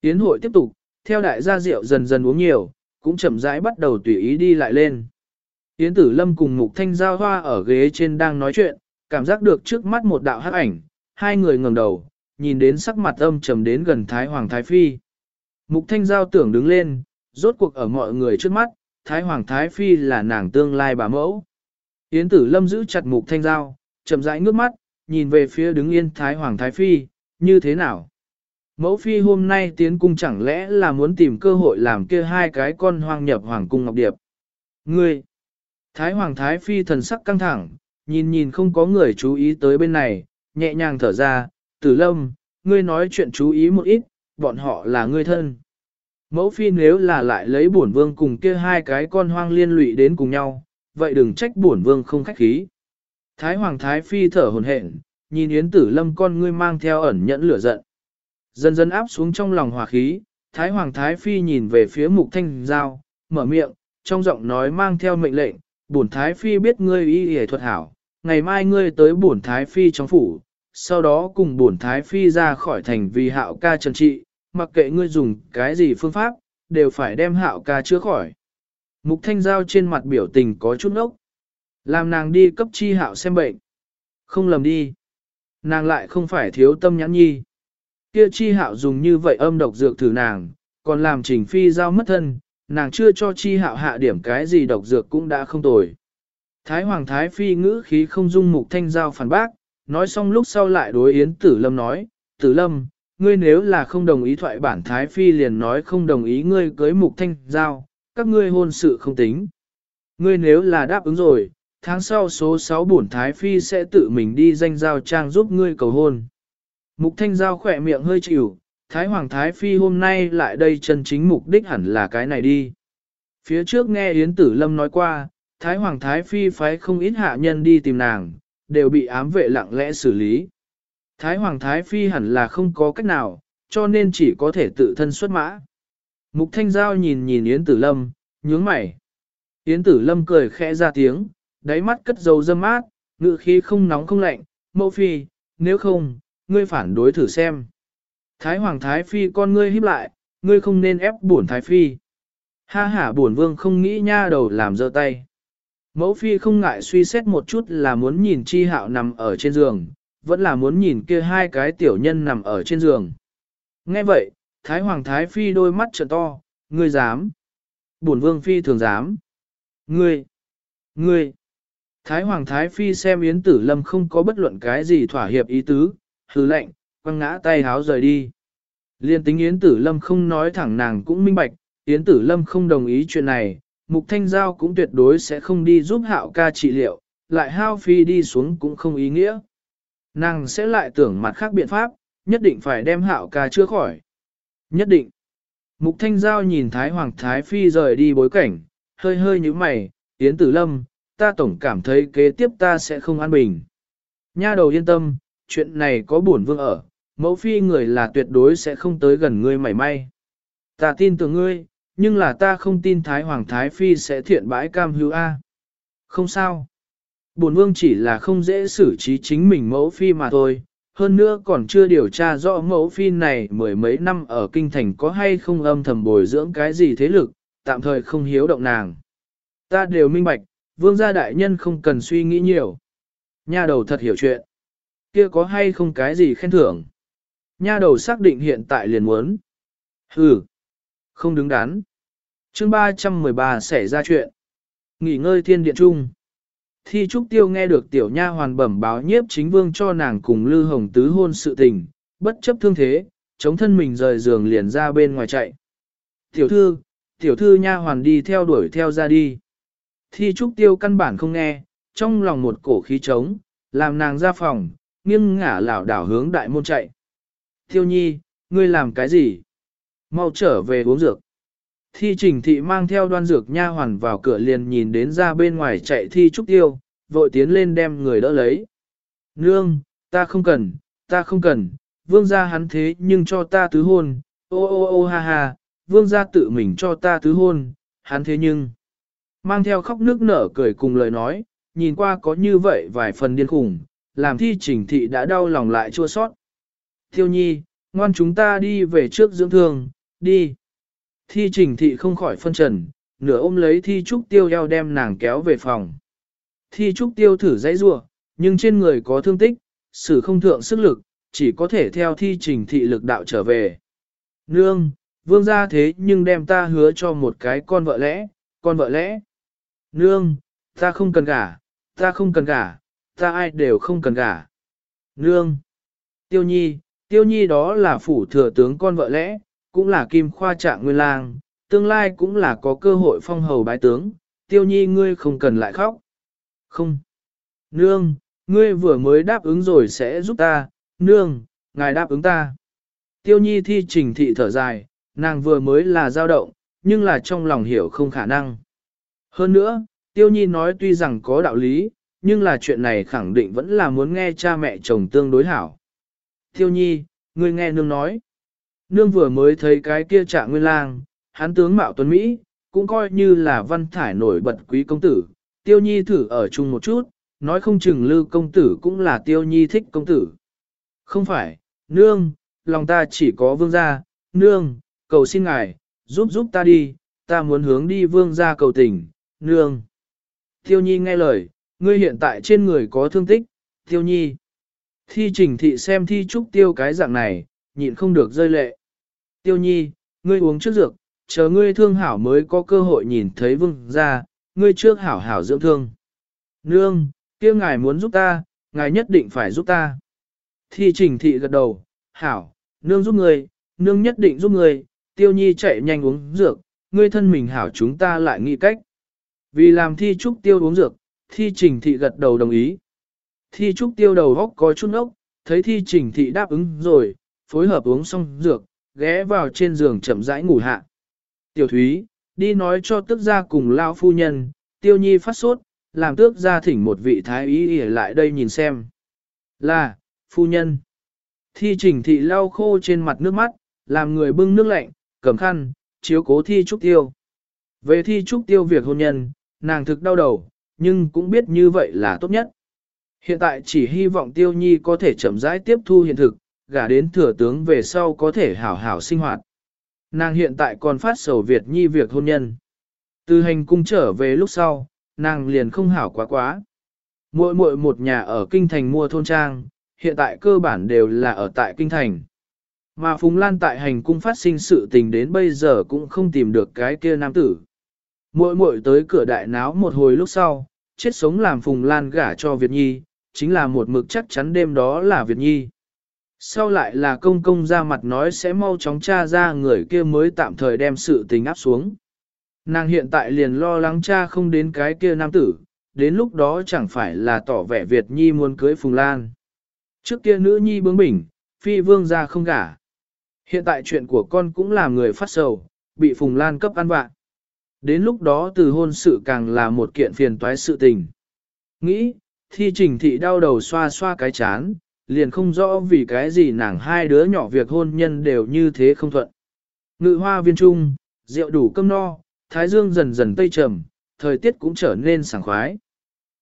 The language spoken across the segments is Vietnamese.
Yến hội tiếp tục, theo đại gia rượu dần dần uống nhiều, cũng chậm rãi bắt đầu tùy ý đi lại lên. Yến tử lâm cùng mục thanh giao hoa ở ghế trên đang nói chuyện, cảm giác được trước mắt một đạo hắc ảnh, hai người ngẩng đầu, nhìn đến sắc mặt âm trầm đến gần Thái Hoàng Thái Phi. Mục thanh giao tưởng đứng lên, rốt cuộc ở mọi người trước mắt, Thái Hoàng Thái Phi là nàng tương lai bà mẫu. Yến tử lâm giữ chặt mục thanh giao, chậm rãi ngước mắt, nhìn về phía đứng yên Thái Hoàng Thái Phi, như thế nào? Mẫu phi hôm nay tiến cung chẳng lẽ là muốn tìm cơ hội làm kia hai cái con hoang nhập hoàng cung ngọc điệp. Ngươi! Thái hoàng thái phi thần sắc căng thẳng, nhìn nhìn không có người chú ý tới bên này, nhẹ nhàng thở ra, tử lâm, ngươi nói chuyện chú ý một ít, bọn họ là ngươi thân. Mẫu phi nếu là lại lấy bổn vương cùng kia hai cái con hoang liên lụy đến cùng nhau, vậy đừng trách bổn vương không khách khí. Thái hoàng thái phi thở hồn hển, nhìn yến tử lâm con ngươi mang theo ẩn nhẫn lửa giận. Dần dần áp xuống trong lòng hòa khí, Thái Hoàng Thái Phi nhìn về phía mục thanh giao, mở miệng, trong giọng nói mang theo mệnh lệnh, bổn Thái Phi biết ngươi y y thuật hảo, ngày mai ngươi tới bổn Thái Phi trong phủ, sau đó cùng bổn Thái Phi ra khỏi thành vì hạo ca trần trị, mặc kệ ngươi dùng cái gì phương pháp, đều phải đem hạo ca chữa khỏi. Mục thanh giao trên mặt biểu tình có chút ốc. Làm nàng đi cấp chi hạo xem bệnh. Không lầm đi. Nàng lại không phải thiếu tâm nhãn nhi. Kia chi hạo dùng như vậy âm độc dược thử nàng, còn làm trình phi giao mất thân, nàng chưa cho chi hạo hạ điểm cái gì độc dược cũng đã không tồi. Thái hoàng thái phi ngữ khí không dung mục thanh giao phản bác, nói xong lúc sau lại đối yến tử lâm nói, tử lâm, ngươi nếu là không đồng ý thoại bản thái phi liền nói không đồng ý ngươi cưới mục thanh giao, các ngươi hôn sự không tính. Ngươi nếu là đáp ứng rồi, tháng sau số 6 bổn thái phi sẽ tự mình đi danh giao trang giúp ngươi cầu hôn. Mục thanh giao khỏe miệng hơi chịu, Thái Hoàng Thái Phi hôm nay lại đây chân chính mục đích hẳn là cái này đi. Phía trước nghe Yến Tử Lâm nói qua, Thái Hoàng Thái Phi phái không ít hạ nhân đi tìm nàng, đều bị ám vệ lặng lẽ xử lý. Thái Hoàng Thái Phi hẳn là không có cách nào, cho nên chỉ có thể tự thân xuất mã. Mục Thanh Giao nhìn nhìn Yến Tử Lâm, nhướng mày. Yến Tử Lâm cười khẽ ra tiếng, đáy mắt cất dầu dâm mát, ngự khí không nóng không lạnh, mẫu phi, nếu không, ngươi phản đối thử xem. Thái Hoàng Thái Phi con ngươi híp lại, ngươi không nên ép bổn Thái Phi. Ha ha bổn vương không nghĩ nha đầu làm dơ tay. Mẫu Phi không ngại suy xét một chút là muốn nhìn chi hạo nằm ở trên giường, vẫn là muốn nhìn kia hai cái tiểu nhân nằm ở trên giường. Nghe vậy, Thái Hoàng Thái Phi đôi mắt trợn to, ngươi dám. Bổn vương Phi thường dám. Ngươi, ngươi. Thái Hoàng Thái Phi xem Yến Tử Lâm không có bất luận cái gì thỏa hiệp ý tứ, hừ lạnh, quăng ngã tay háo rời đi. Liên tính Yến Tử Lâm không nói thẳng nàng cũng minh bạch, Yến Tử Lâm không đồng ý chuyện này, Mục Thanh Giao cũng tuyệt đối sẽ không đi giúp hạo ca trị liệu, lại hao phi đi xuống cũng không ý nghĩa. Nàng sẽ lại tưởng mặt khác biện pháp, nhất định phải đem hạo ca chữa khỏi. Nhất định. Mục Thanh Giao nhìn Thái Hoàng Thái Phi rời đi bối cảnh, hơi hơi như mày, Yến Tử Lâm, ta tổng cảm thấy kế tiếp ta sẽ không an bình. Nha đầu yên tâm, chuyện này có bổn vương ở, mẫu phi người là tuyệt đối sẽ không tới gần ngươi mảy may. Ta tin tưởng ngươi, nhưng là ta không tin Thái Hoàng Thái Phi sẽ thiện bãi cam hữu A. Không sao. Bổn vương chỉ là không dễ xử trí chính mình mẫu phi mà thôi, hơn nữa còn chưa điều tra rõ mẫu phi này mười mấy năm ở kinh thành có hay không âm thầm bồi dưỡng cái gì thế lực, tạm thời không hiếu động nàng. Ta đều minh bạch, vương gia đại nhân không cần suy nghĩ nhiều. Nha đầu thật hiểu chuyện. Kia có hay không cái gì khen thưởng? Nha đầu xác định hiện tại liền muốn. Hừ, không đứng đắn. chương 313 xảy ra chuyện. Nghỉ ngơi thiên điện trung. Thi Trúc Tiêu nghe được tiểu nha hoàn bẩm báo nhiếp chính vương cho nàng cùng Lư Hồng Tứ hôn sự tình, bất chấp thương thế, chống thân mình rời giường liền ra bên ngoài chạy. Tiểu thư, tiểu thư nha hoàn đi theo đuổi theo ra đi. Thi Trúc Tiêu căn bản không nghe, trong lòng một cổ khí trống, làm nàng ra phòng, nghiêng ngả lảo đảo hướng đại môn chạy. Thiêu nhi, ngươi làm cái gì? Mau trở về uống dược. Thi trình thị mang theo đoan dược nha hoàn vào cửa liền nhìn đến ra bên ngoài chạy thi trúc tiêu, vội tiến lên đem người đỡ lấy. Nương, ta không cần, ta không cần, vương gia hắn thế nhưng cho ta tứ hôn, ô ô ô ha ha, vương gia tự mình cho ta tứ hôn, hắn thế nhưng. Mang theo khóc nước nở cười cùng lời nói, nhìn qua có như vậy vài phần điên khủng, làm thi trình thị đã đau lòng lại chua sót. Thiêu nhi, ngoan chúng ta đi về trước dưỡng thương, đi. Thi trình thị không khỏi phân trần, nửa ôm lấy thi trúc tiêu eo đem nàng kéo về phòng. Thi trúc tiêu thử dãy rua, nhưng trên người có thương tích, sử không thượng sức lực, chỉ có thể theo thi trình thị lực đạo trở về. Nương, vương gia thế nhưng đem ta hứa cho một cái con vợ lẽ, con vợ lẽ. Nương, ta không cần gả, ta không cần gả, ta ai đều không cần gả. Nương, tiêu nhi, tiêu nhi đó là phủ thừa tướng con vợ lẽ, cũng là kim khoa trạng nguyên lang, tương lai cũng là có cơ hội phong hầu bái tướng, tiêu nhi ngươi không cần lại khóc. Không. Nương, ngươi vừa mới đáp ứng rồi sẽ giúp ta, nương, ngài đáp ứng ta. Tiêu nhi thi trình thị thở dài, nàng vừa mới là dao động, nhưng là trong lòng hiểu không khả năng. Hơn nữa, tiêu nhi nói tuy rằng có đạo lý, nhưng là chuyện này khẳng định vẫn là muốn nghe cha mẹ chồng tương đối hảo. Tiêu nhi, ngươi nghe nương nói. Nương vừa mới thấy cái kia trạng nguyên lang, hắn tướng mạo tuấn Mỹ, cũng coi như là văn thải nổi bật quý công tử. Tiêu nhi thử ở chung một chút, nói không chừng lư công tử cũng là tiêu nhi thích công tử. Không phải, nương, lòng ta chỉ có vương gia, nương, cầu xin ngài, giúp giúp ta đi, ta muốn hướng đi vương gia cầu tình, nương. Tiêu nhi nghe lời, ngươi hiện tại trên người có thương tích, tiêu nhi. Thi trình thị xem thi trúc tiêu cái dạng này, nhịn không được rơi lệ. Tiêu nhi, ngươi uống trước dược, chờ ngươi thương hảo mới có cơ hội nhìn thấy vương gia, ngươi trước hảo hảo dưỡng thương. Nương, kia ngài muốn giúp ta, ngài nhất định phải giúp ta. Thi trình thị gật đầu, hảo, nương giúp ngươi, nương nhất định giúp ngươi, tiêu nhi chạy nhanh uống dược, ngươi thân mình hảo chúng ta lại nghĩ cách. Vì làm thi trúc tiêu uống dược, thi trình thị gật đầu đồng ý. Thi trúc tiêu đầu góc có chút ốc, thấy thi trình thị đáp ứng rồi, phối hợp uống xong dược, ghé vào trên giường chậm rãi ngủ hạ. Tiểu thúy, đi nói cho tức gia cùng lao phu nhân, tiêu nhi phát sốt, làm tước gia thỉnh một vị thái y lại đây nhìn xem. Là, phu nhân. Thi trình thị lau khô trên mặt nước mắt, làm người bưng nước lạnh, cầm khăn, chiếu cố thi trúc tiêu. Về thi trúc tiêu việc hôn nhân, nàng thực đau đầu, nhưng cũng biết như vậy là tốt nhất. Hiện tại chỉ hy vọng tiêu nhi có thể chậm rãi tiếp thu hiện thực, gả đến thừa tướng về sau có thể hảo hảo sinh hoạt. Nàng hiện tại còn phát sầu Việt nhi việc hôn nhân. Từ hành cung trở về lúc sau, nàng liền không hảo quá quá. mỗi mỗi một nhà ở kinh thành mua thôn trang, hiện tại cơ bản đều là ở tại kinh thành. Mà Phùng Lan tại hành cung phát sinh sự tình đến bây giờ cũng không tìm được cái kia nam tử. mỗi mỗi tới cửa đại náo một hồi lúc sau, chết sống làm Phùng Lan gả cho Việt Nhi, chính là một mực chắc chắn đêm đó là Việt Nhi. Sau lại là công công ra mặt nói sẽ mau chóng tra ra người kia mới tạm thời đem sự tình áp xuống. Nàng hiện tại liền lo lắng cha không đến cái kia nam tử, đến lúc đó chẳng phải là tỏ vẻ Việt Nhi muốn cưới Phùng Lan. Trước kia nữ Nhi bướng bỉnh, phi vương ra không gả. Hiện tại chuyện của con cũng làm người phát sầu, bị Phùng Lan cấp ăn vạ. Đến lúc đó từ hôn sự càng là một kiện phiền toái sự tình. Nghĩ, thi trình thị đau đầu xoa xoa cái chán, liền không rõ vì cái gì nàng hai đứa nhỏ việc hôn nhân đều như thế không thuận. Ngự hoa viên trung, rượu đủ cơm no, thái dương dần dần tây trầm, thời tiết cũng trở nên sảng khoái.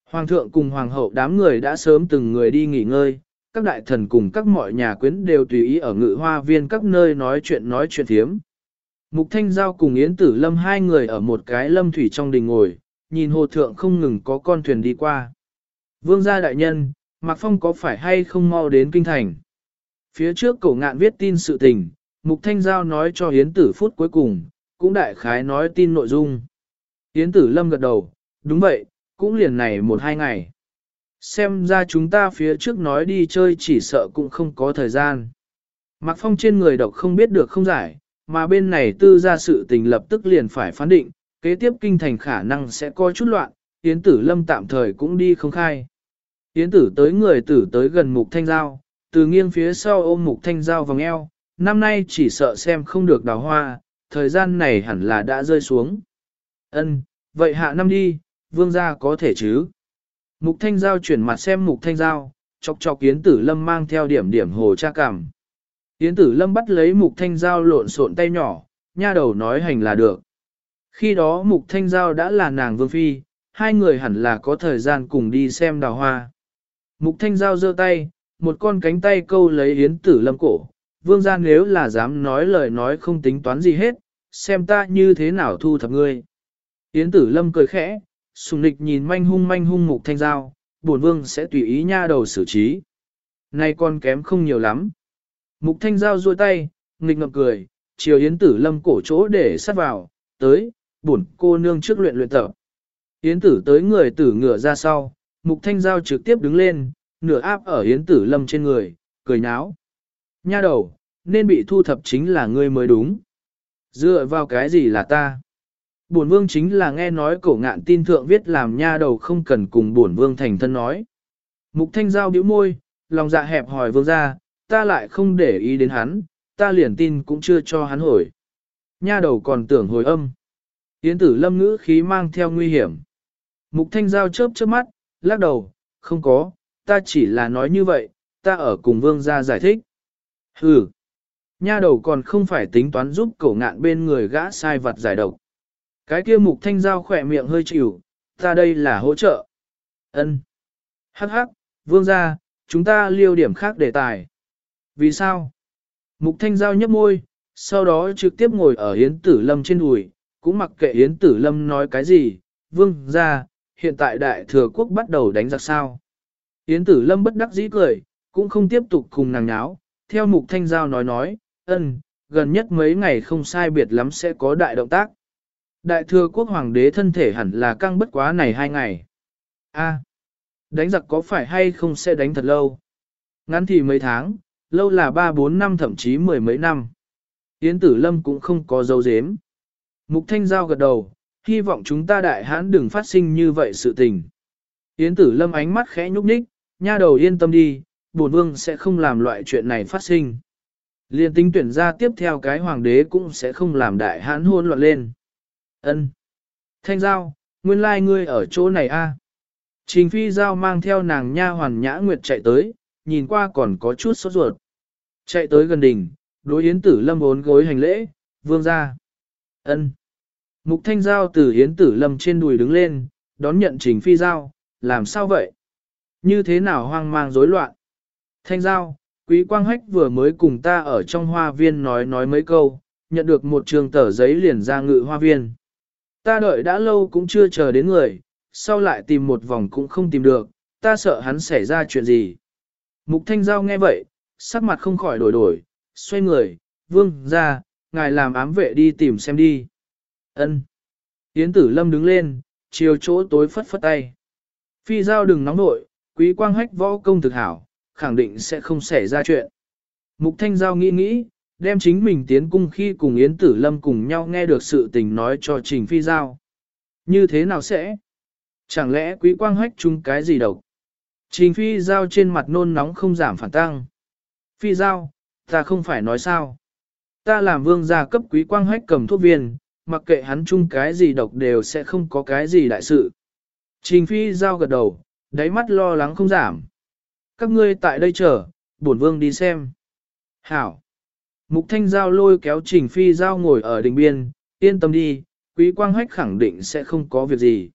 Hoàng thượng cùng hoàng hậu đám người đã sớm từng người đi nghỉ ngơi, các đại thần cùng các mọi nhà quyến đều tùy ý ở ngự hoa viên các nơi nói chuyện nói chuyện thiếm. Mục Thanh Giao cùng Yến Tử Lâm hai người ở một cái lâm thủy trong đình ngồi, nhìn hồ thượng không ngừng có con thuyền đi qua. Vương gia đại nhân, Mạc Phong có phải hay không mau đến kinh thành? Phía trước cổ ngạn viết tin sự tình, Mục Thanh Giao nói cho Yến Tử phút cuối cùng, cũng đại khái nói tin nội dung. Yến Tử Lâm gật đầu, đúng vậy, cũng liền này một hai ngày. Xem ra chúng ta phía trước nói đi chơi chỉ sợ cũng không có thời gian. Mạc Phong trên người độc không biết được không giải, mà bên này tư ra sự tình lập tức liền phải phán định, kế tiếp kinh thành khả năng sẽ có chút loạn, Yến Tử Lâm tạm thời cũng đi không khai. Yến Tử tới người tử tới gần Mục Thanh Giao, từ nghiêng phía sau ôm Mục Thanh Giao vòng eo, năm nay chỉ sợ xem không được đào hoa, thời gian này hẳn là đã rơi xuống. Ân, vậy hạ năm đi, vương gia có thể chứ? Mục Thanh Giao chuyển mặt xem Mục Thanh Giao, chọc chọc Yến Tử Lâm mang theo điểm điểm hồ cha cảm. Yến Tử Lâm bắt lấy Mục Thanh Giao lộn xộn tay nhỏ, nha đầu nói hành là được. Khi đó Mục Thanh Giao đã là nàng vương phi, hai người hẳn là có thời gian cùng đi xem đào hoa. Mục Thanh Giao giơ tay, một con cánh tay câu lấy Yến Tử Lâm cổ, vương gia nếu là dám nói lời nói không tính toán gì hết, xem ta như thế nào thu thập ngươi. Yến tử lâm cười khẽ, sùng nịch nhìn manh hung manh hung mục thanh giao, bổn vương sẽ tùy ý nha đầu xử trí. Nay con kém không nhiều lắm. Mục thanh giao duỗi tay, nghịch ngậm cười, chiều Yến tử lâm cổ chỗ để sát vào, tới, bổn cô nương trước luyện luyện tập. Yến tử tới người tử ngửa ra sau, mục thanh giao trực tiếp đứng lên, nửa áp ở Yến tử lâm trên người, cười nháo. Nha đầu, nên bị thu thập chính là ngươi mới đúng. Dựa vào cái gì là ta? Bổn vương chính là nghe nói cổ ngạn tin thượng viết làm nha đầu không cần cùng bổn vương thành thân nói. Mục thanh giao bĩu môi, lòng dạ hẹp hỏi vương ra, ta lại không để ý đến hắn, ta liền tin cũng chưa cho hắn hồi. Nha đầu còn tưởng hồi âm. Yến tử lâm ngữ khí mang theo nguy hiểm. Mục thanh giao chớp chớp mắt, lắc đầu, không có, ta chỉ là nói như vậy, ta ở cùng vương gia giải thích. Hừ, nha đầu còn không phải tính toán giúp cổ ngạn bên người gã sai vật giải độc. Cái kia mục thanh giao khỏe miệng hơi chịu, ta đây là hỗ trợ. Ân. Hắc hắc, vương gia, chúng ta liêu điểm khác đề tài. Vì sao? Mục thanh giao nhấp môi, sau đó trực tiếp ngồi ở Yến Tử Lâm trên đùi, cũng mặc kệ Yến Tử Lâm nói cái gì, vương gia, hiện tại đại thừa quốc bắt đầu đánh giặc sao. Yến Tử Lâm bất đắc dĩ cười, cũng không tiếp tục cùng nàng nháo, theo mục thanh giao nói nói, ân, gần nhất mấy ngày không sai biệt lắm sẽ có đại động tác. Đại thừa quốc hoàng đế thân thể hẳn là căng bất quá này hai ngày. A, đánh giặc có phải hay không sẽ đánh thật lâu? Ngắn thì mấy tháng, lâu là ba bốn năm thậm chí mười mấy năm. Yến tử lâm cũng không có dấu dếm. Mục thanh giao gật đầu, hy vọng chúng ta đại hãn đừng phát sinh như vậy sự tình. Yến tử lâm ánh mắt khẽ nhúc nhích, nha đầu yên tâm đi, bổn vương sẽ không làm loại chuyện này phát sinh. Liên tính tuyển ra tiếp theo cái hoàng đế cũng sẽ không làm đại hãn hôn loạn lên. Ân. Thanh giao, nguyên lai like ngươi ở chỗ này a. Trình phi giao mang theo nàng nha hoàn nhã nguyệt chạy tới, nhìn qua còn có chút sốt ruột. Chạy tới gần đỉnh, đối yến tử lâm bốn gối hành lễ, vương ra. Ân. Mục thanh giao từ yến tử lâm trên đùi đứng lên, đón nhận trình phi giao, làm sao vậy? Như thế nào hoang mang rối loạn? Thanh giao, quý quang hách vừa mới cùng ta ở trong hoa viên nói nói mấy câu, nhận được một trường tờ giấy liền ra ngự hoa viên. Ta đợi đã lâu cũng chưa chờ đến người, sau lại tìm một vòng cũng không tìm được, ta sợ hắn xảy ra chuyện gì. Mục Thanh Giao nghe vậy, sắc mặt không khỏi đổi đổi, xoay người, vương ra, ngài làm ám vệ đi tìm xem đi. Ân. Yến tử lâm đứng lên, chiều chỗ tối phất phất tay. Phi Giao đừng nóng nội, quý quang hách võ công thực hảo, khẳng định sẽ không xảy ra chuyện. Mục Thanh Giao nghĩ nghĩ, đem chính mình tiến cung khi cùng Yến Tử Lâm cùng nhau nghe được sự tình nói cho Trình Phi Giao. Như thế nào sẽ? Chẳng lẽ quý quang hách chung cái gì độc? Trình Phi Giao trên mặt nôn nóng không giảm phản tăng. Phi Giao, ta không phải nói sao. Ta làm vương gia cấp quý quang hách cầm thuốc viên, mặc kệ hắn chung cái gì độc đều sẽ không có cái gì đại sự. Trình Phi Giao gật đầu, đáy mắt lo lắng không giảm. Các ngươi tại đây chờ, bổn vương đi xem. Hảo. Mục Thanh Giao lôi kéo Trình Phi Giao ngồi ở đỉnh biên, yên tâm đi, Quý Quang Hách khẳng định sẽ không có việc gì.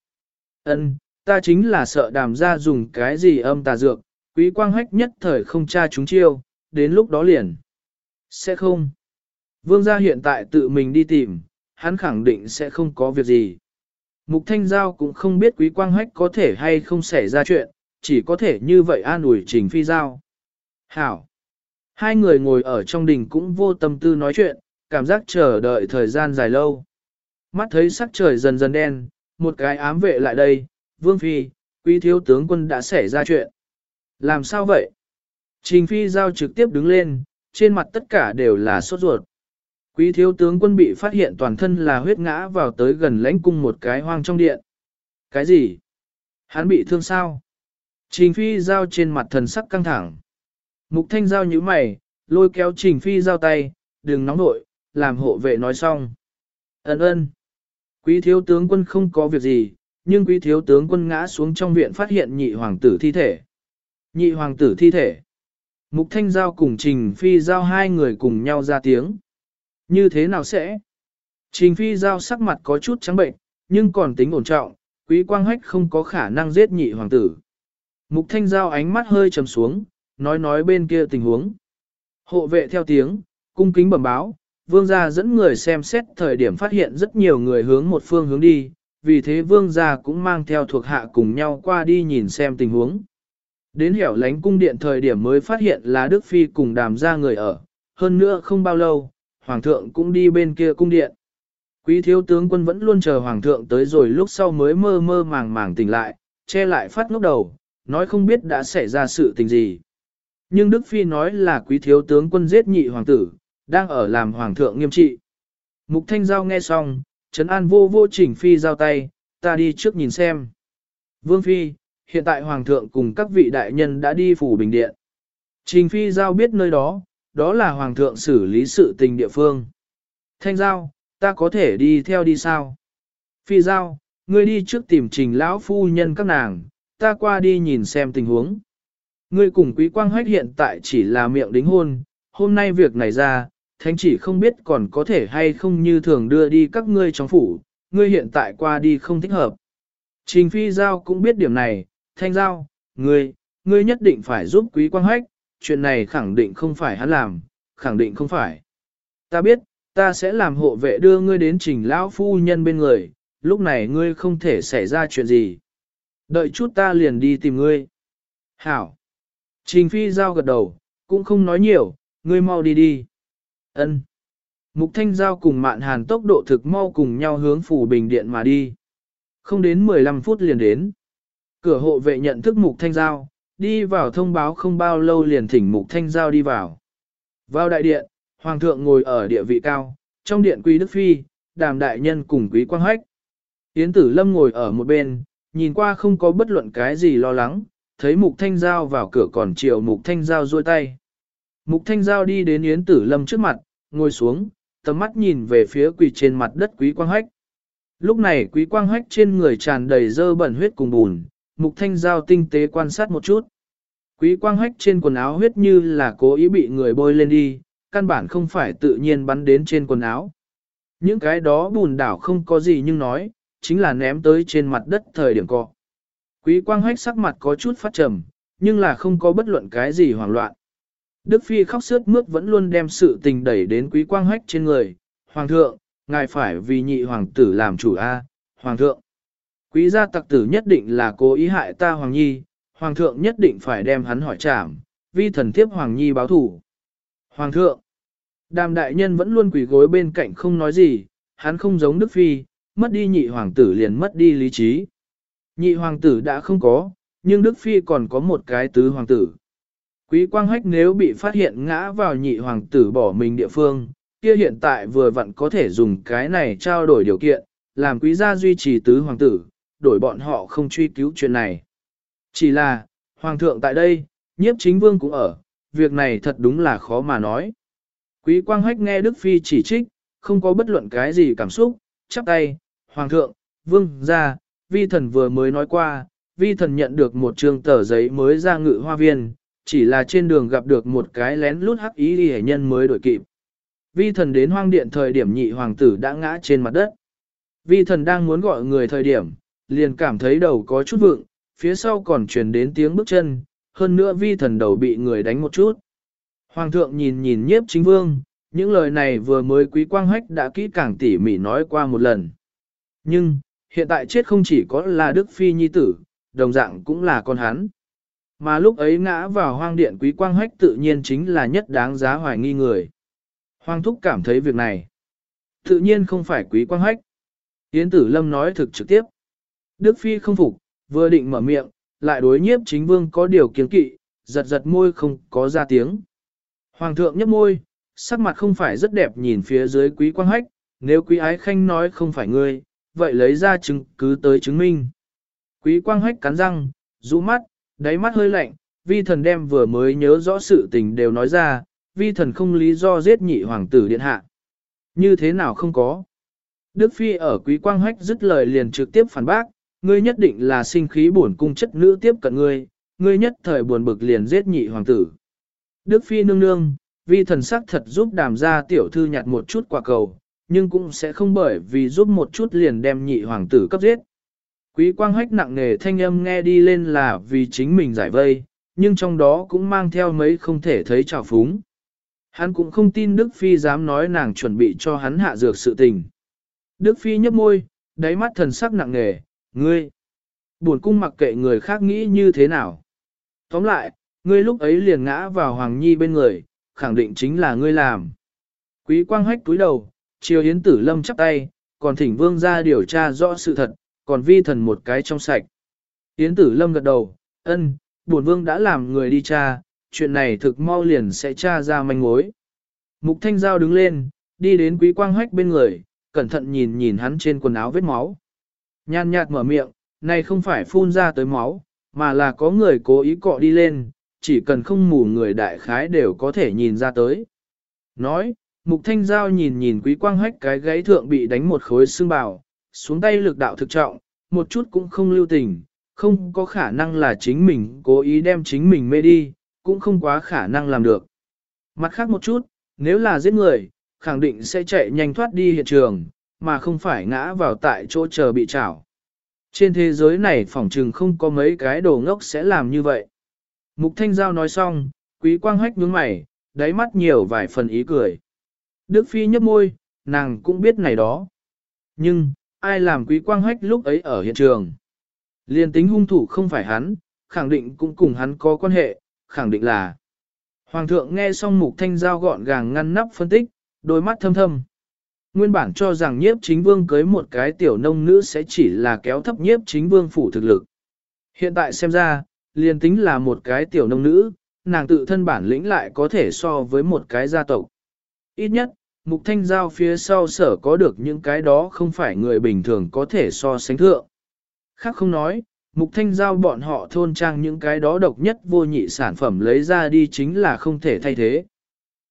Ân, ta chính là sợ đàm ra dùng cái gì âm tà dược, Quý Quang Hách nhất thời không tra chúng chiêu, đến lúc đó liền. Sẽ không. Vương gia hiện tại tự mình đi tìm, hắn khẳng định sẽ không có việc gì. Mục Thanh Giao cũng không biết Quý Quang Hách có thể hay không xảy ra chuyện, chỉ có thể như vậy an ủi Trình Phi Giao. Hảo. Hai người ngồi ở trong đình cũng vô tâm tư nói chuyện, cảm giác chờ đợi thời gian dài lâu. Mắt thấy sắc trời dần dần đen, một cái ám vệ lại đây, Vương Phi, quý thiếu tướng quân đã xảy ra chuyện. Làm sao vậy? Trình Phi giao trực tiếp đứng lên, trên mặt tất cả đều là sốt ruột. Quý thiếu tướng quân bị phát hiện toàn thân là huyết ngã vào tới gần lãnh cung một cái hoang trong điện. Cái gì? Hắn bị thương sao? Trình Phi giao trên mặt thần sắc căng thẳng. Mục thanh giao như mày, lôi kéo trình phi giao tay, đừng nóng nội, làm hộ vệ nói xong. Ấn ơn. Quý thiếu tướng quân không có việc gì, nhưng quý thiếu tướng quân ngã xuống trong viện phát hiện nhị hoàng tử thi thể. Nhị hoàng tử thi thể. Mục thanh giao cùng trình phi giao hai người cùng nhau ra tiếng. Như thế nào sẽ? Trình phi giao sắc mặt có chút trắng bệnh, nhưng còn tính ổn trọng, quý quang hách không có khả năng giết nhị hoàng tử. Mục thanh giao ánh mắt hơi trầm xuống, nói nói bên kia tình huống. Hộ vệ theo tiếng, cung kính bẩm báo, vương gia dẫn người xem xét thời điểm phát hiện rất nhiều người hướng một phương hướng đi, vì thế vương gia cũng mang theo thuộc hạ cùng nhau qua đi nhìn xem tình huống. Đến hẻo lánh cung điện thời điểm mới phát hiện là Đức Phi cùng đàm gia người ở, hơn nữa không bao lâu, Hoàng thượng cũng đi bên kia cung điện. Quý thiếu tướng quân vẫn luôn chờ Hoàng thượng tới rồi lúc sau mới mơ mơ màng màng tỉnh lại, che lại phát ngốc đầu, nói không biết đã xảy ra sự tình gì. Nhưng Đức Phi nói là quý thiếu tướng quân giết nhị hoàng tử, đang ở làm hoàng thượng nghiêm trị. Mục Thanh Giao nghe xong, Trấn An vô vô chỉnh Phi giao tay, ta đi trước nhìn xem. Vương Phi, hiện tại hoàng thượng cùng các vị đại nhân đã đi phủ bình điện. Trình Phi giao biết nơi đó, đó là hoàng thượng xử lý sự tình địa phương. Thanh Giao, ta có thể đi theo đi sao? Phi Giao, ngươi đi trước tìm trình lão phu nhân các nàng, ta qua đi nhìn xem tình huống. Ngươi cùng quý quang hách hiện tại chỉ là miệng đính hôn, hôm nay việc này ra, thánh chỉ không biết còn có thể hay không như thường đưa đi các ngươi trong phủ, ngươi hiện tại qua đi không thích hợp. Trình phi giao cũng biết điểm này, thanh giao, ngươi, ngươi nhất định phải giúp quý quang hách, chuyện này khẳng định không phải hắn làm, khẳng định không phải. Ta biết, ta sẽ làm hộ vệ đưa ngươi đến trình lão phu nhân bên người, lúc này ngươi không thể xảy ra chuyện gì. Đợi chút ta liền đi tìm ngươi. Hảo. Trình phi giao gật đầu, cũng không nói nhiều, ngươi mau đi đi. Ân. Mục Thanh Giao cùng Mạn Hàn tốc độ thực mau cùng nhau hướng phủ bình điện mà đi. Không đến 15 phút liền đến. Cửa hộ vệ nhận thức Mục Thanh Giao, đi vào thông báo không bao lâu liền thỉnh Mục Thanh Giao đi vào. Vào đại điện, Hoàng thượng ngồi ở địa vị cao, trong điện quý Đức Phi, đàm đại nhân cùng quý quang hách. Yến tử lâm ngồi ở một bên, nhìn qua không có bất luận cái gì lo lắng, thấy Mục Thanh Giao vào cửa còn chiều Mục Thanh Giao duỗi tay. Mục Thanh Giao đi đến Yến Tử Lâm trước mặt, ngồi xuống, tầm mắt nhìn về phía quỳ trên mặt đất Quý Quang Hách. Lúc này Quý Quang Hách trên người tràn đầy dơ bẩn huyết cùng bùn, Mục Thanh Giao tinh tế quan sát một chút. Quý Quang Hách trên quần áo huyết như là cố ý bị người bôi lên đi, căn bản không phải tự nhiên bắn đến trên quần áo. Những cái đó bùn đảo không có gì nhưng nói, chính là ném tới trên mặt đất thời điểm cọ. Quý quang hách sắc mặt có chút phát trầm, nhưng là không có bất luận cái gì hoảng loạn. Đức Phi khóc sướt mướt vẫn luôn đem sự tình đẩy đến quý quang hách trên người. Hoàng thượng, ngài phải vì nhị hoàng tử làm chủ A, Hoàng thượng. Quý gia tặc tử nhất định là cố ý hại ta Hoàng Nhi, Hoàng thượng nhất định phải đem hắn hỏi trảm, vi thần thiếp Hoàng Nhi báo thủ. Hoàng thượng, đàm đại nhân vẫn luôn quỳ gối bên cạnh không nói gì, hắn không giống Đức Phi, mất đi nhị hoàng tử liền mất đi lý trí. Nhị hoàng tử đã không có, nhưng Đức Phi còn có một cái tứ hoàng tử. Quý quang hách nếu bị phát hiện ngã vào nhị hoàng tử bỏ mình địa phương, kia hiện tại vừa vặn có thể dùng cái này trao đổi điều kiện, làm quý gia duy trì tứ hoàng tử, đổi bọn họ không truy cứu chuyện này. Chỉ là, hoàng thượng tại đây, nhiếp chính vương cũng ở, việc này thật đúng là khó mà nói. Quý quang hách nghe Đức Phi chỉ trích, không có bất luận cái gì cảm xúc, chắp tay, hoàng thượng, vương, ra, vi thần vừa mới nói qua, vi thần nhận được một trường tờ giấy mới ra ngự hoa viên, chỉ là trên đường gặp được một cái lén lút hắc ý đi nhân mới đổi kịp. Vi thần đến hoang điện thời điểm nhị hoàng tử đã ngã trên mặt đất. Vi thần đang muốn gọi người thời điểm, liền cảm thấy đầu có chút vượng, phía sau còn truyền đến tiếng bước chân, hơn nữa vi thần đầu bị người đánh một chút. Hoàng thượng nhìn nhìn nhiếp chính vương, những lời này vừa mới quý quang hách đã kỹ càng tỉ mỉ nói qua một lần. Nhưng, hiện tại chết không chỉ có là Đức Phi Nhi tử, đồng dạng cũng là con hắn. Mà lúc ấy ngã vào hoang điện quý quang hách tự nhiên chính là nhất đáng giá hoài nghi người. Hoàng thúc cảm thấy việc này. Tự nhiên không phải quý quang hách. Yến tử lâm nói thực trực tiếp. Đức Phi không phục, vừa định mở miệng, lại đối nhiếp chính vương có điều kiến kỵ, giật giật môi không có ra tiếng. Hoàng thượng nhấp môi, sắc mặt không phải rất đẹp nhìn phía dưới quý quang hách, nếu quý ái khanh nói không phải ngươi, vậy lấy ra chứng cứ tới chứng minh. Quý quang hách cắn răng, rũ mắt, đáy mắt hơi lạnh, vi thần đem vừa mới nhớ rõ sự tình đều nói ra, vi thần không lý do giết nhị hoàng tử điện hạ. Như thế nào không có. Đức Phi ở quý quang hách dứt lời liền trực tiếp phản bác, ngươi nhất định là sinh khí buồn cung chất nữ tiếp cận ngươi, ngươi nhất thời buồn bực liền giết nhị hoàng tử. Đức Phi nương nương, vi thần sắc thật giúp đàm gia tiểu thư nhặt một chút quả cầu, nhưng cũng sẽ không bởi vì giúp một chút liền đem nhị hoàng tử cấp giết. Quý quang hách nặng nề thanh âm nghe đi lên là vì chính mình giải vây, nhưng trong đó cũng mang theo mấy không thể thấy trào phúng. Hắn cũng không tin Đức Phi dám nói nàng chuẩn bị cho hắn hạ dược sự tình. Đức Phi nhấp môi, đáy mắt thần sắc nặng nề, ngươi. Buồn cung mặc kệ người khác nghĩ như thế nào. Tóm lại, ngươi lúc ấy liền ngã vào Hoàng Nhi bên người, khẳng định chính là ngươi làm. Quý quang hách túi đầu, chiều Hiến tử lâm chắp tay, còn thỉnh vương ra điều tra rõ sự thật, còn vi thần một cái trong sạch. Yến tử lâm gật đầu, ân, bổn vương đã làm người đi tra, chuyện này thực mau liền sẽ tra ra manh mối. Mục thanh giao đứng lên, đi đến quý quang hách bên người, cẩn thận nhìn nhìn hắn trên quần áo vết máu. Nhàn nhạt mở miệng, này không phải phun ra tới máu, mà là có người cố ý cọ đi lên, chỉ cần không mù người đại khái đều có thể nhìn ra tới. Nói, mục thanh giao nhìn nhìn quý quang hách cái gáy thượng bị đánh một khối xương bào, xuống tay lực đạo thực trọng, một chút cũng không lưu tình, không có khả năng là chính mình cố ý đem chính mình mê đi, cũng không quá khả năng làm được. Mặt khác một chút, nếu là giết người, khẳng định sẽ chạy nhanh thoát đi hiện trường, mà không phải ngã vào tại chỗ chờ bị trảo. Trên thế giới này phỏng trừng không có mấy cái đồ ngốc sẽ làm như vậy. Mục Thanh Giao nói xong, quý quang hách nhướng mày, đáy mắt nhiều vài phần ý cười. Đức Phi nhấp môi, nàng cũng biết này đó. Nhưng, ai làm quý quang hách lúc ấy ở hiện trường? Liên tính hung thủ không phải hắn, khẳng định cũng cùng hắn có quan hệ, khẳng định là. Hoàng thượng nghe xong mục thanh giao gọn gàng ngăn nắp phân tích, đôi mắt thâm thâm. Nguyên bản cho rằng nhiếp chính vương cưới một cái tiểu nông nữ sẽ chỉ là kéo thấp nhiếp chính vương phủ thực lực. Hiện tại xem ra, liền tính là một cái tiểu nông nữ, nàng tự thân bản lĩnh lại có thể so với một cái gia tộc. Ít nhất, mục thanh giao phía sau sở có được những cái đó không phải người bình thường có thể so sánh thượng. Khác không nói, mục thanh giao bọn họ thôn trang những cái đó độc nhất vô nhị sản phẩm lấy ra đi chính là không thể thay thế.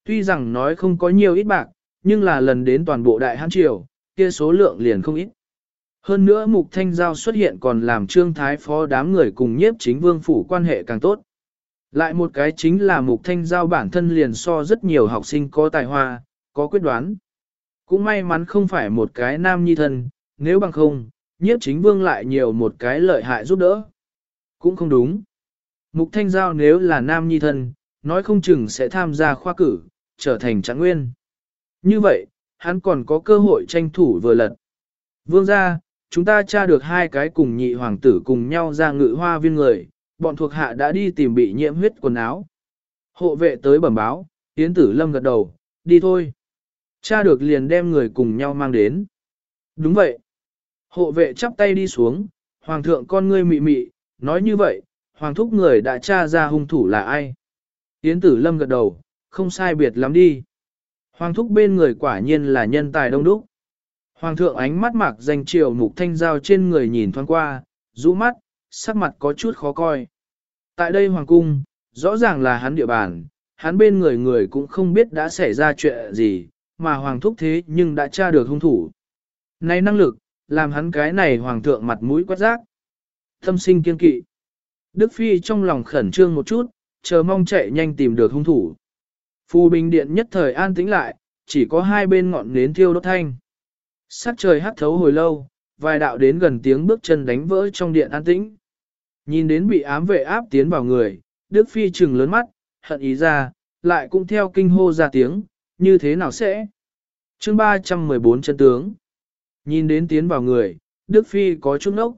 Tuy rằng nói không có nhiều ít bạc, nhưng là lần đến toàn bộ đại hán triều, kia số lượng liền không ít. Hơn nữa mục thanh giao xuất hiện còn làm trương thái phó đám người cùng nhiếp chính vương phủ quan hệ càng tốt. Lại một cái chính là mục thanh giao bản thân liền so rất nhiều học sinh có tài hoa, có quyết đoán. Cũng may mắn không phải một cái nam nhi thân, nếu bằng không, nhiếp chính vương lại nhiều một cái lợi hại giúp đỡ. Cũng không đúng. Mục thanh giao nếu là nam nhi thân, nói không chừng sẽ tham gia khoa cử, trở thành trạng nguyên. Như vậy, hắn còn có cơ hội tranh thủ vừa lật. Vương ra, chúng ta tra được hai cái cùng nhị hoàng tử cùng nhau ra ngự hoa viên người, bọn thuộc hạ đã đi tìm bị nhiễm huyết quần áo. Hộ vệ tới bẩm báo, Yến Tử Lâm gật đầu, đi thôi. Cha được liền đem người cùng nhau mang đến. Đúng vậy. Hộ vệ chắp tay đi xuống, Hoàng thượng con ngươi mị mị, nói như vậy, Hoàng thúc người đã tra ra hung thủ là ai. Yến Tử Lâm gật đầu, không sai biệt lắm đi. Hoàng thúc bên người quả nhiên là nhân tài đông đúc. Hoàng thượng ánh mắt mạc danh chiều mục thanh giao trên người nhìn thoáng qua, rũ mắt, sắc mặt có chút khó coi. Tại đây hoàng cung, rõ ràng là hắn địa bàn, hắn bên người người cũng không biết đã xảy ra chuyện gì, mà hoàng thúc thế nhưng đã tra được hung thủ. Này năng lực, làm hắn cái này hoàng thượng mặt mũi quát giác. Tâm sinh kiên kỵ. Đức Phi trong lòng khẩn trương một chút, chờ mong chạy nhanh tìm được hung thủ. Phù bình điện nhất thời an tĩnh lại, chỉ có hai bên ngọn nến thiêu đốt thanh. Sắc trời hắt thấu hồi lâu, vài đạo đến gần tiếng bước chân đánh vỡ trong điện an tĩnh. Nhìn đến bị ám vệ áp tiến vào người, Đức Phi trừng lớn mắt, hận ý ra, lại cũng theo kinh hô ra tiếng, như thế nào sẽ? chương 314 chân tướng. Nhìn đến tiến vào người, Đức Phi có chút nốc.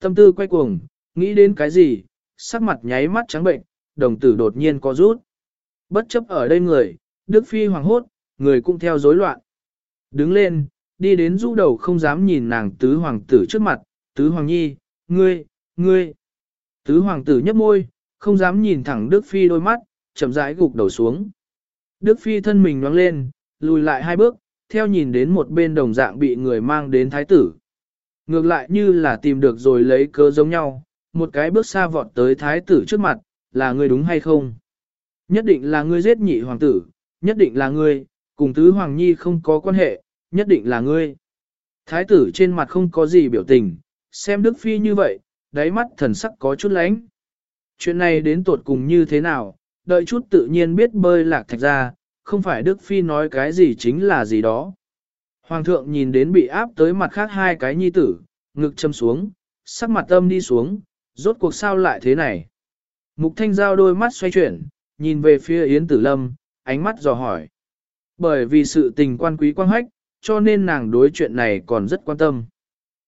Tâm tư quay cuồng, nghĩ đến cái gì, sắc mặt nháy mắt trắng bệnh, đồng tử đột nhiên có rút. Bất chấp ở đây người, Đức Phi hoàng hốt, người cũng theo rối loạn. Đứng lên, đi đến rũ đầu không dám nhìn nàng tứ hoàng tử trước mặt, tứ hoàng nhi, ngươi, ngươi. Tứ hoàng tử nhấp môi, không dám nhìn thẳng Đức Phi đôi mắt, chậm rãi gục đầu xuống. Đức Phi thân mình nhoáng lên, lùi lại hai bước, theo nhìn đến một bên đồng dạng bị người mang đến thái tử. Ngược lại như là tìm được rồi lấy cớ giống nhau, một cái bước xa vọt tới thái tử trước mặt, là ngươi đúng hay không? Nhất định là ngươi giết nhị hoàng tử, nhất định là ngươi, cùng tứ hoàng nhi không có quan hệ, nhất định là ngươi. Thái tử trên mặt không có gì biểu tình, xem Đức Phi như vậy, đáy mắt thần sắc có chút lánh. Chuyện này đến tột cùng như thế nào, đợi chút tự nhiên biết bơi lạc thạch ra, không phải Đức Phi nói cái gì chính là gì đó. Hoàng thượng nhìn đến bị áp tới mặt khác hai cái nhi tử, ngực châm xuống, sắc mặt âm đi xuống, rốt cuộc sao lại thế này. Mục thanh giao đôi mắt xoay chuyển, nhìn về phía Yến Tử Lâm, ánh mắt dò hỏi. Bởi vì sự tình quan quý quan hách, cho nên nàng đối chuyện này còn rất quan tâm.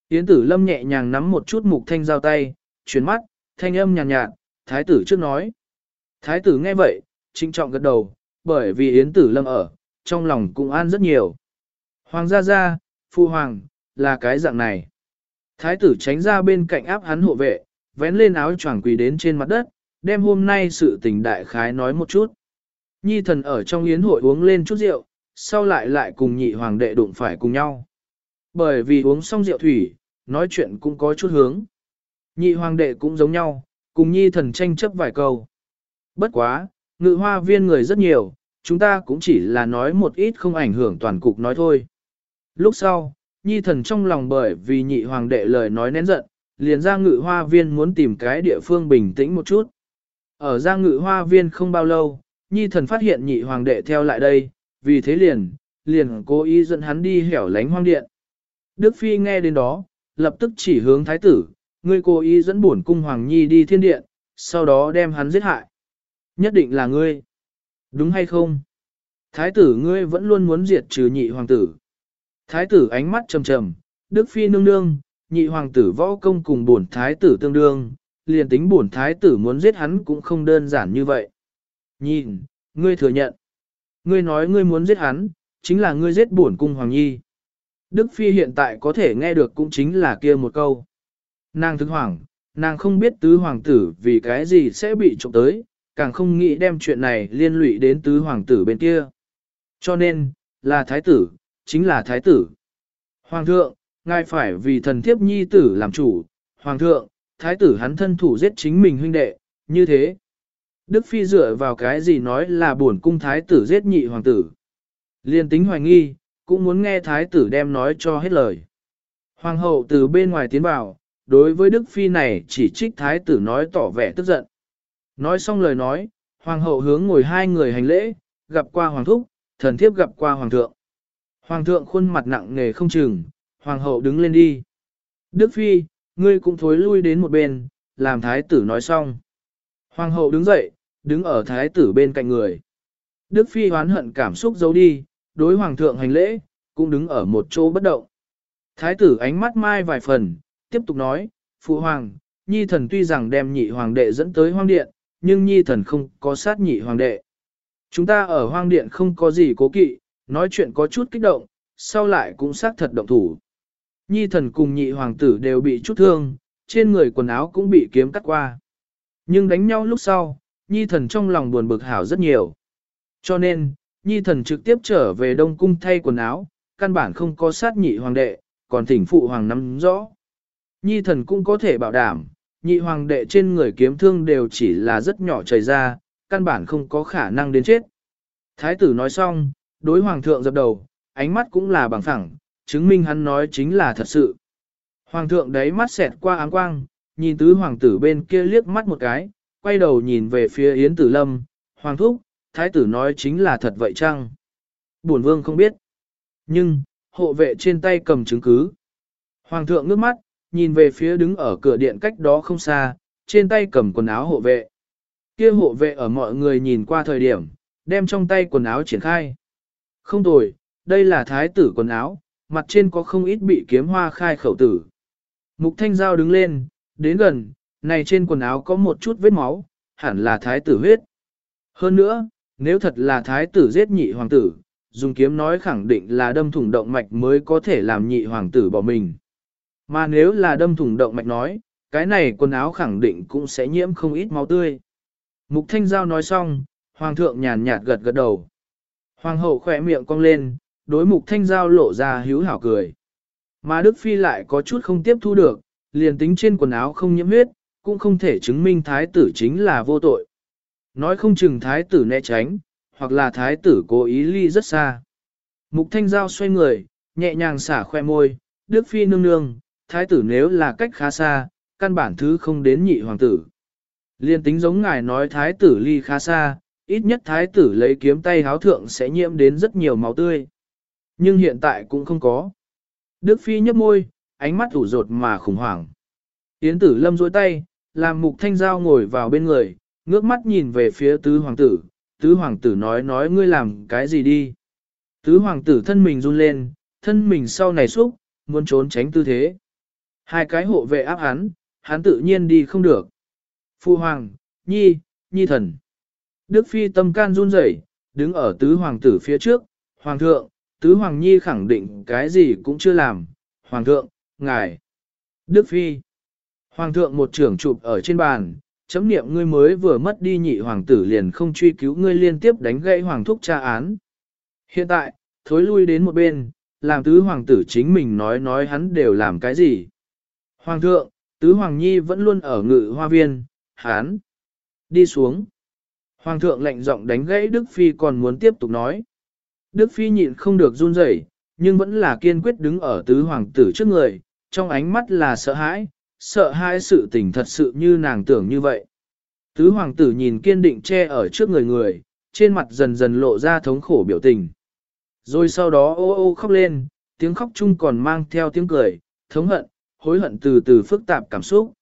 Yến tử lâm nhẹ nhàng nắm một chút mục thanh giao tay, chuyển mắt, thanh âm nhàn nhạt, nhạt, thái tử trước nói. Thái tử nghe vậy, trinh trọng gật đầu, bởi vì Yến tử lâm ở, trong lòng cũng an rất nhiều. Hoàng gia gia, phu hoàng, là cái dạng này. Thái tử tránh ra bên cạnh áp hắn hộ vệ, vén lên áo choàng quỳ đến trên mặt đất, đem hôm nay sự tình đại khái nói một chút. Nhi thần ở trong yến hội uống lên chút rượu, sau lại lại cùng nhị hoàng đệ đụng phải cùng nhau. Bởi vì uống xong rượu thủy, nói chuyện cũng có chút hướng. Nhị hoàng đệ cũng giống nhau, cùng nhi thần tranh chấp vài câu. Bất quá, ngự hoa viên người rất nhiều, chúng ta cũng chỉ là nói một ít không ảnh hưởng toàn cục nói thôi. Lúc sau, nhi thần trong lòng bởi vì nhị hoàng đệ lời nói nén giận, liền ra ngự hoa viên muốn tìm cái địa phương bình tĩnh một chút. Ở ra ngự hoa viên không bao lâu, nhi thần phát hiện nhị hoàng đệ theo lại đây, vì thế liền, liền cố ý dẫn hắn đi hẻo lánh hoang điện. Đức Phi nghe đến đó, lập tức chỉ hướng thái tử, ngươi cố ý dẫn bổn cung hoàng nhi đi thiên điện, sau đó đem hắn giết hại. Nhất định là ngươi. Đúng hay không? Thái tử ngươi vẫn luôn muốn diệt trừ nhị hoàng tử. Thái tử ánh mắt trầm trầm, Đức Phi nương nương, nhị hoàng tử võ công cùng bổn thái tử tương đương, liền tính bổn thái tử muốn giết hắn cũng không đơn giản như vậy. Nhìn, ngươi thừa nhận. Ngươi nói ngươi muốn giết hắn, chính là ngươi giết bổn cung hoàng nhi. Đức Phi hiện tại có thể nghe được cũng chính là kia một câu. Nàng thức hoàng, nàng không biết tứ hoàng tử vì cái gì sẽ bị trộm tới, càng không nghĩ đem chuyện này liên lụy đến tứ hoàng tử bên kia. Cho nên, là thái tử, chính là thái tử. Hoàng thượng, ngài phải vì thần thiếp nhi tử làm chủ, hoàng thượng, thái tử hắn thân thủ giết chính mình huynh đệ, như thế. Đức Phi dựa vào cái gì nói là buồn cung thái tử giết nhị hoàng tử. Liên tính hoài nghi, cũng muốn nghe thái tử đem nói cho hết lời. Hoàng hậu từ bên ngoài tiến vào, đối với Đức Phi này chỉ trích thái tử nói tỏ vẻ tức giận. Nói xong lời nói, hoàng hậu hướng ngồi hai người hành lễ, gặp qua hoàng thúc, thần thiếp gặp qua hoàng thượng. Hoàng thượng khuôn mặt nặng nề không chừng, hoàng hậu đứng lên đi. Đức Phi, ngươi cũng thối lui đến một bên, làm thái tử nói xong. Hoàng hậu đứng dậy, đứng ở thái tử bên cạnh người. Đức Phi hoán hận cảm xúc giấu đi, đối hoàng thượng hành lễ, cũng đứng ở một chỗ bất động. Thái tử ánh mắt mai vài phần, tiếp tục nói, Phụ hoàng, nhi thần tuy rằng đem nhị hoàng đệ dẫn tới hoang điện, nhưng nhi thần không có sát nhị hoàng đệ. Chúng ta ở hoang điện không có gì cố kỵ, nói chuyện có chút kích động, sau lại cũng sát thật động thủ. Nhi thần cùng nhị hoàng tử đều bị chút thương, trên người quần áo cũng bị kiếm cắt qua. Nhưng đánh nhau lúc sau, nhi thần trong lòng buồn bực hảo rất nhiều. Cho nên, nhi thần trực tiếp trở về Đông Cung thay quần áo, căn bản không có sát nhị hoàng đệ, còn thỉnh phụ hoàng nắm rõ. Nhi thần cũng có thể bảo đảm, nhị hoàng đệ trên người kiếm thương đều chỉ là rất nhỏ chảy ra, căn bản không có khả năng đến chết. Thái tử nói xong, đối hoàng thượng dập đầu, ánh mắt cũng là bằng phẳng, chứng minh hắn nói chính là thật sự. Hoàng thượng đấy mắt xẹt qua áng quang, nhìn tứ hoàng tử bên kia liếc mắt một cái, quay đầu nhìn về phía Yến Tử Lâm, Hoàng Thúc, Thái tử nói chính là thật vậy chăng? Bổn vương không biết. Nhưng, hộ vệ trên tay cầm chứng cứ. Hoàng thượng ngước mắt, nhìn về phía đứng ở cửa điện cách đó không xa, trên tay cầm quần áo hộ vệ. Kia hộ vệ ở mọi người nhìn qua thời điểm, đem trong tay quần áo triển khai. Không tồi, đây là thái tử quần áo, mặt trên có không ít bị kiếm hoa khai khẩu tử. Mục thanh giao đứng lên, đến gần, này trên quần áo có một chút vết máu, hẳn là thái tử huyết. Hơn nữa, nếu thật là thái tử giết nhị hoàng tử, dùng kiếm nói khẳng định là đâm thủng động mạch mới có thể làm nhị hoàng tử bỏ mình. Mà nếu là đâm thủng động mạch nói, cái này quần áo khẳng định cũng sẽ nhiễm không ít máu tươi. Mục Thanh Giao nói xong, Hoàng thượng nhàn nhạt gật gật đầu. Hoàng hậu khỏe miệng cong lên, đối Mục Thanh Giao lộ ra hiếu hảo cười. Mà Đức Phi lại có chút không tiếp thu được, liền tính trên quần áo không nhiễm huyết, cũng không thể chứng minh thái tử chính là vô tội. Nói không chừng thái tử né tránh, hoặc là thái tử cố ý ly rất xa. Mục thanh giao xoay người, nhẹ nhàng xả khoe môi, Đức Phi nương nương, thái tử nếu là cách khá xa, căn bản thứ không đến nhị hoàng tử. Liên tính giống ngài nói thái tử ly khá xa, ít nhất thái tử lấy kiếm tay háo thượng sẽ nhiễm đến rất nhiều máu tươi. Nhưng hiện tại cũng không có. Đức Phi nhấp môi, ánh mắt ủ rột mà khủng hoảng. Yến tử lâm dối tay, làm mục thanh giao ngồi vào bên người, ngước mắt nhìn về phía tứ hoàng tử, tứ hoàng tử nói nói ngươi làm cái gì đi. Tứ hoàng tử thân mình run lên, thân mình sau này xúc, muốn trốn tránh tư thế. Hai cái hộ vệ áp hắn, hắn tự nhiên đi không được. Phu hoàng, nhi, nhi thần. Đức phi tâm can run rẩy, đứng ở tứ hoàng tử phía trước, hoàng thượng, tứ hoàng nhi khẳng định cái gì cũng chưa làm, hoàng thượng, ngài. Đức phi. Hoàng thượng một trưởng chụp ở trên bàn, chấm niệm ngươi mới vừa mất đi nhị hoàng tử liền không truy cứu ngươi liên tiếp đánh gãy hoàng thúc tra án. Hiện tại, thối lui đến một bên, làm tứ hoàng tử chính mình nói nói hắn đều làm cái gì. Hoàng thượng, tứ hoàng nhi vẫn luôn ở ngự hoa viên, Hán, đi xuống. Hoàng thượng lệnh giọng đánh gãy Đức Phi còn muốn tiếp tục nói. Đức Phi nhịn không được run rẩy, nhưng vẫn là kiên quyết đứng ở tứ hoàng tử trước người, trong ánh mắt là sợ hãi, sợ hãi sự tình thật sự như nàng tưởng như vậy. Tứ hoàng tử nhìn kiên định che ở trước người người, trên mặt dần dần lộ ra thống khổ biểu tình. Rồi sau đó ô ô khóc lên, tiếng khóc chung còn mang theo tiếng cười, thống hận, hối hận từ từ phức tạp cảm xúc.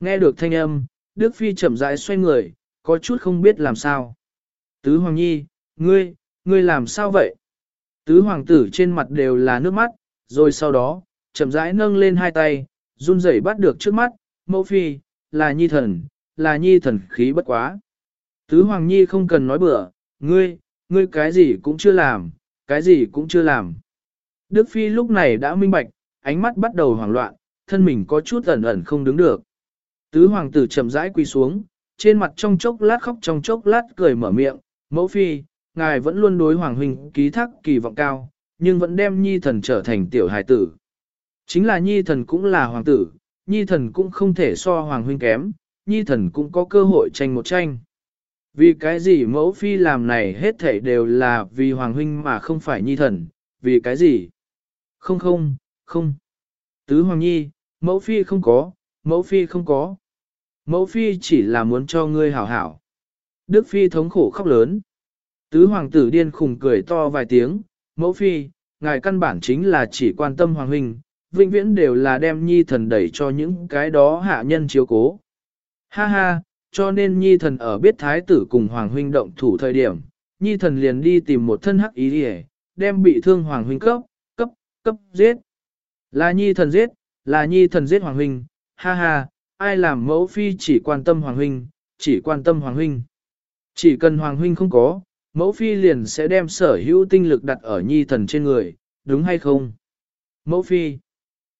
Nghe được thanh âm, Đức Phi chậm rãi xoay người, có chút không biết làm sao. Tứ Hoàng Nhi, ngươi, ngươi làm sao vậy? Tứ Hoàng tử trên mặt đều là nước mắt, rồi sau đó, chậm rãi nâng lên hai tay, run rẩy bắt được trước mắt, mẫu phi, là nhi thần, là nhi thần khí bất quá. Tứ Hoàng Nhi không cần nói bừa, ngươi, ngươi cái gì cũng chưa làm, cái gì cũng chưa làm. Đức Phi lúc này đã minh bạch, ánh mắt bắt đầu hoảng loạn, thân mình có chút ẩn ẩn không đứng được. Tứ hoàng tử chậm rãi quỳ xuống, trên mặt trong chốc lát khóc trong chốc lát cười mở miệng, mẫu phi, ngài vẫn luôn đối hoàng huynh ký thác kỳ vọng cao, nhưng vẫn đem nhi thần trở thành tiểu hài tử. Chính là nhi thần cũng là hoàng tử, nhi thần cũng không thể so hoàng huynh kém, nhi thần cũng có cơ hội tranh một tranh. Vì cái gì mẫu phi làm này hết thảy đều là vì hoàng huynh mà không phải nhi thần, vì cái gì? Không không, không. Tứ hoàng nhi, mẫu phi không có, mẫu phi không có. Mẫu phi chỉ là muốn cho ngươi hảo hảo. Đức phi thống khổ khóc lớn. Tứ hoàng tử điên khùng cười to vài tiếng, mẫu phi, ngài căn bản chính là chỉ quan tâm hoàng huynh, vĩnh viễn đều là đem nhi thần đẩy cho những cái đó hạ nhân chiếu cố. Ha ha, cho nên nhi thần ở biết thái tử cùng hoàng huynh động thủ thời điểm, nhi thần liền đi tìm một thân hắc ý đi đem bị thương hoàng huynh cấp, cấp, cấp, giết. Là nhi thần giết, là nhi thần giết hoàng huynh, ha ha, ai làm mẫu phi chỉ quan tâm hoàng huynh, chỉ quan tâm hoàng huynh. Chỉ cần hoàng huynh không có, mẫu phi liền sẽ đem sở hữu tinh lực đặt ở nhi thần trên người, đúng hay không? Mẫu phi.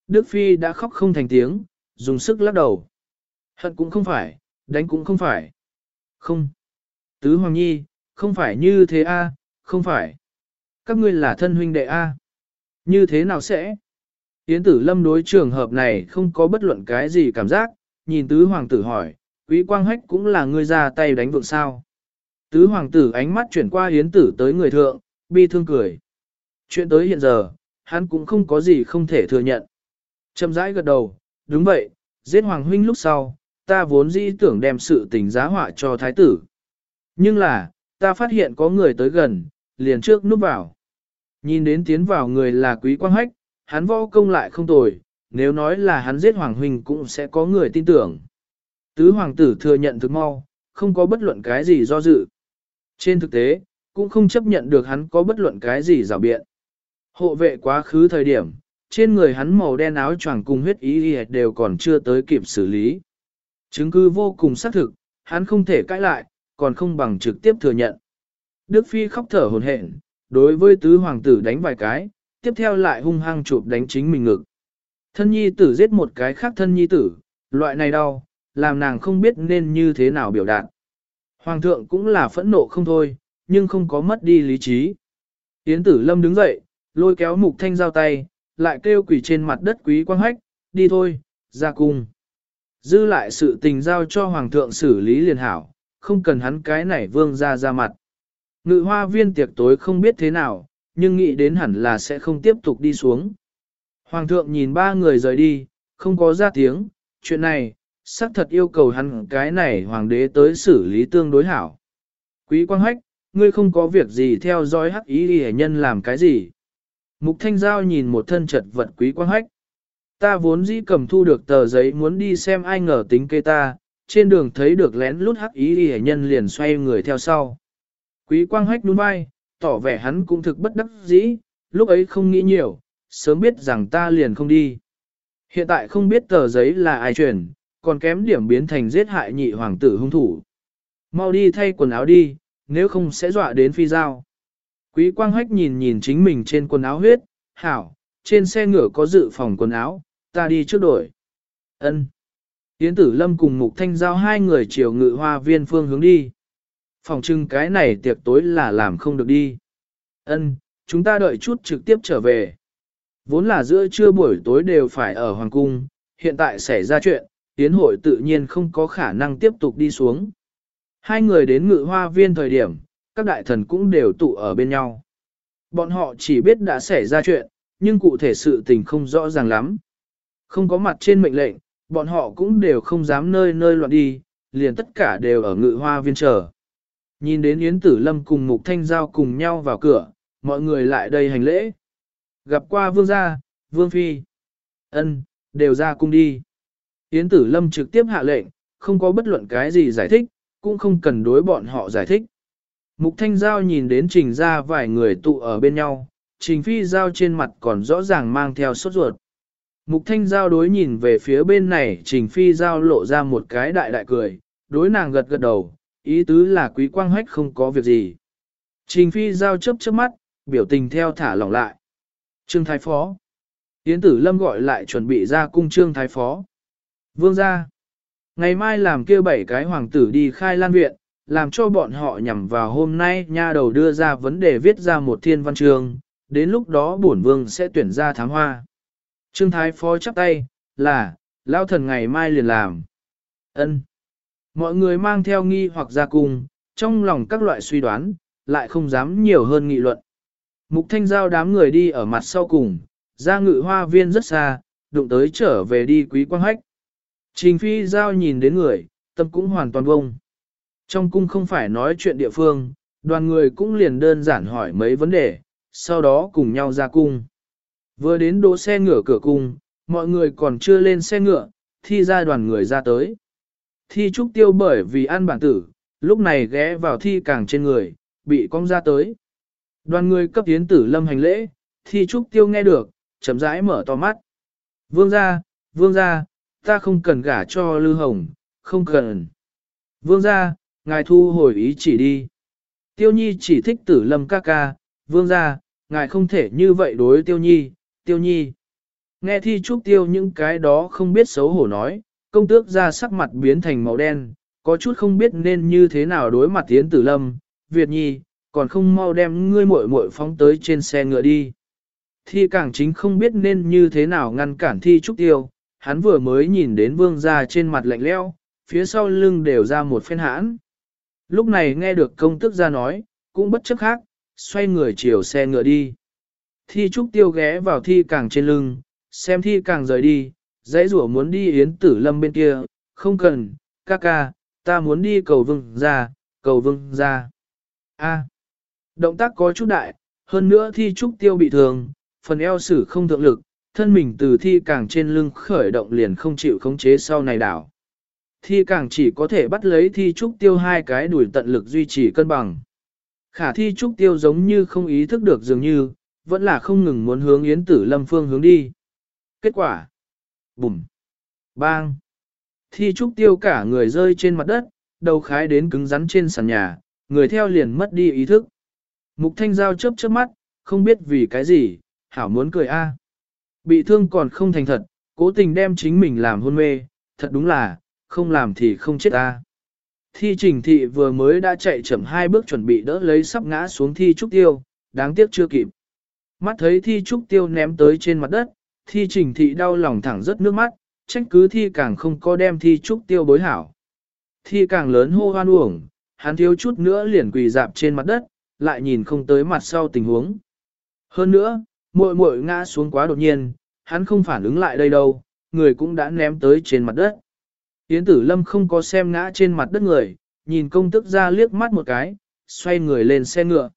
Đức phi đã khóc không thành tiếng, dùng sức lắc đầu. Hận cũng không phải, đánh cũng không phải. Không. Tứ hoàng nhi, không phải như thế a, không phải. Các ngươi là thân huynh đệ a. Như thế nào sẽ? Yến tử lâm đối trường hợp này không có bất luận cái gì cảm giác, nhìn tứ hoàng tử hỏi, quý quang hách cũng là người ra tay đánh vượng sao. Tứ hoàng tử ánh mắt chuyển qua yến tử tới người thượng, bi thương cười. Chuyện tới hiện giờ, hắn cũng không có gì không thể thừa nhận. Châm rãi gật đầu, đúng vậy, giết hoàng huynh lúc sau, ta vốn dĩ tưởng đem sự tình giá họa cho thái tử. Nhưng là, ta phát hiện có người tới gần, liền trước núp vào. Nhìn đến tiến vào người là quý quang hách, hắn võ công lại không tồi, nếu nói là hắn giết hoàng huynh cũng sẽ có người tin tưởng. Tứ hoàng tử thừa nhận thực mau, không có bất luận cái gì do dự. Trên thực tế, cũng không chấp nhận được hắn có bất luận cái gì rào biện. Hộ vệ quá khứ thời điểm, trên người hắn màu đen áo choàng cùng huyết ý đều còn chưa tới kịp xử lý. Chứng cứ vô cùng xác thực, hắn không thể cãi lại, còn không bằng trực tiếp thừa nhận. Đức Phi khóc thở hồn hển, đối với tứ hoàng tử đánh vài cái, tiếp theo lại hung hăng chụp đánh chính mình ngực. Thân nhi tử giết một cái khác thân nhi tử, loại này đau, làm nàng không biết nên như thế nào biểu đạt. Hoàng thượng cũng là phẫn nộ không thôi, nhưng không có mất đi lý trí. Yến tử lâm đứng dậy, lôi kéo mục thanh giao tay, lại kêu quỷ trên mặt đất quý quang hách, đi thôi, ra cung. Dư lại sự tình giao cho hoàng thượng xử lý liền hảo, không cần hắn cái này vương ra ra mặt. Ngự hoa viên tiệc tối không biết thế nào, nhưng nghĩ đến hẳn là sẽ không tiếp tục đi xuống. Hoàng thượng nhìn ba người rời đi, không có ra tiếng, chuyện này, xác thật yêu cầu hắn cái này hoàng đế tới xử lý tương đối hảo. Quý quang hách, ngươi không có việc gì theo dõi hắc ý hề nhân làm cái gì. Mục thanh giao nhìn một thân trật vật quý quang hách. Ta vốn dĩ cầm thu được tờ giấy muốn đi xem ai ngờ tính kê ta, trên đường thấy được lén lút hắc ý hề nhân liền xoay người theo sau. Quý quang hách nhún vai, tỏ vẻ hắn cũng thực bất đắc dĩ, lúc ấy không nghĩ nhiều, sớm biết rằng ta liền không đi. Hiện tại không biết tờ giấy là ai truyền, còn kém điểm biến thành giết hại nhị hoàng tử hung thủ. Mau đi thay quần áo đi, nếu không sẽ dọa đến phi giao. Quý quang hách nhìn nhìn chính mình trên quần áo huyết, hảo, trên xe ngựa có dự phòng quần áo, ta đi trước đổi. Ân. Yến tử lâm cùng mục thanh giao hai người chiều ngự hoa viên phương hướng đi. Phòng trưng cái này tiệc tối là làm không được đi. Ân, chúng ta đợi chút trực tiếp trở về. Vốn là giữa trưa buổi tối đều phải ở Hoàng Cung, hiện tại xảy ra chuyện, tiến hội tự nhiên không có khả năng tiếp tục đi xuống. Hai người đến ngự hoa viên thời điểm, các đại thần cũng đều tụ ở bên nhau. Bọn họ chỉ biết đã xảy ra chuyện, nhưng cụ thể sự tình không rõ ràng lắm. Không có mặt trên mệnh lệnh, bọn họ cũng đều không dám nơi nơi loạn đi, liền tất cả đều ở ngự hoa viên chờ. Nhìn đến Yến Tử Lâm cùng Mục Thanh Giao cùng nhau vào cửa, mọi người lại đây hành lễ. Gặp qua vương gia, vương phi. ân đều ra cung đi. Yến Tử Lâm trực tiếp hạ lệnh, không có bất luận cái gì giải thích, cũng không cần đối bọn họ giải thích. Mục Thanh Giao nhìn đến trình ra vài người tụ ở bên nhau, trình phi giao trên mặt còn rõ ràng mang theo sốt ruột. Mục Thanh Giao đối nhìn về phía bên này trình phi giao lộ ra một cái đại đại cười, đối nàng gật gật đầu, ý tứ là quý quang hách không có việc gì. Trình phi giao chớp chớp mắt, biểu tình theo thả lỏng lại. Trương Thái Phó. Yến Tử Lâm gọi lại chuẩn bị ra cung Trương Thái Phó. Vương ra. Ngày mai làm kêu bảy cái hoàng tử đi khai lan viện, làm cho bọn họ nhằm vào hôm nay nha đầu đưa ra vấn đề viết ra một thiên văn trường, đến lúc đó bổn vương sẽ tuyển ra thám hoa. Trương Thái Phó chắp tay, là, lao thần ngày mai liền làm. ân Mọi người mang theo nghi hoặc ra cung, trong lòng các loại suy đoán, lại không dám nhiều hơn nghị luận. Mục thanh giao đám người đi ở mặt sau cùng, ra ngự hoa viên rất xa, đụng tới trở về đi quý quang hách. Trình phi giao nhìn đến người, tâm cũng hoàn toàn vông. Trong cung không phải nói chuyện địa phương, đoàn người cũng liền đơn giản hỏi mấy vấn đề, sau đó cùng nhau ra cung. Vừa đến đỗ xe ngựa cửa cung, mọi người còn chưa lên xe ngựa, thi ra đoàn người ra tới. Thi trúc tiêu bởi vì ăn bản tử, lúc này ghé vào thi càng trên người, bị cong ra tới. Đoàn người cấp tiến tử lâm hành lễ, thi trúc tiêu nghe được, chậm rãi mở to mắt. Vương gia, vương gia, ta không cần gả cho Lư Hồng, không cần. Vương gia, ngài thu hồi ý chỉ đi. Tiêu nhi chỉ thích tử lâm ca ca, vương gia, ngài không thể như vậy đối tiêu nhi, tiêu nhi. Nghe thi trúc tiêu những cái đó không biết xấu hổ nói, công tước ra sắc mặt biến thành màu đen, có chút không biết nên như thế nào đối mặt tiến tử lâm, Việt nhi, còn không mau đem ngươi muội muội phóng tới trên xe ngựa đi. Thi càng chính không biết nên như thế nào ngăn cản thi trúc tiêu, hắn vừa mới nhìn đến vương gia trên mặt lạnh leo, phía sau lưng đều ra một phen hãn. Lúc này nghe được công tước ra nói, cũng bất chấp khác, xoay người chiều xe ngựa đi. Thi trúc tiêu ghé vào thi càng trên lưng, xem thi càng rời đi, dãy rủa muốn đi yến tử lâm bên kia, không cần, ca ca, ta muốn đi cầu vương ra, cầu vương ra. A. Động tác có chút đại, hơn nữa thi trúc tiêu bị thương, phần eo sử không thượng lực, thân mình từ thi càng trên lưng khởi động liền không chịu khống chế sau này đảo. Thi càng chỉ có thể bắt lấy thi trúc tiêu hai cái đuổi tận lực duy trì cân bằng. Khả thi trúc tiêu giống như không ý thức được dường như, vẫn là không ngừng muốn hướng yến tử lâm phương hướng đi. Kết quả. Bùm. Bang. Thi trúc tiêu cả người rơi trên mặt đất, đầu khái đến cứng rắn trên sàn nhà, người theo liền mất đi ý thức. Mục thanh giao chớp chớp mắt, không biết vì cái gì, hảo muốn cười a. Bị thương còn không thành thật, cố tình đem chính mình làm hôn mê, thật đúng là, không làm thì không chết a. Thi trình thị vừa mới đã chạy chậm hai bước chuẩn bị đỡ lấy sắp ngã xuống thi trúc tiêu, đáng tiếc chưa kịp. Mắt thấy thi trúc tiêu ném tới trên mặt đất, thi trình thị đau lòng thẳng rất nước mắt, trách cứ thi càng không có đem thi trúc tiêu bối hảo. Thi càng lớn hô hoan uổng, hắn thiếu chút nữa liền quỳ dạp trên mặt đất, lại nhìn không tới mặt sau tình huống. Hơn nữa, muội muội ngã xuống quá đột nhiên, hắn không phản ứng lại đây đâu, người cũng đã ném tới trên mặt đất. Yến tử lâm không có xem ngã trên mặt đất người, nhìn công tức ra liếc mắt một cái, xoay người lên xe ngựa.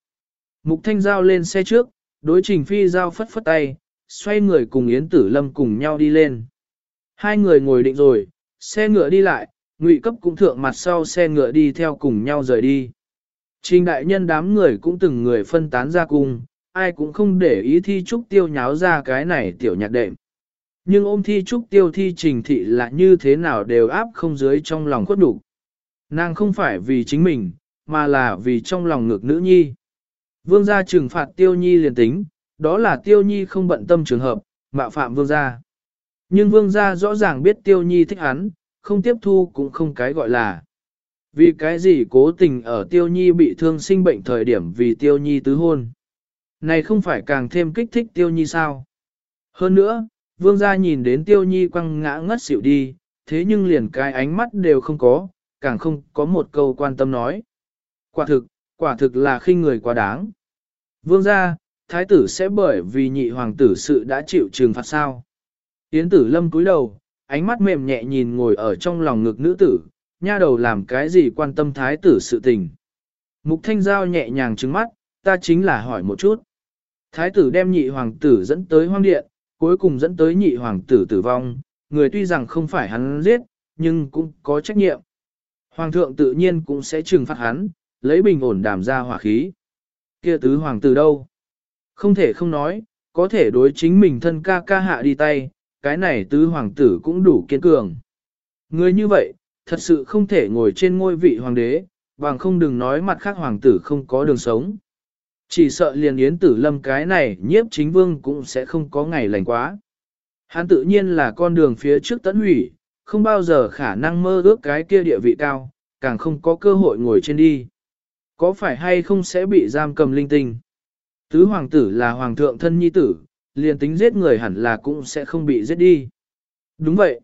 Mục thanh giao lên xe trước, đối trình phi giao phất phất tay, xoay người cùng Yến tử lâm cùng nhau đi lên. Hai người ngồi định rồi, xe ngựa đi lại, ngụy cấp cũng thượng mặt sau xe ngựa đi theo cùng nhau rời đi. Trình đại nhân đám người cũng từng người phân tán ra cung, ai cũng không để ý thi trúc tiêu nháo ra cái này tiểu nhạc đệm. Nhưng ôm thi trúc tiêu thi trình thị là như thế nào đều áp không dưới trong lòng khuất đủ. Nàng không phải vì chính mình, mà là vì trong lòng ngược nữ nhi. Vương gia trừng phạt tiêu nhi liền tính, đó là tiêu nhi không bận tâm trường hợp, mạo phạm vương gia. Nhưng vương gia rõ ràng biết tiêu nhi thích hắn, không tiếp thu cũng không cái gọi là. Vì cái gì cố tình ở tiêu nhi bị thương sinh bệnh thời điểm vì tiêu nhi tứ hôn. Này không phải càng thêm kích thích tiêu nhi sao? Hơn nữa, vương gia nhìn đến tiêu nhi quăng ngã ngất xỉu đi, thế nhưng liền cái ánh mắt đều không có, càng không có một câu quan tâm nói. Quả thực, quả thực là khinh người quá đáng. Vương gia, thái tử sẽ bởi vì nhị hoàng tử sự đã chịu trừng phạt sao. Yến tử lâm cúi đầu, ánh mắt mềm nhẹ nhìn ngồi ở trong lòng ngực nữ tử, nha đầu làm cái gì quan tâm thái tử sự tình. Mục thanh giao nhẹ nhàng trứng mắt, ta chính là hỏi một chút. Thái tử đem nhị hoàng tử dẫn tới hoang điện, cuối cùng dẫn tới nhị hoàng tử tử vong, người tuy rằng không phải hắn giết, nhưng cũng có trách nhiệm. Hoàng thượng tự nhiên cũng sẽ trừng phạt hắn, lấy bình ổn đàm ra hỏa khí. Kia tứ hoàng tử đâu? Không thể không nói, có thể đối chính mình thân ca ca hạ đi tay, cái này tứ hoàng tử cũng đủ kiên cường. Người như vậy, thật sự không thể ngồi trên ngôi vị hoàng đế, bằng không đừng nói mặt khác hoàng tử không có đường sống. Chỉ sợ liền yến tử lâm cái này nhiếp chính vương cũng sẽ không có ngày lành quá. Hắn tự nhiên là con đường phía trước tận hủy, không bao giờ khả năng mơ ước cái kia địa vị cao, càng không có cơ hội ngồi trên đi. Có phải hay không sẽ bị giam cầm linh tinh? Tứ hoàng tử là hoàng thượng thân nhi tử, liền tính giết người hẳn là cũng sẽ không bị giết đi. Đúng vậy.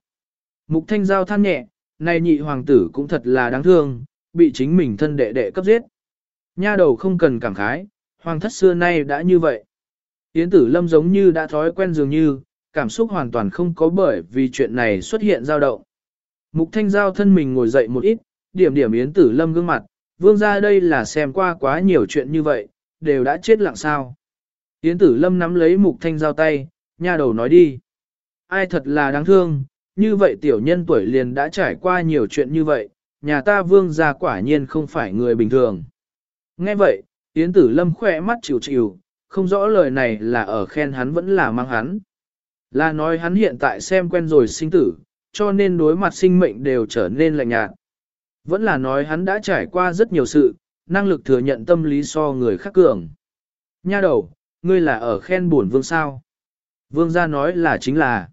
Mục thanh giao than nhẹ, này nhị hoàng tử cũng thật là đáng thương, bị chính mình thân đệ đệ cấp giết. Nha đầu không cần cảm khái, hoàng thất xưa nay đã như vậy. Yến tử lâm giống như đã thói quen dường như, cảm xúc hoàn toàn không có bởi vì chuyện này xuất hiện dao động. Mục thanh giao thân mình ngồi dậy một ít, điểm điểm Yến tử lâm gương mặt, vương ra đây là xem qua quá nhiều chuyện như vậy, đều đã chết lặng sao. Yến tử lâm nắm lấy mục thanh giao tay, nha đầu nói đi. Ai thật là đáng thương, như vậy tiểu nhân tuổi liền đã trải qua nhiều chuyện như vậy, nhà ta vương gia quả nhiên không phải người bình thường. Nghe vậy, Yến tử lâm khỏe mắt chịu chịu, không rõ lời này là ở khen hắn vẫn là mang hắn. Là nói hắn hiện tại xem quen rồi sinh tử, cho nên đối mặt sinh mệnh đều trở nên lạnh nhạt. Vẫn là nói hắn đã trải qua rất nhiều sự, năng lực thừa nhận tâm lý so người khác cường. Nha đầu, ngươi là ở khen buồn vương sao? Vương gia nói là chính là.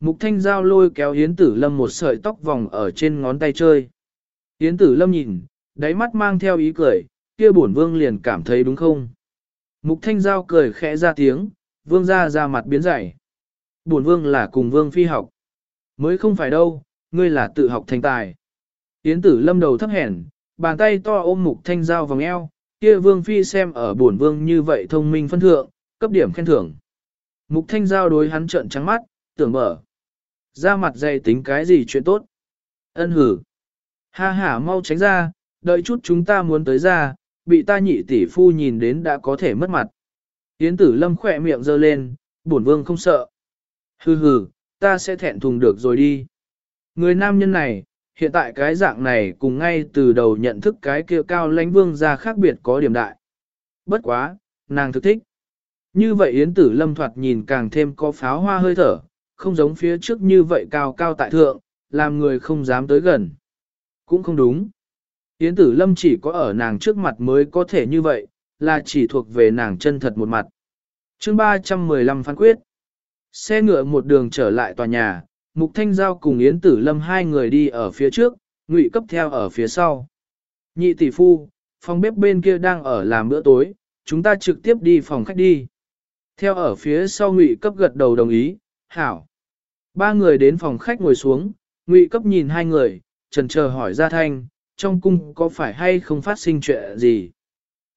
Mục thanh giao lôi kéo Yến Tử Lâm một sợi tóc vòng ở trên ngón tay chơi. Yến Tử Lâm nhìn, đáy mắt mang theo ý cười, kia bổn vương liền cảm thấy đúng không? Mục thanh giao cười khẽ ra tiếng, vương gia ra mặt biến dày. Bổn vương là cùng vương phi học. Mới không phải đâu, ngươi là tự học thành tài. Yến Tử Lâm đầu thấp hèn, bàn tay to ôm mục thanh giao vòng eo, kia vương phi xem ở bổn vương như vậy thông minh phân thượng, cấp điểm khen thưởng. Mục thanh giao đối hắn trợn trắng mắt, tưởng mở. Ra mặt dày tính cái gì chuyện tốt. Ân hử. Ha ha mau tránh ra, đợi chút chúng ta muốn tới ra, bị ta nhị tỷ phu nhìn đến đã có thể mất mặt. Yến tử lâm khỏe miệng giơ lên, bổn vương không sợ. Hừ hừ, ta sẽ thẹn thùng được rồi đi. Người nam nhân này, hiện tại cái dạng này cùng ngay từ đầu nhận thức cái kia cao lãnh vương ra khác biệt có điểm đại. Bất quá, nàng thực thích. Như vậy Yến Tử Lâm thoạt nhìn càng thêm có pháo hoa hơi thở, không giống phía trước như vậy cao cao tại thượng, làm người không dám tới gần. Cũng không đúng. Yến Tử Lâm chỉ có ở nàng trước mặt mới có thể như vậy, là chỉ thuộc về nàng chân thật một mặt. chương 315 phán quyết. Xe ngựa một đường trở lại tòa nhà, Mục Thanh Giao cùng Yến Tử Lâm hai người đi ở phía trước, Ngụy cấp theo ở phía sau. Nhị tỷ phu, phòng bếp bên kia đang ở làm bữa tối, chúng ta trực tiếp đi phòng khách đi. Theo ở phía sau Ngụy cấp gật đầu đồng ý, hảo. Ba người đến phòng khách ngồi xuống, Ngụy cấp nhìn hai người, trần chờ hỏi ra thanh, trong cung có phải hay không phát sinh chuyện gì.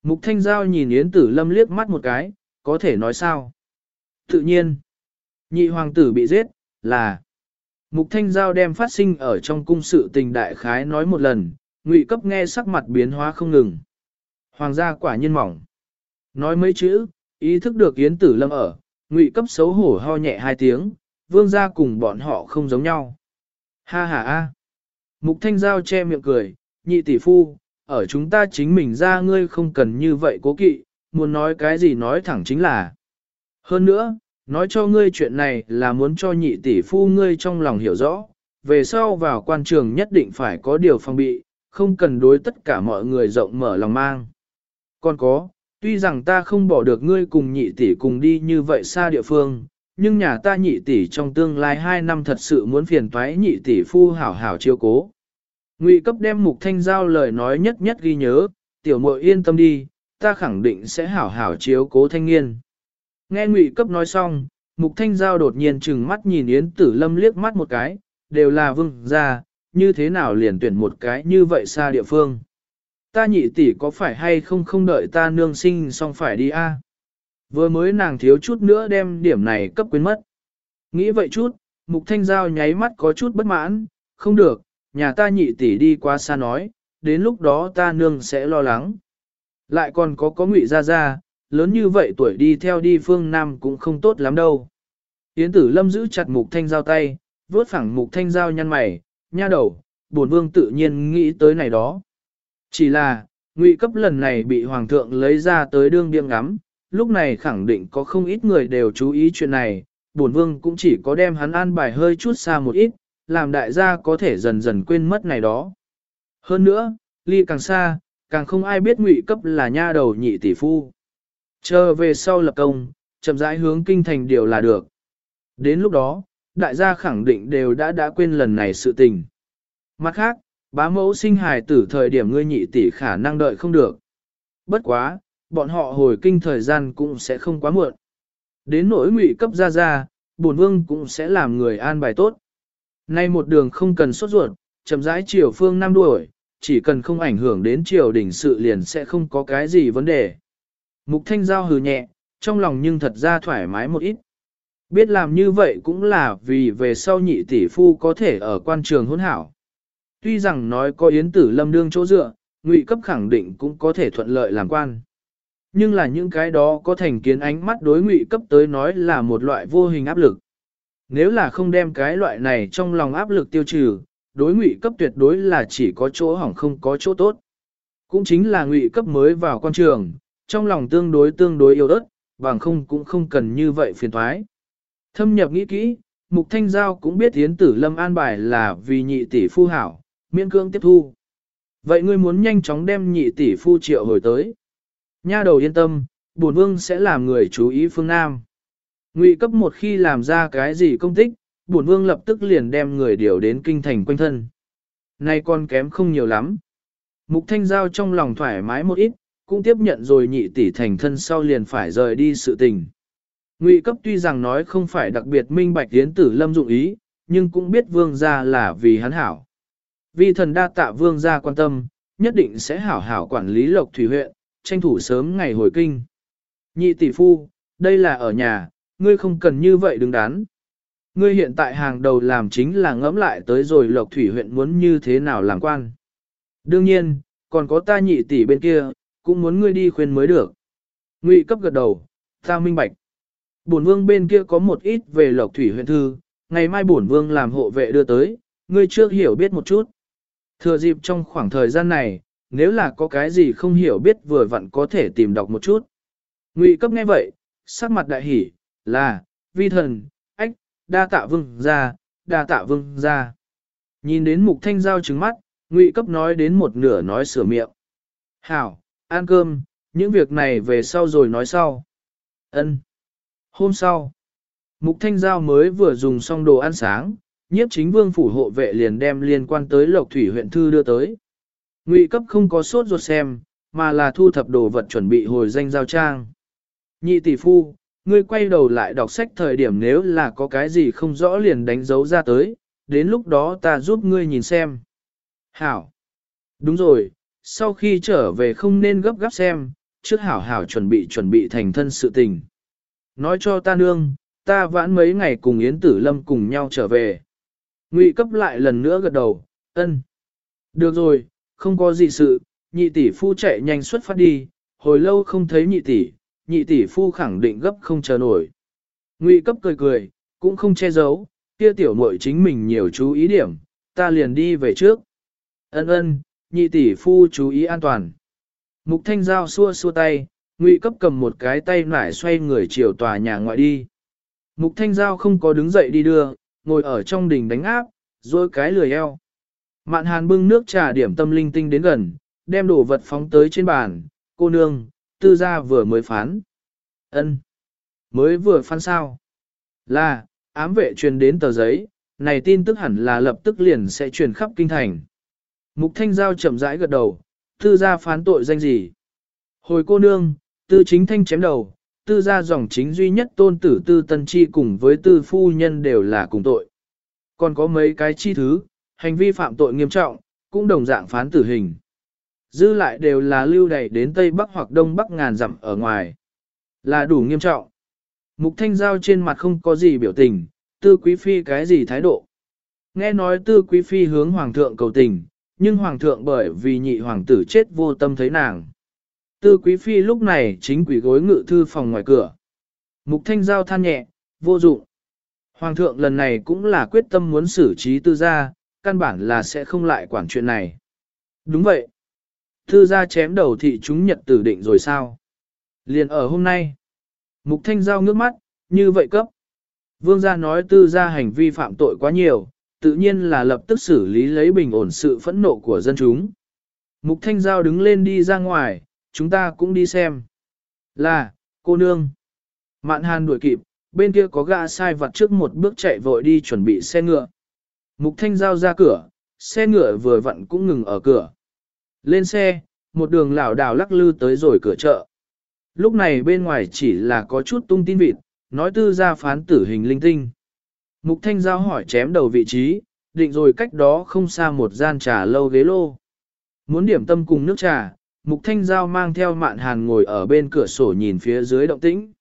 Mục Thanh Giao nhìn Yến Tử Lâm liếc mắt một cái, có thể nói sao? Tự nhiên, nhị hoàng tử bị giết, là Mục Thanh Giao đem phát sinh ở trong cung sự tình đại khái nói một lần, ngụy cấp nghe sắc mặt biến hóa không ngừng. Hoàng gia quả nhiên mỏng. Nói mấy chữ, ý thức được Yến Tử Lâm ở, ngụy cấp xấu hổ ho nhẹ hai tiếng, vương gia cùng bọn họ không giống nhau. Ha ha a. Mục Thanh Giao che miệng cười, nhị tỷ phu, ở chúng ta chính mình ra ngươi không cần như vậy cố kỵ, muốn nói cái gì nói thẳng chính là. Hơn nữa, nói cho ngươi chuyện này là muốn cho nhị tỷ phu ngươi trong lòng hiểu rõ, về sau vào quan trường nhất định phải có điều phòng bị, không cần đối tất cả mọi người rộng mở lòng mang. Còn có, tuy rằng ta không bỏ được ngươi cùng nhị tỷ cùng đi như vậy xa địa phương, nhưng nhà ta nhị tỷ trong tương lai 2 năm thật sự muốn phiền toái nhị tỷ phu hảo hảo chiêu cố. Ngụy cấp đem mục thanh giao lời nói nhất nhất ghi nhớ, tiểu muội yên tâm đi, ta khẳng định sẽ hảo hảo chiếu cố thanh niên. Nghe ngụy cấp nói xong, mục thanh giao đột nhiên chừng mắt nhìn Yến tử lâm liếc mắt một cái, đều là vương gia, như thế nào liền tuyển một cái như vậy xa địa phương. Ta nhị tỷ có phải hay không không đợi ta nương sinh xong phải đi a? Vừa mới nàng thiếu chút nữa đem điểm này cấp quyến mất. Nghĩ vậy chút, mục thanh giao nháy mắt có chút bất mãn, không được, nhà ta nhị tỷ đi quá xa nói, đến lúc đó ta nương sẽ lo lắng. Lại còn có có ngụy ra ra, lớn như vậy tuổi đi theo đi phương Nam cũng không tốt lắm đâu. Yến tử lâm giữ chặt mục thanh giao tay, vớt phẳng mục thanh giao nhăn mày, nha đầu, bổn vương tự nhiên nghĩ tới này đó. Chỉ là, ngụy cấp lần này bị hoàng thượng lấy ra tới đương điệm ngắm, lúc này khẳng định có không ít người đều chú ý chuyện này, bổn vương cũng chỉ có đem hắn an bài hơi chút xa một ít, làm đại gia có thể dần dần quên mất này đó. Hơn nữa, ly càng xa, càng không ai biết ngụy cấp là nha đầu nhị tỷ phu. Chờ về sau lập công, chậm rãi hướng kinh thành điều là được. Đến lúc đó, đại gia khẳng định đều đã đã quên lần này sự tình. Mặt khác, bá mẫu sinh hài tử thời điểm ngươi nhị tỷ khả năng đợi không được. Bất quá, bọn họ hồi kinh thời gian cũng sẽ không quá muộn. Đến nỗi ngụy cấp ra ra, bổn vương cũng sẽ làm người an bài tốt. Nay một đường không cần sốt ruột, chậm rãi chiều phương Nam đuổi, chỉ cần không ảnh hưởng đến triều đỉnh sự liền sẽ không có cái gì vấn đề. Mục thanh giao hừ nhẹ, trong lòng nhưng thật ra thoải mái một ít. Biết làm như vậy cũng là vì về sau nhị tỷ phu có thể ở quan trường hôn hảo. Tuy rằng nói có yến tử lâm đương chỗ dựa, ngụy cấp khẳng định cũng có thể thuận lợi làm quan. Nhưng là những cái đó có thành kiến ánh mắt đối ngụy cấp tới nói là một loại vô hình áp lực. Nếu là không đem cái loại này trong lòng áp lực tiêu trừ, đối ngụy cấp tuyệt đối là chỉ có chỗ hỏng không có chỗ tốt. Cũng chính là ngụy cấp mới vào quan trường, trong lòng tương đối tương đối yêu ớt, bằng không cũng không cần như vậy phiền thoái. Thâm nhập nghĩ kỹ, Mục Thanh Giao cũng biết Yến Tử Lâm an bài là vì nhị tỷ phu hảo, miễn cương tiếp thu. Vậy ngươi muốn nhanh chóng đem nhị tỷ phu triệu hồi tới. Nha đầu yên tâm, bổn vương sẽ làm người chú ý phương Nam. Ngụy cấp một khi làm ra cái gì công tích, bổn vương lập tức liền đem người điều đến kinh thành quanh thân. Nay con kém không nhiều lắm. Mục Thanh Giao trong lòng thoải mái một ít, cũng tiếp nhận rồi nhị tỷ thành thân sau liền phải rời đi sự tình. Ngụy cấp tuy rằng nói không phải đặc biệt minh bạch tiến tử lâm dụng ý, nhưng cũng biết vương gia là vì hắn hảo. Vì thần đa tạ vương gia quan tâm, nhất định sẽ hảo hảo quản lý lộc thủy huyện, tranh thủ sớm ngày hồi kinh. Nhị tỷ phu, đây là ở nhà, ngươi không cần như vậy đứng đắn. Ngươi hiện tại hàng đầu làm chính là ngẫm lại tới rồi lộc thủy huyện muốn như thế nào làm quan. Đương nhiên, còn có ta nhị tỷ bên kia, cũng muốn ngươi đi khuyên mới được. Ngụy cấp gật đầu, ta minh bạch. Bổn vương bên kia có một ít về lộc thủy huyện thư, ngày mai bổn vương làm hộ vệ đưa tới, ngươi trước hiểu biết một chút. Thừa dịp trong khoảng thời gian này, nếu là có cái gì không hiểu biết vừa vặn có thể tìm đọc một chút. Ngụy cấp nghe vậy, sắc mặt đại hỉ, là, vi thần, ách, đa tạ vương ra, đa tạ vương ra. Nhìn đến mục thanh giao trứng mắt, ngụy cấp nói đến một nửa nói sửa miệng. Hảo, ăn cơm, những việc này về sau rồi nói sau. Ân. Hôm sau, Mục Thanh Giao mới vừa dùng xong đồ ăn sáng, nhiếp chính vương phủ hộ vệ liền đem liên quan tới Lộc Thủy huyện thư đưa tới. Ngụy cấp không có sốt ruột xem, mà là thu thập đồ vật chuẩn bị hồi danh giao trang. Nhị tỷ phu, ngươi quay đầu lại đọc sách thời điểm nếu là có cái gì không rõ liền đánh dấu ra tới, đến lúc đó ta giúp ngươi nhìn xem. Hảo. Đúng rồi, sau khi trở về không nên gấp gáp xem, trước hảo hảo chuẩn bị chuẩn bị thành thân sự tình. Nói cho ta nương, ta vãn mấy ngày cùng Yến Tử Lâm cùng nhau trở về. Ngụy cấp lại lần nữa gật đầu, ân. Được rồi, không có gì sự, nhị tỷ phu chạy nhanh xuất phát đi, hồi lâu không thấy nhị tỷ, nhị tỷ phu khẳng định gấp không chờ nổi. Ngụy cấp cười cười, cũng không che giấu, kia tiểu muội chính mình nhiều chú ý điểm, ta liền đi về trước. Ân ân, nhị tỷ phu chú ý an toàn. Mục thanh giao xua xua tay, ngụy cấp cầm một cái tay nải xoay người chiều tòa nhà ngoại đi. Mục thanh giao không có đứng dậy đi đưa, ngồi ở trong đỉnh đánh áp, rồi cái lười eo. Mạn hàn bưng nước trà điểm tâm linh tinh đến gần, đem đồ vật phóng tới trên bàn, cô nương, tư gia vừa mới phán. ân Mới vừa phán sao? Là, ám vệ truyền đến tờ giấy, này tin tức hẳn là lập tức liền sẽ truyền khắp kinh thành. Mục Thanh Giao chậm rãi gật đầu, tư gia phán tội danh gì? Hồi cô nương, tư chính thanh chém đầu, tư gia dòng chính duy nhất tôn tử tư tân chi cùng với tư phu nhân đều là cùng tội. Còn có mấy cái chi thứ, hành vi phạm tội nghiêm trọng, cũng đồng dạng phán tử hình. Dư lại đều là lưu đày đến Tây Bắc hoặc Đông Bắc ngàn dặm ở ngoài. Là đủ nghiêm trọng. Mục thanh giao trên mặt không có gì biểu tình, tư quý phi cái gì thái độ. Nghe nói tư quý phi hướng hoàng thượng cầu tình, nhưng hoàng thượng bởi vì nhị hoàng tử chết vô tâm thấy nàng. Tư quý phi lúc này chính quỷ gối ngự thư phòng ngoài cửa. Mục thanh giao than nhẹ, vô dụng. Hoàng thượng lần này cũng là quyết tâm muốn xử trí tư gia, căn bản là sẽ không lại quản chuyện này. Đúng vậy. Tư gia chém đầu thị chúng nhật tử định rồi sao? Liền ở hôm nay. Mục thanh giao ngước mắt, như vậy cấp. Vương gia nói tư gia hành vi phạm tội quá nhiều, tự nhiên là lập tức xử lý lấy bình ổn sự phẫn nộ của dân chúng. Mục thanh giao đứng lên đi ra ngoài, chúng ta cũng đi xem. Là, cô nương. Mạn hàn đuổi kịp, bên kia có gã sai vặt trước một bước chạy vội đi chuẩn bị xe ngựa. Mục thanh giao ra cửa, xe ngựa vừa vặn cũng ngừng ở cửa. Lên xe, một đường lảo đảo lắc lư tới rồi cửa chợ. Lúc này bên ngoài chỉ là có chút tung tin vịt, nói tư ra phán tử hình linh tinh. Mục thanh giao hỏi chém đầu vị trí, định rồi cách đó không xa một gian trà lâu ghế lô. Muốn điểm tâm cùng nước trà, mục thanh giao mang theo mạn hàn ngồi ở bên cửa sổ nhìn phía dưới động tĩnh.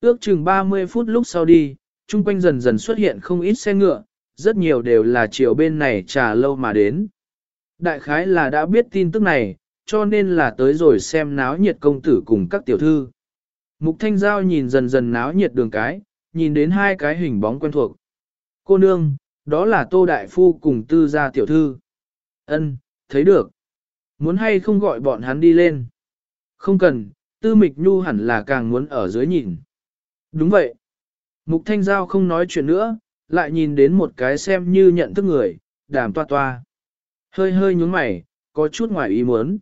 Ước chừng 30 phút lúc sau đi, chung quanh dần dần xuất hiện không ít xe ngựa, rất nhiều đều là chiều bên này trà lâu mà đến. Đại khái là đã biết tin tức này, cho nên là tới rồi xem náo nhiệt công tử cùng các tiểu thư. Mục Thanh Giao nhìn dần dần náo nhiệt đường cái, nhìn đến hai cái hình bóng quen thuộc. Cô nương, đó là Tô Đại Phu cùng tư gia tiểu thư. Ân, thấy được. Muốn hay không gọi bọn hắn đi lên? Không cần, tư mịch nhu hẳn là càng muốn ở dưới nhìn. Đúng vậy. Mục Thanh Giao không nói chuyện nữa, lại nhìn đến một cái xem như nhận thức người, đàm toa toa. Hơi hơi nhúng mày, có chút ngoài ý muốn.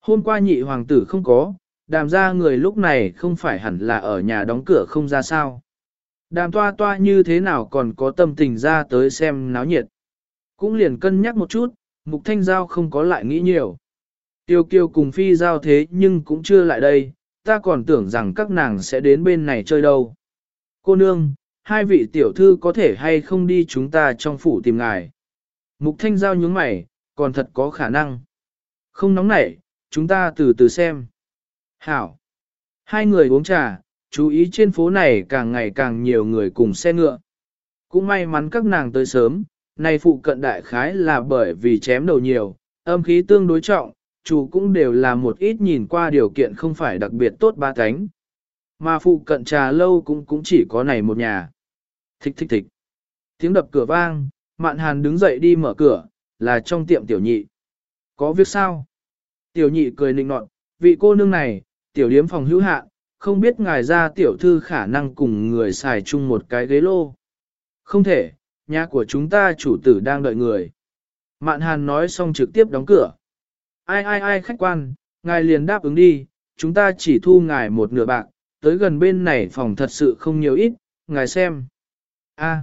Hôm qua nhị hoàng tử không có, đàm ra người lúc này không phải hẳn là ở nhà đóng cửa không ra sao. Đàm toa toa như thế nào còn có tâm tình ra tới xem náo nhiệt. Cũng liền cân nhắc một chút, mục thanh giao không có lại nghĩ nhiều. Tiêu kiêu cùng phi giao thế nhưng cũng chưa lại đây, ta còn tưởng rằng các nàng sẽ đến bên này chơi đâu. Cô nương, hai vị tiểu thư có thể hay không đi chúng ta trong phủ tìm ngài. Mục thanh giao nhướng mày, còn thật có khả năng. Không nóng nảy, chúng ta từ từ xem. Hảo. Hai người uống trà, chú ý trên phố này càng ngày càng nhiều người cùng xe ngựa. Cũng may mắn các nàng tới sớm, nay phụ cận đại khái là bởi vì chém đầu nhiều, âm khí tương đối trọng, chủ cũng đều là một ít nhìn qua điều kiện không phải đặc biệt tốt ba cánh. Mà phụ cận trà lâu cũng cũng chỉ có này một nhà. Thích thích thích. Tiếng đập cửa vang, mạn hàn đứng dậy đi mở cửa, là trong tiệm tiểu nhị. Có việc sao? Tiểu nhị cười nịnh nọt, vị cô nương này, tiểu điếm phòng hữu hạ, không biết ngài ra tiểu thư khả năng cùng người xài chung một cái ghế lô. Không thể, nhà của chúng ta chủ tử đang đợi người. Mạn hàn nói xong trực tiếp đóng cửa. Ai ai ai khách quan, ngài liền đáp ứng đi, chúng ta chỉ thu ngài một nửa bạc, tới gần bên này phòng thật sự không nhiều ít, ngài xem. A.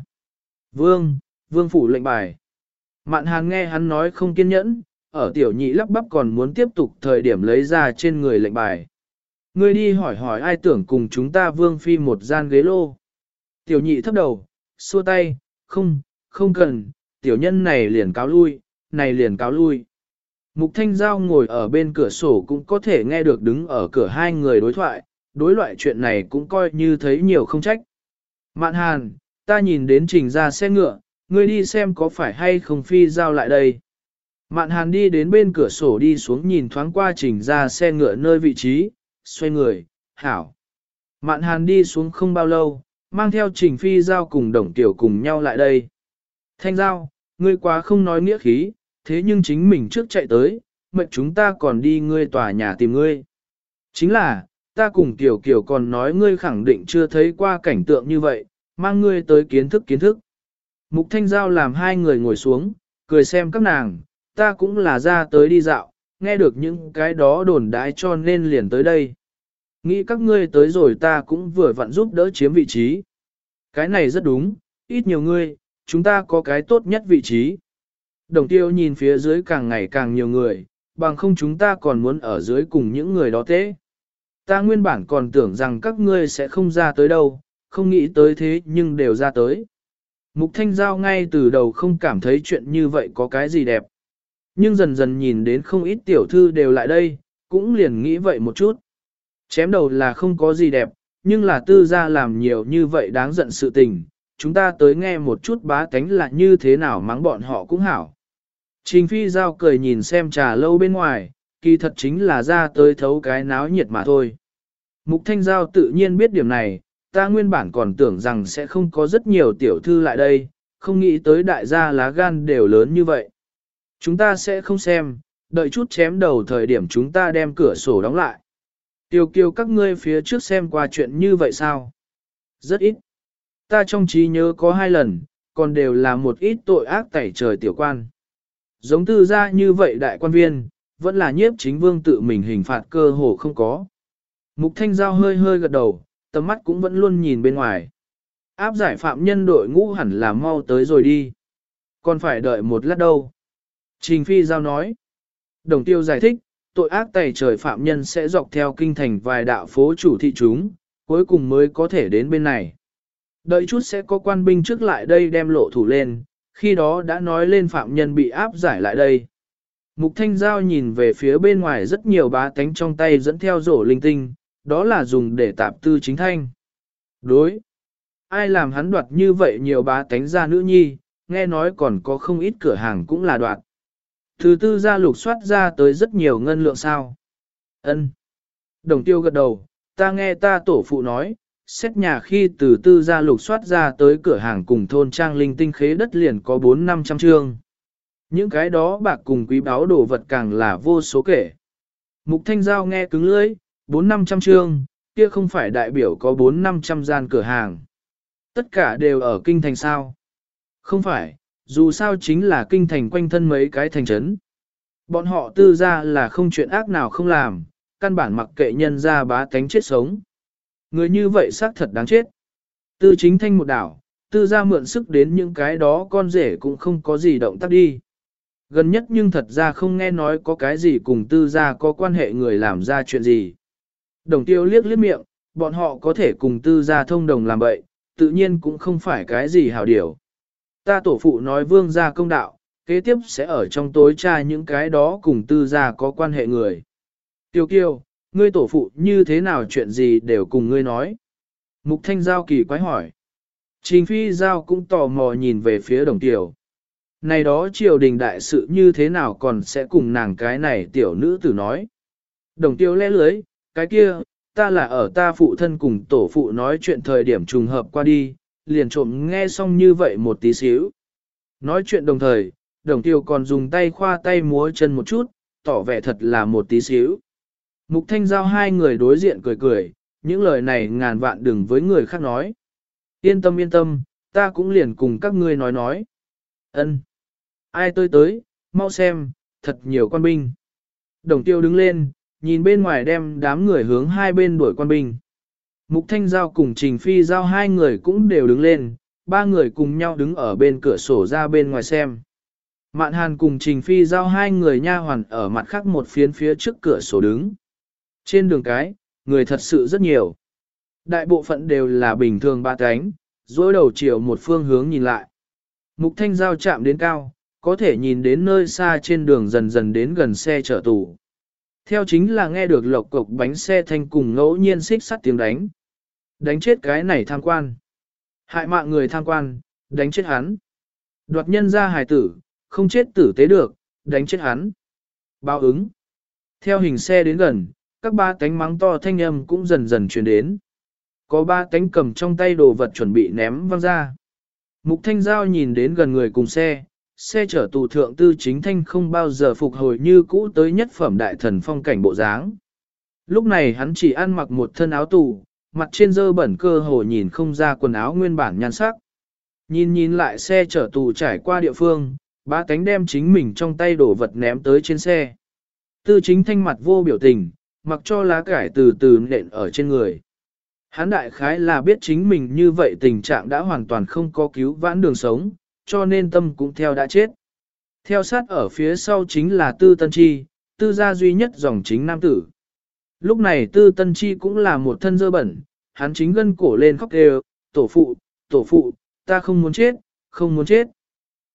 vương, vương phủ lệnh bài. Mạn hàn nghe hắn nói không kiên nhẫn, ở tiểu nhị lắp bắp còn muốn tiếp tục thời điểm lấy ra trên người lệnh bài. Ngươi đi hỏi hỏi ai tưởng cùng chúng ta vương phi một gian ghế lô. Tiểu nhị thấp đầu, xua tay, không, không cần, tiểu nhân này liền cáo lui, này liền cáo lui. Mục Thanh Giao ngồi ở bên cửa sổ cũng có thể nghe được đứng ở cửa hai người đối thoại, đối loại chuyện này cũng coi như thấy nhiều không trách. Mạn Hàn, ta nhìn đến trình ra xe ngựa, ngươi đi xem có phải hay không phi giao lại đây. Mạn Hàn đi đến bên cửa sổ đi xuống nhìn thoáng qua trình ra xe ngựa nơi vị trí, xoay người, hảo. Mạn Hàn đi xuống không bao lâu, mang theo trình phi giao cùng đồng tiểu cùng nhau lại đây. Thanh giao, ngươi quá không nói nghĩa khí, thế nhưng chính mình trước chạy tới, mệnh chúng ta còn đi ngươi tòa nhà tìm ngươi. Chính là, ta cùng tiểu kiểu còn nói ngươi khẳng định chưa thấy qua cảnh tượng như vậy, mang ngươi tới kiến thức kiến thức. Mục Thanh Giao làm hai người ngồi xuống, cười xem các nàng, ta cũng là ra tới đi dạo, nghe được những cái đó đồn đãi cho nên liền tới đây. Nghĩ các ngươi tới rồi ta cũng vừa vặn giúp đỡ chiếm vị trí. Cái này rất đúng, ít nhiều ngươi, chúng ta có cái tốt nhất vị trí. Đồng tiêu nhìn phía dưới càng ngày càng nhiều người, bằng không chúng ta còn muốn ở dưới cùng những người đó thế. Ta nguyên bản còn tưởng rằng các ngươi sẽ không ra tới đâu, không nghĩ tới thế nhưng đều ra tới. Mục Thanh Giao ngay từ đầu không cảm thấy chuyện như vậy có cái gì đẹp. Nhưng dần dần nhìn đến không ít tiểu thư đều lại đây, cũng liền nghĩ vậy một chút. Chém đầu là không có gì đẹp, nhưng là tư gia làm nhiều như vậy đáng giận sự tình, chúng ta tới nghe một chút bá tánh là như thế nào mắng bọn họ cũng hảo. Trình phi giao cười nhìn xem trà lâu bên ngoài, kỳ thật chính là ra tới thấu cái náo nhiệt mà thôi. Mục thanh giao tự nhiên biết điểm này, ta nguyên bản còn tưởng rằng sẽ không có rất nhiều tiểu thư lại đây, không nghĩ tới đại gia lá gan đều lớn như vậy. Chúng ta sẽ không xem, đợi chút chém đầu thời điểm chúng ta đem cửa sổ đóng lại. Tiêu kiều các ngươi phía trước xem qua chuyện như vậy sao? Rất ít. Ta trong trí nhớ có hai lần, còn đều là một ít tội ác tẩy trời tiểu quan. Giống tư gia như vậy đại quan viên, vẫn là nhiếp chính vương tự mình hình phạt cơ hồ không có. Mục thanh giao hơi hơi gật đầu, tầm mắt cũng vẫn luôn nhìn bên ngoài. Áp giải phạm nhân đội ngũ hẳn là mau tới rồi đi. Còn phải đợi một lát đâu. Trình Phi Giao nói. Đồng tiêu giải thích, tội ác tày trời phạm nhân sẽ dọc theo kinh thành vài đạo phố chủ thị chúng, cuối cùng mới có thể đến bên này. Đợi chút sẽ có quan binh trước lại đây đem lộ thủ lên, khi đó đã nói lên phạm nhân bị áp giải lại đây. Mục Thanh Giao nhìn về phía bên ngoài rất nhiều bá tánh trong tay dẫn theo rổ linh tinh, đó là dùng để tạp tư chính thanh. Đối. Ai làm hắn đoạt như vậy nhiều bá tánh ra nữ nhi, nghe nói còn có không ít cửa hàng cũng là đoạt. Thứ tư ra lục soát ra tới rất nhiều ngân lượng sao. ân Đồng tiêu gật đầu, ta nghe ta tổ phụ nói, xét nhà khi từ tư ra lục soát ra tới cửa hàng cùng thôn trang linh tinh khế đất liền có 4-500 trương. Những cái đó bạc cùng quý báo đồ vật càng là vô số kể. Mục Thanh Giao nghe cứng lưỡi, 4-500 trương, kia không phải đại biểu có 4-500 gian cửa hàng. Tất cả đều ở kinh thành sao? Không phải, dù sao chính là kinh thành quanh thân mấy cái thành trấn. Bọn họ tư ra là không chuyện ác nào không làm, căn bản mặc kệ nhân ra bá tánh chết sống. Người như vậy xác thật đáng chết. Tư chính thanh một đảo, tư ra mượn sức đến những cái đó con rể cũng không có gì động tác đi. Gần nhất nhưng thật ra không nghe nói có cái gì cùng tư gia có quan hệ người làm ra chuyện gì. Đồng tiêu liếc liếc miệng, bọn họ có thể cùng tư gia thông đồng làm vậy, tự nhiên cũng không phải cái gì hảo điều. Ta tổ phụ nói vương gia công đạo, kế tiếp sẽ ở trong tối tra những cái đó cùng tư gia có quan hệ người. Tiêu kiêu, ngươi tổ phụ như thế nào chuyện gì đều cùng ngươi nói. Mục thanh giao kỳ quái hỏi. Trình phi giao cũng tò mò nhìn về phía đồng tiểu. Này đó triều đình đại sự như thế nào còn sẽ cùng nàng cái này tiểu nữ tử nói. Đồng tiêu lẽ lưới, cái kia, ta là ở ta phụ thân cùng tổ phụ nói chuyện thời điểm trùng hợp qua đi, liền trộm nghe xong như vậy một tí xíu. Nói chuyện đồng thời, đồng tiêu còn dùng tay khoa tay múa chân một chút, tỏ vẻ thật là một tí xíu. Mục thanh giao hai người đối diện cười cười, những lời này ngàn vạn đừng với người khác nói. Yên tâm yên tâm, ta cũng liền cùng các ngươi nói nói. Ân, Ai tới tới, mau xem, thật nhiều quan binh. Đồng tiêu đứng lên, nhìn bên ngoài đem đám người hướng hai bên đuổi quan binh. Mục Thanh Giao cùng Trình Phi Giao hai người cũng đều đứng lên, ba người cùng nhau đứng ở bên cửa sổ ra bên ngoài xem. Mạn Hàn cùng Trình Phi Giao hai người nha hoàn ở mặt khác một phiến phía trước cửa sổ đứng. Trên đường cái, người thật sự rất nhiều. Đại bộ phận đều là bình thường ba cánh, dối đầu chiều một phương hướng nhìn lại. Mục Thanh Giao chạm đến cao, có thể nhìn đến nơi xa trên đường dần dần đến gần xe chở tù. Theo chính là nghe được lộc cộc bánh xe thanh cùng ngẫu nhiên xích sắt tiếng đánh. Đánh chết cái này tham quan. Hại mạng người tham quan, đánh chết hắn. Đoạt nhân ra hài tử, không chết tử tế được, đánh chết hắn. Báo ứng. Theo hình xe đến gần, các ba cánh mắng to thanh âm cũng dần dần truyền đến. Có ba cánh cầm trong tay đồ vật chuẩn bị ném văng ra. Mục thanh giao nhìn đến gần người cùng xe, xe chở tù thượng tư chính thanh không bao giờ phục hồi như cũ tới nhất phẩm đại thần phong cảnh bộ dáng. Lúc này hắn chỉ ăn mặc một thân áo tù, mặt trên dơ bẩn cơ hồ nhìn không ra quần áo nguyên bản nhan sắc. Nhìn nhìn lại xe chở tù trải qua địa phương, ba cánh đem chính mình trong tay đổ vật ném tới trên xe. Tư chính thanh mặt vô biểu tình, mặc cho lá cải từ từ nện ở trên người. Hắn đại khái là biết chính mình như vậy tình trạng đã hoàn toàn không có cứu vãn đường sống, cho nên tâm cũng theo đã chết. Theo sát ở phía sau chính là Tư Tân Chi, tư gia duy nhất dòng chính nam tử. Lúc này Tư Tân Chi cũng là một thân dơ bẩn, hắn chính gân cổ lên khóc kêu, tổ phụ, tổ phụ, ta không muốn chết, không muốn chết.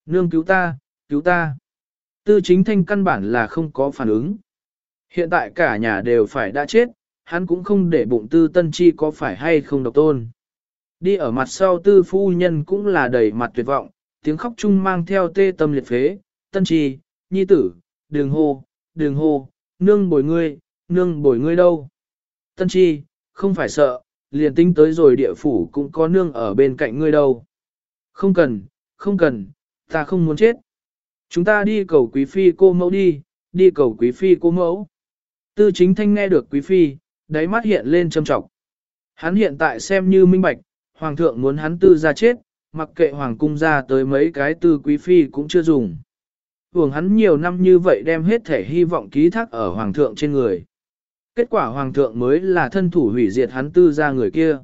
Nương cứu ta, cứu ta. Tư chính thanh căn bản là không có phản ứng. Hiện tại cả nhà đều phải đã chết, hắn cũng không để bụng tư tân chi có phải hay không độc tôn. Đi ở mặt sau tư phu nhân cũng là đầy mặt tuyệt vọng, tiếng khóc chung mang theo tê tâm liệt phế, tân trì, nhi tử, đường hô, đường hô, nương bồi ngươi, nương bồi ngươi đâu. Tân trì, không phải sợ, liền tính tới rồi địa phủ cũng có nương ở bên cạnh ngươi đâu. Không cần, không cần, ta không muốn chết. Chúng ta đi cầu quý phi cô mẫu đi, đi cầu quý phi cô mẫu. Tư chính thanh nghe được quý phi, đáy mắt hiện lên châm trọng. Hắn hiện tại xem như minh bạch, hoàng thượng muốn hắn tư ra chết, mặc kệ hoàng cung ra tới mấy cái tư quý phi cũng chưa dùng. Hưởng hắn nhiều năm như vậy đem hết thể hy vọng ký thác ở hoàng thượng trên người. Kết quả hoàng thượng mới là thân thủ hủy diệt hắn tư ra người kia.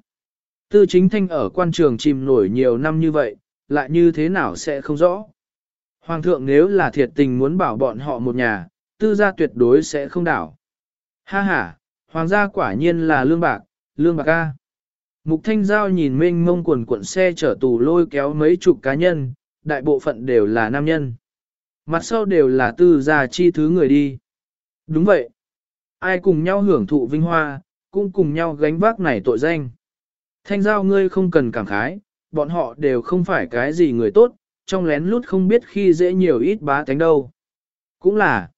Tư chính thanh ở quan trường chìm nổi nhiều năm như vậy, lại như thế nào sẽ không rõ. Hoàng thượng nếu là thiệt tình muốn bảo bọn họ một nhà, tư gia tuyệt đối sẽ không đảo. Ha ha, hoàng gia quả nhiên là lương bạc, lương bạc ca. Mục Thanh Giao nhìn mênh mông quần cuộn xe chở tù lôi kéo mấy chục cá nhân, đại bộ phận đều là nam nhân. Mặt sau đều là tư gia chi thứ người đi. Đúng vậy. Ai cùng nhau hưởng thụ vinh hoa, cũng cùng nhau gánh vác này tội danh. Thanh Giao ngươi không cần cảm khái, bọn họ đều không phải cái gì người tốt, trong lén lút không biết khi dễ nhiều ít bá tánh đâu. Cũng là,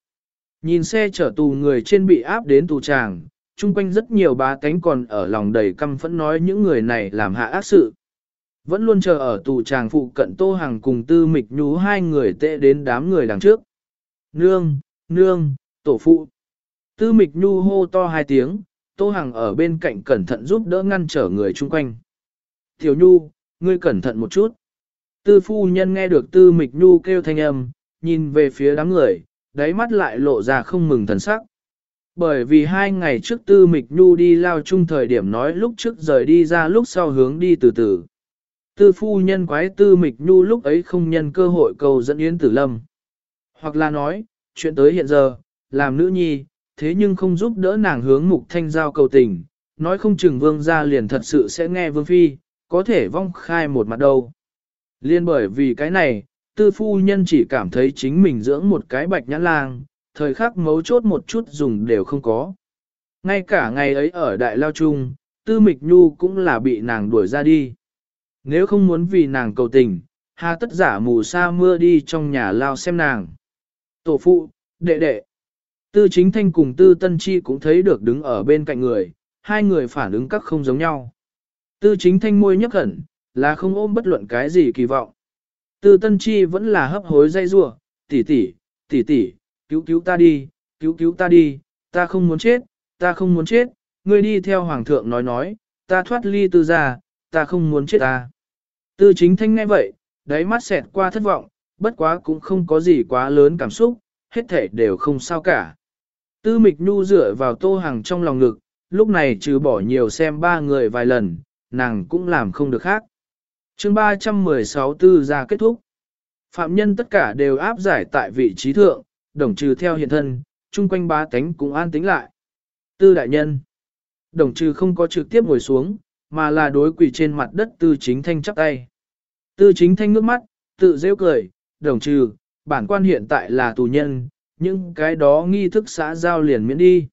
nhìn xe chở tù người trên bị áp đến tù tràng, chung quanh rất nhiều bá tánh còn ở lòng đầy căm phẫn nói những người này làm hạ ác sự. Vẫn luôn chờ ở tù tràng phụ cận Tô Hằng cùng Tư Mịch Nhú hai người tệ đến đám người đằng trước. Nương, nương, tổ phụ. Tư Mịch Nhu hô to hai tiếng, Tô Hằng ở bên cạnh cẩn thận giúp đỡ ngăn trở người chung quanh. Tiểu Nhu, ngươi cẩn thận một chút. Tư phu nhân nghe được tư mịch nhu kêu thanh âm, nhìn về phía đám người, đáy mắt lại lộ ra không mừng thần sắc. Bởi vì hai ngày trước tư mịch nhu đi lao chung thời điểm nói lúc trước rời đi ra lúc sau hướng đi từ từ. Tư phu nhân quái tư mịch nhu lúc ấy không nhân cơ hội cầu dẫn Yến Tử Lâm. Hoặc là nói, chuyện tới hiện giờ, làm nữ nhi, thế nhưng không giúp đỡ nàng hướng mục thanh giao cầu tình, nói không chừng vương gia liền thật sự sẽ nghe vương phi, có thể vong khai một mặt đâu. Liên bởi vì cái này, tư phu nhân chỉ cảm thấy chính mình dưỡng một cái bạch nhãn lang, thời khắc mấu chốt một chút dùng đều không có. Ngay cả ngày ấy ở Đại Lao Trung, tư mịch nhu cũng là bị nàng đuổi ra đi. Nếu không muốn vì nàng cầu tình, hà tất giả mù sa mưa đi trong nhà Lao xem nàng. Tổ phụ, đệ đệ. Tư chính thanh cùng tư tân chi cũng thấy được đứng ở bên cạnh người, hai người phản ứng các không giống nhau. Tư chính thanh môi nhấp khẩn, là không ôm bất luận cái gì kỳ vọng. Tư Tân Chi vẫn là hấp hối dây rua, tỷ tỷ, tỷ tỷ, cứu cứu ta đi, cứu cứu ta đi, ta không muốn chết, ta không muốn chết, ngươi đi theo hoàng thượng nói nói, ta thoát ly tư gia, ta không muốn chết ta. Tư chính thanh nghe vậy, đáy mắt xẹt qua thất vọng, bất quá cũng không có gì quá lớn cảm xúc, hết thể đều không sao cả. Tư mịch nhu dựa vào tô hàng trong lòng ngực, lúc này trừ bỏ nhiều xem ba người vài lần, nàng cũng làm không được khác chương 316 tư ra kết thúc. Phạm nhân tất cả đều áp giải tại vị trí thượng, đồng trừ theo hiện thân, chung quanh ba tánh cũng an tính lại. Tư đại nhân. Đồng trừ không có trực tiếp ngồi xuống, mà là đối quỳ trên mặt đất tư chính thanh chắp tay. Tư chính thanh ngước mắt, tự rêu cười, đồng trừ, bản quan hiện tại là tù nhân, nhưng cái đó nghi thức xã giao liền miễn đi.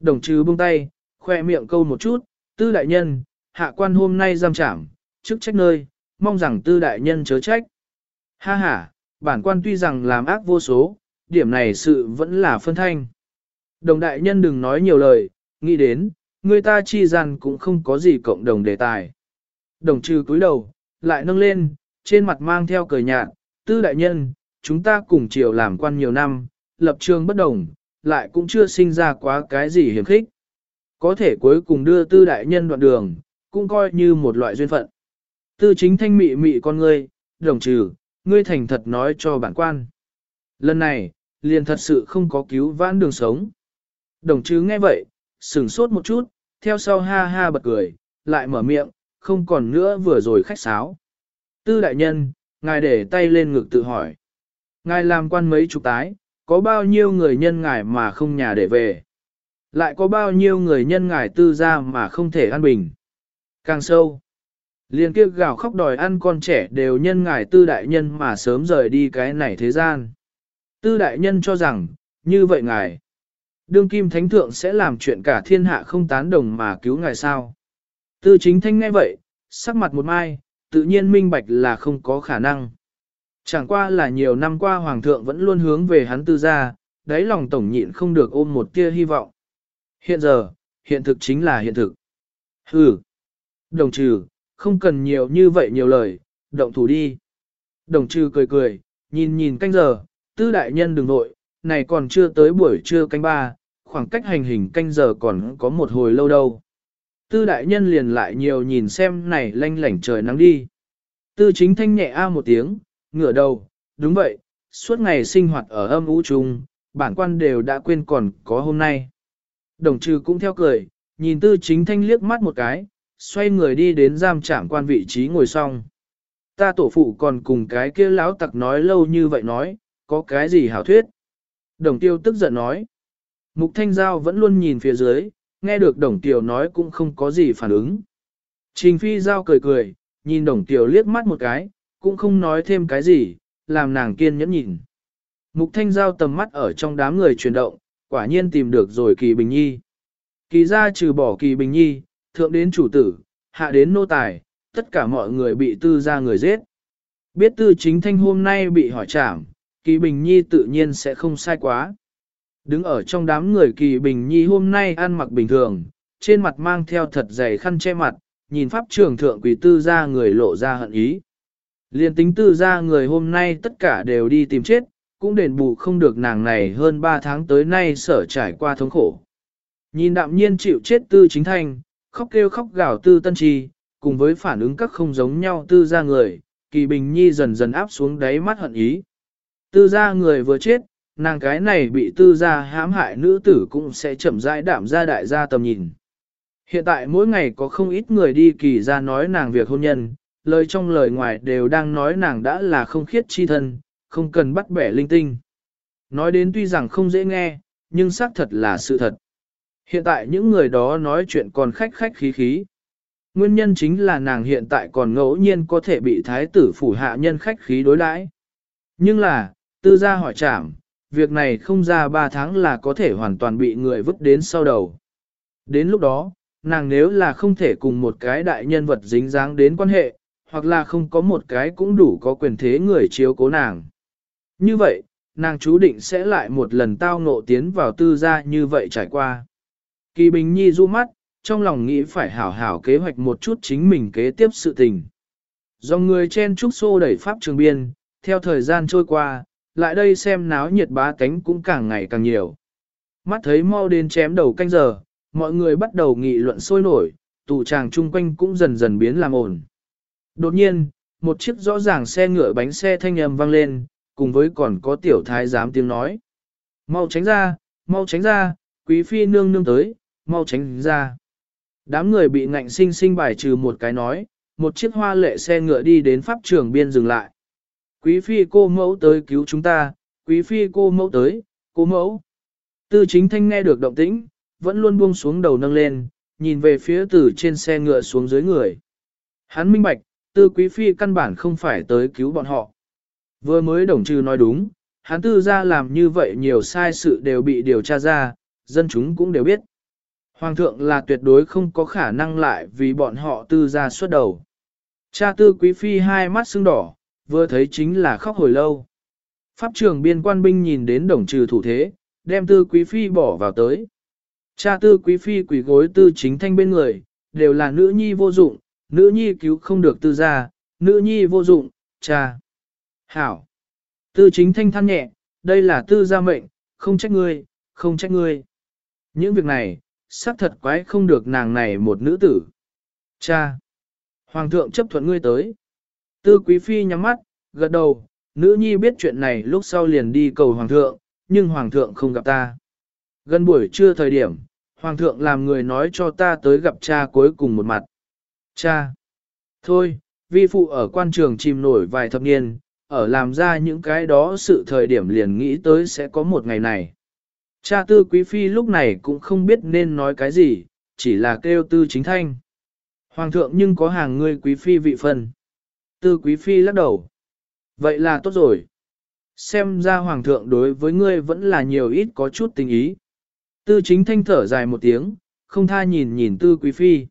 Đồng trừ buông tay, khoe miệng câu một chút, tư đại nhân, hạ quan hôm nay giam trảm, chức trách nơi, mong rằng tư đại nhân chớ trách. Ha ha, bản quan tuy rằng làm ác vô số, điểm này sự vẫn là phân thanh. Đồng đại nhân đừng nói nhiều lời, nghĩ đến, người ta chi rằng cũng không có gì cộng đồng đề tài. Đồng trừ cúi đầu, lại nâng lên, trên mặt mang theo cười nhạt, tư đại nhân, chúng ta cùng triều làm quan nhiều năm, lập trường bất đồng, lại cũng chưa sinh ra quá cái gì hiểm khích. Có thể cuối cùng đưa tư đại nhân đoạn đường, cũng coi như một loại duyên phận. Tư chính thanh mị mị con ngươi, đồng trừ, ngươi thành thật nói cho bản quan. Lần này, liền thật sự không có cứu vãn đường sống. Đồng chứ nghe vậy, sửng sốt một chút, theo sau ha ha bật cười, lại mở miệng, không còn nữa vừa rồi khách sáo. Tư đại nhân, ngài để tay lên ngực tự hỏi. Ngài làm quan mấy chục tái, có bao nhiêu người nhân ngài mà không nhà để về. Lại có bao nhiêu người nhân ngài tư ra mà không thể an bình. Càng sâu. Liên kia gào khóc đòi ăn con trẻ đều nhân ngài tư đại nhân mà sớm rời đi cái này thế gian. Tư đại nhân cho rằng, như vậy ngài, đương kim thánh thượng sẽ làm chuyện cả thiên hạ không tán đồng mà cứu ngài sao. Tư chính thanh nghe vậy, sắc mặt một mai, tự nhiên minh bạch là không có khả năng. Chẳng qua là nhiều năm qua hoàng thượng vẫn luôn hướng về hắn tư gia, đáy lòng tổng nhịn không được ôm một tia hy vọng. Hiện giờ, hiện thực chính là hiện thực. Hừ, đồng trừ, không cần nhiều như vậy nhiều lời, động thủ đi. Đồng trừ cười cười, nhìn nhìn canh giờ, tư đại nhân đừng nội, này còn chưa tới buổi trưa canh ba, khoảng cách hành hình canh giờ còn có một hồi lâu đâu. Tư đại nhân liền lại nhiều nhìn xem này lanh lảnh trời nắng đi. Tư chính thanh nhẹ a một tiếng, ngửa đầu, đúng vậy, suốt ngày sinh hoạt ở âm vũ trung, bản quan đều đã quên còn có hôm nay. Đồng trừ cũng theo cười, nhìn tư chính thanh liếc mắt một cái, xoay người đi đến giam trạm quan vị trí ngồi xong. Ta tổ phụ còn cùng cái kia lão tặc nói lâu như vậy nói, có cái gì hảo thuyết? Đồng tiêu tức giận nói. Mục thanh giao vẫn luôn nhìn phía dưới, nghe được đồng tiêu nói cũng không có gì phản ứng. Trình phi giao cười cười, nhìn đồng tiêu liếc mắt một cái, cũng không nói thêm cái gì, làm nàng kiên nhẫn nhìn. Mục thanh giao tầm mắt ở trong đám người chuyển động, quả nhiên tìm được rồi kỳ bình nhi. Kỳ ra trừ bỏ kỳ bình nhi, thượng đến chủ tử, hạ đến nô tài, tất cả mọi người bị tư ra người giết. Biết tư chính thanh hôm nay bị hỏi trảm, kỳ bình nhi tự nhiên sẽ không sai quá. Đứng ở trong đám người kỳ bình nhi hôm nay ăn mặc bình thường, trên mặt mang theo thật dày khăn che mặt, nhìn pháp trường thượng quỷ tư ra người lộ ra hận ý. Liên tính tư ra người hôm nay tất cả đều đi tìm chết, cũng đền bù không được nàng này hơn 3 tháng tới nay sở trải qua thống khổ. Nhìn đạm nhiên chịu chết tư chính thanh, khóc kêu khóc gào tư tân trì, cùng với phản ứng các không giống nhau tư ra người, kỳ bình nhi dần dần áp xuống đáy mắt hận ý. Tư gia người vừa chết, nàng cái này bị tư gia hãm hại nữ tử cũng sẽ chậm rãi đảm ra đại gia tầm nhìn. Hiện tại mỗi ngày có không ít người đi kỳ ra nói nàng việc hôn nhân, lời trong lời ngoài đều đang nói nàng đã là không khiết chi thân, không cần bắt bẻ linh tinh. Nói đến tuy rằng không dễ nghe, nhưng xác thật là sự thật. Hiện tại những người đó nói chuyện còn khách khách khí khí. Nguyên nhân chính là nàng hiện tại còn ngẫu nhiên có thể bị thái tử phủ hạ nhân khách khí đối đãi. Nhưng là, tư gia hỏi trảm, việc này không ra 3 tháng là có thể hoàn toàn bị người vứt đến sau đầu. Đến lúc đó, nàng nếu là không thể cùng một cái đại nhân vật dính dáng đến quan hệ, hoặc là không có một cái cũng đủ có quyền thế người chiếu cố nàng. Như vậy, nàng chú định sẽ lại một lần tao ngộ tiến vào tư gia như vậy trải qua. Kỳ Bình Nhi du mắt, trong lòng nghĩ phải hảo hảo kế hoạch một chút chính mình kế tiếp sự tình. Do người chen trúc xô đẩy pháp trường biên, theo thời gian trôi qua, lại đây xem náo nhiệt bá cánh cũng càng ngày càng nhiều. Mắt thấy mau đến chém đầu canh giờ, mọi người bắt đầu nghị luận sôi nổi, tụ tràng chung quanh cũng dần dần biến làm ổn. Đột nhiên, một chiếc rõ ràng xe ngựa bánh xe thanh âm vang lên, cùng với còn có tiểu thái giám tiếng nói. Mau tránh ra, mau tránh ra, quý phi nương nương tới, mau tránh ra. Đám người bị ngạnh sinh sinh bài trừ một cái nói, một chiếc hoa lệ xe ngựa đi đến pháp trường biên dừng lại. Quý phi cô mẫu tới cứu chúng ta, quý phi cô mẫu tới, cô mẫu. Tư chính thanh nghe được động tĩnh, vẫn luôn buông xuống đầu nâng lên, nhìn về phía từ trên xe ngựa xuống dưới người. Hắn minh bạch, tư quý phi căn bản không phải tới cứu bọn họ. Vừa mới đồng trừ nói đúng, hắn tư ra làm như vậy nhiều sai sự đều bị điều tra ra, dân chúng cũng đều biết. Hoàng thượng là tuyệt đối không có khả năng lại vì bọn họ tư ra suốt đầu. Cha tư quý phi hai mắt sưng đỏ, vừa thấy chính là khóc hồi lâu. Pháp trường biên quan binh nhìn đến đồng trừ thủ thế, đem tư quý phi bỏ vào tới. Cha tư quý phi quỷ gối tư chính thanh bên người, đều là nữ nhi vô dụng, nữ nhi cứu không được tư gia, nữ nhi vô dụng, cha. Hảo. Tư chính thanh than nhẹ, đây là tư gia mệnh, không trách ngươi, không trách ngươi. Những việc này, xác thật quái không được nàng này một nữ tử. Cha! Hoàng thượng chấp thuận ngươi tới. Tư quý phi nhắm mắt, gật đầu, nữ nhi biết chuyện này lúc sau liền đi cầu hoàng thượng, nhưng hoàng thượng không gặp ta. Gần buổi trưa thời điểm, hoàng thượng làm người nói cho ta tới gặp cha cuối cùng một mặt. Cha! Thôi, vi phụ ở quan trường chìm nổi vài thập niên, ở làm ra những cái đó sự thời điểm liền nghĩ tới sẽ có một ngày này. Cha tư quý phi lúc này cũng không biết nên nói cái gì, chỉ là kêu tư chính thanh. Hoàng thượng nhưng có hàng ngươi quý phi vị phân. Tư quý phi lắc đầu. Vậy là tốt rồi. Xem ra hoàng thượng đối với ngươi vẫn là nhiều ít có chút tình ý. Tư chính thanh thở dài một tiếng, không tha nhìn nhìn tư quý phi.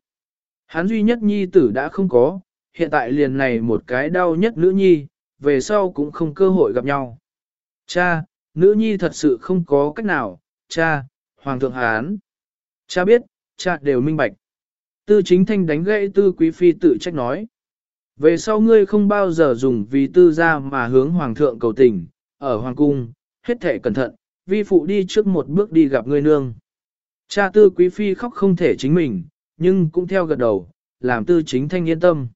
Hắn duy nhất nhi tử đã không có, hiện tại liền này một cái đau nhất nữ nhi, về sau cũng không cơ hội gặp nhau. Cha, nữ nhi thật sự không có cách nào, cha, hoàng thượng hán. Cha biết, cha đều minh bạch. Tư chính thanh đánh gãy tư quý phi tự trách nói. Về sau ngươi không bao giờ dùng vì tư gia mà hướng hoàng thượng cầu tình, ở hoàng cung, hết thể cẩn thận, vi phụ đi trước một bước đi gặp ngươi nương. Cha tư quý phi khóc không thể chính mình, nhưng cũng theo gật đầu, làm tư chính thanh yên tâm.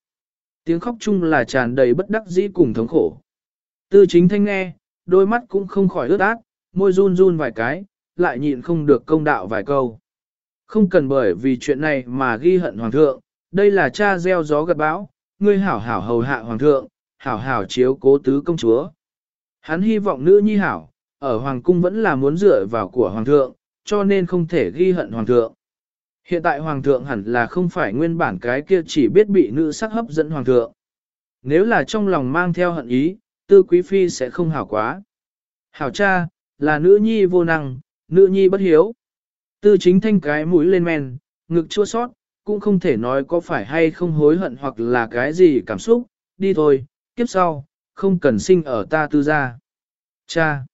Tiếng khóc chung là tràn đầy bất đắc dĩ cùng thống khổ. Tư chính thanh nghe, đôi mắt cũng không khỏi ướt át, môi run run vài cái, lại nhịn không được công đạo vài câu. Không cần bởi vì chuyện này mà ghi hận hoàng thượng, đây là cha gieo gió gật bão, ngươi hảo hảo hầu hạ hoàng thượng, hảo hảo chiếu cố tứ công chúa. Hắn hy vọng nữ nhi hảo, ở hoàng cung vẫn là muốn dựa vào của hoàng thượng, cho nên không thể ghi hận hoàng thượng. Hiện tại hoàng thượng hẳn là không phải nguyên bản cái kia chỉ biết bị nữ sắc hấp dẫn hoàng thượng. Nếu là trong lòng mang theo hận ý, tư quý phi sẽ không hảo quá. Hảo cha, là nữ nhi vô năng, nữ nhi bất hiếu. Tư chính thanh cái mũi lên men, ngực chua sót, cũng không thể nói có phải hay không hối hận hoặc là cái gì cảm xúc, đi thôi, kiếp sau, không cần sinh ở ta tư gia. Cha!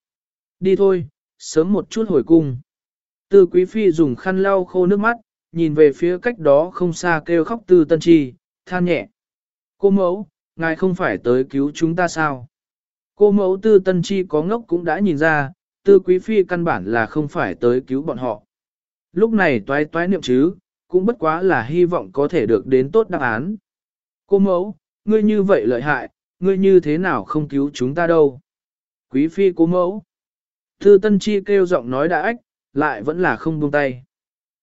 Đi thôi, sớm một chút hồi cung. Tư quý phi dùng khăn lau khô nước mắt, nhìn về phía cách đó không xa kêu khóc tư tân chi, than nhẹ. Cô mẫu, ngài không phải tới cứu chúng ta sao? Cô mẫu tư tân chi có ngốc cũng đã nhìn ra, tư quý phi căn bản là không phải tới cứu bọn họ. Lúc này toái toái niệm chứ, cũng bất quá là hy vọng có thể được đến tốt đáp án. Cô mẫu, ngươi như vậy lợi hại, ngươi như thế nào không cứu chúng ta đâu? Quý phi cô mẫu. Tư tân chi kêu giọng nói đã ách, lại vẫn là không buông tay.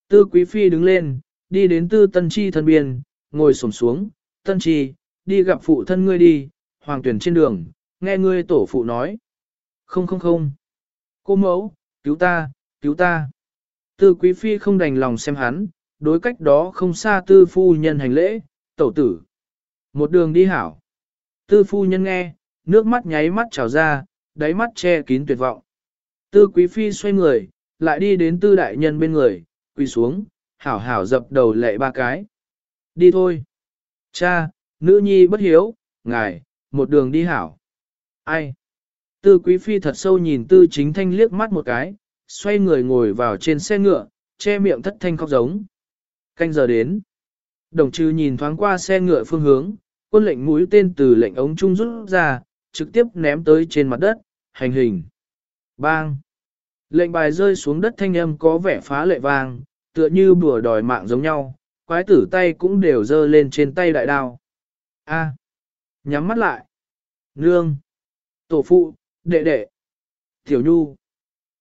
Tư quý phi đứng lên, đi đến tư tân chi thân biên, ngồi xổm xuống, tân chi, đi gặp phụ thân ngươi đi, hoàng tuyển trên đường, nghe ngươi tổ phụ nói. Không không không. Cô mẫu, cứu ta, cứu ta. Tư quý phi không đành lòng xem hắn, đối cách đó không xa tư phu nhân hành lễ, tẩu tử. Một đường đi hảo. Tư phu nhân nghe, nước mắt nháy mắt trào ra, đáy mắt che kín tuyệt vọng. Tư quý phi xoay người, lại đi đến tư đại nhân bên người, quỳ xuống, hảo hảo dập đầu lệ ba cái. Đi thôi. Cha, nữ nhi bất hiếu, ngài, một đường đi hảo. Ai? Tư quý phi thật sâu nhìn tư chính thanh liếc mắt một cái, xoay người ngồi vào trên xe ngựa, che miệng thất thanh khóc giống. Canh giờ đến. Đồng trừ nhìn thoáng qua xe ngựa phương hướng, quân lệnh mũi tên từ lệnh ống trung rút ra, trực tiếp ném tới trên mặt đất, hành hình. Bang! Lệnh bài rơi xuống đất thanh âm có vẻ phá lệ vang, tựa như bùa đòi mạng giống nhau, quái tử tay cũng đều dơ lên trên tay đại đao. A. Nhắm mắt lại. Nương. Tổ phụ, đệ đệ. Tiểu Nhu.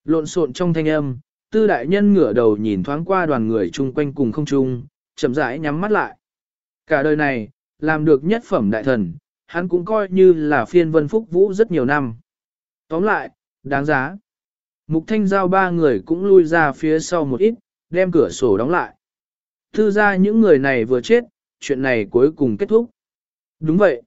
Lộn xộn trong thanh âm, tư đại nhân ngửa đầu nhìn thoáng qua đoàn người chung quanh cùng không chung, chậm rãi nhắm mắt lại. Cả đời này, làm được nhất phẩm đại thần, hắn cũng coi như là phiên vân phúc vũ rất nhiều năm. Tóm lại, đáng giá. Mục thanh giao ba người cũng lui ra phía sau một ít, đem cửa sổ đóng lại. Thư ra những người này vừa chết, chuyện này cuối cùng kết thúc. Đúng vậy.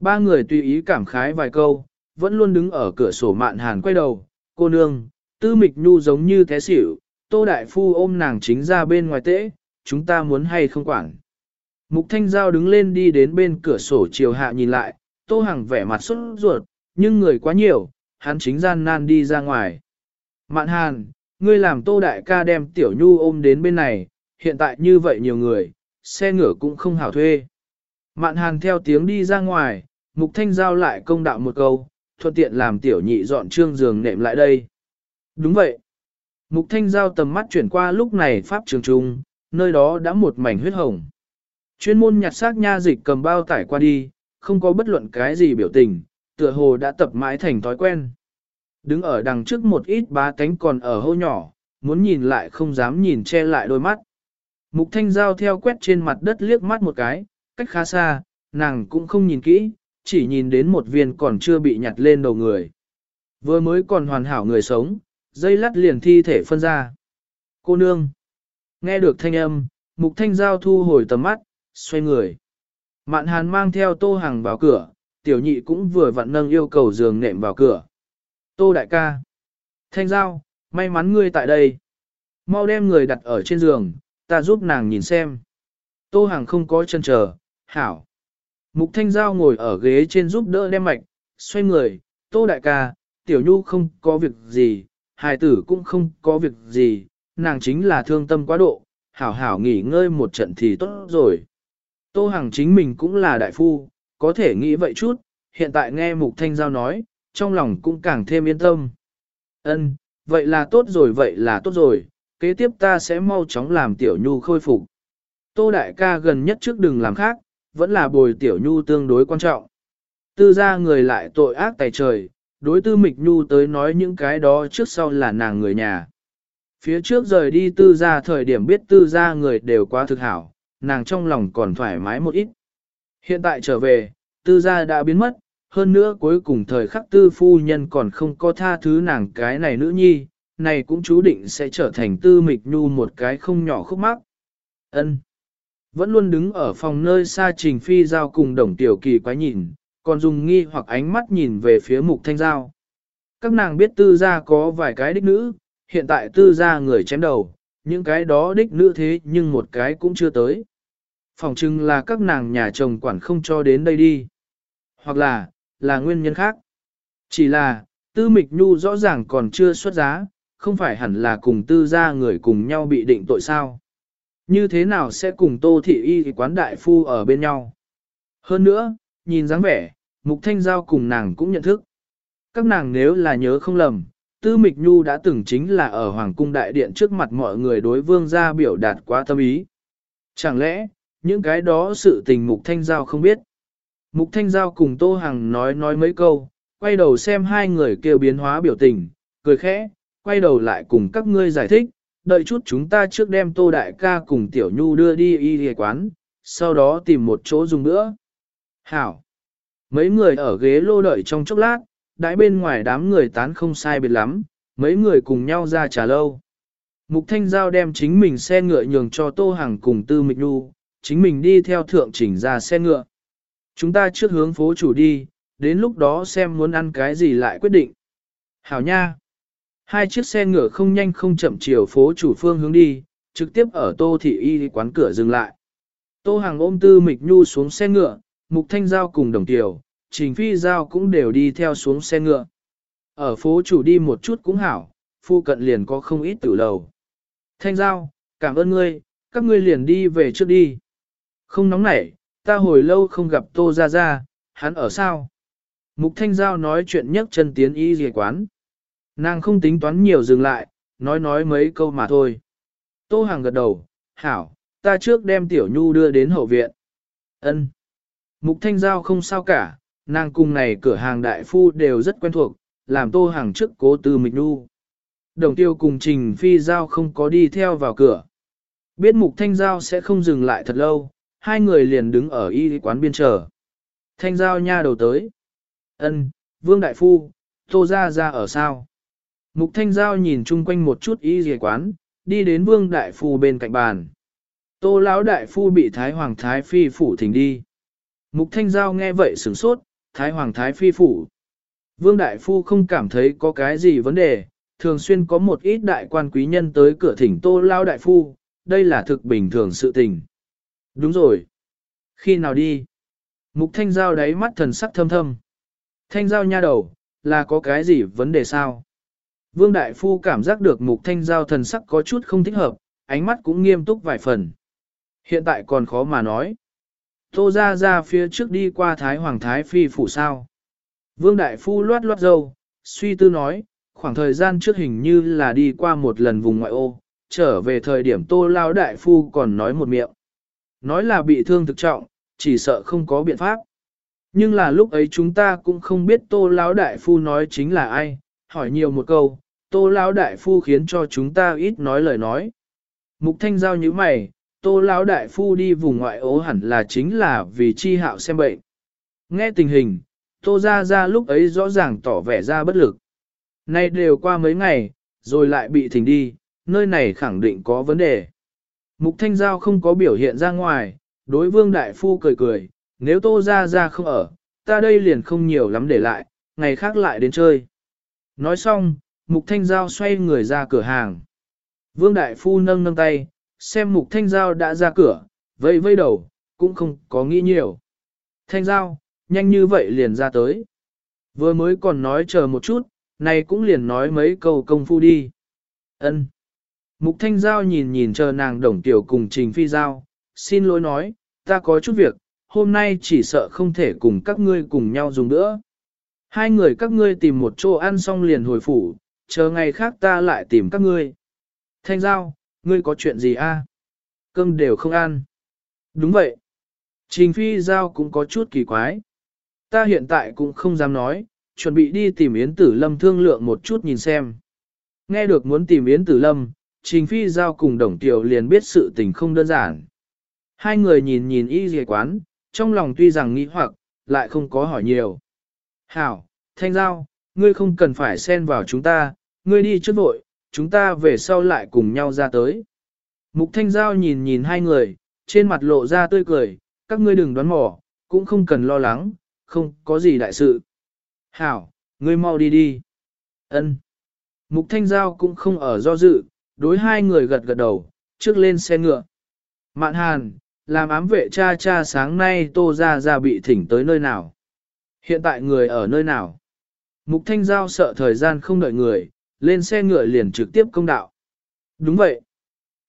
Ba người tùy ý cảm khái vài câu, vẫn luôn đứng ở cửa sổ mạn hàn quay đầu. Cô nương, tư mịch nhu giống như thế xỉu, tô đại phu ôm nàng chính ra bên ngoài tễ, chúng ta muốn hay không quản. Mục thanh giao đứng lên đi đến bên cửa sổ chiều hạ nhìn lại, tô hằng vẻ mặt xuất ruột, nhưng người quá nhiều, hắn chính gian nan đi ra ngoài. Mạn hàn, ngươi làm tô đại ca đem tiểu nhu ôm đến bên này, hiện tại như vậy nhiều người, xe ngựa cũng không hảo thuê. Mạn hàn theo tiếng đi ra ngoài, mục thanh giao lại công đạo một câu, thuận tiện làm tiểu nhị dọn trương giường nệm lại đây. Đúng vậy. Mục thanh giao tầm mắt chuyển qua lúc này pháp trường trung, nơi đó đã một mảnh huyết hồng. Chuyên môn nhặt xác nha dịch cầm bao tải qua đi, không có bất luận cái gì biểu tình, tựa hồ đã tập mãi thành thói quen. Đứng ở đằng trước một ít bá cánh còn ở hô nhỏ, muốn nhìn lại không dám nhìn che lại đôi mắt. Mục thanh giao theo quét trên mặt đất liếc mắt một cái, cách khá xa, nàng cũng không nhìn kỹ, chỉ nhìn đến một viên còn chưa bị nhặt lên đầu người. Vừa mới còn hoàn hảo người sống, dây lắt liền thi thể phân ra. Cô nương. Nghe được thanh âm, mục thanh giao thu hồi tầm mắt, xoay người. Mạn hàn mang theo tô hàng vào cửa, tiểu nhị cũng vừa vặn nâng yêu cầu giường nệm vào cửa. Tô đại ca. Thanh giao, may mắn ngươi tại đây. Mau đem người đặt ở trên giường, ta giúp nàng nhìn xem. Tô hàng không có chân chờ, hảo. Mục thanh giao ngồi ở ghế trên giúp đỡ đem mạch, xoay người, tô đại ca, tiểu nhu không có việc gì, hài tử cũng không có việc gì, nàng chính là thương tâm quá độ, hảo hảo nghỉ ngơi một trận thì tốt rồi. Tô Hằng chính mình cũng là đại phu, có thể nghĩ vậy chút, hiện tại nghe Mục Thanh Giao nói, trong lòng cũng càng thêm yên tâm. Ân, vậy là tốt rồi vậy là tốt rồi, kế tiếp ta sẽ mau chóng làm Tiểu Nhu khôi phục. Tô Đại ca gần nhất trước đừng làm khác, vẫn là bồi Tiểu Nhu tương đối quan trọng. Tư ra người lại tội ác tài trời, đối tư mịch Nhu tới nói những cái đó trước sau là nàng người nhà. Phía trước rời đi tư ra thời điểm biết tư ra người đều quá thực hảo, nàng trong lòng còn thoải mái một ít. Hiện tại trở về, tư gia đã biến mất, hơn nữa cuối cùng thời khắc tư phu nhân còn không có tha thứ nàng cái này nữ nhi, này cũng chú định sẽ trở thành tư mịch nhu một cái không nhỏ khúc mắc. ân Vẫn luôn đứng ở phòng nơi xa trình phi giao cùng đồng tiểu kỳ quái nhìn, còn dùng nghi hoặc ánh mắt nhìn về phía mục thanh giao. Các nàng biết tư gia có vài cái đích nữ, hiện tại tư gia người chém đầu, những cái đó đích nữ thế nhưng một cái cũng chưa tới. Phòng chừng là các nàng nhà chồng quản không cho đến đây đi. Hoặc là, là nguyên nhân khác. Chỉ là, tư mịch nhu rõ ràng còn chưa xuất giá, không phải hẳn là cùng tư gia người cùng nhau bị định tội sao. Như thế nào sẽ cùng tô thị y quán đại phu ở bên nhau. Hơn nữa, nhìn dáng vẻ, mục thanh giao cùng nàng cũng nhận thức. Các nàng nếu là nhớ không lầm, tư mịch nhu đã từng chính là ở hoàng cung đại điện trước mặt mọi người đối vương gia biểu đạt quá tâm ý. Chẳng lẽ, những cái đó sự tình Mục Thanh Giao không biết. Mục Thanh Giao cùng Tô Hằng nói nói mấy câu, quay đầu xem hai người kêu biến hóa biểu tình, cười khẽ, quay đầu lại cùng các ngươi giải thích, đợi chút chúng ta trước đem Tô Đại ca cùng Tiểu Nhu đưa đi y ghề quán, sau đó tìm một chỗ dùng nữa. Hảo! Mấy người ở ghế lô đợi trong chốc lát, đãi bên ngoài đám người tán không sai biệt lắm, mấy người cùng nhau ra trà lâu. Mục Thanh Giao đem chính mình xe ngựa nhường cho Tô Hằng cùng Tư Mịch Nhu, chính mình đi theo thượng chỉnh ra xe ngựa. Chúng ta trước hướng phố chủ đi, đến lúc đó xem muốn ăn cái gì lại quyết định. Hảo nha! Hai chiếc xe ngựa không nhanh không chậm chiều phố chủ phương hướng đi, trực tiếp ở Tô Thị Y quán cửa dừng lại. Tô Hằng ôm tư mịch nhu xuống xe ngựa, Mục Thanh Giao cùng đồng tiểu, Trình Phi Giao cũng đều đi theo xuống xe ngựa. Ở phố chủ đi một chút cũng hảo, phu cận liền có không ít tử lầu. Thanh Giao, cảm ơn ngươi, các ngươi liền đi về trước đi. Không nóng nảy, ta hồi lâu không gặp Tô Gia Gia, hắn ở sao? Mục Thanh Giao nói chuyện nhất chân tiến y dề quán. Nàng không tính toán nhiều dừng lại, nói nói mấy câu mà thôi. Tô Hàng gật đầu, hảo, ta trước đem Tiểu Nhu đưa đến hậu viện. Ân. Mục Thanh Giao không sao cả, nàng cùng này cửa hàng đại phu đều rất quen thuộc, làm Tô Hàng trước cố tư mịch nu. Đồng tiêu cùng Trình Phi Giao không có đi theo vào cửa. Biết Mục Thanh Giao sẽ không dừng lại thật lâu, hai người liền đứng ở y quán biên chờ. Thanh giao nha đầu tới. ân Vương Đại Phu, Tô Gia Gia ở sao? Mục Thanh Giao nhìn chung quanh một chút y dì quán, đi đến Vương Đại Phu bên cạnh bàn. Tô Lão Đại Phu bị Thái Hoàng Thái Phi phủ thỉnh đi. Mục Thanh Giao nghe vậy sửng sốt, Thái Hoàng Thái Phi phủ. Vương Đại Phu không cảm thấy có cái gì vấn đề, thường xuyên có một ít đại quan quý nhân tới cửa thỉnh Tô Lão Đại Phu, đây là thực bình thường sự tình. Đúng rồi. Khi nào đi? Mục thanh giao đáy mắt thần sắc thâm thâm. Thanh giao nha đầu, là có cái gì vấn đề sao? Vương Đại Phu cảm giác được mục thanh giao thần sắc có chút không thích hợp, ánh mắt cũng nghiêm túc vài phần. Hiện tại còn khó mà nói. Tô ra ra phía trước đi qua Thái Hoàng Thái Phi phủ sao. Vương Đại Phu loát loát dâu, suy tư nói, khoảng thời gian trước hình như là đi qua một lần vùng ngoại ô, trở về thời điểm tô lao đại phu còn nói một miệng. Nói là bị thương thực trọng, chỉ sợ không có biện pháp. Nhưng là lúc ấy chúng ta cũng không biết tô lão đại phu nói chính là ai, hỏi nhiều một câu, tô lão đại phu khiến cho chúng ta ít nói lời nói. Mục thanh giao như mày, tô lão đại phu đi vùng ngoại ố hẳn là chính là vì chi hạo xem bệnh. Nghe tình hình, tô ra ra lúc ấy rõ ràng tỏ vẻ ra bất lực. Nay đều qua mấy ngày, rồi lại bị thỉnh đi, nơi này khẳng định có vấn đề. Mục Thanh Giao không có biểu hiện ra ngoài, đối vương đại phu cười cười, nếu tô ra ra không ở, ta đây liền không nhiều lắm để lại, ngày khác lại đến chơi. Nói xong, Mục Thanh Giao xoay người ra cửa hàng. Vương đại phu nâng nâng tay, xem Mục Thanh Giao đã ra cửa, vây vây đầu, cũng không có nghĩ nhiều. Thanh Giao, nhanh như vậy liền ra tới. Vừa mới còn nói chờ một chút, này cũng liền nói mấy câu công phu đi. Ân. Mục Thanh Giao nhìn nhìn chờ nàng đồng tiểu cùng Trình Phi Giao, xin lỗi nói, ta có chút việc, hôm nay chỉ sợ không thể cùng các ngươi cùng nhau dùng nữa. Hai người các ngươi tìm một chỗ ăn xong liền hồi phủ, chờ ngày khác ta lại tìm các ngươi. Thanh Giao, ngươi có chuyện gì a? Cơm đều không ăn. Đúng vậy. Trình Phi Giao cũng có chút kỳ quái. Ta hiện tại cũng không dám nói, chuẩn bị đi tìm Yến Tử Lâm thương lượng một chút nhìn xem. Nghe được muốn tìm Yến Tử Lâm, Trình Phi Giao cùng Đồng Tiểu liền biết sự tình không đơn giản. Hai người nhìn nhìn y dề quán, trong lòng tuy rằng nghĩ hoặc, lại không có hỏi nhiều. Hảo, Thanh Giao, ngươi không cần phải xen vào chúng ta, ngươi đi trước vội, chúng ta về sau lại cùng nhau ra tới. Mục Thanh Giao nhìn nhìn hai người, trên mặt lộ ra tươi cười, các ngươi đừng đoán mò, cũng không cần lo lắng, không có gì đại sự. Hảo, ngươi mau đi đi. Ân. Mục Thanh Giao cũng không ở do dự, đối hai người gật gật đầu, trước lên xe ngựa. Mạn Hàn, làm ám vệ cha cha sáng nay Tô Gia Gia bị thỉnh tới nơi nào? Hiện tại người ở nơi nào? Mục Thanh Giao sợ thời gian không đợi người, lên xe ngựa liền trực tiếp công đạo. Đúng vậy.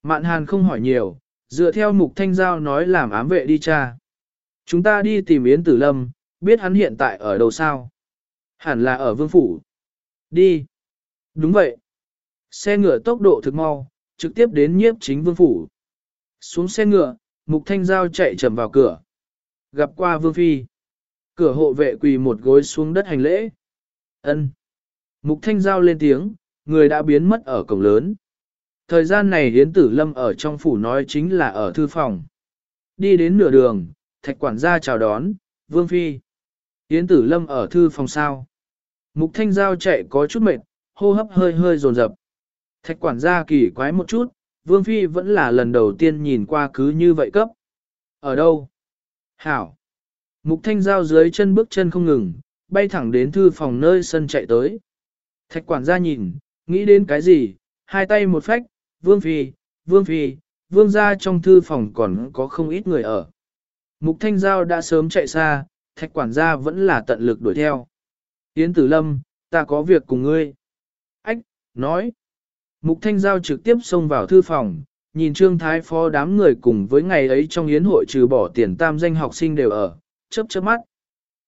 Mạn Hàn không hỏi nhiều, dựa theo Mục Thanh Giao nói làm ám vệ đi cha. Chúng ta đi tìm Yến Tử Lâm, biết hắn hiện tại ở đâu sao? Hẳn là ở vương phủ. Đi. Đúng vậy. Xe ngựa tốc độ thực mau, trực tiếp đến nhiếp chính vương phủ. Xuống xe ngựa, Mục Thanh Giao chạy chậm vào cửa. Gặp qua vương phi. Cửa hộ vệ quỳ một gối xuống đất hành lễ. Ân. Mục Thanh Giao lên tiếng, người đã biến mất ở cổng lớn. Thời gian này Yến Tử Lâm ở trong phủ nói chính là ở thư phòng. Đi đến nửa đường, thạch quản gia chào đón, Vương Phi. Yến Tử Lâm ở thư phòng sao. Mục Thanh Giao chạy có chút mệt, hô hấp hơi hơi rồn rập. Thạch quản gia kỳ quái một chút, Vương Phi vẫn là lần đầu tiên nhìn qua cứ như vậy cấp. Ở đâu? Hảo. Mục Thanh Giao dưới chân bước chân không ngừng, bay thẳng đến thư phòng nơi sân chạy tới. Thạch quản gia nhìn, nghĩ đến cái gì, hai tay một phách, Vương Phi, Vương Phi, Vương gia trong thư phòng còn có không ít người ở. Mục Thanh Giao đã sớm chạy xa, thạch quản gia vẫn là tận lực đuổi theo. Yến Tử Lâm, ta có việc cùng ngươi. Ách, nói. Mục Thanh Giao trực tiếp xông vào thư phòng, nhìn Trương Thái Phó đám người cùng với ngày ấy trong yến hội trừ bỏ tiền tam danh học sinh đều ở, chớp chớp mắt.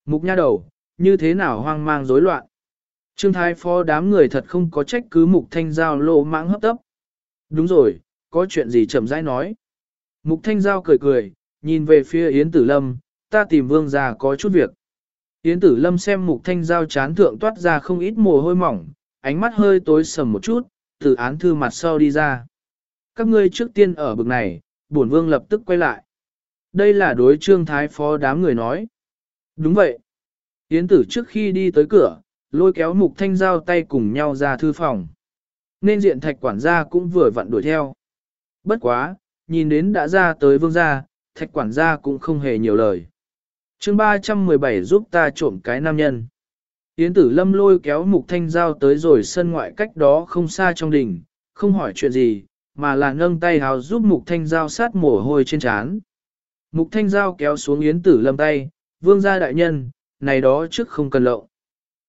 Mục nha đầu, như thế nào hoang mang rối loạn. Trương Thái Phó đám người thật không có trách cứ Mục Thanh Giao lộ mãng hấp tấp. Đúng rồi, có chuyện gì chậm rãi nói. Mục Thanh Giao cười cười, nhìn về phía Yến Tử Lâm, ta tìm vương già có chút việc. Yến Tử Lâm xem Mục Thanh Giao chán thượng toát ra không ít mồ hôi mỏng, ánh mắt hơi tối sầm một chút, từ án thư mặt sau đi ra. Các ngươi trước tiên ở bực này, bổn vương lập tức quay lại. Đây là đối trương thái phó đám người nói. Đúng vậy. Yến tử trước khi đi tới cửa, lôi kéo mục thanh giao tay cùng nhau ra thư phòng. Nên diện thạch quản gia cũng vừa vặn đuổi theo. Bất quá, nhìn đến đã ra tới vương gia, thạch quản gia cũng không hề nhiều lời. chương 317 giúp ta trộm cái nam nhân. Yến tử lâm lôi kéo mục thanh giao tới rồi sân ngoại cách đó không xa trong đình, không hỏi chuyện gì, mà là nâng tay hào giúp mục thanh giao sát mồ hôi trên trán. Mục thanh giao kéo xuống yến tử lâm tay, vương gia đại nhân, này đó trước không cần lộng.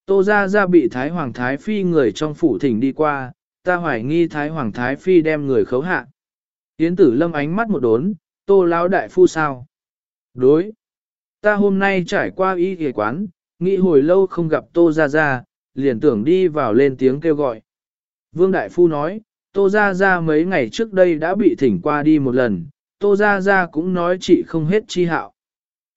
Tô gia gia bị Thái Hoàng Thái Phi người trong phủ thỉnh đi qua, ta hoài nghi Thái Hoàng Thái Phi đem người khấu hạ. Yến tử lâm ánh mắt một đốn, tô lão đại phu sao? Đối. Ta hôm nay trải qua y ghề quán, nghĩ hồi lâu không gặp Tô Gia Gia, liền tưởng đi vào lên tiếng kêu gọi. Vương Đại Phu nói, Tô Gia Gia mấy ngày trước đây đã bị thỉnh qua đi một lần, Tô Gia Gia cũng nói chị không hết chi hạo.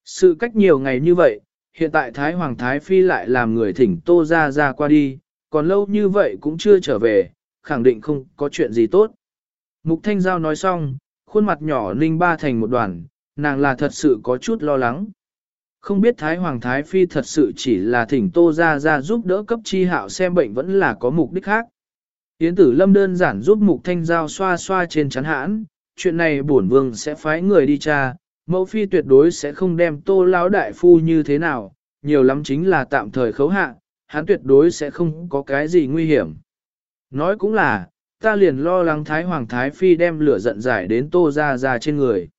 Sự cách nhiều ngày như vậy, hiện tại Thái Hoàng Thái Phi lại làm người thỉnh Tô Gia Gia qua đi, còn lâu như vậy cũng chưa trở về, khẳng định không có chuyện gì tốt. Mục Thanh Giao nói xong, khuôn mặt nhỏ ninh ba thành một đoàn, nàng là thật sự có chút lo lắng. Không biết Thái Hoàng Thái Phi thật sự chỉ là thỉnh Tô Gia Gia giúp đỡ cấp chi hạo xem bệnh vẫn là có mục đích khác. Yến tử lâm đơn giản giúp mục thanh giao xoa xoa trên chắn hãn, chuyện này bổn vương sẽ phái người đi tra, mẫu phi tuyệt đối sẽ không đem tô lão đại phu như thế nào, nhiều lắm chính là tạm thời khấu hạ, hắn tuyệt đối sẽ không có cái gì nguy hiểm. Nói cũng là, ta liền lo lắng Thái Hoàng Thái Phi đem lửa giận giải đến tô ra ra trên người.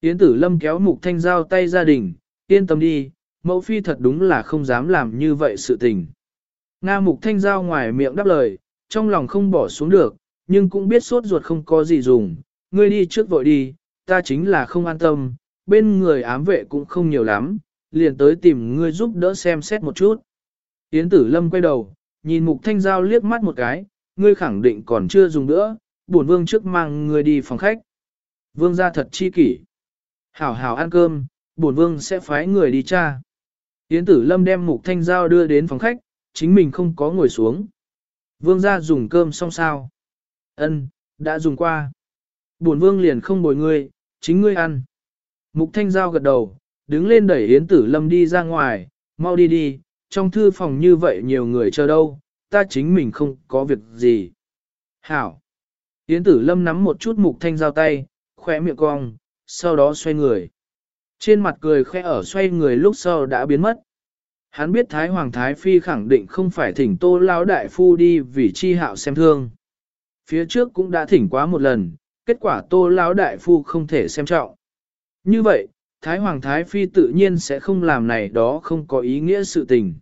Yến tử lâm kéo mục thanh giao tay gia đình, yên tâm đi, mẫu phi thật đúng là không dám làm như vậy sự tình. Nga mục thanh giao ngoài miệng đáp lời, trong lòng không bỏ xuống được, nhưng cũng biết sốt ruột không có gì dùng, ngươi đi trước vội đi, ta chính là không an tâm, bên người ám vệ cũng không nhiều lắm, liền tới tìm ngươi giúp đỡ xem xét một chút. Yến tử lâm quay đầu, nhìn mục thanh giao liếc mắt một cái, ngươi khẳng định còn chưa dùng nữa, bổn vương trước mang ngươi đi phòng khách. Vương gia thật chi kỷ. Hảo hảo ăn cơm, bổn vương sẽ phái người đi cha. Yến tử lâm đem mục thanh giao đưa đến phòng khách, chính mình không có ngồi xuống. Vương gia dùng cơm xong sao? Ân, đã dùng qua. Bổn vương liền không bồi ngươi, chính ngươi ăn. Mục Thanh Giao gật đầu, đứng lên đẩy Yến Tử Lâm đi ra ngoài, mau đi đi, trong thư phòng như vậy nhiều người chờ đâu, ta chính mình không có việc gì. Hảo. Yến Tử Lâm nắm một chút Mục Thanh Giao tay, khỏe miệng cong, sau đó xoay người. Trên mặt cười khẽ ở xoay người lúc sau đã biến mất. Hắn biết Thái Hoàng Thái Phi khẳng định không phải thỉnh tô lão đại phu đi vì chi hạo xem thương. Phía trước cũng đã thỉnh quá một lần, kết quả tô lão đại phu không thể xem trọng. Như vậy, Thái Hoàng Thái Phi tự nhiên sẽ không làm này đó không có ý nghĩa sự tình.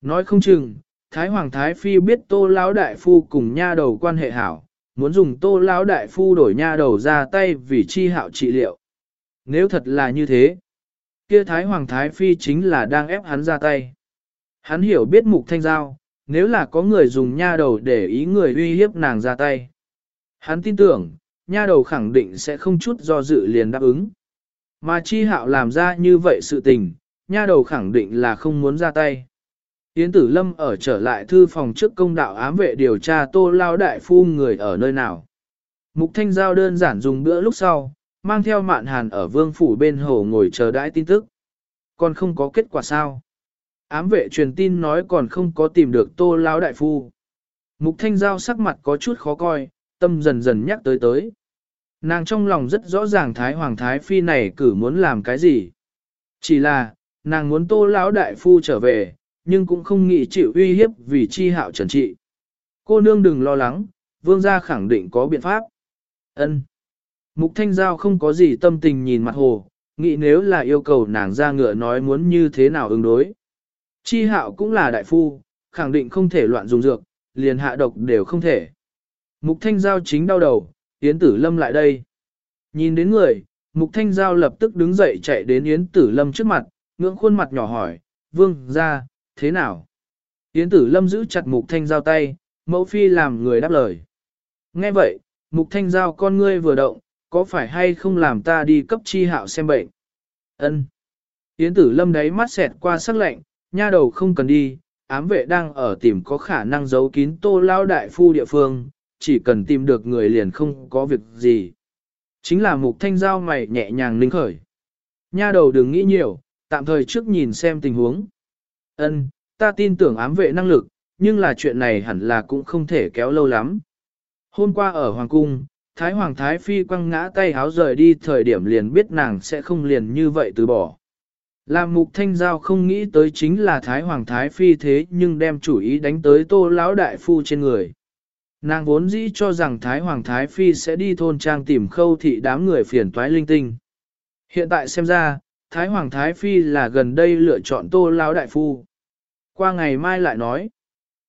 Nói không chừng, Thái Hoàng Thái Phi biết tô lão đại phu cùng nha đầu quan hệ hảo, muốn dùng tô lão đại phu đổi nha đầu ra tay vì chi hạo trị liệu. Nếu thật là như thế, Kia Thái Hoàng Thái Phi chính là đang ép hắn ra tay. Hắn hiểu biết mục thanh giao, nếu là có người dùng nha đầu để ý người uy hiếp nàng ra tay. Hắn tin tưởng, nha đầu khẳng định sẽ không chút do dự liền đáp ứng. Mà chi hạo làm ra như vậy sự tình, nha đầu khẳng định là không muốn ra tay. Yến Tử Lâm ở trở lại thư phòng trước công đạo ám vệ điều tra tô lao đại phu người ở nơi nào. Mục Thanh Giao đơn giản dùng bữa lúc sau, mang theo mạn hàn ở vương phủ bên hồ ngồi chờ đãi tin tức. Còn không có kết quả sao? Ám vệ truyền tin nói còn không có tìm được tô lão đại phu. Mục thanh giao sắc mặt có chút khó coi, tâm dần dần nhắc tới tới. Nàng trong lòng rất rõ ràng Thái Hoàng Thái Phi này cử muốn làm cái gì. Chỉ là, nàng muốn tô lão đại phu trở về, nhưng cũng không nghĩ chịu uy hiếp vì chi hạo trần trị. Cô nương đừng lo lắng, vương gia khẳng định có biện pháp. Ân. Mục Thanh Giao không có gì tâm tình nhìn mặt hồ, nghĩ nếu là yêu cầu nàng ra ngựa nói muốn như thế nào ứng đối. Chi hạo cũng là đại phu, khẳng định không thể loạn dùng dược, liền hạ độc đều không thể. Mục Thanh Giao chính đau đầu, Yến Tử Lâm lại đây. Nhìn đến người, Mục Thanh Giao lập tức đứng dậy chạy đến Yến Tử Lâm trước mặt, ngưỡng khuôn mặt nhỏ hỏi, Vương, ra, thế nào? Yến Tử Lâm giữ chặt Mục Thanh Giao tay, mẫu phi làm người đáp lời. Nghe vậy, Mục Thanh Giao con ngươi vừa động, có phải hay không làm ta đi cấp chi hạo xem bệnh? Ân. Yến tử lâm đáy mắt xẹt qua sắc lệnh, nha đầu không cần đi, ám vệ đang ở tìm có khả năng giấu kín tô lao đại phu địa phương, chỉ cần tìm được người liền không có việc gì. Chính là mục thanh giao mày nhẹ nhàng ninh khởi. Nha đầu đừng nghĩ nhiều, tạm thời trước nhìn xem tình huống. Ân, ta tin tưởng ám vệ năng lực, nhưng là chuyện này hẳn là cũng không thể kéo lâu lắm. Hôm qua ở Hoàng Cung, Thái Hoàng Thái Phi quăng ngã tay háo rời đi thời điểm liền biết nàng sẽ không liền như vậy từ bỏ. Làm mục thanh giao không nghĩ tới chính là Thái Hoàng Thái Phi thế nhưng đem chủ ý đánh tới tô lão đại phu trên người. Nàng vốn dĩ cho rằng Thái Hoàng Thái Phi sẽ đi thôn trang tìm khâu thị đám người phiền toái linh tinh. Hiện tại xem ra, Thái Hoàng Thái Phi là gần đây lựa chọn tô lão đại phu. Qua ngày mai lại nói,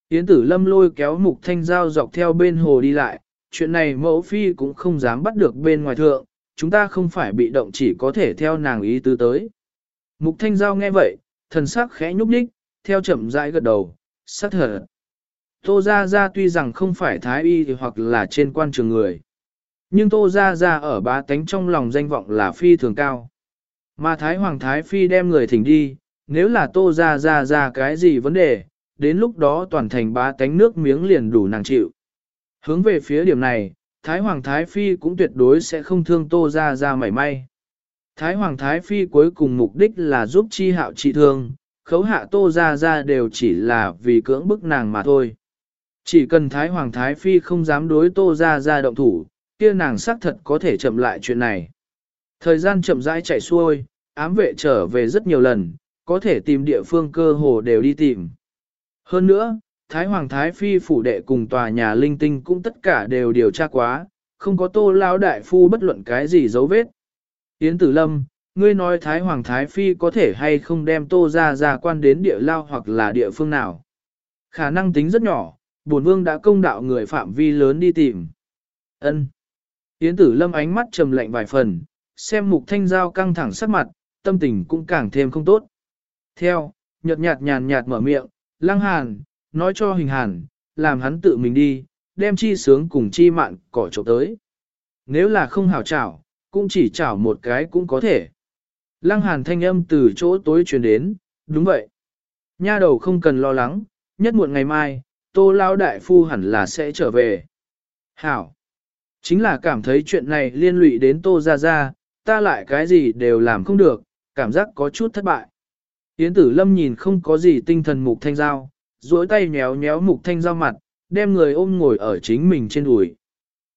Yến tử lâm lôi kéo mục thanh giao dọc theo bên hồ đi lại, chuyện này mẫu phi cũng không dám bắt được bên ngoài thượng, chúng ta không phải bị động chỉ có thể theo nàng ý tứ tới. Mục Thanh Giao nghe vậy, thần sắc khẽ nhúc nhích, theo chậm rãi gật đầu, sắc thật. Tô Gia Gia tuy rằng không phải thái y hoặc là trên quan trường người. Nhưng Tô Gia Gia ở bá tánh trong lòng danh vọng là phi thường cao. Mà Thái Hoàng Thái Phi đem người thỉnh đi, nếu là Tô Gia Gia ra cái gì vấn đề, đến lúc đó toàn thành bá tánh nước miếng liền đủ nàng chịu. Hướng về phía điểm này, Thái Hoàng Thái Phi cũng tuyệt đối sẽ không thương Tô Gia Gia mảy may. Thái Hoàng Thái Phi cuối cùng mục đích là giúp chi hạo trị thương, khấu hạ Tô Gia Gia đều chỉ là vì cưỡng bức nàng mà thôi. Chỉ cần Thái Hoàng Thái Phi không dám đối Tô Gia Gia động thủ, kia nàng xác thật có thể chậm lại chuyện này. Thời gian chậm rãi chạy xuôi, ám vệ trở về rất nhiều lần, có thể tìm địa phương cơ hồ đều đi tìm. Hơn nữa, Thái Hoàng Thái Phi phủ đệ cùng tòa nhà linh tinh cũng tất cả đều điều tra quá, không có tô lao đại phu bất luận cái gì dấu vết. Yến Tử Lâm, ngươi nói Thái Hoàng Thái Phi có thể hay không đem tô ra ra quan đến địa lao hoặc là địa phương nào. Khả năng tính rất nhỏ, bổn vương đã công đạo người phạm vi lớn đi tìm. Ân. Yến Tử Lâm ánh mắt trầm lạnh vài phần, xem mục thanh giao căng thẳng sắc mặt, tâm tình cũng càng thêm không tốt. Theo, nhợt nhạt nhàn nhạt mở miệng, lăng hàn, nói cho hình hàn, làm hắn tự mình đi, đem chi sướng cùng chi mạn cỏ trộm tới. Nếu là không hảo chảo, cũng chỉ chảo một cái cũng có thể. Lăng hàn thanh âm từ chỗ tối truyền đến, đúng vậy. Nha đầu không cần lo lắng, nhất muộn ngày mai, tô lao đại phu hẳn là sẽ trở về. Hảo. Chính là cảm thấy chuyện này liên lụy đến tô ra ra, ta lại cái gì đều làm không được, cảm giác có chút thất bại. Yến tử lâm nhìn không có gì tinh thần mục thanh giao, duỗi tay nhéo nhéo mục thanh giao mặt, đem người ôm ngồi ở chính mình trên đùi.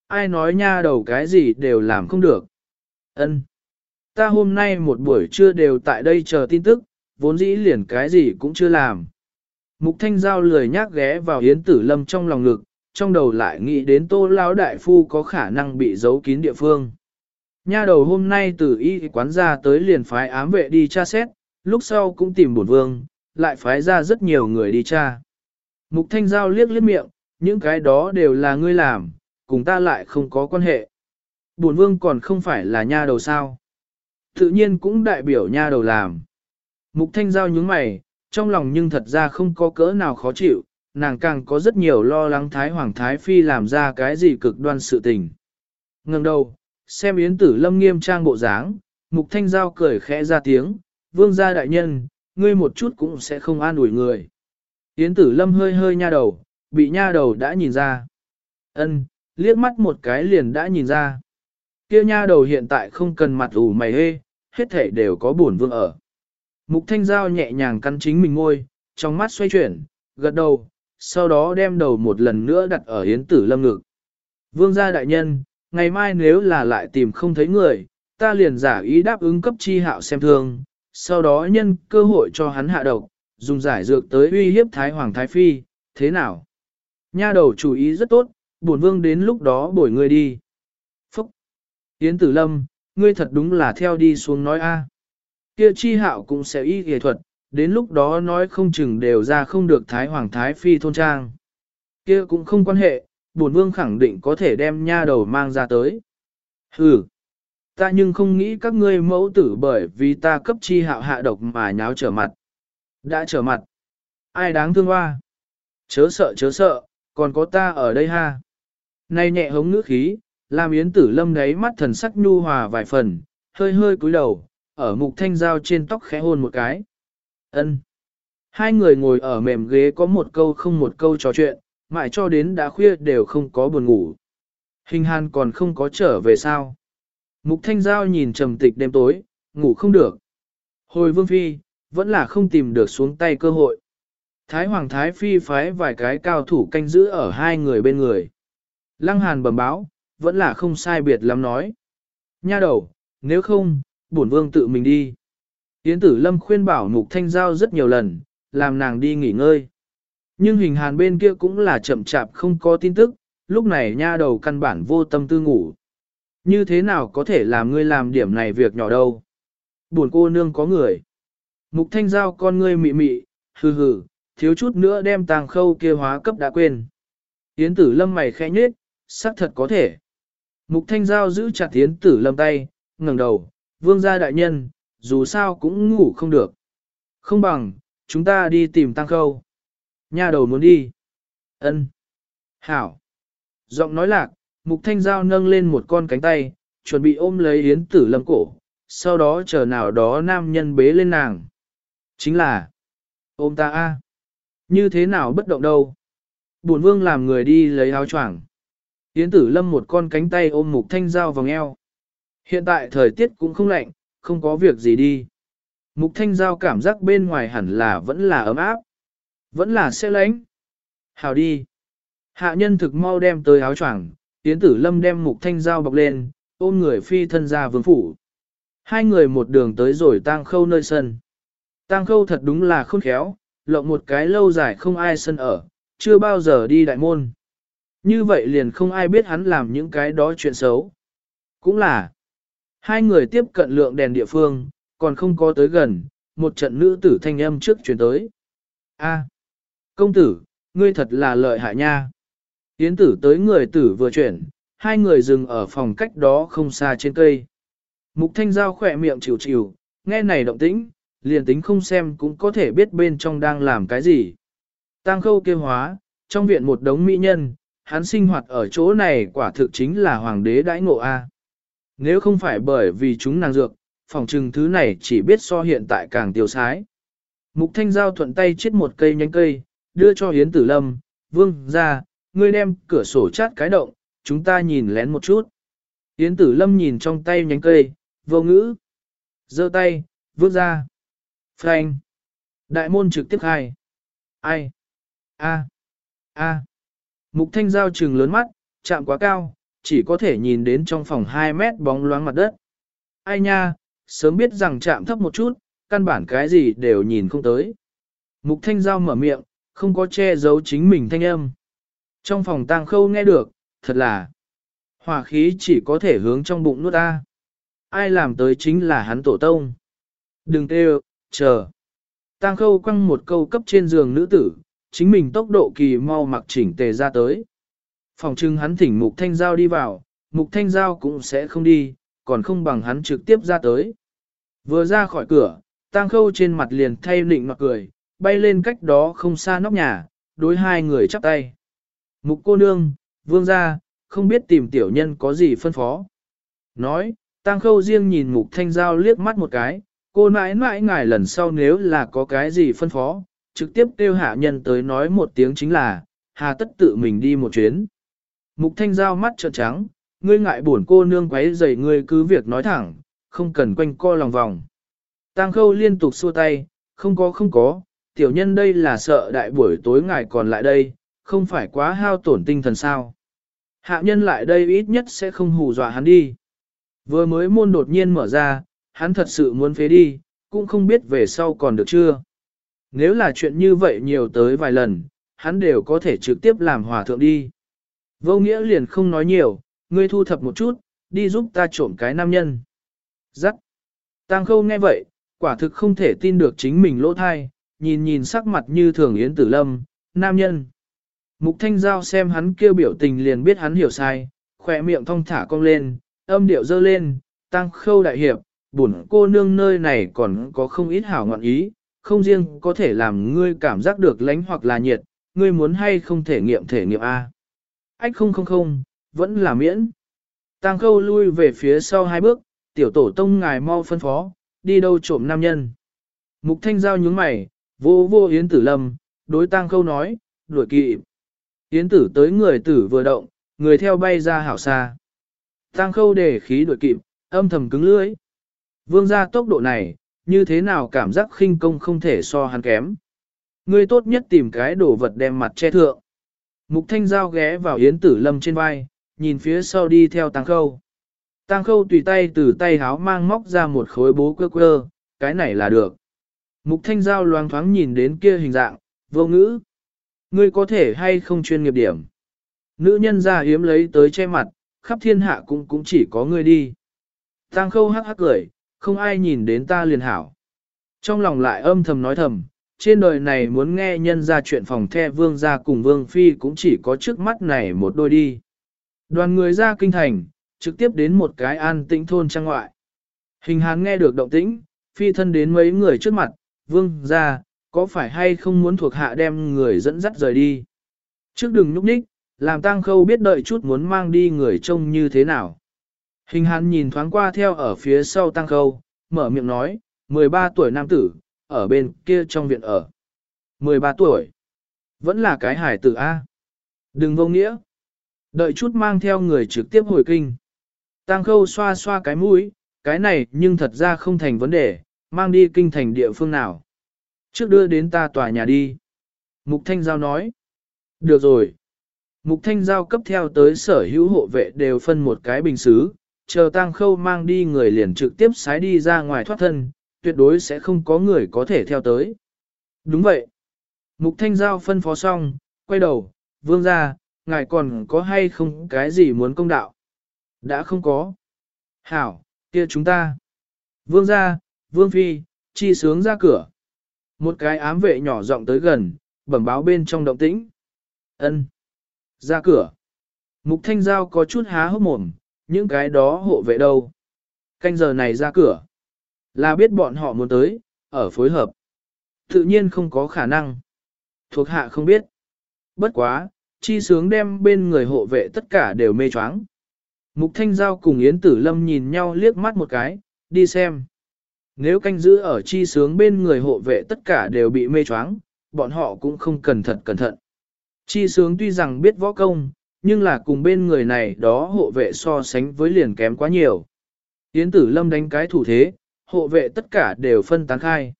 Ai nói nha đầu cái gì đều làm không được. Ân, Ta hôm nay một buổi trưa đều tại đây chờ tin tức, vốn dĩ liền cái gì cũng chưa làm. Mục thanh giao lười nhác ghé vào Yến tử lâm trong lòng ngực, trong đầu lại nghĩ đến tô lão đại phu có khả năng bị giấu kín địa phương. Nha đầu hôm nay từ y quán ra tới liền phái ám vệ đi tra xét, lúc sau cũng tìm bổn vương, lại phái ra rất nhiều người đi tra. Mục Thanh Giao liếc liếc miệng, những cái đó đều là ngươi làm, cùng ta lại không có quan hệ. Bổn vương còn không phải là nha đầu sao. Tự nhiên cũng đại biểu nha đầu làm. Mục Thanh Giao nhướng mày, trong lòng nhưng thật ra không có cỡ nào khó chịu, nàng càng có rất nhiều lo lắng Thái Hoàng Thái Phi làm ra cái gì cực đoan sự tình. Ngừng đầu, xem Yến Tử Lâm nghiêm trang bộ dáng, Mục Thanh Giao cười khẽ ra tiếng, vương gia đại nhân, ngươi một chút cũng sẽ không an ủi người. Yến Tử Lâm hơi hơi nha đầu, bị nha đầu đã nhìn ra. Ân, liếc mắt một cái liền đã nhìn ra. Kia nha đầu hiện tại không cần mặt ủ mày hê, hết thể đều có buồn vương ở. Mục Thanh Giao nhẹ nhàng cắn chính mình ngôi, trong mắt xoay chuyển, gật đầu, sau đó đem đầu một lần nữa đặt ở Yến Tử Lâm ngực. Vương gia đại nhân, ngày mai nếu là lại tìm không thấy người, ta liền giả ý đáp ứng cấp chi hạo xem thương, sau đó nhân cơ hội cho hắn hạ độc, dùng giải dược tới uy hiếp Thái Hoàng Thái Phi, thế nào? Nha đầu chủ ý rất tốt, bổn vương đến lúc đó bổi ngươi đi. Phúc! Yến Tử Lâm, ngươi thật đúng là theo đi xuống nói a. Kia chi hạo cũng sẽ y nghệ thuật, đến lúc đó nói không chừng đều ra không được Thái Hoàng Thái Phi thôn trang. Kia cũng không quan hệ, bổn vương khẳng định có thể đem nha đầu mang ra tới. Hừ, ta nhưng không nghĩ các ngươi mẫu tử bởi vì ta cấp chi hạo hạ độc mà nháo trở mặt. Đã trở mặt. Ai đáng thương hoa? Chớ sợ chớ sợ, còn có ta ở đây ha. Này nhẹ hống ngữ khí, làm yến tử lâm đáy mắt thần sắc nhu hòa vài phần, hơi hơi cúi đầu, ở mục thanh dao trên tóc khẽ hôn một cái. ân Hai người ngồi ở mềm ghế có một câu không một câu trò chuyện, mãi cho đến đã khuya đều không có buồn ngủ. Hình hàn còn không có trở về sao. Mục thanh giao nhìn trầm tịch đêm tối, ngủ không được. Hồi vương phi, vẫn là không tìm được xuống tay cơ hội. Thái Hoàng Thái Phi phái vài cái cao thủ canh giữ ở hai người bên người. Lăng Hàn bẩm báo, vẫn là không sai biệt lắm nói. Nha đầu, nếu không, bổn vương tự mình đi. Yến tử lâm khuyên bảo mục thanh giao rất nhiều lần, làm nàng đi nghỉ ngơi. Nhưng hình hàn bên kia cũng là chậm chạp không có tin tức, lúc này nha đầu căn bản vô tâm tư ngủ. Như thế nào có thể làm ngươi làm điểm này việc nhỏ đâu? Buồn cô nương có người. Mục thanh giao con ngươi mị mị, hừ hừ, thiếu chút nữa đem tàng khâu kia hóa cấp đã quên. Yến tử lâm mày khẽ nhết, xác thật có thể. Mục thanh giao giữ chặt yến tử lâm tay, ngẩng đầu, vương gia đại nhân, dù sao cũng ngủ không được. Không bằng, chúng ta đi tìm tăng khâu. Nha đầu muốn đi. ân Hảo. Giọng nói lạc, mục thanh giao nâng lên một con cánh tay, chuẩn bị ôm lấy yến tử lâm cổ, sau đó chờ nào đó nam nhân bế lên nàng. Chính là, ôm ta a Như thế nào bất động đâu. Bổn vương làm người đi lấy áo choàng. Yến tử lâm một con cánh tay ôm mục thanh giao vòng eo. Hiện tại thời tiết cũng không lạnh, không có việc gì đi. Mục thanh giao cảm giác bên ngoài hẳn là vẫn là ấm áp. Vẫn là xe lánh. Hào đi. Hạ nhân thực mau đem tới áo choàng, tiến tử lâm đem mục thanh giao bọc lên, ôm người phi thân ra vương phủ. Hai người một đường tới rồi tang khâu nơi sân. Tang khâu thật đúng là khôn khéo, lộng một cái lâu dài không ai sân ở, chưa bao giờ đi đại môn. Như vậy liền không ai biết hắn làm những cái đó chuyện xấu. Cũng là, hai người tiếp cận lượng đèn địa phương, còn không có tới gần, một trận nữ tử thanh âm trước chuyển tới. A, công tử, ngươi thật là lợi hại nha. Yến tử tới người tử vừa chuyển, hai người dừng ở phòng cách đó không xa trên cây. Mục thanh giao khỏe miệng chịu chịu, nghe này động tĩnh, liền tính không xem cũng có thể biết bên trong đang làm cái gì. Tăng khâu kêu hóa, trong viện một đống mỹ nhân, hắn sinh hoạt ở chỗ này quả thực chính là hoàng đế đãi ngộ A. Nếu không phải bởi vì chúng nàng dược, phòng trừng thứ này chỉ biết so hiện tại càng tiêu sái. Mục thanh giao thuận tay chết một cây nhánh cây, đưa cho yến tử lâm, vương ra, ngươi đem cửa sổ chát cái động, chúng ta nhìn lén một chút. yến tử lâm nhìn trong tay nhánh cây, vô ngữ. giơ tay, vươn ra. Frank. Đại môn trực tiếp khai. Ai? A. A. Mục thanh giao trừng lớn mắt, chạm quá cao, chỉ có thể nhìn đến trong phòng 2 mét bóng loáng mặt đất. Ai nha, sớm biết rằng chạm thấp một chút, căn bản cái gì đều nhìn không tới. Mục thanh giao mở miệng, không có che giấu chính mình thanh âm. Trong phòng tang khâu nghe được, thật là hỏa khí chỉ có thể hướng trong bụng nuốt ta. Ai làm tới chính là hắn tổ tông. Đừng tê chờ. Tang khâu quăng một câu cấp trên giường nữ tử, chính mình tốc độ kỳ mau mặc chỉnh tề ra tới. Phòng trưng hắn thỉnh mục thanh giao đi vào, mục thanh giao cũng sẽ không đi, còn không bằng hắn trực tiếp ra tới. Vừa ra khỏi cửa, tang khâu trên mặt liền thay nịnh mặt cười, bay lên cách đó không xa nóc nhà, đối hai người chắp tay. Mục cô nương, vương gia, không biết tìm tiểu nhân có gì phân phó. Nói, tang khâu riêng nhìn mục thanh giao liếc mắt một cái, cô mãi mãi ngài lần sau nếu là có cái gì phân phó, trực tiếp kêu hạ nhân tới nói một tiếng chính là, hà tất tự mình đi một chuyến. Mục thanh giao mắt trợn trắng, ngươi ngại buồn cô nương quấy rầy ngươi cứ việc nói thẳng, không cần quanh co lòng vòng. Tang khâu liên tục xua tay, không có không có, tiểu nhân đây là sợ đại buổi tối ngài còn lại đây, không phải quá hao tổn tinh thần sao. Hạ nhân lại đây ít nhất sẽ không hù dọa hắn đi. Vừa mới môn đột nhiên mở ra, hắn thật sự muốn phế đi, cũng không biết về sau còn được chưa. Nếu là chuyện như vậy nhiều tới vài lần, hắn đều có thể trực tiếp làm hòa thượng đi. Vô nghĩa liền không nói nhiều, ngươi thu thập một chút, đi giúp ta trộm cái nam nhân. Giắc. Tang khâu nghe vậy, quả thực không thể tin được chính mình lỗ thai, nhìn nhìn sắc mặt như thường yến tử lâm, nam nhân. Mục thanh giao xem hắn kêu biểu tình liền biết hắn hiểu sai, khỏe miệng thong thả cong lên, âm điệu dơ lên, tăng khâu đại hiệp, bổn cô nương nơi này còn có không ít hảo ngọn ý, không riêng có thể làm ngươi cảm giác được lánh hoặc là nhiệt, ngươi muốn hay không thể nghiệm thể nghiệm A. Ách không không không, vẫn là miễn. Tang khâu lui về phía sau hai bước, tiểu tổ tông ngài mau phân phó, đi đâu trộm nam nhân. Mục thanh giao nhướng mày, vô vô yến tử lâm, đối Tang khâu nói, đuổi kỵ. Yến tử tới người tử vừa động, người theo bay ra hảo xa. Tang khâu để khí đuổi kịp, âm thầm cứng lưỡi. Vương ra tốc độ này, như thế nào cảm giác khinh công không thể so hắn kém. Ngươi tốt nhất tìm cái đồ vật đem mặt che thượng. Mục thanh giao ghé vào yến tử lâm trên vai, nhìn phía sau đi theo tăng khâu. Tăng khâu tùy tay từ tay háo mang móc ra một khối bố quơ quơ, cái này là được. Mục thanh giao loáng thoáng nhìn đến kia hình dạng, vô ngữ. Ngươi có thể hay không chuyên nghiệp điểm. Nữ nhân ra hiếm lấy tới che mặt, khắp thiên hạ cũng cũng chỉ có ngươi đi. Tăng khâu hắc hắc cười, không ai nhìn đến ta liền hảo. Trong lòng lại âm thầm nói thầm, trên đời này muốn nghe nhân ra chuyện phòng the vương gia cùng vương phi cũng chỉ có trước mắt này một đôi đi. Đoàn người ra kinh thành, trực tiếp đến một cái an tĩnh thôn trang ngoại. Hình hán nghe được động tĩnh, phi thân đến mấy người trước mặt, vương gia Có phải hay không muốn thuộc hạ đem người dẫn dắt rời đi? Trước đừng nhúc nhích, làm tang khâu biết đợi chút muốn mang đi người trông như thế nào. Hình hán nhìn thoáng qua theo ở phía sau tang khâu, mở miệng nói, 13 tuổi nam tử, ở bên kia trong viện ở. 13 tuổi. Vẫn là cái hải tử A. Đừng vô nghĩa. Đợi chút mang theo người trực tiếp hồi kinh. tăng khâu xoa xoa cái mũi, cái này nhưng thật ra không thành vấn đề, mang đi kinh thành địa phương nào. Trước đưa đến ta tòa nhà đi. Mục Thanh Giao nói. Được rồi. Mục Thanh Giao cấp theo tới sở hữu hộ vệ đều phân một cái bình xứ, chờ tăng khâu mang đi người liền trực tiếp sái đi ra ngoài thoát thân, tuyệt đối sẽ không có người có thể theo tới. Đúng vậy. Mục Thanh Giao phân phó xong, quay đầu, vương ra, ngài còn có hay không cái gì muốn công đạo? Đã không có. Hảo, kia chúng ta. Vương ra, vương phi, chi sướng ra cửa. Một cái ám vệ nhỏ giọng tới gần, bẩm báo bên trong động tĩnh. Ân, Ra cửa. Mục Thanh Giao có chút há hốc mồm, những cái đó hộ vệ đâu. Canh giờ này ra cửa. Là biết bọn họ muốn tới, ở phối hợp. Tự nhiên không có khả năng. Thuộc hạ không biết. Bất quá, chi sướng đem bên người hộ vệ tất cả đều mê choáng. Mục Thanh Giao cùng Yến Tử Lâm nhìn nhau liếc mắt một cái, đi xem. Nếu canh giữ ở chi sướng bên người hộ vệ tất cả đều bị mê choáng, bọn họ cũng không cẩn thận cẩn thận. Chi sướng tuy rằng biết võ công, nhưng là cùng bên người này đó hộ vệ so sánh với liền kém quá nhiều. Yến Tử Lâm đánh cái thủ thế, hộ vệ tất cả đều phân tán khai.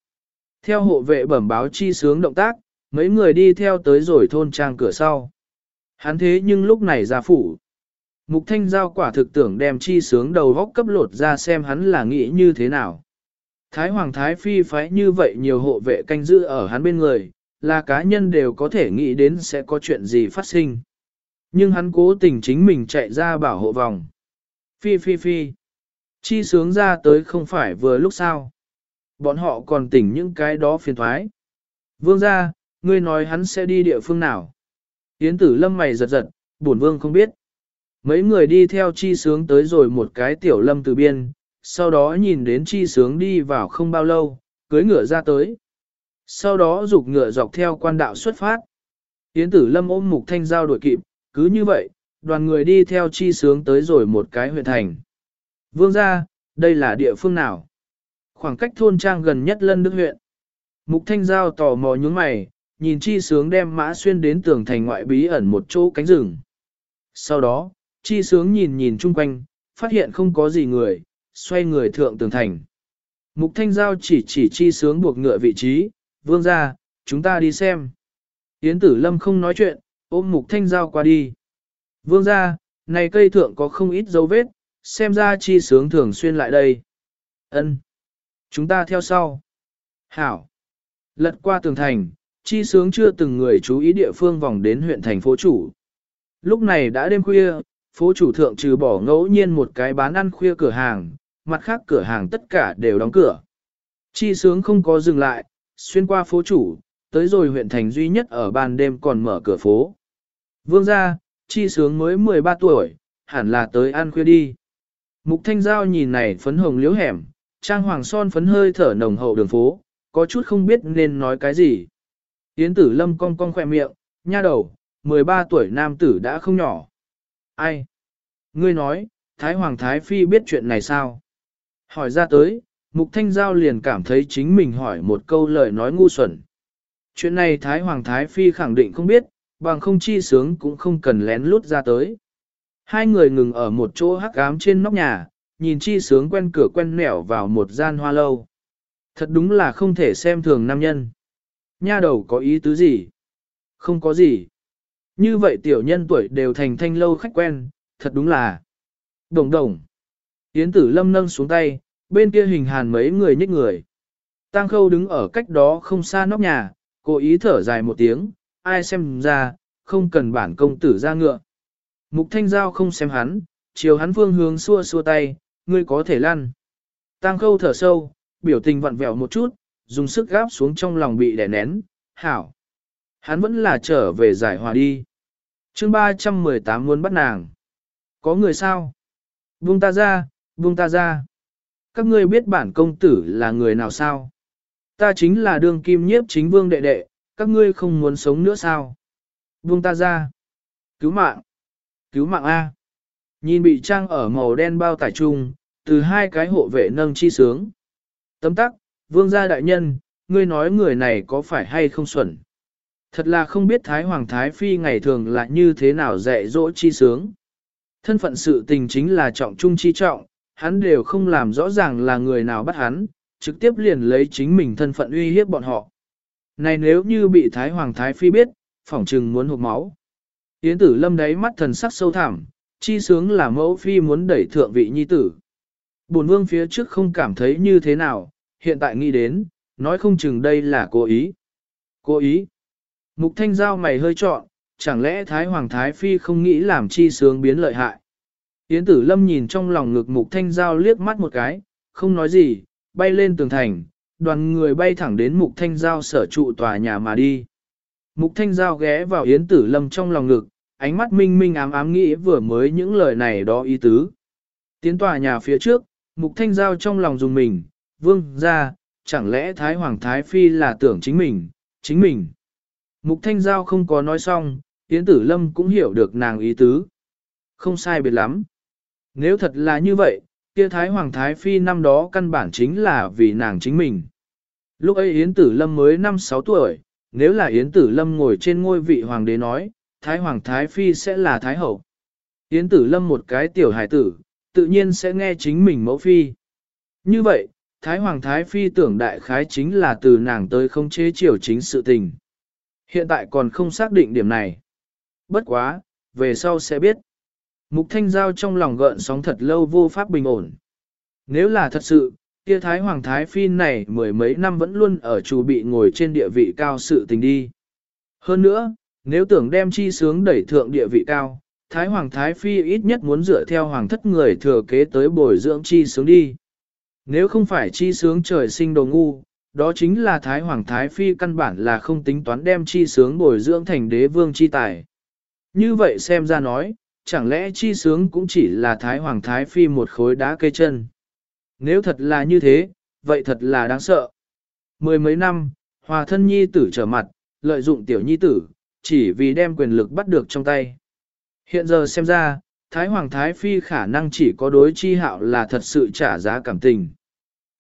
Theo hộ vệ bẩm báo chi sướng động tác, mấy người đi theo tới rồi thôn trang cửa sau. Hắn thế nhưng lúc này ra phủ. Mục thanh giao quả thực tưởng đem chi sướng đầu góc cấp lột ra xem hắn là nghĩ như thế nào. Thái Hoàng Thái Phi phái như vậy nhiều hộ vệ canh giữ ở hắn bên người, là cá nhân đều có thể nghĩ đến sẽ có chuyện gì phát sinh. Nhưng hắn cố tình chính mình chạy ra bảo hộ vòng. Phi phi phi. Chi sướng ra tới không phải vừa lúc sao. Bọn họ còn tỉnh những cái đó phiền thoái. Vương ra, ngươi nói hắn sẽ đi địa phương nào. Yến tử lâm mày giật giật, bổn vương không biết. Mấy người đi theo chi sướng tới rồi một cái tiểu lâm từ biên, sau đó nhìn đến chi sướng đi vào không bao lâu, cưới ngựa ra tới. Sau đó dục ngựa dọc theo quan đạo xuất phát. Yến tử lâm ôm mục thanh giao đuổi kịp, cứ như vậy, đoàn người đi theo chi sướng tới rồi một cái huyện thành. Vương ra, đây là địa phương nào? Khoảng cách thôn trang gần nhất lân đức huyện. Mục thanh giao tò mò nhướng mày, nhìn chi sướng đem mã xuyên đến tường thành ngoại bí ẩn một chỗ cánh rừng. Sau đó, chi sướng nhìn nhìn chung quanh, phát hiện không có gì người, xoay người thượng tường thành. Mục thanh giao chỉ chỉ chi sướng buộc ngựa vị trí, vương ra, chúng ta đi xem. Yến tử lâm không nói chuyện, ôm mục thanh giao qua đi. Vương ra, này cây thượng có không ít dấu vết, xem ra chi sướng thường xuyên lại đây. Ân, Chúng ta theo sau. Hảo. Lật qua tường thành, chi sướng chưa từng người chú ý địa phương vòng đến huyện thành phố chủ. Lúc này đã đêm khuya, phố chủ thượng trừ bỏ ngẫu nhiên một cái bán ăn khuya cửa hàng, mặt khác cửa hàng tất cả đều đóng cửa. Chi sướng không có dừng lại, xuyên qua phố chủ, tới rồi huyện thành duy nhất ở ban đêm còn mở cửa phố. Vương gia, chi sướng mới 13 tuổi, hẳn là tới ăn khuya đi. Mục thanh giao nhìn này phấn hồng liếu hẻm, trang hoàng son phấn hơi thở nồng hậu đường phố, có chút không biết nên nói cái gì. Yến tử lâm cong cong khỏe miệng, nha đầu, 13 tuổi nam tử đã không nhỏ. Ai? Ngươi nói, Thái Hoàng Thái Phi biết chuyện này sao? Hỏi ra tới, Mục Thanh Giao liền cảm thấy chính mình hỏi một câu lời nói ngu xuẩn. Chuyện này Thái Hoàng Thái Phi khẳng định không biết, bằng không chi sướng cũng không cần lén lút ra tới. Hai người ngừng ở một chỗ hắc ám trên nóc nhà, nhìn chi sướng quen cửa quen nẻo vào một gian hoa lâu. Thật đúng là không thể xem thường nam nhân. Nha đầu có ý tứ gì? Không có gì. Như vậy tiểu nhân tuổi đều thành thanh lâu khách quen, thật đúng là. Đồng đồng. Yến tử lâm nâng xuống tay, bên kia hình hàn mấy người nhích người. Tăng khâu đứng ở cách đó không xa nóc nhà, cố ý thở dài một tiếng, ai xem ra, không cần bản công tử ra ngựa. Mục thanh giao không xem hắn, chiều hắn phương hướng xua xua tay, ngươi có thể lăn. Tăng khâu thở sâu, biểu tình vặn vẹo một chút, dùng sức gáp xuống trong lòng bị đè nén, hảo. Hắn vẫn là trở về giải hòa đi. chương 318 muốn bắt nàng. Có người sao? Buông ta ra, buông ta ra. Các ngươi biết bản công tử là người nào sao? ta chính là Đường kim nhiếp chính vương đệ đệ, các ngươi không muốn sống nữa sao? Vương ta ra. Cứu mạng. Cứu mạng A. Nhìn bị trang ở màu đen bao tải trung, từ hai cái hộ vệ nâng chi sướng. Tấm tắc, vương gia đại nhân, ngươi nói người này có phải hay không xuẩn. Thật là không biết Thái Hoàng Thái Phi ngày thường là như thế nào dạy dỗ chi sướng. Thân phận sự tình chính là trọng trung chi trọng, hắn đều không làm rõ ràng là người nào bắt hắn, trực tiếp liền lấy chính mình thân phận uy hiếp bọn họ. Này nếu như bị Thái Hoàng Thái Phi biết, phỏng trừng muốn hụt máu. Yến tử lâm đáy mắt thần sắc sâu thẳm, chi sướng là mẫu phi muốn đẩy thượng vị nhi tử. Bổn vương phía trước không cảm thấy như thế nào, hiện tại nghĩ đến, nói không chừng đây là cố ý. Cố ý. Mục thanh giao mày hơi trọn, chẳng lẽ Thái Hoàng Thái Phi không nghĩ làm chi sướng biến lợi hại. Yến tử lâm nhìn trong lòng ngực mục thanh giao liếc mắt một cái, không nói gì, bay lên tường thành, đoàn người bay thẳng đến mục thanh giao sở trụ tòa nhà mà đi. Mục thanh giao ghé vào Yến tử lâm trong lòng ngực, ánh mắt minh minh ám ám nghĩ vừa mới những lời này đó ý tứ. Tiến tòa nhà phía trước, mục thanh giao trong lòng dùng mình, vương ra, chẳng lẽ Thái Hoàng Thái Phi là tưởng chính mình, chính mình. Mục thanh giao không có nói xong, Yến tử lâm cũng hiểu được nàng ý tứ. Không sai biệt lắm. Nếu thật là như vậy, kia Thái Hoàng Thái Phi năm đó căn bản chính là vì nàng chính mình. Lúc ấy Yến Tử Lâm mới 5-6 tuổi, nếu là Yến Tử Lâm ngồi trên ngôi vị hoàng đế nói, Thái Hoàng Thái Phi sẽ là Thái Hậu. Yến Tử Lâm một cái tiểu hải tử, tự nhiên sẽ nghe chính mình mẫu phi. Như vậy, Thái Hoàng Thái Phi tưởng đại khái chính là từ nàng tới không chế triều chính sự tình. Hiện tại còn không xác định điểm này. Bất quá, về sau sẽ biết. Mục Thanh Giao trong lòng gợn sóng thật lâu vô pháp bình ổn. Nếu là thật sự, kia Thái Hoàng Thái Phi này mười mấy năm vẫn luôn ở chủ bị ngồi trên địa vị cao sự tình đi. Hơn nữa, nếu tưởng đem chi sướng đẩy thượng địa vị cao, Thái Hoàng Thái Phi ít nhất muốn dựa theo hoàng thất người thừa kế tới bồi dưỡng chi sướng đi. Nếu không phải chi sướng trời sinh đồ ngu, đó chính là Thái Hoàng Thái Phi căn bản là không tính toán đem chi sướng bồi dưỡng thành đế vương chi tài. Như vậy xem ra nói, chẳng lẽ chi sướng cũng chỉ là Thái Hoàng Thái Phi một khối đá cây chân. Nếu thật là như thế, vậy thật là đáng sợ. Mười mấy năm, hòa thân nhi tử trở mặt, lợi dụng tiểu nhi tử, chỉ vì đem quyền lực bắt được trong tay. Hiện giờ xem ra, Thái Hoàng Thái Phi khả năng chỉ có đối chi hạo là thật sự trả giá cảm tình.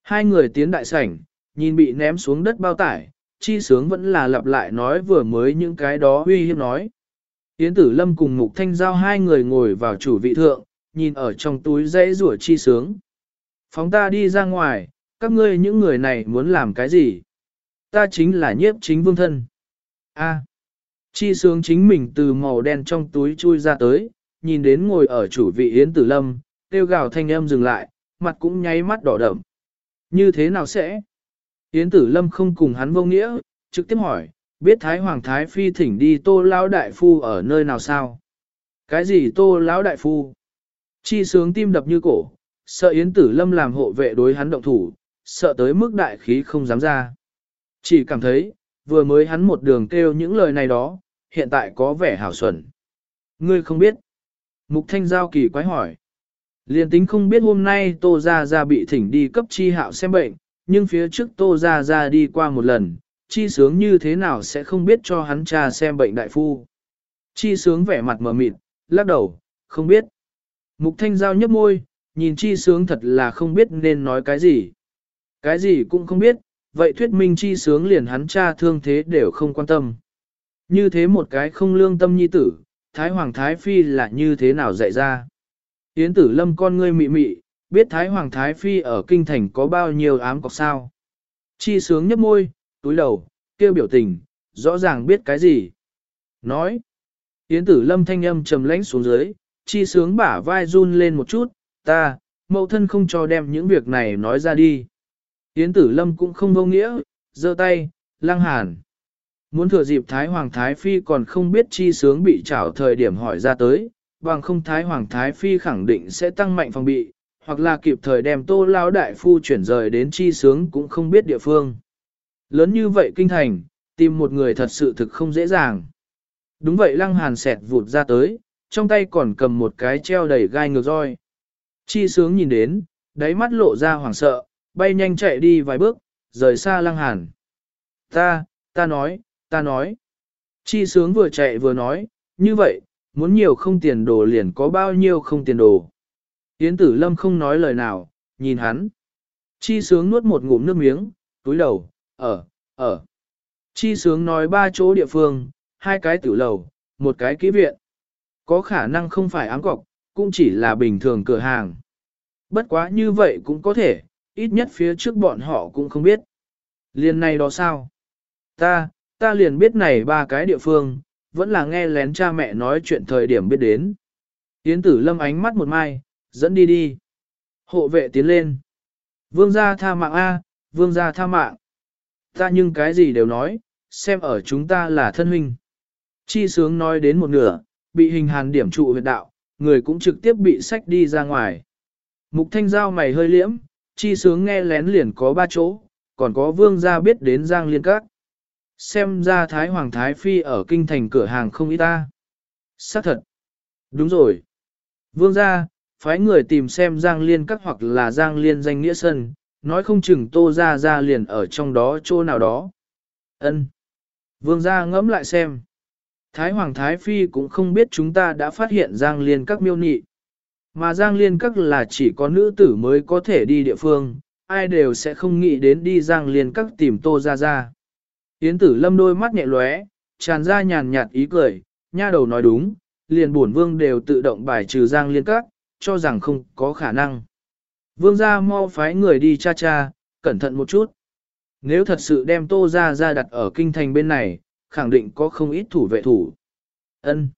Hai người tiến đại sảnh, nhìn bị ném xuống đất bao tải, chi sướng vẫn là lặp lại nói vừa mới những cái đó huy hiếp nói. Yến Tử Lâm cùng Mục Thanh Giao hai người ngồi vào chủ vị thượng, nhìn ở trong túi dãy rủa chi sướng. Phóng ta đi ra ngoài, các ngươi những người này muốn làm cái gì? Ta chính là nhiếp chính vương thân. A. Chi sướng chính mình từ màu đen trong túi chui ra tới, nhìn đến ngồi ở chủ vị Yến Tử Lâm, tiêu gào thanh âm dừng lại, mặt cũng nháy mắt đỏ đậm. Như thế nào sẽ? Yến Tử Lâm không cùng hắn vô nghĩa, trực tiếp hỏi, biết Thái Hoàng Thái Phi thỉnh đi tô lão đại phu ở nơi nào sao? Cái gì tô lão đại phu? Chi sướng tim đập như cổ, sợ Yến Tử Lâm làm hộ vệ đối hắn động thủ, sợ tới mức đại khí không dám ra. Chỉ cảm thấy, vừa mới hắn một đường kêu những lời này đó, hiện tại có vẻ hảo xuẩn. Ngươi không biết. Mục Thanh Giao kỳ quái hỏi. Liên tính không biết hôm nay Tô Gia Gia bị thỉnh đi cấp chi hạo xem bệnh, nhưng phía trước Tô Gia Gia đi qua một lần, chi sướng như thế nào sẽ không biết cho hắn cha xem bệnh đại phu. Chi sướng vẻ mặt mờ mịt, lắc đầu, không biết. Mục thanh giao nhấp môi, nhìn chi sướng thật là không biết nên nói cái gì. Cái gì cũng không biết, vậy thuyết minh chi sướng liền hắn cha thương thế đều không quan tâm. Như thế một cái không lương tâm nhi tử, Thái Hoàng Thái Phi là như thế nào dạy ra. Yến tử lâm con ngươi mị mị, biết Thái Hoàng Thái Phi ở kinh thành có bao nhiêu ám cọc sao. Chi sướng nhấp môi, túi đầu, kêu biểu tình, rõ ràng biết cái gì. Nói, Yến tử lâm thanh âm trầm lãnh xuống dưới, chi sướng bả vai run lên một chút, ta, mẫu thân không cho đem những việc này nói ra đi. Yến tử lâm cũng không vô nghĩa, giơ tay, lăng hàn. Muốn thừa dịp Thái Hoàng Thái Phi còn không biết chi sướng bị trảo thời điểm hỏi ra tới, bằng không Thái Hoàng Thái Phi khẳng định sẽ tăng mạnh phòng bị, hoặc là kịp thời đem tô lao đại phu chuyển rời đến chi sướng cũng không biết địa phương. Lớn như vậy kinh thành, tìm một người thật sự thực không dễ dàng. Đúng vậy lăng hàn sẹt vụt ra tới, trong tay còn cầm một cái treo đầy gai ngược roi. Chi sướng nhìn đến, đáy mắt lộ ra hoảng sợ, bay nhanh chạy đi vài bước, rời xa lăng hàn. Ta, ta nói, ta nói. Chi sướng vừa chạy vừa nói, như vậy, muốn nhiều không tiền đồ liền có bao nhiêu không tiền đồ. Yến tử lâm không nói lời nào, nhìn hắn. Chi sướng nuốt một ngụm nước miếng, túi đầu, ở, ở. Chi sướng nói ba chỗ địa phương, hai cái tử lầu, một cái kỹ viện. Có khả năng không phải ám cọc, cũng chỉ là bình thường cửa hàng. Bất quá như vậy cũng có thể, ít nhất phía trước bọn họ cũng không biết. Liền này đó sao? Ta, ta liền biết này ba cái địa phương, vẫn là nghe lén cha mẹ nói chuyện thời điểm biết đến. Yến tử lâm ánh mắt một mai, dẫn đi đi. Hộ vệ tiến lên. Vương gia tha mạng A, vương gia tha mạng. Ta nhưng cái gì đều nói, xem ở chúng ta là thân huynh. Chi sướng nói đến một nửa, bị hình hàn điểm trụ huyệt đạo, người cũng trực tiếp bị sách đi ra ngoài. Mục thanh giao mày hơi liễm, chi sướng nghe lén liền có ba chỗ, còn có vương gia biết đến giang liên các. Xem ra Thái Hoàng Thái Phi ở kinh thành cửa hàng không ít ta. Xác thật. Đúng rồi. Vương gia, phái người tìm xem giang liên các hoặc là giang liên danh nghĩa sân, nói không chừng tô ra ra liền ở trong đó chỗ nào đó. ân Vương gia ngẫm lại xem. Thái Hoàng Thái Phi cũng không biết chúng ta đã phát hiện Giang Liên các miêu nị. Mà Giang Liên các là chỉ có nữ tử mới có thể đi địa phương, ai đều sẽ không nghĩ đến đi Giang Liên các tìm Tô gia gia. Yến tử lâm đôi mắt nhẹ lóe, tràn ra nhàn nhạt ý cười, nha đầu nói đúng, liền bổn vương đều tự động bài trừ Giang Liên các, cho rằng không có khả năng. Vương gia mau phái người đi cha cha, cẩn thận một chút. Nếu thật sự đem Tô gia gia đặt ở kinh thành bên này, khẳng định có không ít thủ vệ thủ. Ân.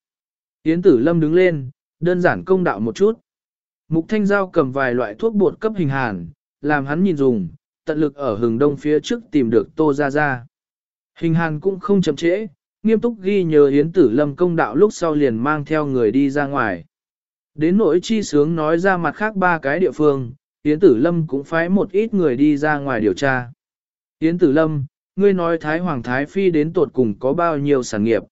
Yến tử lâm đứng lên, đơn giản công đạo một chút. Mục thanh giao cầm vài loại thuốc bột cấp hình hàn, làm hắn nhìn dùng, tận lực ở hừng đông phía trước tìm được tô Gia Gia. Hình hàn cũng không chậm trễ, nghiêm túc ghi nhớ Yến tử lâm công đạo lúc sau liền mang theo người đi ra ngoài. Đến nỗi chi sướng nói ra mặt khác ba cái địa phương, Yến tử lâm cũng phái một ít người đi ra ngoài điều tra. Yến tử lâm, ngươi nói Thái Hoàng Thái Phi đến tuột cùng có bao nhiêu sản nghiệp.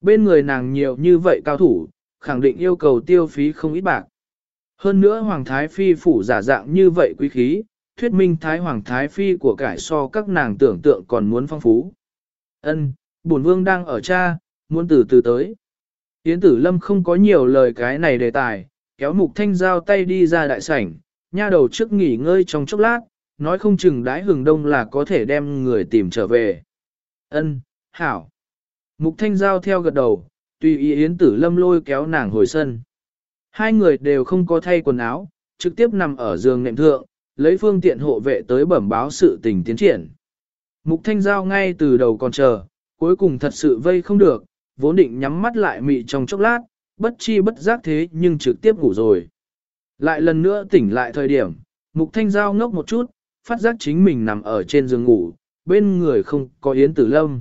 Bên người nàng nhiều như vậy cao thủ, khẳng định yêu cầu tiêu phí không ít bạc. Hơn nữa Hoàng Thái Phi phủ giả dạng như vậy quý khí, thuyết minh Thái Hoàng Thái Phi của cải so các nàng tưởng tượng còn muốn phong phú. Ân, bổn vương đang ở cha, muốn từ từ tới. Yến tử lâm không có nhiều lời cái này đề tài, kéo mục thanh giao tay đi ra đại sảnh, nha đầu trước nghỉ ngơi trong chốc lát, nói không chừng đái hừng đông là có thể đem người tìm trở về. Ân, hảo. Mục thanh giao theo gật đầu, tùy ý yến tử lâm lôi kéo nàng hồi sân. Hai người đều không có thay quần áo, trực tiếp nằm ở giường nệm thượng, lấy phương tiện hộ vệ tới bẩm báo sự tình tiến triển. Mục thanh giao ngay từ đầu còn chờ, cuối cùng thật sự vây không được, vốn định nhắm mắt lại mị trong chốc lát, bất chi bất giác thế nhưng trực tiếp ngủ rồi. Lại lần nữa tỉnh lại thời điểm, mục thanh giao ngốc một chút, phát giác chính mình nằm ở trên giường ngủ, bên người không có Yến Tử Lâm.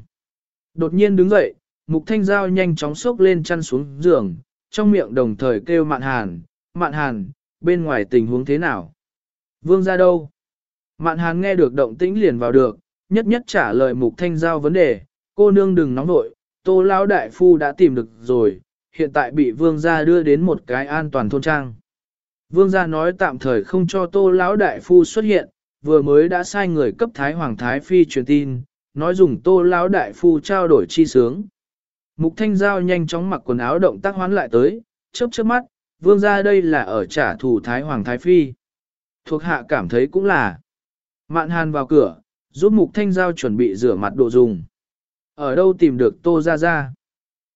Đột nhiên đứng dậy, Mục Thanh Giao nhanh chóng xốc lên chăn xuống giường, trong miệng đồng thời kêu Mạn Hàn, Mạn Hàn, bên ngoài tình huống thế nào? Vương ra đâu? Mạn Hàn nghe được động tĩnh liền vào được, nhất nhất trả lời Mục Thanh Giao vấn đề, cô nương đừng nóng nội, tô lão đại phu đã tìm được rồi, hiện tại bị vương gia đưa đến một cái an toàn thôn trang. Vương gia nói tạm thời không cho tô lão đại phu xuất hiện, vừa mới đã sai người cấp Thái Hoàng Thái Phi truyền tin, nói dùng tô lão đại phu trao đổi chi sướng. Mục Thanh Giao nhanh chóng mặc quần áo động tác hoán lại tới, chớp chớp mắt, vương ra đây là ở trả thù Thái Hoàng Thái Phi. Thuộc hạ cảm thấy cũng là. Mạn hàn vào cửa, giúp Mục Thanh Giao chuẩn bị rửa mặt đồ dùng. Ở đâu tìm được tô ra ra?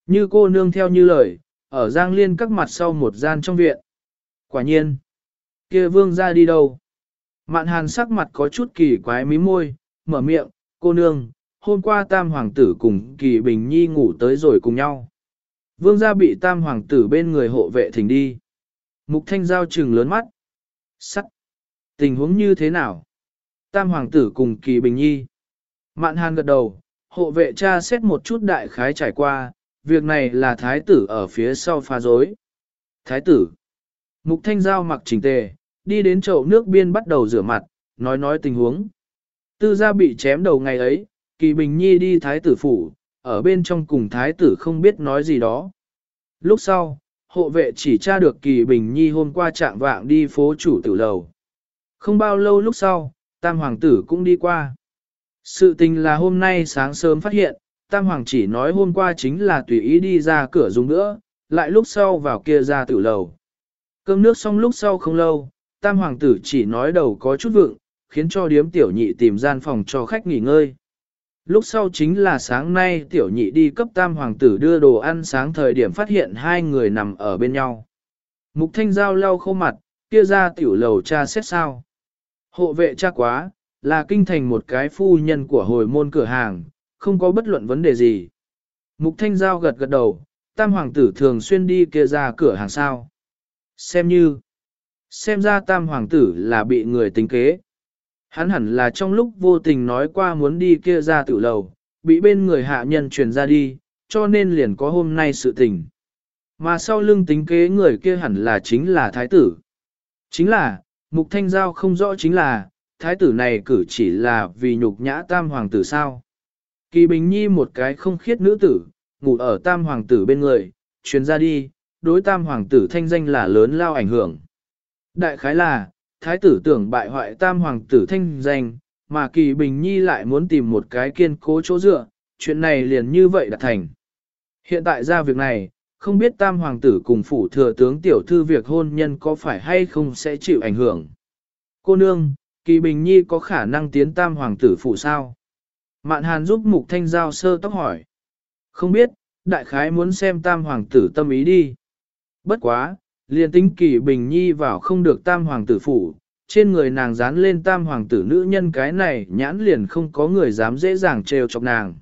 Như cô nương theo như lời, ở Giang Liên các mặt sau một gian trong viện. Quả nhiên, kia vương ra đi đâu? Mạn hàn sắc mặt có chút kỳ quái mí môi, mở miệng, cô nương, hôm qua tam hoàng tử cùng kỳ bình nhi ngủ tới rồi cùng nhau. Vương gia bị tam hoàng tử bên người hộ vệ thỉnh đi. Mục thanh giao trừng lớn mắt. Sắc. Tình huống như thế nào? Tam hoàng tử cùng kỳ bình nhi. Mạn hàn gật đầu, hộ vệ cha xét một chút đại khái trải qua, việc này là thái tử ở phía sau pha dối. Thái tử. Mục thanh giao mặc chỉnh tề, đi đến chậu nước biên bắt đầu rửa mặt, nói nói tình huống. Tư gia bị chém đầu ngày ấy, kỳ bình nhi đi thái tử phủ, ở bên trong cùng thái tử không biết nói gì đó. Lúc sau, hộ vệ chỉ tra được kỳ bình nhi hôm qua trạng vạng đi phố chủ tử lầu. Không bao lâu lúc sau, tam hoàng tử cũng đi qua. Sự tình là hôm nay sáng sớm phát hiện, Tam Hoàng chỉ nói hôm qua chính là tùy ý đi ra cửa dùng nữa, lại lúc sau vào kia ra tử lầu. Cơm nước xong lúc sau không lâu, Tam Hoàng tử chỉ nói đầu có chút vượng, khiến cho điếm tiểu nhị tìm gian phòng cho khách nghỉ ngơi. Lúc sau chính là sáng nay tiểu nhị đi cấp tam hoàng tử đưa đồ ăn sáng thời điểm phát hiện hai người nằm ở bên nhau. Mục thanh giao lau khô mặt, kia ra tiểu lầu cha xét sao. Hộ vệ cha quá, là kinh thành một cái phu nhân của hồi môn cửa hàng, không có bất luận vấn đề gì. Mục thanh giao gật gật đầu, tam hoàng tử thường xuyên đi kia ra cửa hàng sao. Xem như, xem ra tam hoàng tử là bị người tính kế. Hắn hẳn là trong lúc vô tình nói qua muốn đi kia ra tự lầu, bị bên người hạ nhân truyền ra đi, cho nên liền có hôm nay sự tình. Mà sau lưng tính kế người kia hẳn là chính là thái tử. Chính là, mục thanh giao không rõ chính là, thái tử này cử chỉ là vì nhục nhã tam hoàng tử sao. Kỳ Bình Nhi một cái không khiết nữ tử, ngủ ở tam hoàng tử bên người, truyền ra đi, đối tam hoàng tử thanh danh là lớn lao ảnh hưởng. Đại khái là, thái tử tưởng bại hoại tam hoàng tử thanh danh, mà kỳ bình nhi lại muốn tìm một cái kiên cố chỗ dựa, chuyện này liền như vậy đã thành. Hiện tại ra việc này, không biết tam hoàng tử cùng phủ thừa tướng tiểu thư việc hôn nhân có phải hay không sẽ chịu ảnh hưởng. Cô nương, kỳ bình nhi có khả năng tiến tam hoàng tử phủ sao? Mạn hàn giúp mục thanh giao sơ tóc hỏi. Không biết, đại khái muốn xem tam hoàng tử tâm ý đi. Bất quá, liền tính kỳ bình nhi vào không được tam hoàng tử phủ, trên người nàng dán lên tam hoàng tử nữ nhân cái này nhãn liền không có người dám dễ dàng trêu chọc nàng.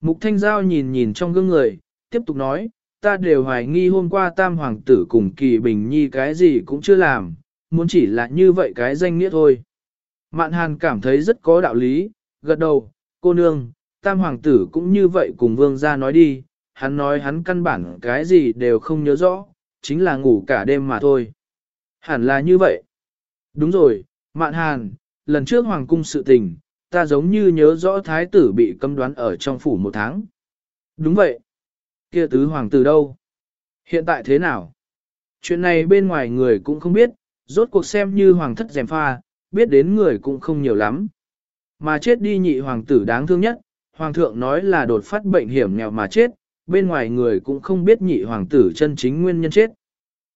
Mục thanh giao nhìn nhìn trong gương người, tiếp tục nói, ta đều hoài nghi hôm qua tam hoàng tử cùng kỳ bình nhi cái gì cũng chưa làm, muốn chỉ là như vậy cái danh nghĩa thôi. Mạn hàn cảm thấy rất có đạo lý, gật đầu, cô nương, tam hoàng tử cũng như vậy cùng vương gia nói đi, hắn nói hắn căn bản cái gì đều không nhớ rõ, chính là ngủ cả đêm mà thôi. Hẳn là như vậy. Đúng rồi, Mạn Hàn, lần trước hoàng cung sự tình, ta giống như nhớ rõ thái tử bị cấm đoán ở trong phủ một tháng. Đúng vậy. Kia tứ hoàng tử đâu? Hiện tại thế nào? Chuyện này bên ngoài người cũng không biết, rốt cuộc xem như hoàng thất dèm pha, biết đến người cũng không nhiều lắm. Mà chết đi nhị hoàng tử đáng thương nhất, hoàng thượng nói là đột phát bệnh hiểm nghèo mà chết, bên ngoài người cũng không biết nhị hoàng tử chân chính nguyên nhân chết.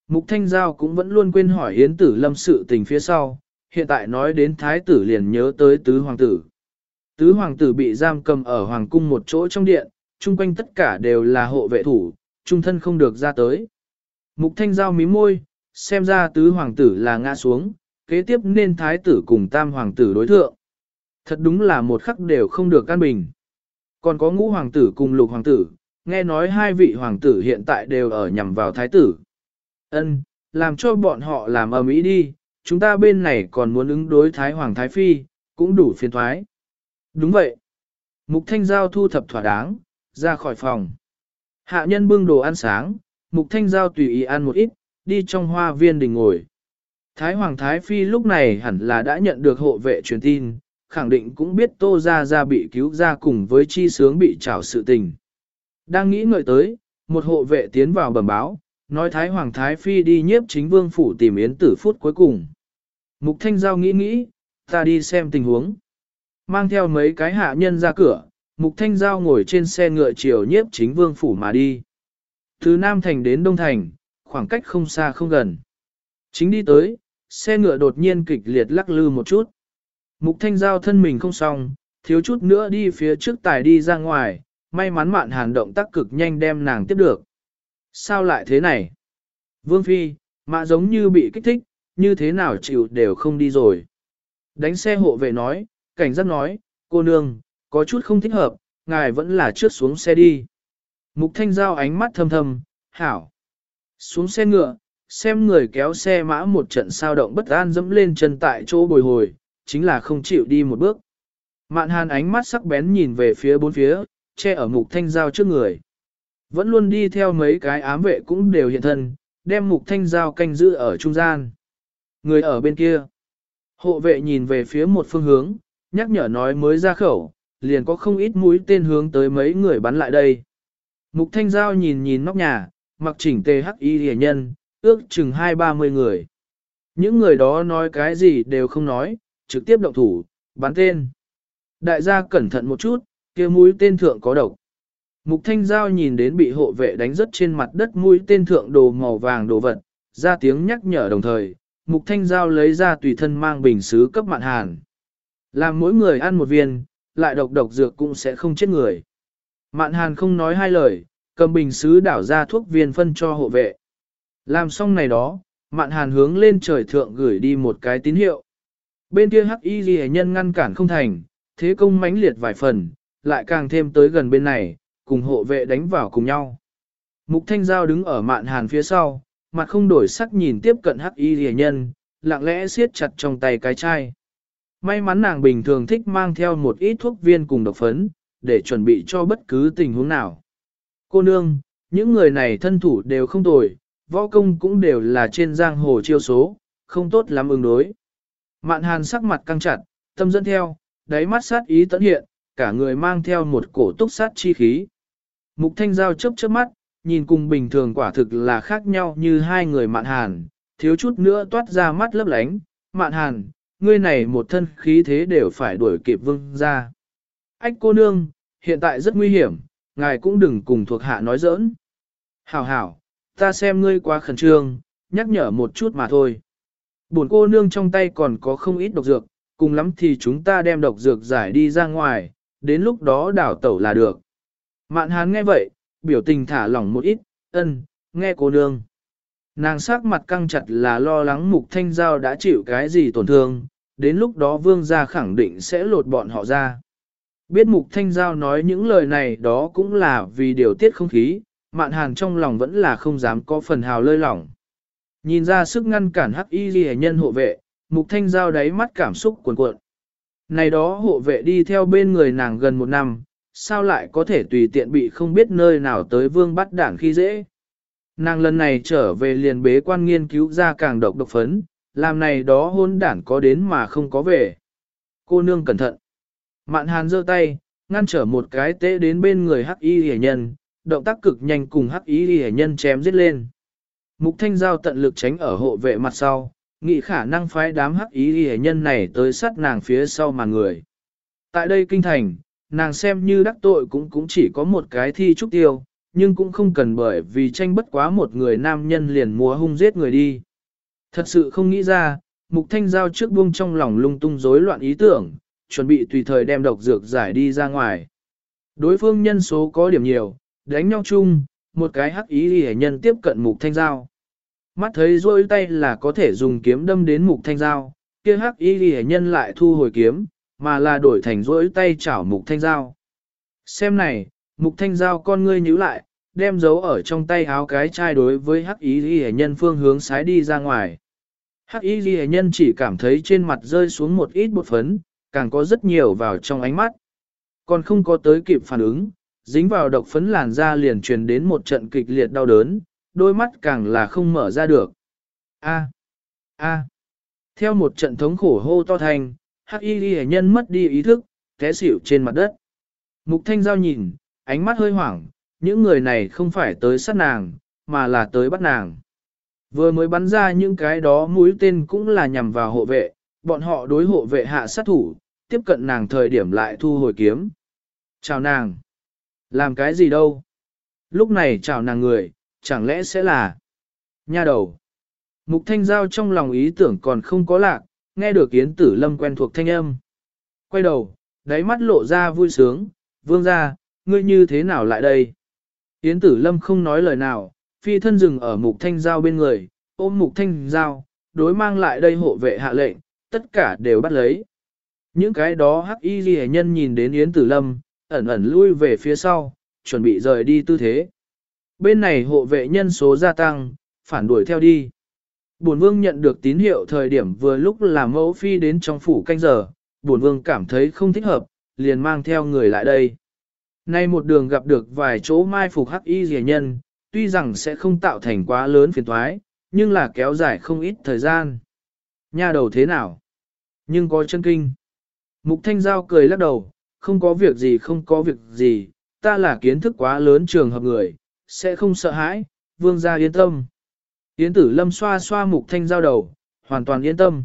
Mục Thanh Giao cũng vẫn luôn quên hỏi Yến Tử Lâm sự tình phía sau, hiện tại nói đến Thái tử liền nhớ tới Tứ Hoàng tử. Tứ Hoàng tử bị giam cầm ở Hoàng cung một chỗ trong điện, chung quanh tất cả đều là hộ vệ thủ, trung thân không được ra tới. Mục Thanh Giao mí môi, xem ra Tứ Hoàng tử là ngã xuống, kế tiếp nên Thái tử cùng Tam Hoàng tử đối thượng. Thật đúng là một khắc đều không được căn bình. Còn có ngũ hoàng tử cùng lục hoàng tử, nghe nói hai vị hoàng tử hiện tại đều ở nhằm vào thái tử. Ân, làm cho bọn họ làm ở mỹ đi, chúng ta bên này còn muốn ứng đối thái hoàng thái phi, cũng đủ phiền thoái. Đúng vậy. Mục Thanh Giao thu thập thỏa đáng, ra khỏi phòng. Hạ nhân bưng đồ ăn sáng, Mục Thanh Giao tùy ý ăn một ít, đi trong hoa viên đình ngồi. Thái Hoàng Thái Phi lúc này hẳn là đã nhận được hộ vệ truyền tin, khẳng định cũng biết Tô Gia Gia bị cứu ra cùng với chi sướng bị trảo sự tình. Đang nghĩ ngợi tới, một hộ vệ tiến vào bẩm báo, nói Thái Hoàng Thái Phi đi nhiếp chính vương phủ tìm yến tử phút cuối cùng. Mục Thanh Giao nghĩ nghĩ, ta đi xem tình huống. Mang theo mấy cái hạ nhân ra cửa, Mục Thanh Giao ngồi trên xe ngựa chiều nhiếp chính vương phủ mà đi. Từ Nam Thành đến Đông Thành, khoảng cách không xa không gần. Chính đi tới, xe ngựa đột nhiên kịch liệt lắc lư một chút. Mục Thanh Giao thân mình không xong, thiếu chút nữa đi phía trước tài đi ra ngoài, may mắn mạn hàn động tác cực nhanh đem nàng tiếp được. Sao lại thế này? Vương Phi, mạ giống như bị kích thích, như thế nào chịu đều không đi rồi. Đánh xe hộ vệ nói, cảnh giác nói, cô nương, có chút không thích hợp, ngài vẫn là trước xuống xe đi. Mục thanh giao ánh mắt thâm thâm, hảo. Xuống xe ngựa, xem người kéo xe mã một trận sao động bất an dẫm lên chân tại chỗ bồi hồi, chính là không chịu đi một bước. Mạn hàn ánh mắt sắc bén nhìn về phía bốn phía, che ở mục thanh giao trước người. Vẫn luôn đi theo mấy cái ám vệ cũng đều hiện thân, đem mục thanh giao canh giữ ở trung gian. Người ở bên kia. Hộ vệ nhìn về phía một phương hướng, nhắc nhở nói mới ra khẩu, liền có không ít mũi tên hướng tới mấy người bắn lại đây. Mục thanh giao nhìn nhìn nóc nhà, mặc chỉnh tề hắc y hề nhân, ước chừng hai ba mươi người. Những người đó nói cái gì đều không nói, trực tiếp động thủ, bắn tên. Đại gia cẩn thận một chút, kia mũi tên thượng có độc. Mục Thanh Giao nhìn đến bị hộ vệ đánh rất trên mặt đất mũi tên thượng đồ màu vàng đồ vật, ra tiếng nhắc nhở đồng thời, Mục Thanh Giao lấy ra tùy thân mang bình sứ cấp mạn hàn. Làm mỗi người ăn một viên, lại độc độc dược cũng sẽ không chết người. Mạn hàn không nói hai lời, cầm bình sứ đảo ra thuốc viên phân cho hộ vệ. Làm xong này đó, mạn hàn hướng lên trời thượng gửi đi một cái tín hiệu. Bên kia hắc y ghi nhân ngăn cản không thành, thế công mãnh liệt vài phần, lại càng thêm tới gần bên này, cùng hộ vệ đánh vào cùng nhau. Mục Thanh Giao đứng ở mạn hàn phía sau, mặt không đổi sắc nhìn tiếp cận hắc y ghi nhân, lặng lẽ siết chặt trong tay cái chai. May mắn nàng bình thường thích mang theo một ít thuốc viên cùng độc phấn, để chuẩn bị cho bất cứ tình huống nào. Cô nương, những người này thân thủ đều không tồi, võ công cũng đều là trên giang hồ chiêu số, không tốt lắm ứng đối. Mạn hàn sắc mặt căng chặt, tâm dẫn theo, đáy mắt sát ý tận hiện, cả người mang theo một cổ túc sát chi khí. Mục thanh giao chớp chớp mắt, nhìn cùng bình thường quả thực là khác nhau như hai người mạn hàn, thiếu chút nữa toát ra mắt lấp lánh, mạn hàn, ngươi này một thân khí thế đều phải đuổi kịp vương ra. Ách cô nương, hiện tại rất nguy hiểm, ngài cũng đừng cùng thuộc hạ nói giỡn. Hảo hảo, ta xem ngươi quá khẩn trương, nhắc nhở một chút mà thôi. Bổn cô nương trong tay còn có không ít độc dược, cùng lắm thì chúng ta đem độc dược giải đi ra ngoài, đến lúc đó đảo tẩu là được. Mạn hán nghe vậy, biểu tình thả lỏng một ít, ân, nghe cô nương. Nàng sắc mặt căng chặt là lo lắng mục thanh giao đã chịu cái gì tổn thương, đến lúc đó vương gia khẳng định sẽ lột bọn họ ra. Biết mục thanh giao nói những lời này đó cũng là vì điều tiết không khí, mạn hàn trong lòng vẫn là không dám có phần hào lơi lỏng. Nhìn ra sức ngăn cản hắc y ghi nhân hộ vệ, mục thanh giao đáy mắt cảm xúc cuồn cuộn. Này đó hộ vệ đi theo bên người nàng gần một năm, sao lại có thể tùy tiện bị không biết nơi nào tới vương bắt đảng khi dễ. Nàng lần này trở về liền bế quan nghiên cứu ra càng độc độc phấn, làm này đó hôn đảng có đến mà không có về. Cô nương cẩn thận. Mạn hàn giơ tay, ngăn trở một cái tế đến bên người hắc y hề nhân, động tác cực nhanh cùng hắc y hề nhân chém giết lên. Mục thanh giao tận lực tránh ở hộ vệ mặt sau, nghĩ khả năng phái đám hắc ý hề nhân này tới sát nàng phía sau mà người. Tại đây kinh thành, nàng xem như đắc tội cũng cũng chỉ có một cái thi trúc tiêu, nhưng cũng không cần bởi vì tranh bất quá một người nam nhân liền múa hung giết người đi. Thật sự không nghĩ ra, mục thanh giao trước buông trong lòng lung tung rối loạn ý tưởng, chuẩn bị tùy thời đem độc dược giải đi ra ngoài. Đối phương nhân số có điểm nhiều, đánh nhau chung, một cái hắc ý hề nhân tiếp cận mục thanh giao. Mắt thấy rôi tay là có thể dùng kiếm đâm đến mục thanh giao, kia hắc y ghi nhân lại thu hồi kiếm, mà là đổi thành rỗi tay chảo mục thanh giao. Xem này, mục thanh giao con ngươi nhíu lại, đem dấu ở trong tay áo cái chai đối với hắc Y ghi nhân phương hướng sái đi ra ngoài. Hắc Y ghi nhân chỉ cảm thấy trên mặt rơi xuống một ít bột phấn, càng có rất nhiều vào trong ánh mắt. Còn không có tới kịp phản ứng, dính vào độc phấn làn da liền truyền đến một trận kịch liệt đau đớn, đôi mắt càng là không mở ra được. A. A. Theo một trận thống khổ hô to thành, hắc y ghi nhân mất đi ý thức, té xỉu trên mặt đất. Mục thanh giao nhìn, ánh mắt hơi hoảng, những người này không phải tới sát nàng, mà là tới bắt nàng. Vừa mới bắn ra những cái đó mũi tên cũng là nhằm vào hộ vệ, bọn họ đối hộ vệ hạ sát thủ, tiếp cận nàng thời điểm lại thu hồi kiếm. Chào nàng. Làm cái gì đâu? Lúc này chào nàng người, chẳng lẽ sẽ là... Nha đầu. Mục thanh giao trong lòng ý tưởng còn không có lạc, nghe được Yến Tử Lâm quen thuộc thanh âm. Quay đầu, đáy mắt lộ ra vui sướng, vương ra, ngươi như thế nào lại đây? Yến Tử Lâm không nói lời nào, phi thân dừng ở mục thanh giao bên người, ôm mục thanh giao, đối mang lại đây hộ vệ hạ lệnh, tất cả đều bắt lấy. Những cái đó hắc y ghi nhân nhìn đến Yến Tử Lâm, ẩn ẩn lui về phía sau, chuẩn bị rời đi tư thế. Bên này hộ vệ nhân số gia tăng, phản đuổi theo đi. Bổn vương nhận được tín hiệu thời điểm vừa lúc là mẫu phi đến trong phủ canh giờ, bổn vương cảm thấy không thích hợp, liền mang theo người lại đây. Nay một đường gặp được vài chỗ mai phục hắc y rẻ nhân, tuy rằng sẽ không tạo thành quá lớn phiền thoái, nhưng là kéo dài không ít thời gian. Nha đầu thế nào? Nhưng có chân kinh. Mục Thanh Giao cười lắc đầu, không có việc gì không có việc gì, ta là kiến thức quá lớn trường hợp người, sẽ không sợ hãi, vương gia yên tâm. Yến tử lâm xoa xoa mục thanh giao đầu, hoàn toàn yên tâm.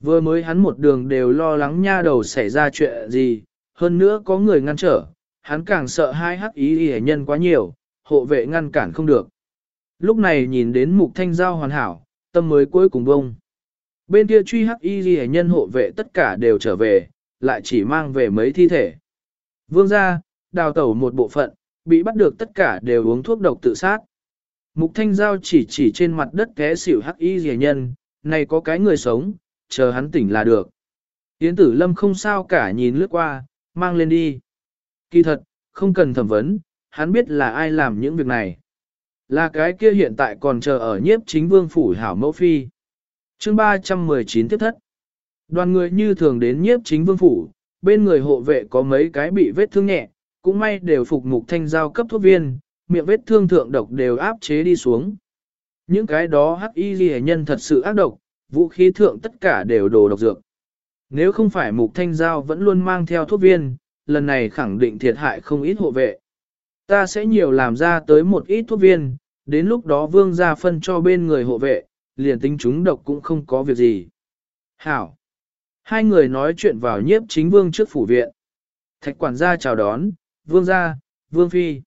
Vừa mới hắn một đường đều lo lắng nha đầu xảy ra chuyện gì, hơn nữa có người ngăn trở, hắn càng sợ hai hắc ý hề nhân quá nhiều, hộ vệ ngăn cản không được. Lúc này nhìn đến mục thanh giao hoàn hảo, tâm mới cuối cùng bông. Bên kia truy hắc y ghi nhân hộ vệ tất cả đều trở về, lại chỉ mang về mấy thi thể. Vương gia, đào tẩu một bộ phận, bị bắt được tất cả đều uống thuốc độc tự sát. Mục thanh giao chỉ chỉ trên mặt đất té xỉu hắc y rẻ nhân, này có cái người sống, chờ hắn tỉnh là được. Yến tử lâm không sao cả nhìn lướt qua, mang lên đi. Kỳ thật, không cần thẩm vấn, hắn biết là ai làm những việc này. Là cái kia hiện tại còn chờ ở nhiếp chính vương phủ hảo mẫu phi. chương 319 tiếp thất. Đoàn người như thường đến nhiếp chính vương phủ, bên người hộ vệ có mấy cái bị vết thương nhẹ, cũng may đều phục mục thanh giao cấp thuốc viên, miệng vết thương thượng độc đều áp chế đi xuống. Những cái đó hắc y ghi nhân thật sự ác độc, vũ khí thượng tất cả đều đồ độc dược. Nếu không phải mục thanh giao vẫn luôn mang theo thuốc viên, lần này khẳng định thiệt hại không ít hộ vệ. Ta sẽ nhiều làm ra tới một ít thuốc viên, đến lúc đó vương gia phân cho bên người hộ vệ, liền tính chúng độc cũng không có việc gì. Hảo! Hai người nói chuyện vào nhiếp chính vương trước phủ viện. Thạch quản gia chào đón, vương gia, vương phi.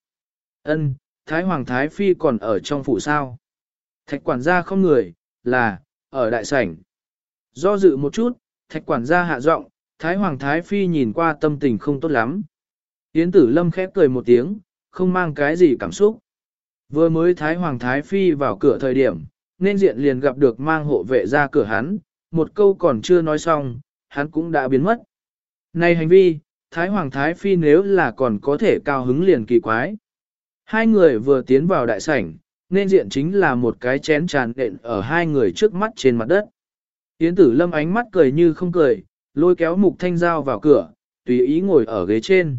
ân Thái Hoàng Thái Phi còn ở trong phủ sao. Thạch quản gia không người, là, ở đại sảnh. Do dự một chút, thạch quản gia hạ giọng, Thái Hoàng Thái Phi nhìn qua tâm tình không tốt lắm. Yến tử lâm khép cười một tiếng, không mang cái gì cảm xúc. Vừa mới Thái Hoàng Thái Phi vào cửa thời điểm, nên diện liền gặp được mang hộ vệ ra cửa hắn, một câu còn chưa nói xong, hắn cũng đã biến mất. Này hành vi, Thái Hoàng Thái Phi nếu là còn có thể cao hứng liền kỳ quái. Hai người vừa tiến vào đại sảnh, nên diện chính là một cái chén tràn đện ở hai người trước mắt trên mặt đất. Yến tử lâm ánh mắt cười như không cười, lôi kéo mục thanh giao vào cửa, tùy ý ngồi ở ghế trên.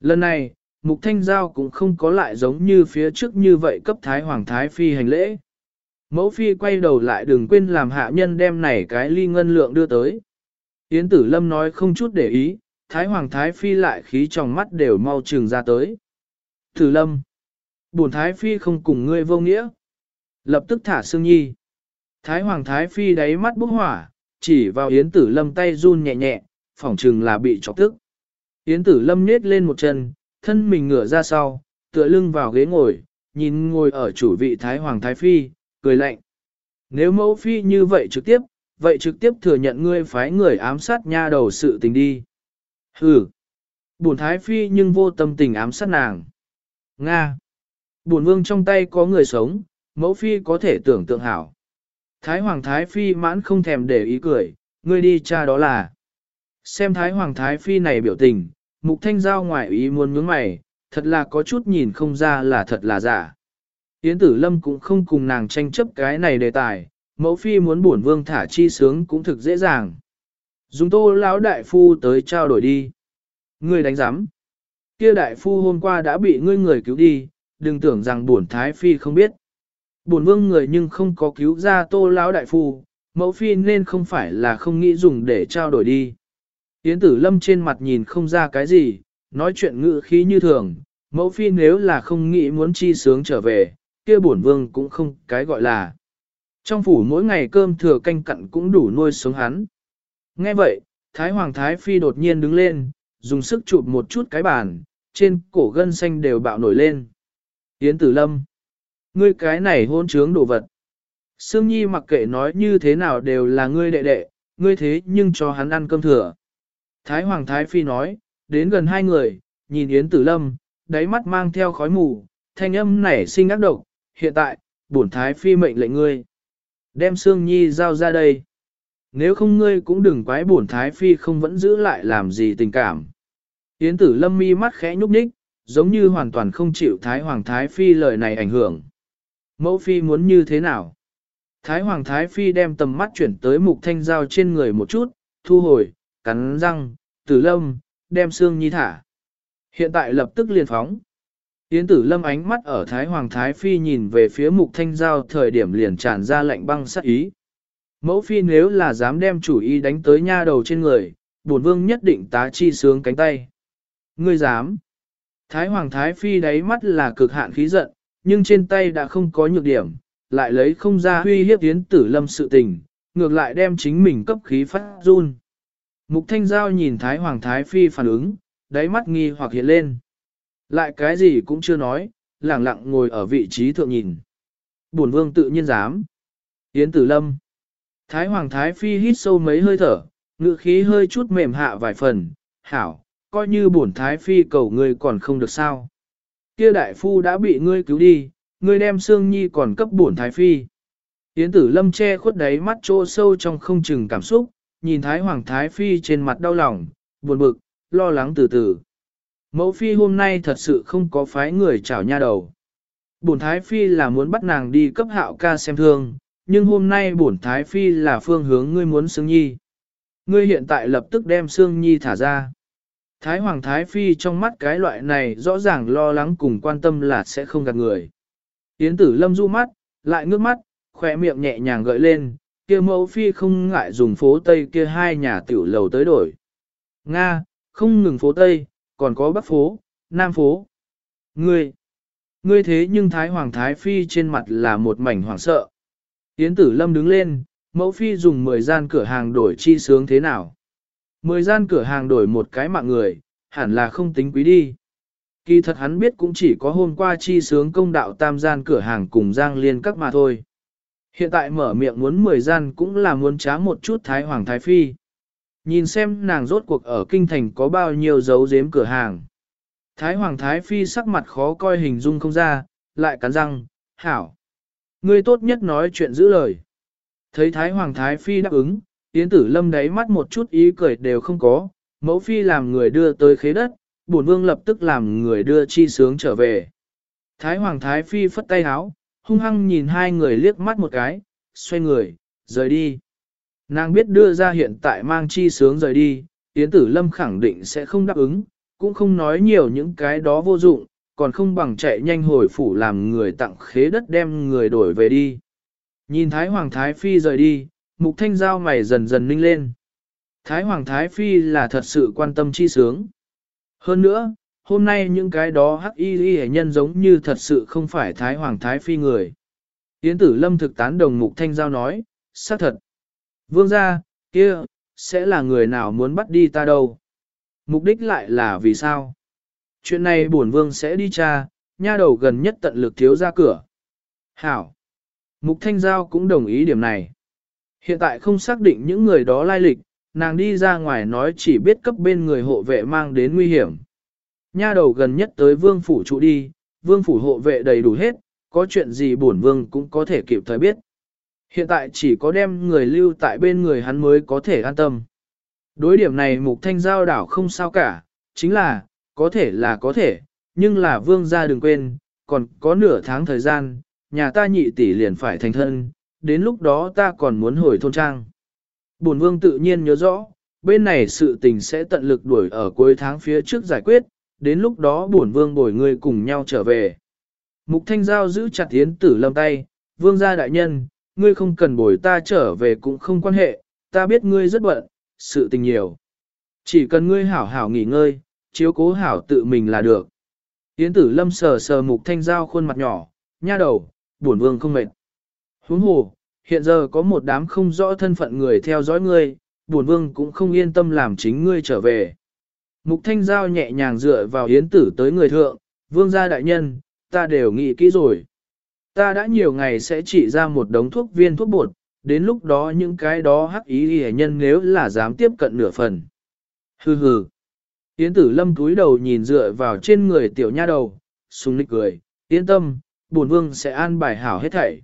Lần này, mục thanh giao cũng không có lại giống như phía trước như vậy cấp thái hoàng thái phi hành lễ. Mẫu phi quay đầu lại đừng quên làm hạ nhân đem này cái ly ngân lượng đưa tới. Yến tử lâm nói không chút để ý, thái hoàng thái phi lại khí trong mắt đều mau trường ra tới. Tử lâm, bổn thái phi không cùng ngươi vô nghĩa. Lập tức thả Sương Nhi. Thái hoàng thái phi đáy mắt bốc hỏa, chỉ vào Yến tử lâm tay run nhẹ nhẹ, phỏng chừng là bị chọc tức. Yến tử lâm nết lên một chân, thân mình ngửa ra sau, tựa lưng vào ghế ngồi, nhìn ngồi ở chủ vị Thái hoàng thái phi, cười lạnh. Nếu mẫu phi như vậy trực tiếp, vậy trực tiếp thừa nhận ngươi phái người ám sát nha đầu sự tình đi. Hừ. Bổn thái phi nhưng vô tâm tình ám sát nàng. Nga. Bổn vương trong tay có người sống, mẫu phi có thể tưởng tượng hảo. Thái hoàng thái phi mãn không thèm để ý cười, ngươi đi cha đó là. Xem thái hoàng thái phi này biểu tình, mục thanh giao ngoại ý muốn nhướng mày, thật là có chút nhìn không ra là thật là giả. Yến tử lâm cũng không cùng nàng tranh chấp cái này đề tài, mẫu phi muốn bổn vương thả chi sướng cũng thực dễ dàng. Dùng tô lão đại phu tới trao đổi đi. Ngươi đánh giám. Kia đại phu hôm qua đã bị ngươi người cứu đi, đừng tưởng rằng bổn thái phi không biết. Bổn vương người nhưng không có cứu ra tô lão đại phu, mẫu phi nên không phải là không nghĩ dùng để trao đổi đi. Yến tử lâm trên mặt nhìn không ra cái gì, nói chuyện ngự khí như thường, mẫu phi nếu là không nghĩ muốn chi sướng trở về, kia bổn vương cũng không cái gọi là. Trong phủ mỗi ngày cơm thừa canh cặn cũng đủ nuôi sống hắn. Nghe vậy, Thái Hoàng Thái Phi đột nhiên đứng lên, dùng sức chụp một chút cái bàn, trên cổ gân xanh đều bạo nổi lên. Yến Tử Lâm, ngươi cái này hôn trướng đồ vật. Sương Nhi mặc kệ nói như thế nào đều là ngươi đệ đệ, ngươi thế nhưng cho hắn ăn cơm thừa. Thái Hoàng Thái Phi nói, đến gần hai người, nhìn Yến Tử Lâm, đáy mắt mang theo khói mù, thanh âm nảy sinh ác độc, hiện tại, bổn Thái Phi mệnh lệnh ngươi. Đem Sương Nhi giao ra đây. Nếu không ngươi cũng đừng quái bổn Thái Phi không vẫn giữ lại làm gì tình cảm. Yến Tử Lâm mi mắt khẽ nhúc nhích, giống như hoàn toàn không chịu Thái Hoàng Thái Phi lời này ảnh hưởng. Mẫu Phi muốn như thế nào? Thái Hoàng Thái Phi đem tầm mắt chuyển tới mục thanh giao trên người một chút, thu hồi, cắn răng, tử lâm, đem xương nhi thả. Hiện tại lập tức liền phóng. Yến tử lâm ánh mắt ở Thái Hoàng Thái Phi nhìn về phía mục thanh giao thời điểm liền tràn ra lạnh băng sát ý. Mẫu phi nếu là dám đem chủ ý đánh tới nha đầu trên người, bổn vương nhất định tá chi sướng cánh tay. Ngươi dám. Thái Hoàng Thái Phi đáy mắt là cực hạn khí giận, nhưng trên tay đã không có nhược điểm, lại lấy không ra huy hiếp tiến tử lâm sự tình, ngược lại đem chính mình cấp khí phát run. Mục Thanh Giao nhìn Thái Hoàng Thái Phi phản ứng, đáy mắt nghi hoặc hiện lên. Lại cái gì cũng chưa nói, lẳng lặng ngồi ở vị trí thượng nhìn. Bổn vương tự nhiên dám. Yến Tử Lâm. Thái Hoàng Thái Phi hít sâu mấy hơi thở, ngự khí hơi chút mềm hạ vài phần. Hảo, coi như bổn Thái Phi cầu ngươi còn không được sao. Kia đại phu đã bị ngươi cứu đi, ngươi đem Sương Nhi còn cấp bổn Thái Phi. Yến Tử Lâm che khuất đáy mắt trô sâu trong không chừng cảm xúc, nhìn Thái Hoàng Thái Phi trên mặt đau lòng, buồn bực, lo lắng từ từ. Mẫu Phi hôm nay thật sự không có phái người chảo nha đầu. Bổn Thái Phi là muốn bắt nàng đi cấp hạo ca xem thương, nhưng hôm nay bổn Thái Phi là phương hướng ngươi muốn Sương Nhi. Ngươi hiện tại lập tức đem Sương Nhi thả ra. Thái Hoàng Thái Phi trong mắt cái loại này rõ ràng lo lắng cùng quan tâm là sẽ không gạt người. Yến tử lâm du mắt, lại ngước mắt, khỏe miệng nhẹ nhàng gợi lên, kia mẫu phi không ngại dùng phố Tây kia hai nhà tiểu lầu tới đổi. Nga, không ngừng phố Tây, còn có Bắc phố, Nam phố. Ngươi, ngươi thế nhưng Thái Hoàng Thái Phi trên mặt là một mảnh hoảng sợ. Yến tử lâm đứng lên, mẫu phi dùng 10 gian cửa hàng đổi chi sướng thế nào. 10 gian cửa hàng đổi một cái mạng người, hẳn là không tính quý đi. Kỳ thật hắn biết cũng chỉ có hôm qua chi sướng công đạo tam gian cửa hàng cùng giang liên các mà thôi. Hiện tại mở miệng muốn 10 gian cũng là muốn trá một chút Thái Hoàng Thái Phi. Nhìn xem nàng rốt cuộc ở kinh thành có bao nhiêu dấu giếm cửa hàng. Thái Hoàng Thái Phi sắc mặt khó coi hình dung không ra, lại cắn răng, hảo. Ngươi tốt nhất nói chuyện giữ lời. Thấy Thái Hoàng Thái Phi đáp ứng, Yến Tử Lâm đáy mắt một chút ý cười đều không có, mẫu phi làm người đưa tới khế đất, bổn vương lập tức làm người đưa chi sướng trở về. Thái Hoàng Thái Phi phất tay háo, hung hăng nhìn hai người liếc mắt một cái, xoay người, rời đi. Nàng biết đưa ra hiện tại mang chi sướng rời đi, Yến Tử Lâm khẳng định sẽ không đáp ứng, cũng không nói nhiều những cái đó vô dụng, còn không bằng chạy nhanh hồi phủ làm người tặng khế đất đem người đổi về đi. Nhìn Thái Hoàng Thái Phi rời đi, mục thanh giao mày dần dần ninh lên. Thái Hoàng Thái Phi là thật sự quan tâm chi sướng. Hơn nữa, hôm nay những cái đó hắc y y nhân giống như thật sự không phải Thái Hoàng Thái Phi người. Yến tử lâm thực tán đồng mục thanh giao nói, xác thật. Vương gia, kia, sẽ là người nào muốn bắt đi ta đâu. Mục đích lại là vì sao? Chuyện này bổn vương sẽ đi tra, nha đầu gần nhất tận lực thiếu ra cửa. Hảo. Mục Thanh Giao cũng đồng ý điểm này. Hiện tại không xác định những người đó lai lịch, nàng đi ra ngoài nói chỉ biết cấp bên người hộ vệ mang đến nguy hiểm. Nha đầu gần nhất tới vương phủ trụ đi, vương phủ hộ vệ đầy đủ hết, có chuyện gì bổn vương cũng có thể kịp thời biết. Hiện tại chỉ có đem người lưu tại bên người hắn mới có thể an tâm. Đối điểm này mục thanh giao đảo không sao cả, chính là, có thể là có thể, nhưng là vương gia đừng quên, còn có nửa tháng thời gian, nhà ta nhị tỷ liền phải thành thân, đến lúc đó ta còn muốn hồi thôn trang. Bổn vương tự nhiên nhớ rõ, bên này sự tình sẽ tận lực đuổi ở cuối tháng phía trước giải quyết, đến lúc đó bổn vương bồi người cùng nhau trở về. Mục Thanh Giao giữ chặt Yến Tử Lâm tay, vương gia đại nhân, ngươi không cần bồi ta trở về cũng không quan hệ, ta biết ngươi rất bận, sự tình nhiều. Chỉ cần ngươi hảo hảo nghỉ ngơi, chiếu cố hảo tự mình là được. Yến Tử Lâm sờ sờ Mục Thanh Giao khuôn mặt nhỏ, nha đầu, buồn vương không mệt. Huống hồ, hiện giờ có một đám không rõ thân phận người theo dõi ngươi, buồn vương cũng không yên tâm làm chính ngươi trở về. Mục thanh giao nhẹ nhàng dựa vào yến tử tới người thượng, vương gia đại nhân, ta đều nghĩ kỹ rồi. Ta đã nhiều ngày sẽ chỉ ra một đống thuốc viên thuốc bột, đến lúc đó những cái đó hắc ý hề nhân nếu là dám tiếp cận nửa phần. Hừ hừ. Yến tử lâm túi đầu nhìn dựa vào trên người tiểu nha đầu, sung nịch cười, yên tâm, bổn vương sẽ an bài hảo hết thảy.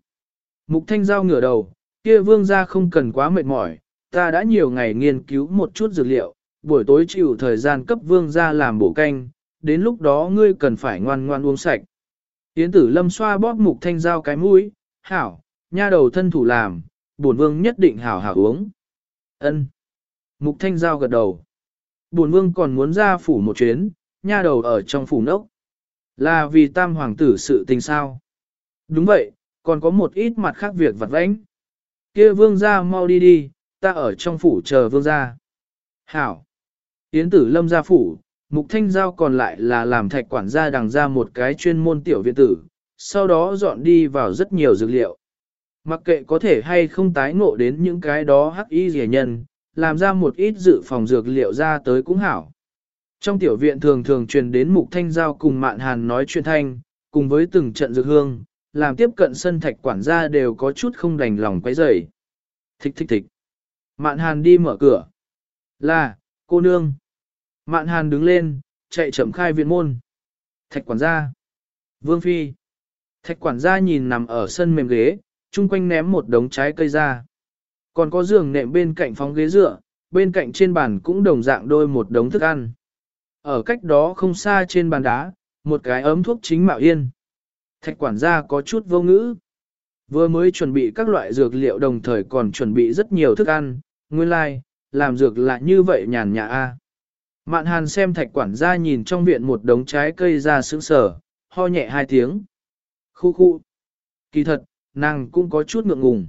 Mục thanh giao ngửa đầu, kia vương gia không cần quá mệt mỏi, ta đã nhiều ngày nghiên cứu một chút dược liệu, buổi tối chịu thời gian cấp vương gia làm bổ canh, đến lúc đó ngươi cần phải ngoan ngoan uống sạch. Yến tử lâm xoa bóp mục thanh giao cái mũi, hảo, nha đầu thân thủ làm, bổn vương nhất định hảo hảo uống. Ân. Mục thanh giao gật đầu. Bổn vương còn muốn ra phủ một chuyến, nha đầu ở trong phủ nốc. Là vì tam hoàng tử sự tình sao? Đúng vậy, còn có một ít mặt khác việc vặt vãnh. kia vương gia mau đi đi, ta ở trong phủ chờ vương gia. Hảo. Yến tử lâm gia phủ, mục thanh giao còn lại là làm thạch quản gia đằng ra một cái chuyên môn tiểu viện tử, sau đó dọn đi vào rất nhiều dược liệu. Mặc kệ có thể hay không tái ngộ đến những cái đó hắc y rẻ nhân, làm ra một ít dự phòng dược liệu ra tới cũng hảo. Trong tiểu viện thường thường truyền đến mục thanh giao cùng mạn hàn nói chuyện thanh, cùng với từng trận dược hương, làm tiếp cận sân thạch quản gia đều có chút không đành lòng quấy rầy. Thích thích thích. Mạn hàn đi mở cửa. Là, cô nương. Mạn hàn đứng lên, chạy chậm khai viện môn. Thạch quản gia. Vương Phi. Thạch quản gia nhìn nằm ở sân mềm ghế, chung quanh ném một đống trái cây ra. Còn có giường nệm bên cạnh phóng ghế dựa, bên cạnh trên bàn cũng đồng dạng đôi một đống thức ăn. Ở cách đó không xa trên bàn đá, một cái ấm thuốc chính mạo yên. Thạch quản gia có chút vô ngữ. Vừa mới chuẩn bị các loại dược liệu đồng thời còn chuẩn bị rất nhiều thức ăn, nguyên lai, like, làm dược lại như vậy nhàn nhã a. Mạn hàn xem thạch quản gia nhìn trong viện một đống trái cây ra sững sở, ho nhẹ hai tiếng. Khu khu. Kỳ thật, nàng cũng có chút ngượng ngùng.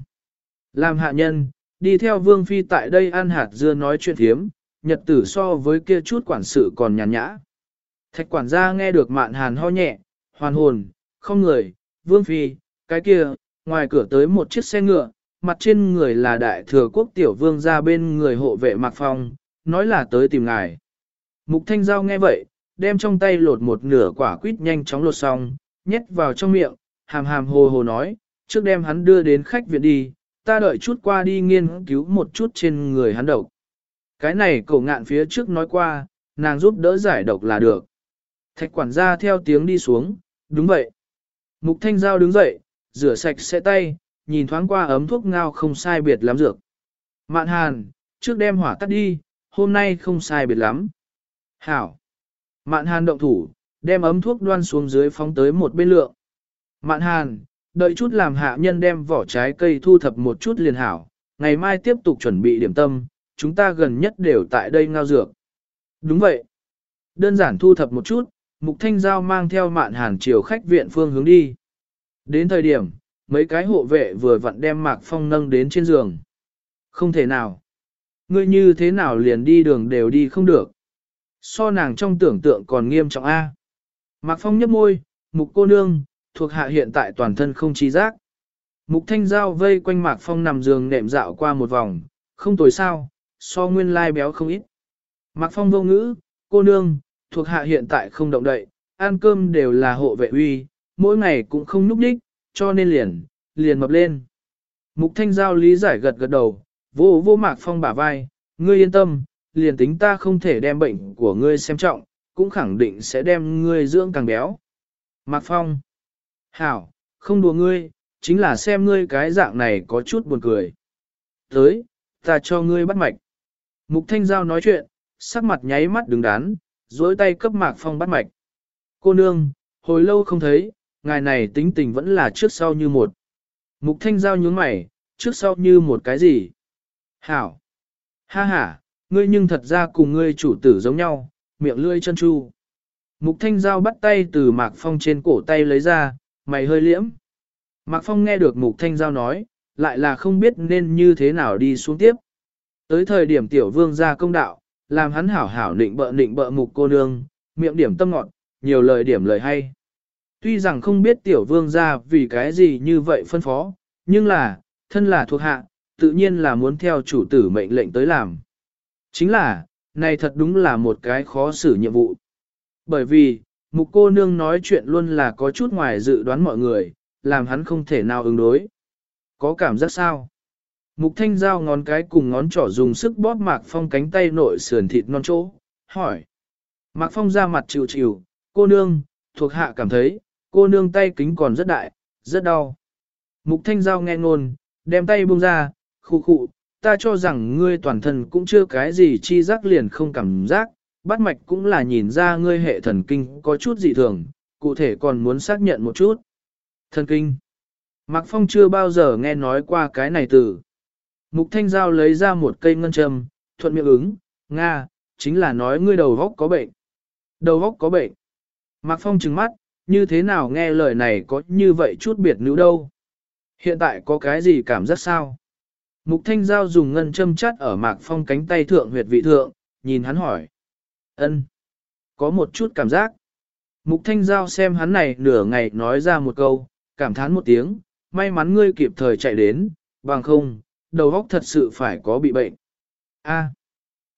Làm hạ nhân, đi theo vương phi tại đây ăn hạt dưa nói chuyện thiếm, nhật tử so với kia chút quản sự còn nhàn nhã. Thạch quản gia nghe được mạn hàn ho nhẹ, hoàn hồn, không người, vương phi, cái kia, ngoài cửa tới một chiếc xe ngựa, mặt trên người là đại thừa quốc tiểu vương ra bên người hộ vệ Mạc Phong, nói là tới tìm ngài. Mục Thanh Giao nghe vậy, đem trong tay lột một nửa quả quýt nhanh chóng lột xong, nhét vào trong miệng, hàm hàm hồ hồ nói, trước đem hắn đưa đến khách viện đi, ta đợi chút qua đi nghiên cứu một chút trên người hắn độc. Cái này cổ ngạn phía trước nói qua, nàng giúp đỡ giải độc là được. Thạch quản gia theo tiếng đi xuống, đúng vậy. Mục Thanh Giao đứng dậy, rửa sạch sẽ tay, nhìn thoáng qua ấm thuốc ngao không sai biệt lắm dược. Mạn hàn, trước đem hỏa tắt đi, hôm nay không sai biệt lắm. Hảo. Mạn hàn động thủ, đem ấm thuốc đoan xuống dưới phóng tới một bên lượng. Mạn hàn, đợi chút làm hạ nhân đem vỏ trái cây thu thập một chút liền hảo, ngày mai tiếp tục chuẩn bị điểm tâm, chúng ta gần nhất đều tại đây ngao dược. Đúng vậy. Đơn giản thu thập một chút, Mục Thanh Giao mang theo mạn hàn chiều khách viện phương hướng đi. Đến thời điểm, mấy cái hộ vệ vừa vặn đem Mạc Phong nâng đến trên giường. Không thể nào. Ngươi như thế nào liền đi đường đều đi không được. So nàng trong tưởng tượng còn nghiêm trọng A. Mạc Phong nhấp môi, mục cô nương, thuộc hạ hiện tại toàn thân không trí giác. Mục thanh giao vây quanh Mạc Phong nằm giường nệm dạo qua một vòng, không tồi sao, so nguyên lai béo không ít. Mạc Phong vô ngữ, cô nương, thuộc hạ hiện tại không động đậy, ăn cơm đều là hộ vệ uy, mỗi ngày cũng không núp đích, cho nên liền, liền mập lên. Mục thanh giao lý giải gật gật đầu, vô vô Mạc Phong bả vai, ngươi yên tâm, liền tính ta không thể đem bệnh của ngươi xem trọng, cũng khẳng định sẽ đem ngươi dưỡng càng béo. Mạc Phong. Hảo, không đùa ngươi, chính là xem ngươi cái dạng này có chút buồn cười. Tới, ta cho ngươi bắt mạch. Mục Thanh Giao nói chuyện, sắc mặt nháy mắt đứng đắn, duỗi tay cấp Mạc Phong bắt mạch. Cô nương, hồi lâu không thấy, ngài này tính tình vẫn là trước sau như một. Mục Thanh Giao nhướng mày, trước sau như một cái gì? Hảo. Ha ha, ngươi nhưng thật ra cùng ngươi chủ tử giống nhau, miệng lươi chân chu. Mục Thanh Giao bắt tay từ Mạc Phong trên cổ tay lấy ra, mày hơi liễm. Mạc Phong nghe được Mục Thanh Giao nói, lại là không biết nên như thế nào đi xuống tiếp. Tới thời điểm tiểu vương ra công đạo, làm hắn hảo hảo nịnh bợ nịnh bợ mục cô nương, miệng điểm tâm ngọt, nhiều lời điểm lời hay. Tuy rằng không biết tiểu vương ra vì cái gì như vậy phân phó, nhưng là, thân là thuộc hạ, tự nhiên là muốn theo chủ tử mệnh lệnh tới làm. Chính là, này thật đúng là một cái khó xử nhiệm vụ. Bởi vì, mục cô nương nói chuyện luôn là có chút ngoài dự đoán mọi người, làm hắn không thể nào ứng đối. Có cảm giác sao? Mục thanh giao ngón cái cùng ngón trỏ dùng sức bóp Mạc Phong cánh tay nội sườn thịt non chỗ, hỏi. Mạc Phong ra mặt chịu chịu, cô nương, thuộc hạ cảm thấy, cô nương tay kính còn rất đại, rất đau. Mục thanh giao nghe ngôn, đem tay buông ra, khu khụ, ta cho rằng ngươi toàn thân cũng chưa cái gì chi giác liền không cảm giác, bắt mạch cũng là nhìn ra ngươi hệ thần kinh có chút dị thường, cụ thể còn muốn xác nhận một chút. Thần kinh. Mạc Phong chưa bao giờ nghe nói qua cái này từ. Mục Thanh Giao lấy ra một cây ngân châm, thuận miệng ứng, Nga, chính là nói ngươi đầu góc có bệnh. Đầu góc có bệnh. Mạc Phong trừng mắt, như thế nào nghe lời này có như vậy chút biệt nữ đâu. Hiện tại có cái gì cảm giác sao? Mục Thanh Giao dùng ngân châm chắt ở Mạc Phong cánh tay thượng huyệt vị thượng, nhìn hắn hỏi ân, Có một chút cảm giác. Mục Thanh Giao xem hắn này nửa ngày nói ra một câu, cảm thán một tiếng, may mắn ngươi kịp thời chạy đến, bằng không, đầu óc thật sự phải có bị bệnh. A.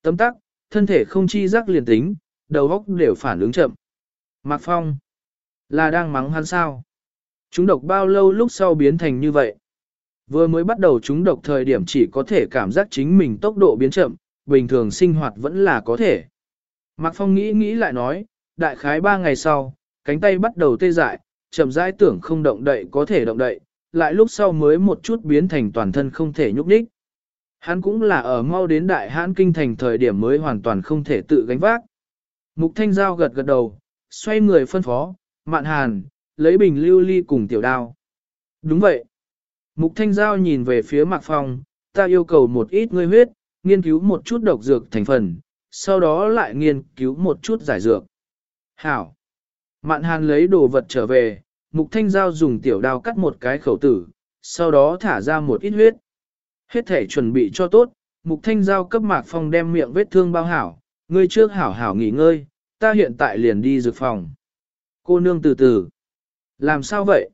tấm tắc, thân thể không chi giác liền tính, đầu óc đều phản ứng chậm. Mạc Phong, là đang mắng hắn sao? Chúng độc bao lâu lúc sau biến thành như vậy? Vừa mới bắt đầu chúng độc thời điểm chỉ có thể cảm giác chính mình tốc độ biến chậm, bình thường sinh hoạt vẫn là có thể. Mạc Phong nghĩ nghĩ lại nói, đại khái ba ngày sau, cánh tay bắt đầu tê dại, chậm rãi tưởng không động đậy có thể động đậy, lại lúc sau mới một chút biến thành toàn thân không thể nhúc nhích. Hắn cũng là ở mau đến đại hãn kinh thành thời điểm mới hoàn toàn không thể tự gánh vác. Mục Thanh Giao gật gật đầu, xoay người phân phó, mạn hàn, lấy bình lưu ly cùng tiểu đao. Đúng vậy. Mục Thanh Giao nhìn về phía Mạc Phong, ta yêu cầu một ít ngươi huyết, nghiên cứu một chút độc dược thành phần, sau đó lại nghiên cứu một chút giải dược. Hảo. Mạn hàn lấy đồ vật trở về, Mục Thanh Giao dùng tiểu đao cắt một cái khẩu tử, sau đó thả ra một ít huyết. Hết thể chuẩn bị cho tốt, Mục Thanh Giao cấp Mạc Phong đem miệng vết thương bao hảo, ngươi trước hảo hảo nghỉ ngơi, ta hiện tại liền đi dược phòng. Cô nương từ từ. Làm sao vậy?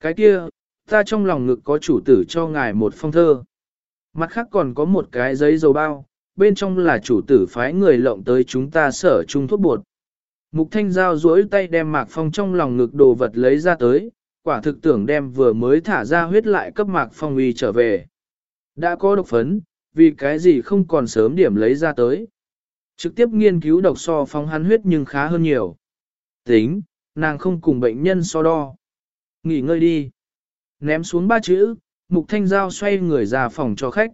Cái kia, ta trong lòng ngực có chủ tử cho ngài một phong thơ. Mặt khác còn có một cái giấy dầu bao, bên trong là chủ tử phái người lộng tới chúng ta sở chung thuốc bột. Mục thanh giao duỗi tay đem mạc phong trong lòng ngực đồ vật lấy ra tới, quả thực tưởng đem vừa mới thả ra huyết lại cấp mạc phong uy trở về. Đã có độc phấn, vì cái gì không còn sớm điểm lấy ra tới. Trực tiếp nghiên cứu độc so phóng hắn huyết nhưng khá hơn nhiều. Tính, nàng không cùng bệnh nhân so đo. Nghỉ ngơi đi. Ném xuống ba chữ, Mục Thanh Giao xoay người ra phòng cho khách.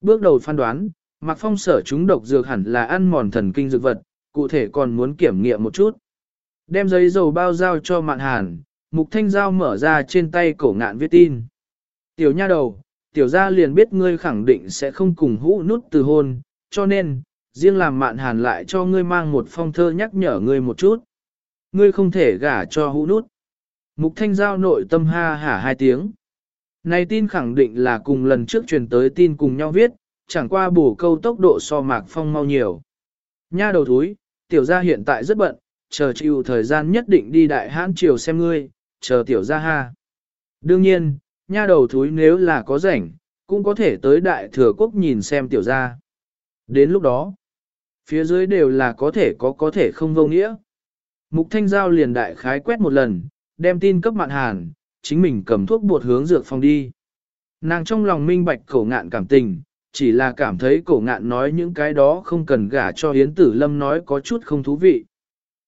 Bước đầu phán đoán, Mạc Phong sở chúng độc dược hẳn là ăn mòn thần kinh dược vật, cụ thể còn muốn kiểm nghiệm một chút. Đem giấy dầu bao giao cho Mạn Hàn, Mục Thanh Giao mở ra trên tay cổ ngạn viết tin. Tiểu nha đầu, tiểu gia liền biết ngươi khẳng định sẽ không cùng hũ nút từ hôn, cho nên, riêng làm Mạn Hàn lại cho ngươi mang một phong thơ nhắc nhở ngươi một chút. Ngươi không thể gả cho hũ nút. Mục Thanh Giao nội tâm ha hả hai tiếng. Này tin khẳng định là cùng lần trước truyền tới tin cùng nhau viết, chẳng qua bổ câu tốc độ so mạc phong mau nhiều. Nha đầu thúi, tiểu gia hiện tại rất bận, chờ chịu thời gian nhất định đi đại hãn triều xem ngươi, chờ tiểu gia ha. Đương nhiên, nha đầu thúi nếu là có rảnh, cũng có thể tới đại thừa quốc nhìn xem tiểu gia. Đến lúc đó, phía dưới đều là có thể có có thể không vô nghĩa. Mục Thanh Giao liền đại khái quét một lần, đem tin cấp mạn hàn, chính mình cầm thuốc bột hướng dược phòng đi. Nàng trong lòng minh bạch cổ ngạn cảm tình, chỉ là cảm thấy cổ ngạn nói những cái đó không cần gả cho Yến Tử Lâm nói có chút không thú vị.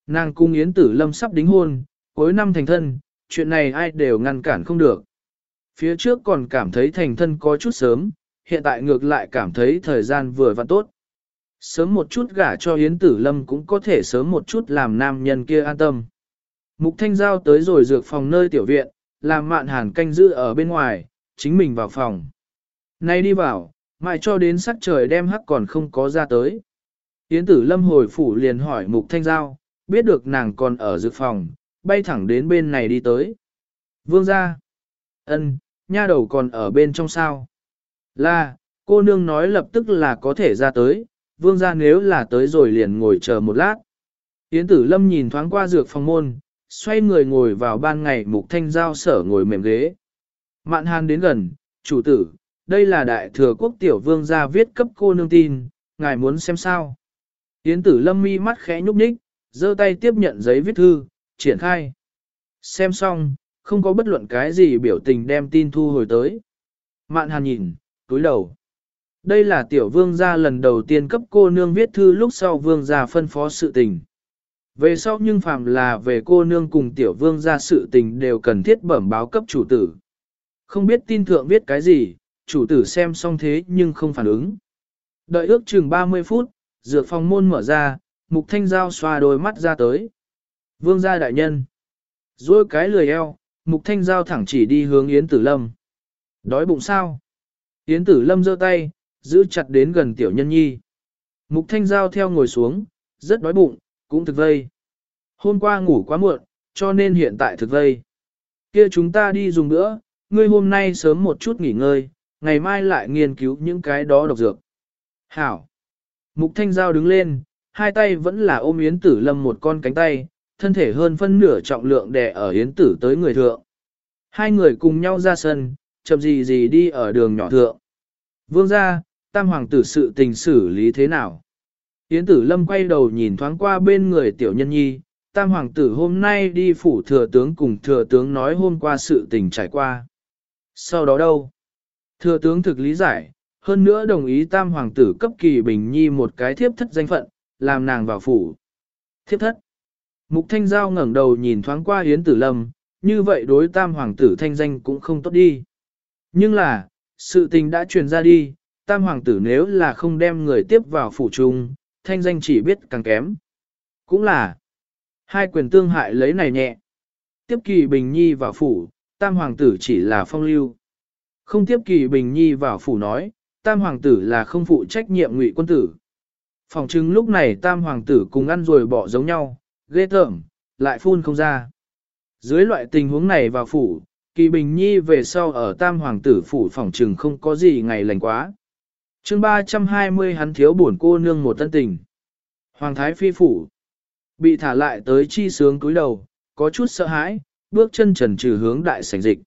Nàng cung Yến Tử Lâm sắp đính hôn, cuối năm thành thân, chuyện này ai đều ngăn cản không được. Phía trước còn cảm thấy thành thân có chút sớm, hiện tại ngược lại cảm thấy thời gian vừa và tốt. Sớm một chút gả cho Yến Tử Lâm cũng có thể sớm một chút làm nam nhân kia an tâm. Mục Thanh Giao tới rồi dược phòng nơi tiểu viện, làm mạn hàn canh giữ ở bên ngoài, chính mình vào phòng. Nay đi vào, mãi cho đến sắc trời đem hắc còn không có ra tới. Yến tử lâm hồi phủ liền hỏi mục thanh giao, biết được nàng còn ở dược phòng, bay thẳng đến bên này đi tới. Vương ra. ân, nha đầu còn ở bên trong sao. Là, cô nương nói lập tức là có thể ra tới, vương ra nếu là tới rồi liền ngồi chờ một lát. Yến tử lâm nhìn thoáng qua dược phòng môn, xoay người ngồi vào ban ngày mục thanh giao sở ngồi mềm ghế. Mạn hàn đến gần, chủ tử, đây là đại thừa quốc tiểu vương gia viết cấp cô nương tin, ngài muốn xem sao. Yến tử lâm mi mắt khẽ nhúc nhích, giơ tay tiếp nhận giấy viết thư, triển khai. Xem xong, không có bất luận cái gì biểu tình đem tin thu hồi tới. Mạn hàn nhìn, túi đầu. Đây là tiểu vương gia lần đầu tiên cấp cô nương viết thư lúc sau vương gia phân phó sự tình. Về sau nhưng phàm là về cô nương cùng tiểu vương gia sự tình đều cần thiết bẩm báo cấp chủ tử. Không biết tin thượng viết cái gì, chủ tử xem xong thế nhưng không phản ứng. Đợi ước chừng 30 phút, dược phòng môn mở ra, mục thanh giao xoa đôi mắt ra tới. Vương gia đại nhân. Rồi cái lười eo, mục thanh giao thẳng chỉ đi hướng Yến Tử Lâm. Đói bụng sao? Yến Tử Lâm giơ tay, giữ chặt đến gần tiểu nhân nhi. Mục thanh giao theo ngồi xuống, rất đói bụng, cũng thực vây. Hôm qua ngủ quá muộn, cho nên hiện tại thực vây. Kia chúng ta đi dùng nữa, ngươi hôm nay sớm một chút nghỉ ngơi, ngày mai lại nghiên cứu những cái đó độc dược. Hảo. Mục Thanh Giao đứng lên, hai tay vẫn là ôm Yến Tử Lâm một con cánh tay, thân thể hơn phân nửa trọng lượng đè ở Yến Tử tới người thượng. Hai người cùng nhau ra sân, chậm gì gì đi ở đường nhỏ thượng. Vương ra, tam hoàng tử sự tình xử lý thế nào? Yến tử lâm quay đầu nhìn thoáng qua bên người tiểu nhân nhi, tam hoàng tử hôm nay đi phủ thừa tướng cùng thừa tướng nói hôm qua sự tình trải qua. Sau đó đâu? Thừa tướng thực lý giải, hơn nữa đồng ý tam hoàng tử cấp kỳ bình nhi một cái thiếp thất danh phận, làm nàng vào phủ. Thiếp thất. Mục thanh giao ngẩng đầu nhìn thoáng qua Yến tử lâm, như vậy đối tam hoàng tử thanh danh cũng không tốt đi. Nhưng là, sự tình đã truyền ra đi, tam hoàng tử nếu là không đem người tiếp vào phủ trung, thanh danh chỉ biết càng kém. Cũng là, hai quyền tương hại lấy này nhẹ. Tiếp kỳ bình nhi vào phủ, tam hoàng tử chỉ là phong lưu. Không tiếp kỳ bình nhi vào phủ nói, tam hoàng tử là không phụ trách nhiệm ngụy quân tử. Phòng chứng lúc này tam hoàng tử cùng ăn rồi bỏ giống nhau, ghê tởm, lại phun không ra. Dưới loại tình huống này vào phủ, kỳ bình nhi về sau ở tam hoàng tử phủ phòng trừng không có gì ngày lành quá. chương 320 hắn thiếu buồn cô nương một tân tình. Hoàng thái phi phủ, bị thả lại tới chi sướng cúi đầu, có chút sợ hãi, bước chân trần trừ hướng đại sảnh dịch.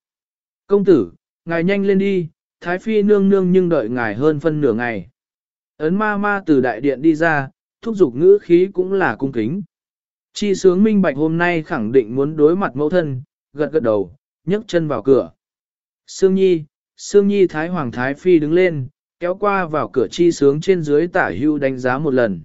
Công tử, ngài nhanh lên đi, thái phi nương nương nhưng đợi ngài hơn phân nửa ngày. Ấn ma ma từ đại điện đi ra, thúc giục ngữ khí cũng là cung kính. Chi sướng minh bạch hôm nay khẳng định muốn đối mặt mẫu thân, gật gật đầu, nhấc chân vào cửa. Sương Nhi, Sương Nhi Thái Hoàng Thái Phi đứng lên, kéo qua vào cửa chi sướng trên dưới tả hưu đánh giá một lần.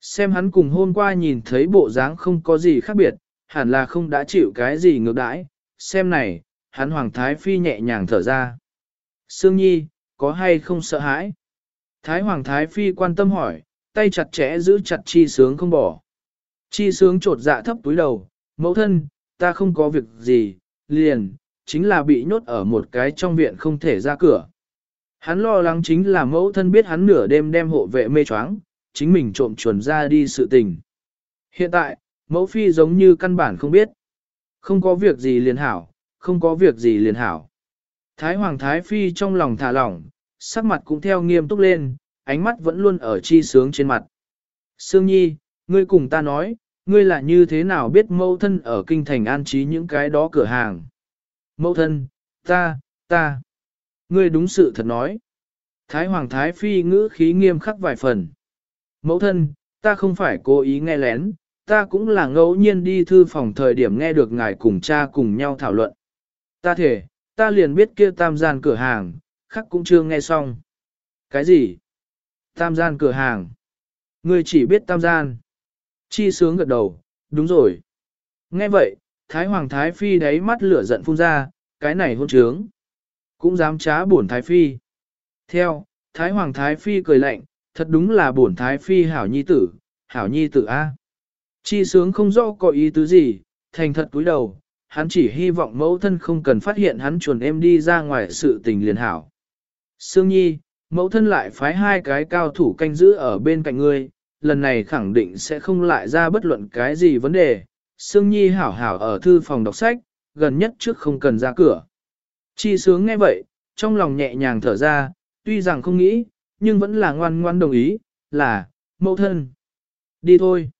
Xem hắn cùng hôm qua nhìn thấy bộ dáng không có gì khác biệt, hẳn là không đã chịu cái gì ngược đãi. Xem này, hắn Hoàng Thái Phi nhẹ nhàng thở ra. Sương Nhi, có hay không sợ hãi? Thái Hoàng Thái Phi quan tâm hỏi, tay chặt chẽ giữ chặt chi sướng không bỏ. Chi sướng trột dạ thấp túi đầu, mẫu thân, ta không có việc gì, liền, chính là bị nhốt ở một cái trong viện không thể ra cửa. Hắn lo lắng chính là mẫu thân biết hắn nửa đêm đem hộ vệ mê choáng, chính mình trộm chuồn ra đi sự tình. Hiện tại, mẫu phi giống như căn bản không biết. Không có việc gì liền hảo, không có việc gì liền hảo. Thái Hoàng Thái Phi trong lòng thả lỏng, sắc mặt cũng theo nghiêm túc lên, ánh mắt vẫn luôn ở chi sướng trên mặt. Sương Nhi, ngươi cùng ta nói, ngươi là như thế nào biết mẫu thân ở kinh thành an trí những cái đó cửa hàng? Mẫu thân, ta, ta. Ngươi đúng sự thật nói. Thái Hoàng Thái Phi ngữ khí nghiêm khắc vài phần. Mẫu thân, ta không phải cố ý nghe lén, ta cũng là ngẫu nhiên đi thư phòng thời điểm nghe được ngài cùng cha cùng nhau thảo luận. Ta thể, ta liền biết kia tam gian cửa hàng, khắc cũng chưa nghe xong. Cái gì? Tam gian cửa hàng. Ngươi chỉ biết tam gian. Chi sướng gật đầu, đúng rồi. Nghe vậy, Thái Hoàng Thái Phi đáy mắt lửa giận phun ra, cái này hôn trướng. Cũng dám trá bổn Thái Phi. Theo, Thái Hoàng Thái Phi cười lạnh, thật đúng là bổn Thái Phi hảo nhi tử, hảo nhi tử A. Chi sướng không rõ có ý tứ gì, thành thật cúi đầu, hắn chỉ hy vọng mẫu thân không cần phát hiện hắn chuồn em đi ra ngoài sự tình liền hảo. Sương Nhi, mẫu thân lại phái hai cái cao thủ canh giữ ở bên cạnh ngươi, lần này khẳng định sẽ không lại ra bất luận cái gì vấn đề. Sương Nhi hảo hảo ở thư phòng đọc sách, gần nhất trước không cần ra cửa. Chi sướng nghe vậy, trong lòng nhẹ nhàng thở ra, tuy rằng không nghĩ, nhưng vẫn là ngoan ngoan đồng ý, là, mẫu thân. Đi thôi.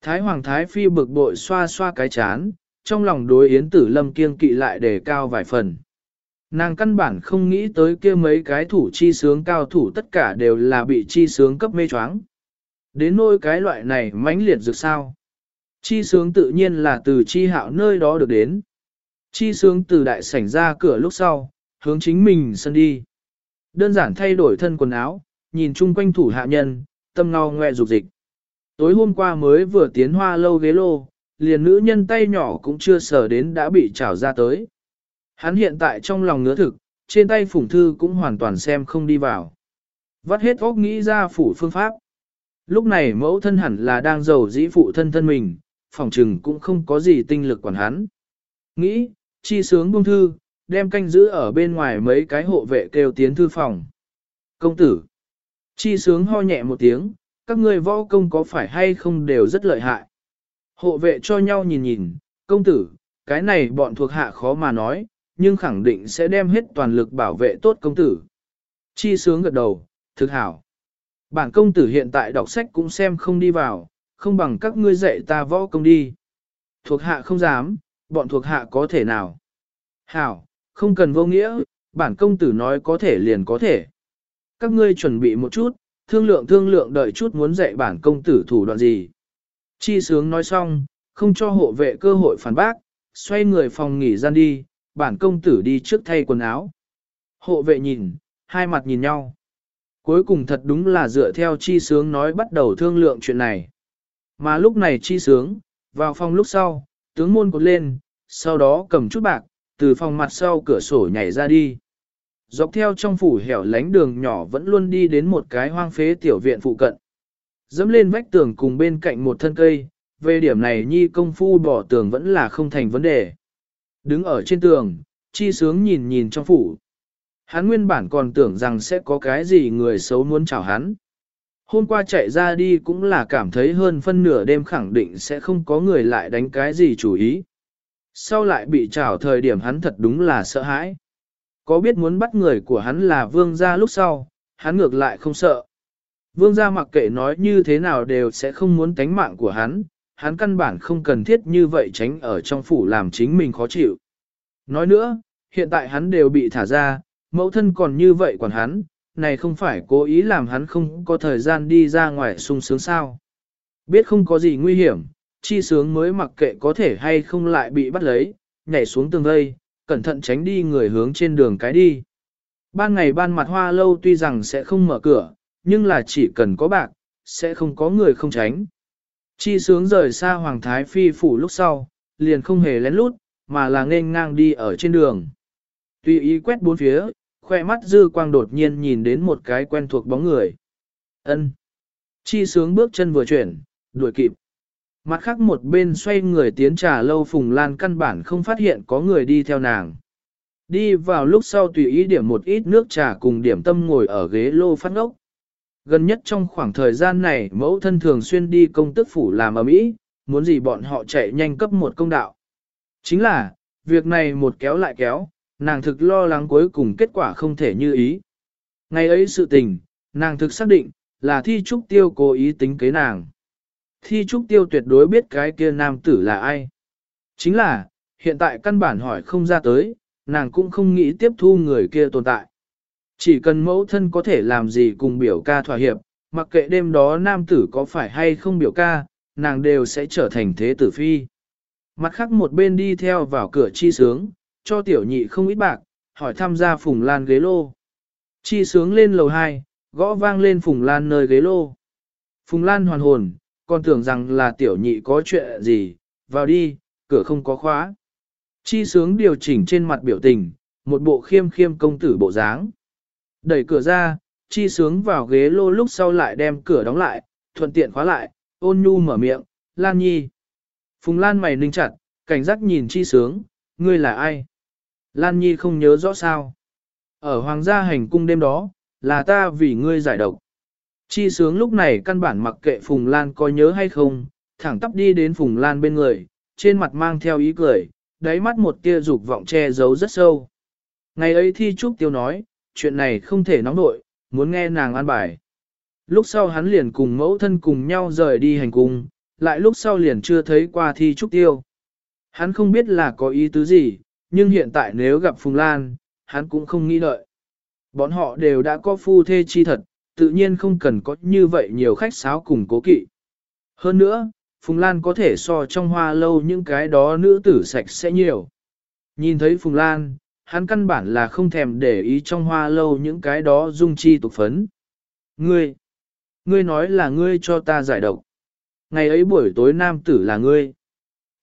Thái Hoàng Thái Phi bực bội xoa xoa cái chán, trong lòng đối Yến Tử Lâm kiêng kỵ lại đề cao vài phần. Nàng căn bản không nghĩ tới kia mấy cái thủ chi sướng cao thủ tất cả đều là bị chi sướng cấp mê choáng. Đến nôi cái loại này mãnh liệt dược sao. Chi sướng tự nhiên là từ chi hạo nơi đó được đến. Chi sướng từ đại sảnh ra cửa lúc sau, hướng chính mình sân đi. Đơn giản thay đổi thân quần áo, nhìn chung quanh thủ hạ nhân, tâm ngao ngoe dục dịch. Tối hôm qua mới vừa tiến hoa lâu ghế lô, liền nữ nhân tay nhỏ cũng chưa sờ đến đã bị trào ra tới. Hắn hiện tại trong lòng ngứa thực, trên tay phủng thư cũng hoàn toàn xem không đi vào. Vắt hết óc nghĩ ra phủ phương pháp. Lúc này mẫu thân hẳn là đang giàu dĩ phụ thân thân mình, phòng trừng cũng không có gì tinh lực quản hắn. Nghĩ, chi sướng buông thư, đem canh giữ ở bên ngoài mấy cái hộ vệ kêu tiến thư phòng. Công tử, chi sướng ho nhẹ một tiếng, các ngươi võ công có phải hay không đều rất lợi hại. Hộ vệ cho nhau nhìn nhìn, công tử, cái này bọn thuộc hạ khó mà nói, nhưng khẳng định sẽ đem hết toàn lực bảo vệ tốt công tử. Chi sướng gật đầu, thực hảo. Bản công tử hiện tại đọc sách cũng xem không đi vào, không bằng các ngươi dạy ta võ công đi. Thuộc hạ không dám, bọn thuộc hạ có thể nào. Hảo, không cần vô nghĩa, bản công tử nói có thể liền có thể. Các ngươi chuẩn bị một chút, thương lượng thương lượng đợi chút muốn dạy bản công tử thủ đoạn gì. Chi sướng nói xong, không cho hộ vệ cơ hội phản bác, xoay người phòng nghỉ gian đi, bản công tử đi trước thay quần áo. Hộ vệ nhìn, hai mặt nhìn nhau. Cuối cùng thật đúng là dựa theo chi sướng nói bắt đầu thương lượng chuyện này. Mà lúc này chi sướng, vào phòng lúc sau, tướng môn cột lên, sau đó cầm chút bạc, từ phòng mặt sau cửa sổ nhảy ra đi. Dọc theo trong phủ hẻo lánh đường nhỏ vẫn luôn đi đến một cái hoang phế tiểu viện phụ cận. Dẫm lên vách tường cùng bên cạnh một thân cây, về điểm này nhi công phu bỏ tường vẫn là không thành vấn đề. Đứng ở trên tường, chi sướng nhìn nhìn trong phủ. Hắn nguyên bản còn tưởng rằng sẽ có cái gì người xấu muốn chào hắn. Hôm qua chạy ra đi cũng là cảm thấy hơn phân nửa đêm khẳng định sẽ không có người lại đánh cái gì chủ ý. Sau lại bị trảo thời điểm hắn thật đúng là sợ hãi. Có biết muốn bắt người của hắn là vương gia lúc sau, hắn ngược lại không sợ. Vương gia mặc kệ nói như thế nào đều sẽ không muốn tánh mạng của hắn, hắn căn bản không cần thiết như vậy tránh ở trong phủ làm chính mình khó chịu. Nói nữa, hiện tại hắn đều bị thả ra, mẫu thân còn như vậy còn hắn, này không phải cố ý làm hắn không có thời gian đi ra ngoài sung sướng sao. Biết không có gì nguy hiểm, chi sướng mới mặc kệ có thể hay không lại bị bắt lấy, nhảy xuống tường vây, cẩn thận tránh đi người hướng trên đường cái đi. Ban ngày ban mặt hoa lâu tuy rằng sẽ không mở cửa, nhưng là chỉ cần có bạc, sẽ không có người không tránh. Chi sướng rời xa Hoàng Thái Phi phủ lúc sau, liền không hề lén lút, mà là nên ngang đi ở trên đường. Tùy ý quét bốn phía, khoe mắt dư quang đột nhiên nhìn đến một cái quen thuộc bóng người. ân Chi sướng bước chân vừa chuyển, đuổi kịp. Mặt khác một bên xoay người tiến trà lâu Phùng Lan căn bản không phát hiện có người đi theo nàng. Đi vào lúc sau tùy ý điểm một ít nước trà cùng điểm tâm ngồi ở ghế lô phát ngốc. Gần nhất trong khoảng thời gian này mẫu thân thường xuyên đi công tức phủ làm ở mỹ, muốn gì bọn họ chạy nhanh cấp một công đạo. Chính là, việc này một kéo lại kéo, nàng thực lo lắng cuối cùng kết quả không thể như ý. Ngày ấy sự tình, nàng thực xác định, là thi trúc tiêu cố ý tính kế nàng. Thi trúc tiêu tuyệt đối biết cái kia nam tử là ai. Chính là, hiện tại căn bản hỏi không ra tới, nàng cũng không nghĩ tiếp thu người kia tồn tại. Chỉ cần mẫu thân có thể làm gì cùng biểu ca thỏa hiệp, mặc kệ đêm đó nam tử có phải hay không biểu ca, nàng đều sẽ trở thành thế tử phi. Mặt khác một bên đi theo vào cửa chi sướng, cho tiểu nhị không ít bạc, hỏi tham gia phùng lan ghế lô. Chi sướng lên lầu 2, gõ vang lên phùng lan nơi ghế lô. Phùng lan hoàn hồn, còn tưởng rằng là tiểu nhị có chuyện gì, vào đi, cửa không có khóa. Chi sướng điều chỉnh trên mặt biểu tình, một bộ khiêm khiêm công tử bộ dáng. Đẩy cửa ra, chi sướng vào ghế lô lúc sau lại đem cửa đóng lại, thuận tiện khóa lại, ôn nhu mở miệng, Lan Nhi. Phùng Lan mày ninh chặt, cảnh giác nhìn chi sướng, ngươi là ai? Lan Nhi không nhớ rõ sao. Ở hoàng gia hành cung đêm đó, là ta vì ngươi giải độc. Chi sướng lúc này căn bản mặc kệ Phùng Lan có nhớ hay không, thẳng tắp đi đến Phùng Lan bên người, trên mặt mang theo ý cười, đáy mắt một tia dục vọng che giấu rất sâu. Ngày ấy thi trúc tiêu nói, chuyện này không thể nóng nội, muốn nghe nàng an bài. Lúc sau hắn liền cùng mẫu thân cùng nhau rời đi hành cung, lại lúc sau liền chưa thấy qua thi trúc tiêu. Hắn không biết là có ý tứ gì, nhưng hiện tại nếu gặp Phùng Lan, hắn cũng không nghĩ đợi. Bọn họ đều đã có phu thê chi thật, tự nhiên không cần có như vậy nhiều khách sáo cùng cố kỵ. Hơn nữa, Phùng Lan có thể so trong hoa lâu những cái đó nữ tử sạch sẽ nhiều. Nhìn thấy Phùng Lan, hắn căn bản là không thèm để ý trong hoa lâu những cái đó dung chi tục phấn. Ngươi, ngươi nói là ngươi cho ta giải độc. Ngày ấy buổi tối nam tử là ngươi.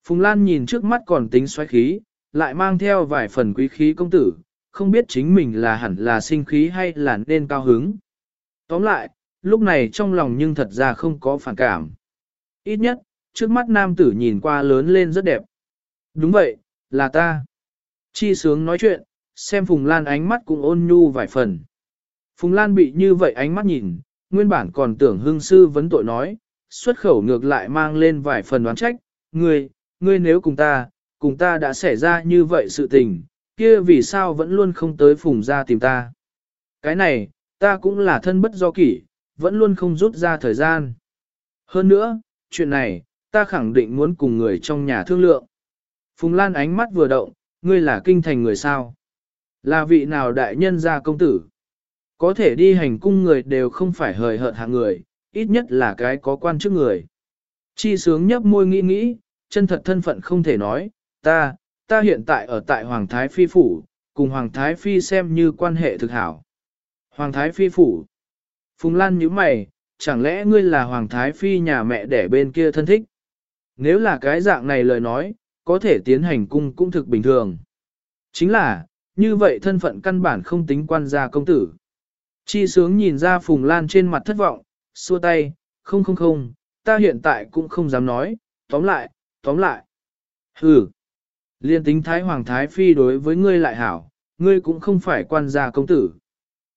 Phùng Lan nhìn trước mắt còn tính xoáy khí, lại mang theo vài phần quý khí công tử, không biết chính mình là hẳn là sinh khí hay là nên cao hứng. Tóm lại, lúc này trong lòng nhưng thật ra không có phản cảm. Ít nhất, trước mắt nam tử nhìn qua lớn lên rất đẹp. Đúng vậy, là ta. Chi sướng nói chuyện, xem Phùng Lan ánh mắt cũng ôn nhu vài phần. Phùng Lan bị như vậy ánh mắt nhìn, nguyên bản còn tưởng hương sư vấn tội nói, xuất khẩu ngược lại mang lên vài phần đoán trách, ngươi, ngươi nếu cùng ta, cùng ta đã xảy ra như vậy sự tình, kia vì sao vẫn luôn không tới Phùng ra tìm ta. Cái này, ta cũng là thân bất do kỷ, vẫn luôn không rút ra thời gian. Hơn nữa, chuyện này, ta khẳng định muốn cùng người trong nhà thương lượng. Phùng Lan ánh mắt vừa động, ngươi là kinh thành người sao? Là vị nào đại nhân gia công tử? Có thể đi hành cung người đều không phải hời hợt hạng người, ít nhất là cái có quan chức người. Chi sướng nhấp môi nghĩ nghĩ, chân thật thân phận không thể nói, ta, ta hiện tại ở tại Hoàng Thái Phi Phủ, cùng Hoàng Thái Phi xem như quan hệ thực hảo. Hoàng Thái Phi Phủ. Phùng Lan nhíu mày, chẳng lẽ ngươi là Hoàng Thái Phi nhà mẹ đẻ bên kia thân thích? Nếu là cái dạng này lời nói, có thể tiến hành cung cũng thực bình thường. Chính là, như vậy thân phận căn bản không tính quan gia công tử. Chi sướng nhìn ra Phùng Lan trên mặt thất vọng, xua tay, không không không, ta hiện tại cũng không dám nói, tóm lại, tóm lại. Hừ, liên tính Thái Hoàng Thái Phi đối với ngươi lại hảo, ngươi cũng không phải quan gia công tử.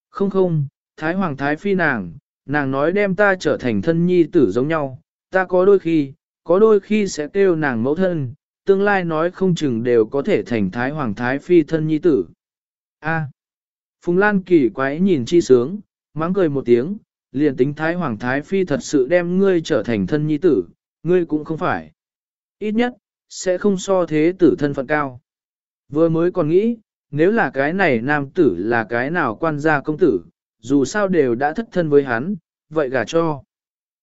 Không không, Thái Hoàng Thái Phi nàng, nàng nói đem ta trở thành thân nhi tử giống nhau, ta có đôi khi, có đôi khi sẽ kêu nàng mẫu thân, tương lai nói không chừng đều có thể thành Thái Hoàng Thái Phi thân nhi tử. A. Phùng Lan kỳ quái nhìn chi sướng, mắng cười một tiếng, liền tính Thái Hoàng Thái Phi thật sự đem ngươi trở thành thân nhi tử, ngươi cũng không phải. Ít nhất, sẽ không so thế tử thân phận cao. Vừa mới còn nghĩ, nếu là cái này nam tử là cái nào quan gia công tử, dù sao đều đã thất thân với hắn, vậy gả cho.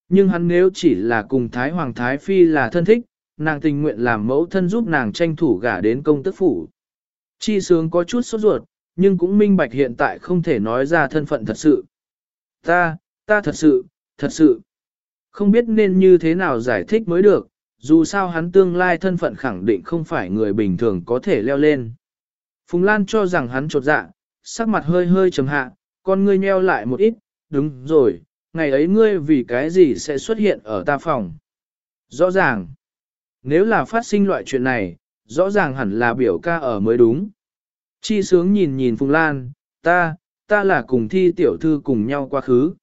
Nhưng hắn nếu chỉ là cùng Thái Hoàng Thái Phi là thân thích, nàng tình nguyện làm mẫu thân giúp nàng tranh thủ gả đến công tức phủ. Chi sướng có chút sốt ruột, nhưng cũng minh bạch hiện tại không thể nói ra thân phận thật sự. Ta, ta thật sự, thật sự, không biết nên như thế nào giải thích mới được, dù sao hắn tương lai thân phận khẳng định không phải người bình thường có thể leo lên. Phùng Lan cho rằng hắn trột dạ, sắc mặt hơi hơi trầm hạ, con ngươi nheo lại một ít, đúng rồi, ngày ấy ngươi vì cái gì sẽ xuất hiện ở ta phòng. Rõ ràng, nếu là phát sinh loại chuyện này, rõ ràng hẳn là biểu ca ở mới đúng. Chi sướng nhìn nhìn Phùng Lan, ta, ta là cùng thi tiểu thư cùng nhau quá khứ.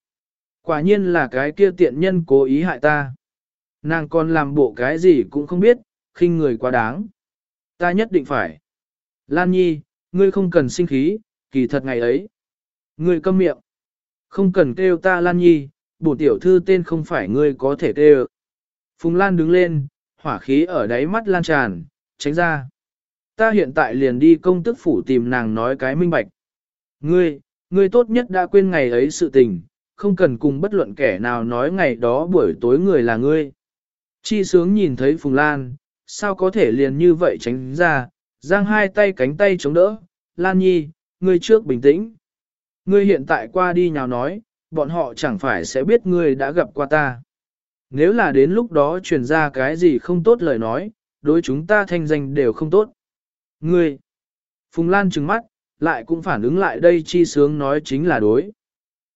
Quả nhiên là cái kia tiện nhân cố ý hại ta. Nàng còn làm bộ cái gì cũng không biết, khinh người quá đáng. Ta nhất định phải. Lan Nhi, ngươi không cần sinh khí, kỳ thật ngày ấy. Ngươi câm miệng. Không cần kêu ta Lan Nhi, bổ tiểu thư tên không phải ngươi có thể kêu. Phùng Lan đứng lên, hỏa khí ở đáy mắt lan tràn, tránh ra. Ta hiện tại liền đi công tức phủ tìm nàng nói cái minh bạch. Ngươi, ngươi tốt nhất đã quên ngày ấy sự tình, không cần cùng bất luận kẻ nào nói ngày đó buổi tối người là ngươi. Chi sướng nhìn thấy Phùng Lan, sao có thể liền như vậy tránh ra, giang hai tay cánh tay chống đỡ, Lan Nhi, ngươi trước bình tĩnh. Ngươi hiện tại qua đi nhào nói, bọn họ chẳng phải sẽ biết ngươi đã gặp qua ta. Nếu là đến lúc đó truyền ra cái gì không tốt lời nói, đối chúng ta thanh danh đều không tốt. Ngươi, Phùng Lan trừng mắt, lại cũng phản ứng lại đây chi sướng nói chính là đối.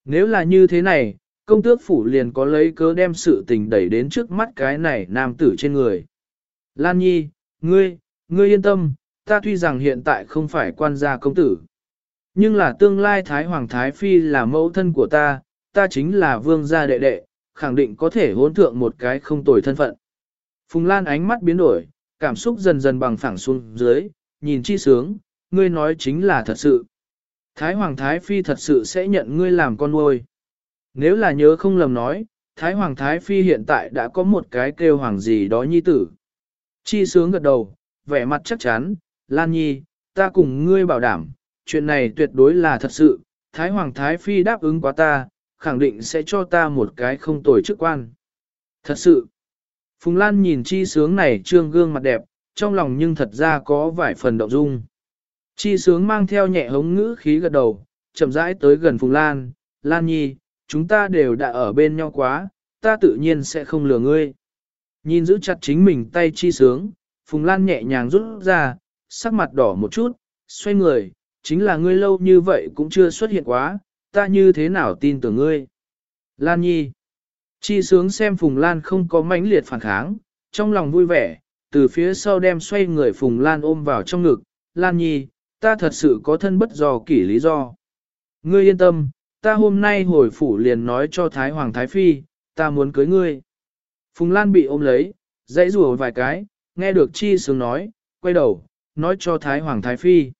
Nếu là như thế này, công tước phủ liền có lấy cớ đem sự tình đẩy đến trước mắt cái này nam tử trên người. Lan Nhi, ngươi, ngươi yên tâm, ta tuy rằng hiện tại không phải quan gia công tử. Nhưng là tương lai Thái Hoàng Thái Phi là mẫu thân của ta, ta chính là vương gia đệ đệ, khẳng định có thể hôn thượng một cái không tồi thân phận. Phùng Lan ánh mắt biến đổi, cảm xúc dần dần bằng phẳng xuống dưới, nhìn chi sướng, ngươi nói chính là thật sự. Thái Hoàng Thái Phi thật sự sẽ nhận ngươi làm con nuôi. Nếu là nhớ không lầm nói, Thái Hoàng Thái Phi hiện tại đã có một cái kêu hoàng gì đó nhi tử. Chi sướng gật đầu, vẻ mặt chắc chắn, Lan Nhi, ta cùng ngươi bảo đảm, chuyện này tuyệt đối là thật sự, Thái Hoàng Thái Phi đáp ứng quá ta, khẳng định sẽ cho ta một cái không tồi chức quan. Thật sự, Phùng Lan nhìn chi sướng này trương gương mặt đẹp, trong lòng nhưng thật ra có vài phần động dung. Chi sướng mang theo nhẹ hống ngữ khí gật đầu, chậm rãi tới gần Phùng Lan, Lan Nhi, chúng ta đều đã ở bên nhau quá, ta tự nhiên sẽ không lừa ngươi. Nhìn giữ chặt chính mình tay chi sướng, Phùng Lan nhẹ nhàng rút ra, sắc mặt đỏ một chút, xoay người, chính là ngươi lâu như vậy cũng chưa xuất hiện quá, ta như thế nào tin tưởng ngươi. Lan Nhi Chi sướng xem Phùng Lan không có mãnh liệt phản kháng, trong lòng vui vẻ, từ phía sau đem xoay người Phùng Lan ôm vào trong ngực, Lan Nhi, ta thật sự có thân bất do kỷ lý do. Ngươi yên tâm, ta hôm nay hồi phủ liền nói cho Thái Hoàng Thái Phi, ta muốn cưới ngươi. Phùng Lan bị ôm lấy, dãy rùa vài cái, nghe được chi sướng nói, quay đầu, nói cho Thái Hoàng Thái Phi.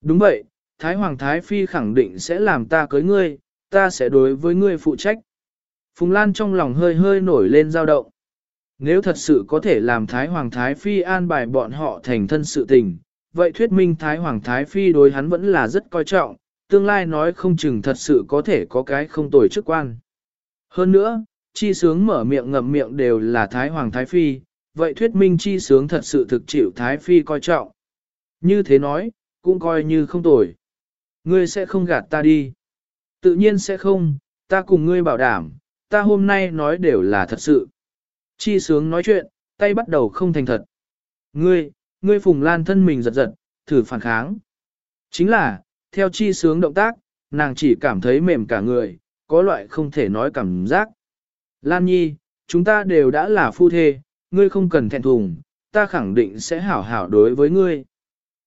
Đúng vậy, Thái Hoàng Thái Phi khẳng định sẽ làm ta cưới ngươi, ta sẽ đối với ngươi phụ trách. Phùng Lan trong lòng hơi hơi nổi lên dao động. Nếu thật sự có thể làm Thái Hoàng Thái Phi an bài bọn họ thành thân sự tình, vậy thuyết minh Thái Hoàng Thái Phi đối hắn vẫn là rất coi trọng, tương lai nói không chừng thật sự có thể có cái không tồi chức quan. Hơn nữa, chi sướng mở miệng ngậm miệng đều là Thái Hoàng Thái Phi, vậy thuyết minh chi sướng thật sự thực chịu Thái Phi coi trọng. Như thế nói, cũng coi như không tồi. Ngươi sẽ không gạt ta đi. Tự nhiên sẽ không, ta cùng ngươi bảo đảm, ta hôm nay nói đều là thật sự. Chi sướng nói chuyện, tay bắt đầu không thành thật. Ngươi, ngươi phùng lan thân mình giật giật, thử phản kháng. Chính là, theo chi sướng động tác, nàng chỉ cảm thấy mềm cả người, có loại không thể nói cảm giác. Lan nhi, chúng ta đều đã là phu thê, ngươi không cần thẹn thùng, ta khẳng định sẽ hảo hảo đối với ngươi.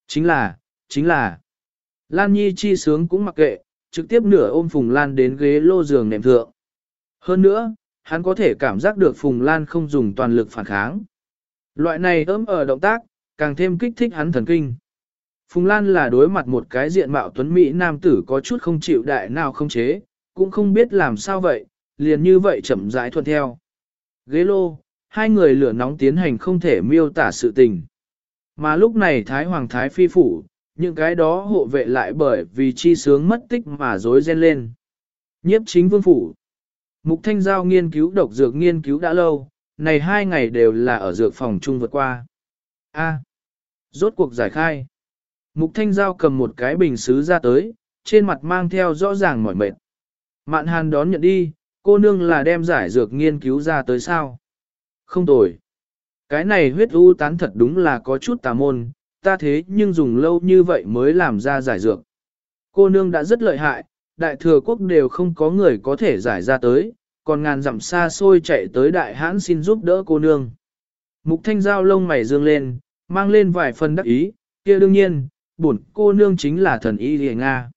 Chính là, chính là, Lan nhi chi sướng cũng mặc kệ, trực tiếp nửa ôm Phùng Lan đến ghế lô giường nệm thượng. Hơn nữa, hắn có thể cảm giác được Phùng Lan không dùng toàn lực phản kháng. Loại này ấm ở động tác, càng thêm kích thích hắn thần kinh. Phùng Lan là đối mặt một cái diện mạo tuấn Mỹ nam tử có chút không chịu đại nào không chế, cũng không biết làm sao vậy, liền như vậy chậm rãi thuận theo. Ghế lô, hai người lửa nóng tiến hành không thể miêu tả sự tình. Mà lúc này Thái Hoàng Thái Phi Phủ, những cái đó hộ vệ lại bởi vì chi sướng mất tích mà rối ren lên. Nhiếp chính vương phủ. Mục Thanh Giao nghiên cứu độc dược nghiên cứu đã lâu, này hai ngày đều là ở dược phòng chung vượt qua. A. rốt cuộc giải khai. Mục Thanh Giao cầm một cái bình sứ ra tới, trên mặt mang theo rõ ràng mỏi mệt. Mạn hàn đón nhận đi, cô nương là đem giải dược nghiên cứu ra tới sao. Không tồi. Cái này huyết u tán thật đúng là có chút tà môn, ta thế nhưng dùng lâu như vậy mới làm ra giải dược. Cô nương đã rất lợi hại, đại thừa quốc đều không có người có thể giải ra tới, còn ngàn dặm xa xôi chạy tới đại hãn xin giúp đỡ cô nương. Mục thanh giao lông mày dương lên, mang lên vài phần đắc ý, kia đương nhiên, bổn cô nương chính là thần y lìa Nga.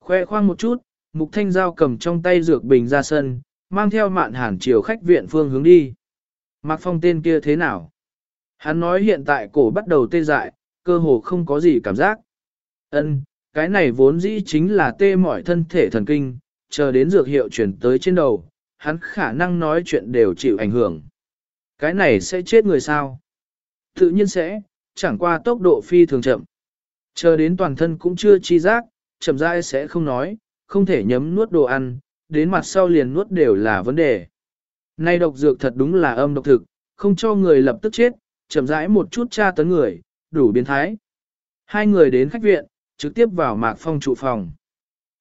Khoe khoang một chút, mục thanh giao cầm trong tay dược bình ra sân, mang theo mạn hàn chiều khách viện phương hướng đi. Mạc phong tên kia thế nào? Hắn nói hiện tại cổ bắt đầu tê dại, cơ hồ không có gì cảm giác. Ân, cái này vốn dĩ chính là tê mỏi thân thể thần kinh, chờ đến dược hiệu chuyển tới trên đầu, hắn khả năng nói chuyện đều chịu ảnh hưởng. Cái này sẽ chết người sao? Tự nhiên sẽ, chẳng qua tốc độ phi thường chậm. Chờ đến toàn thân cũng chưa chi giác, chậm rãi sẽ không nói, không thể nhấm nuốt đồ ăn, đến mặt sau liền nuốt đều là vấn đề. Nay độc dược thật đúng là âm độc thực, không cho người lập tức chết, chậm rãi một chút tra tấn người, đủ biến thái. Hai người đến khách viện, trực tiếp vào mạc phong trụ phòng.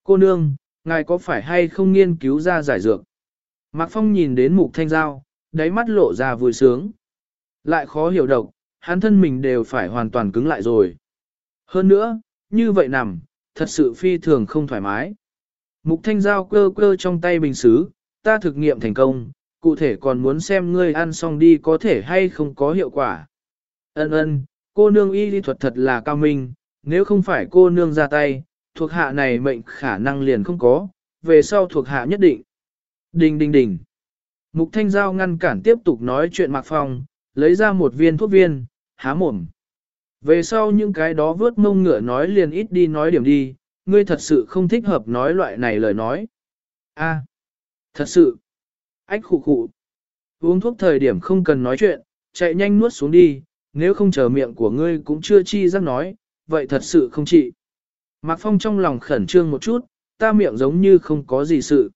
Cô nương, ngài có phải hay không nghiên cứu ra giải dược? Mạc phong nhìn đến mục thanh giao, đáy mắt lộ ra vui sướng. Lại khó hiểu độc, hắn thân mình đều phải hoàn toàn cứng lại rồi. Hơn nữa, như vậy nằm, thật sự phi thường không thoải mái. Mục thanh giao cơ cơ trong tay bình xứ, ta thực nghiệm thành công, cụ thể còn muốn xem ngươi ăn xong đi có thể hay không có hiệu quả. Ân ân, cô nương y lý thuật thật là cao minh, nếu không phải cô nương ra tay, thuộc hạ này mệnh khả năng liền không có, về sau thuộc hạ nhất định. Đình đình đình. Mục Thanh Giao ngăn cản tiếp tục nói chuyện Mạc Phong, lấy ra một viên thuốc viên, há mồm. Về sau những cái đó vớt mông ngựa nói liền ít đi nói điểm đi, ngươi thật sự không thích hợp nói loại này lời nói. A, à, thật sự. Ách khụ khụ. Uống thuốc thời điểm không cần nói chuyện, chạy nhanh nuốt xuống đi, nếu không chờ miệng của ngươi cũng chưa chi giác nói, vậy thật sự không trị. Mạc Phong trong lòng khẩn trương một chút, ta miệng giống như không có gì sự.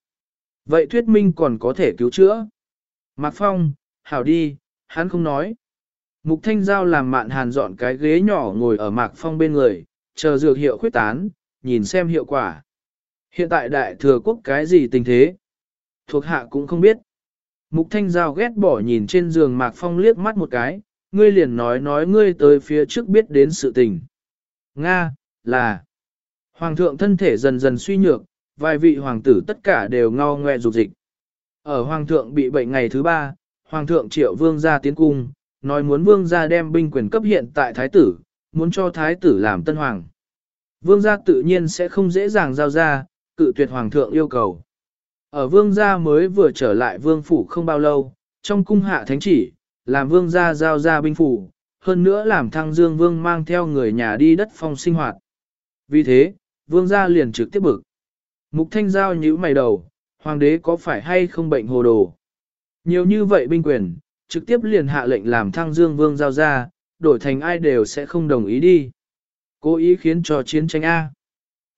Vậy thuyết minh còn có thể cứu chữa. Mạc Phong, hảo đi, hắn không nói. Mục Thanh Giao làm mạn hàn dọn cái ghế nhỏ ngồi ở Mạc Phong bên người, chờ dược hiệu khuyết tán, nhìn xem hiệu quả. Hiện tại đại thừa quốc cái gì tình thế? Thuộc hạ cũng không biết. Mục Thanh Giao ghét bỏ nhìn trên giường Mạc Phong liếc mắt một cái, ngươi liền nói nói ngươi tới phía trước biết đến sự tình. Nga, là, Hoàng thượng thân thể dần dần suy nhược, vài vị hoàng tử tất cả đều ngao ngoe dục dịch. Ở Hoàng thượng bị bệnh ngày thứ ba, Hoàng thượng triệu vương ra tiến cung, nói muốn vương ra đem binh quyền cấp hiện tại thái tử, muốn cho thái tử làm tân hoàng. Vương gia tự nhiên sẽ không dễ dàng giao ra, cự tuyệt hoàng thượng yêu cầu. Ở vương gia mới vừa trở lại vương phủ không bao lâu, trong cung hạ thánh chỉ, làm vương gia giao ra binh phủ, hơn nữa làm thăng dương vương mang theo người nhà đi đất phong sinh hoạt. Vì thế, vương gia liền trực tiếp bực. Mục thanh giao nhíu mày đầu, hoàng đế có phải hay không bệnh hồ đồ. Nhiều như vậy binh quyền, trực tiếp liền hạ lệnh làm thăng dương vương giao ra, đổi thành ai đều sẽ không đồng ý đi. Cố ý khiến cho chiến tranh A.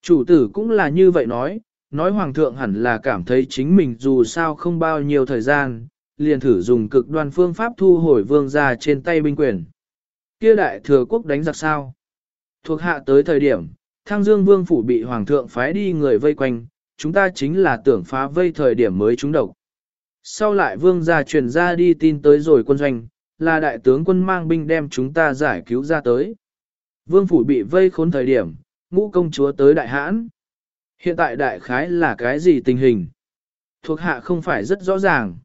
Chủ tử cũng là như vậy nói, nói hoàng thượng hẳn là cảm thấy chính mình dù sao không bao nhiêu thời gian, liền thử dùng cực đoan phương pháp thu hồi vương gia trên tay binh quyền. Kia đại thừa quốc đánh giặc sao? Thuộc hạ tới thời điểm, thăng dương vương phủ bị hoàng thượng phái đi người vây quanh, chúng ta chính là tưởng phá vây thời điểm mới trúng độc. Sau lại vương gia truyền ra đi tin tới rồi quân doanh, là đại tướng quân mang binh đem chúng ta giải cứu ra tới. Vương phủ bị vây khốn thời điểm, ngũ công chúa tới đại hãn. Hiện tại đại khái là cái gì tình hình? Thuộc hạ không phải rất rõ ràng.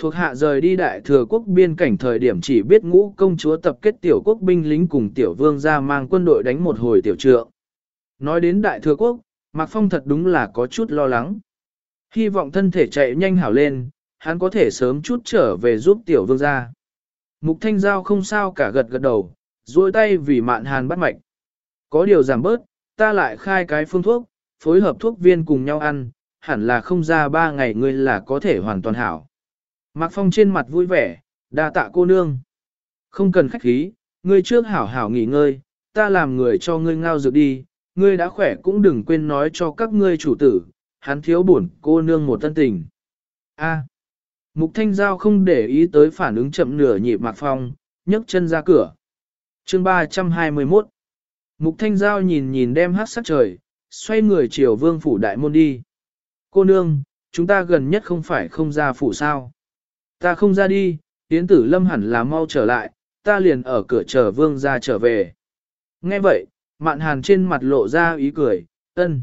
Thuộc hạ rời đi đại thừa quốc biên cảnh thời điểm chỉ biết ngũ công chúa tập kết tiểu quốc binh lính cùng tiểu vương ra mang quân đội đánh một hồi tiểu trượng. Nói đến đại thừa quốc, Mạc Phong thật đúng là có chút lo lắng. Hy vọng thân thể chạy nhanh hảo lên, hắn có thể sớm chút trở về giúp tiểu vương ra. Mục thanh giao không sao cả gật gật đầu, duỗi tay vì mạn hàn bắt mạch. Có điều giảm bớt, ta lại khai cái phương thuốc, phối hợp thuốc viên cùng nhau ăn, hẳn là không ra ba ngày ngươi là có thể hoàn toàn hảo. Mạc Phong trên mặt vui vẻ, đa tạ cô nương. Không cần khách khí, ngươi trước hảo hảo nghỉ ngơi, ta làm người cho ngươi ngao dược đi, ngươi đã khỏe cũng đừng quên nói cho các ngươi chủ tử, hắn thiếu buồn cô nương một tân tình. A. À. Mục Thanh Giao không để ý tới phản ứng chậm nửa nhịp Mạc Phong, nhấc chân ra cửa. Chương 321 Mục Thanh Giao nhìn nhìn đem hát sắc trời, xoay người chiều vương phủ đại môn đi. Cô nương, chúng ta gần nhất không phải không ra phủ sao. Ta không ra đi, tiến tử lâm hẳn là mau trở lại, ta liền ở cửa chờ vương ra trở về. Nghe vậy, mạn hàn trên mặt lộ ra ý cười, ân.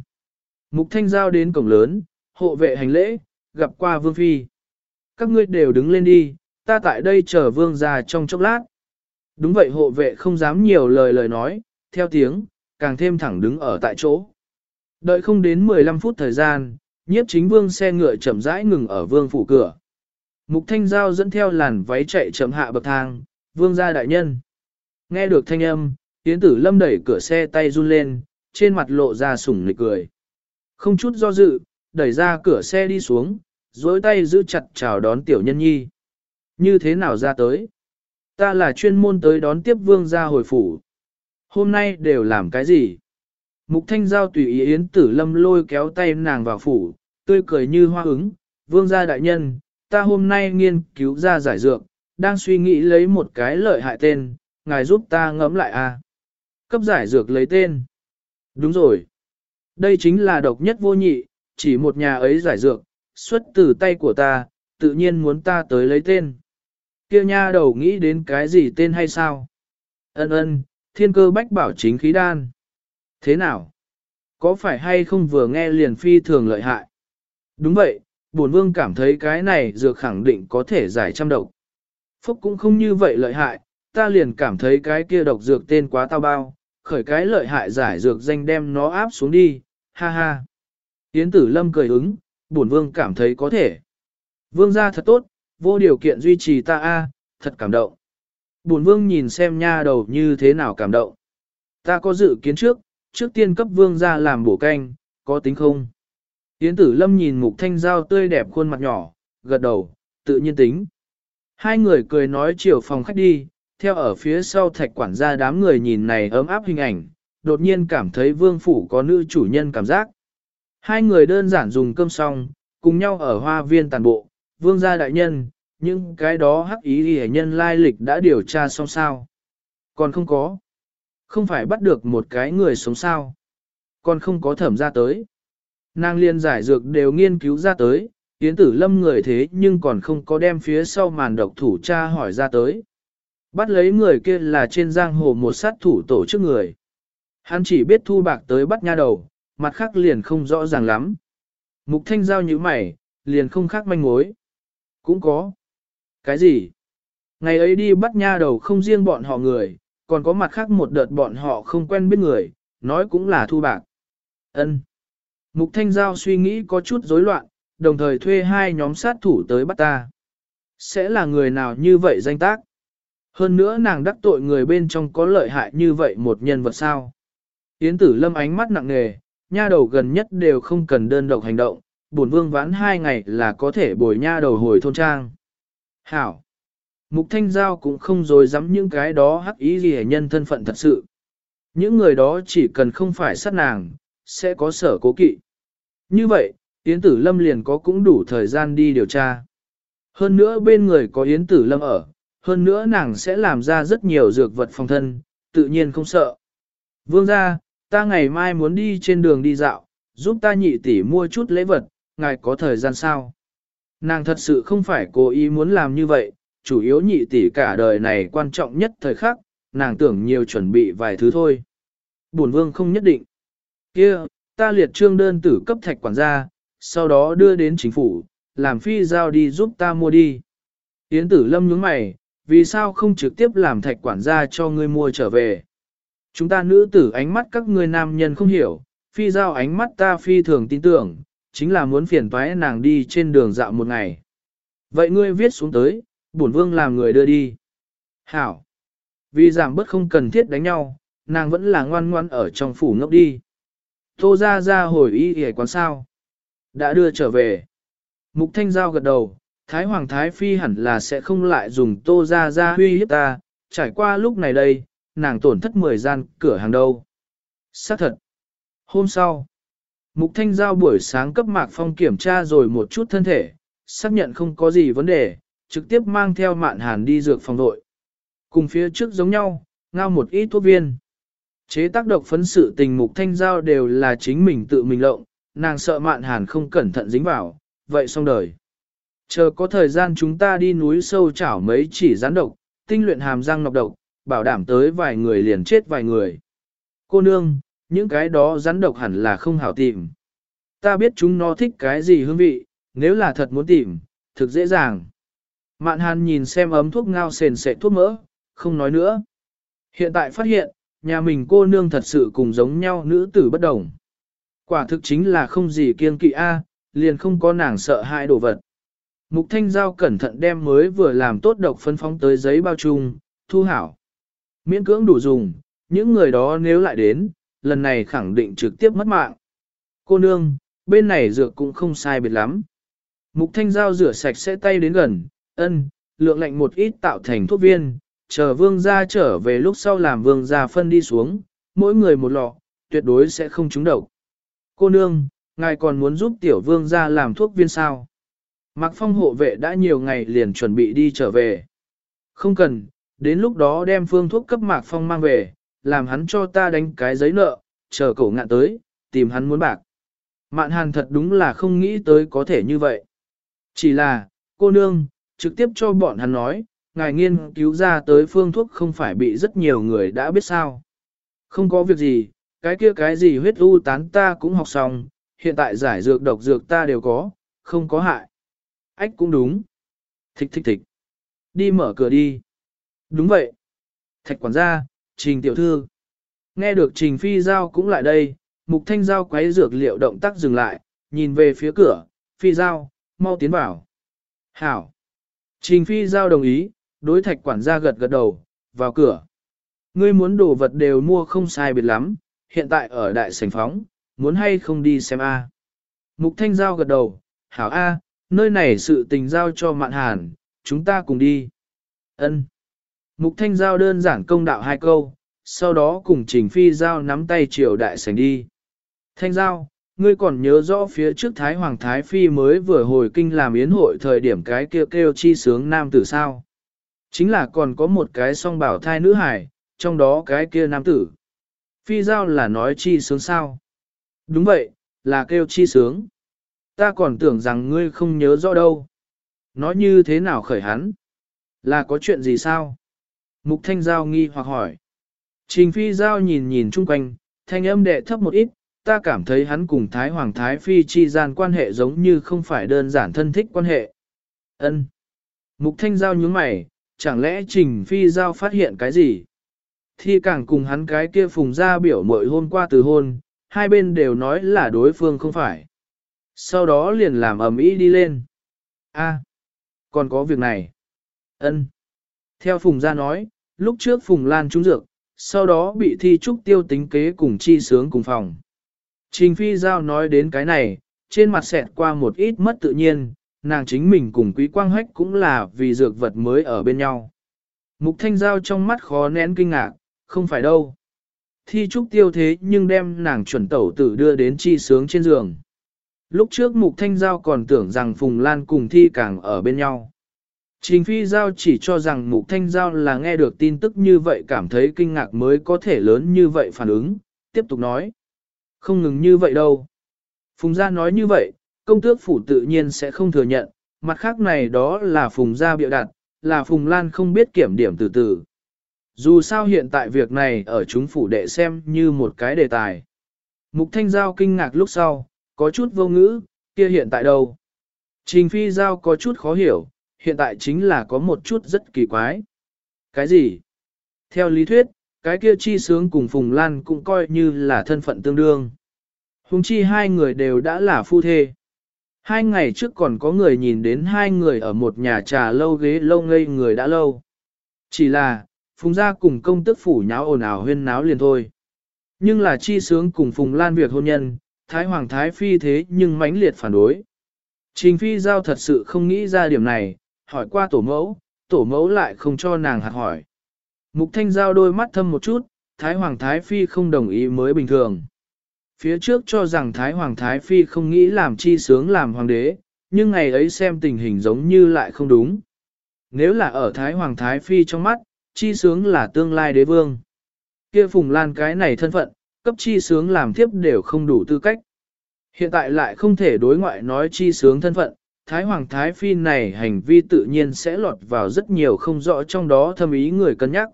Mục thanh giao đến cổng lớn, hộ vệ hành lễ, gặp qua vương phi. Các ngươi đều đứng lên đi, ta tại đây chờ vương ra trong chốc lát. Đúng vậy hộ vệ không dám nhiều lời lời nói, theo tiếng, càng thêm thẳng đứng ở tại chỗ. Đợi không đến 15 phút thời gian, nhiếp chính vương xe ngựa chậm rãi ngừng ở vương phủ cửa. Mục thanh giao dẫn theo làn váy chạy chậm hạ bậc thang, vương gia đại nhân. Nghe được thanh âm, tiến tử lâm đẩy cửa xe tay run lên, trên mặt lộ ra sủng nịch cười. Không chút do dự, đẩy ra cửa xe đi xuống, dối tay giữ chặt chào đón tiểu nhân nhi. Như thế nào ra tới? Ta là chuyên môn tới đón tiếp vương gia hồi phủ. Hôm nay đều làm cái gì? Mục thanh giao tùy ý yến tử lâm lôi kéo tay nàng vào phủ, tươi cười như hoa ứng, vương gia đại nhân, ta hôm nay nghiên cứu ra giải dược, đang suy nghĩ lấy một cái lợi hại tên, ngài giúp ta ngẫm lại a. À? Cấp giải dược lấy tên. Đúng rồi. Đây chính là độc nhất vô nhị, chỉ một nhà ấy giải dược, xuất từ tay của ta, tự nhiên muốn ta tới lấy tên. Kia nha đầu nghĩ đến cái gì tên hay sao? Ân ân, thiên cơ bách bảo chính khí đan. Thế nào? Có phải hay không vừa nghe liền phi thường lợi hại? Đúng vậy, bổn vương cảm thấy cái này dược khẳng định có thể giải trăm độc. Phúc cũng không như vậy lợi hại, ta liền cảm thấy cái kia độc dược tên quá tao bao, khởi cái lợi hại giải dược danh đem nó áp xuống đi, ha ha. Yến tử lâm cười ứng, bổn vương cảm thấy có thể. Vương gia thật tốt, vô điều kiện duy trì ta a, thật cảm động. Bổn vương nhìn xem nha đầu như thế nào cảm động. Ta có dự kiến trước, trước tiên cấp vương gia làm bổ canh, có tính không? Yến tử lâm nhìn mục thanh giao tươi đẹp khuôn mặt nhỏ, gật đầu, tự nhiên tính. Hai người cười nói chiều phòng khách đi, theo ở phía sau thạch quản gia đám người nhìn này ấm áp hình ảnh, đột nhiên cảm thấy vương phủ có nữ chủ nhân cảm giác. Hai người đơn giản dùng cơm xong, cùng nhau ở hoa viên tàn bộ, vương gia đại nhân, nhưng cái đó hắc ý hề nhân lai lịch đã điều tra xong sao. Còn không có. Không phải bắt được một cái người sống sao. Còn không có thẩm ra tới. Nàng liên giải dược đều nghiên cứu ra tới, Yến tử lâm người thế nhưng còn không có đem phía sau màn độc thủ cha hỏi ra tới. Bắt lấy người kia là trên giang hồ một sát thủ tổ chức người. Hắn chỉ biết thu bạc tới bắt nha đầu, mặt khác liền không rõ ràng lắm. Mục thanh giao như mày, liền không khác manh mối. Cũng có. Cái gì? Ngày ấy đi bắt nha đầu không riêng bọn họ người, còn có mặt khác một đợt bọn họ không quen biết người, nói cũng là thu bạc. Ân. Mục Thanh Giao suy nghĩ có chút rối loạn, đồng thời thuê hai nhóm sát thủ tới bắt ta. Sẽ là người nào như vậy danh tác? Hơn nữa nàng đắc tội người bên trong có lợi hại như vậy một nhân vật sao? Yến tử lâm ánh mắt nặng nề, nha đầu gần nhất đều không cần đơn độc hành động, bổn vương vãn hai ngày là có thể bồi nha đầu hồi thôn trang. Hảo! Mục Thanh Giao cũng không dối dám những cái đó hắc ý gì nhân thân phận thật sự. Những người đó chỉ cần không phải sát nàng, sẽ có sở cố kỵ. Như vậy, Yến Tử Lâm liền có cũng đủ thời gian đi điều tra. Hơn nữa bên người có Yến Tử Lâm ở, hơn nữa nàng sẽ làm ra rất nhiều dược vật phòng thân, tự nhiên không sợ. Vương ra, ta ngày mai muốn đi trên đường đi dạo, giúp ta nhị tỷ mua chút lễ vật, ngài có thời gian sao? Nàng thật sự không phải cố ý muốn làm như vậy, chủ yếu nhị tỷ cả đời này quan trọng nhất thời khắc, nàng tưởng nhiều chuẩn bị vài thứ thôi. Bổn vương không nhất định. kia ta liệt trương đơn tử cấp thạch quản gia, sau đó đưa đến chính phủ, làm phi giao đi giúp ta mua đi. Yến tử lâm nhướng mày, vì sao không trực tiếp làm thạch quản gia cho ngươi mua trở về? Chúng ta nữ tử ánh mắt các ngươi nam nhân không hiểu, phi giao ánh mắt ta phi thường tin tưởng, chính là muốn phiền toái nàng đi trên đường dạo một ngày. Vậy ngươi viết xuống tới, bổn vương làm người đưa đi. Hảo. Vì giảm bớt không cần thiết đánh nhau, nàng vẫn là ngoan ngoan ở trong phủ ngốc đi. Tô ra ra hồi y hề quán sao. Đã đưa trở về. Mục thanh giao gật đầu, Thái Hoàng Thái Phi hẳn là sẽ không lại dùng tô ra ra huy hiếp ta, trải qua lúc này đây, nàng tổn thất mười gian cửa hàng đâu. Xác thật. Hôm sau, Mục Thanh Giao buổi sáng cấp Mạc Phong kiểm tra rồi một chút thân thể, xác nhận không có gì vấn đề, trực tiếp mang theo mạn hàn đi dược phòng đội. Cùng phía trước giống nhau, ngao một ít thuốc viên. Chế tác độc phấn sự tình Mục Thanh Giao đều là chính mình tự mình lộng, nàng sợ mạn hàn không cẩn thận dính vào, vậy xong đời. Chờ có thời gian chúng ta đi núi sâu chảo mấy chỉ rắn độc, tinh luyện hàm răng nọc độc, bảo đảm tới vài người liền chết vài người. Cô nương, những cái đó rắn độc hẳn là không hảo tìm. Ta biết chúng nó thích cái gì hương vị, nếu là thật muốn tìm, thực dễ dàng. Mạn hàn nhìn xem ấm thuốc ngao sền sệ thuốc mỡ, không nói nữa. Hiện tại phát hiện, nhà mình cô nương thật sự cùng giống nhau nữ tử bất đồng. Quả thực chính là không gì kiên kỵ A, liền không có nàng sợ hãi đồ vật. Mục thanh giao cẩn thận đem mới vừa làm tốt độc phân phóng tới giấy bao chung, thu hảo. Miễn cưỡng đủ dùng, những người đó nếu lại đến, lần này khẳng định trực tiếp mất mạng. Cô nương, bên này dược cũng không sai biệt lắm. Mục thanh giao rửa sạch sẽ tay đến gần, ân, lượng lạnh một ít tạo thành thuốc viên, chờ vương gia trở về lúc sau làm vương gia phân đi xuống, mỗi người một lọ, tuyệt đối sẽ không trúng độc. Cô nương, ngài còn muốn giúp tiểu vương gia làm thuốc viên sao? Mạc Phong hộ vệ đã nhiều ngày liền chuẩn bị đi trở về. Không cần, đến lúc đó đem phương thuốc cấp Mạc Phong mang về, làm hắn cho ta đánh cái giấy nợ, chờ cổ ngạn tới, tìm hắn muốn bạc. Mạn hàn thật đúng là không nghĩ tới có thể như vậy. Chỉ là, cô nương, trực tiếp cho bọn hắn nói, ngài nghiên cứu ra tới phương thuốc không phải bị rất nhiều người đã biết sao. Không có việc gì, cái kia cái gì huyết u tán ta cũng học xong, hiện tại giải dược độc dược ta đều có, không có hại. Ách cũng đúng. Thích thích thích. Đi mở cửa đi. Đúng vậy. Thạch quản gia, trình tiểu thư. Nghe được trình phi giao cũng lại đây, mục thanh giao quấy dược liệu động tác dừng lại, nhìn về phía cửa, phi giao, mau tiến vào. Hảo. Trình phi giao đồng ý, đối thạch quản gia gật gật đầu, vào cửa. Ngươi muốn đồ vật đều mua không sai biệt lắm, hiện tại ở đại sảnh phóng, muốn hay không đi xem a? Mục thanh giao gật đầu, hảo a, nơi này sự tình giao cho mạn hàn, chúng ta cùng đi. Ân. Mục thanh giao đơn giản công đạo hai câu, sau đó cùng trình phi giao nắm tay triều đại sảnh đi. Thanh giao, ngươi còn nhớ rõ phía trước Thái Hoàng Thái Phi mới vừa hồi kinh làm yến hội thời điểm cái kêu kêu chi sướng nam tử sao. Chính là còn có một cái song bảo thai nữ hải, trong đó cái kia nam tử. Phi giao là nói chi sướng sao. Đúng vậy, là kêu chi sướng. Ta còn tưởng rằng ngươi không nhớ rõ đâu. Nói như thế nào khởi hắn? Là có chuyện gì sao? Mục Thanh Giao nghi hoặc hỏi. Trình Phi Giao nhìn nhìn chung quanh, thanh âm đệ thấp một ít, ta cảm thấy hắn cùng Thái Hoàng Thái Phi chi gian quan hệ giống như không phải đơn giản thân thích quan hệ. Ân. Mục Thanh Giao nhướng mày, chẳng lẽ Trình Phi Giao phát hiện cái gì? Thi càng cùng hắn cái kia phùng ra biểu mội hôm qua từ hôn, hai bên đều nói là đối phương không phải. Sau đó liền làm ầm ĩ đi lên. A, còn có việc này. Ân. Theo Phùng gia nói, lúc trước Phùng Lan trúng dược, sau đó bị thi trúc tiêu tính kế cùng chi sướng cùng phòng. Trình Phi Giao nói đến cái này, trên mặt xẹt qua một ít mất tự nhiên, nàng chính mình cùng Quý Quang Hách cũng là vì dược vật mới ở bên nhau. Mục Thanh Giao trong mắt khó nén kinh ngạc, không phải đâu. thi trúc tiêu thế nhưng đem nàng chuẩn tẩu tử đưa đến chi sướng trên giường. Lúc trước Mục Thanh Giao còn tưởng rằng Phùng Lan cùng thi càng ở bên nhau. Trình Phi Giao chỉ cho rằng Mục Thanh Giao là nghe được tin tức như vậy cảm thấy kinh ngạc mới có thể lớn như vậy phản ứng, tiếp tục nói. Không ngừng như vậy đâu. Phùng Gia nói như vậy, công tước phủ tự nhiên sẽ không thừa nhận, mặt khác này đó là Phùng Gia biểu đặt, là Phùng Lan không biết kiểm điểm từ từ. Dù sao hiện tại việc này ở chúng phủ đệ xem như một cái đề tài. Mục Thanh Giao kinh ngạc lúc sau, có chút vô ngữ, kia hiện tại đâu? Trình Phi Giao có chút khó hiểu, hiện tại chính là có một chút rất kỳ quái. Cái gì? Theo lý thuyết, cái kia chi sướng cùng Phùng Lan cũng coi như là thân phận tương đương. Hùng chi hai người đều đã là phu thê. Hai ngày trước còn có người nhìn đến hai người ở một nhà trà lâu ghế lâu ngây người đã lâu. Chỉ là, Phùng gia cùng công tức phủ nháo ồn ào huyên náo liền thôi. Nhưng là chi sướng cùng Phùng Lan việc hôn nhân, Thái Hoàng Thái Phi thế nhưng mãnh liệt phản đối. Trình Phi Giao thật sự không nghĩ ra điểm này, hỏi qua tổ mẫu, tổ mẫu lại không cho nàng hạt hỏi. Mục Thanh Giao đôi mắt thâm một chút, Thái Hoàng Thái Phi không đồng ý mới bình thường. Phía trước cho rằng Thái Hoàng Thái Phi không nghĩ làm chi sướng làm hoàng đế, nhưng ngày ấy xem tình hình giống như lại không đúng. Nếu là ở Thái Hoàng Thái Phi trong mắt, chi sướng là tương lai đế vương. Kia Phùng Lan cái này thân phận, cấp chi sướng làm tiếp đều không đủ tư cách. Hiện tại lại không thể đối ngoại nói chi sướng thân phận, Thái Hoàng Thái Phi này hành vi tự nhiên sẽ lọt vào rất nhiều không rõ trong đó thâm ý người cân nhắc.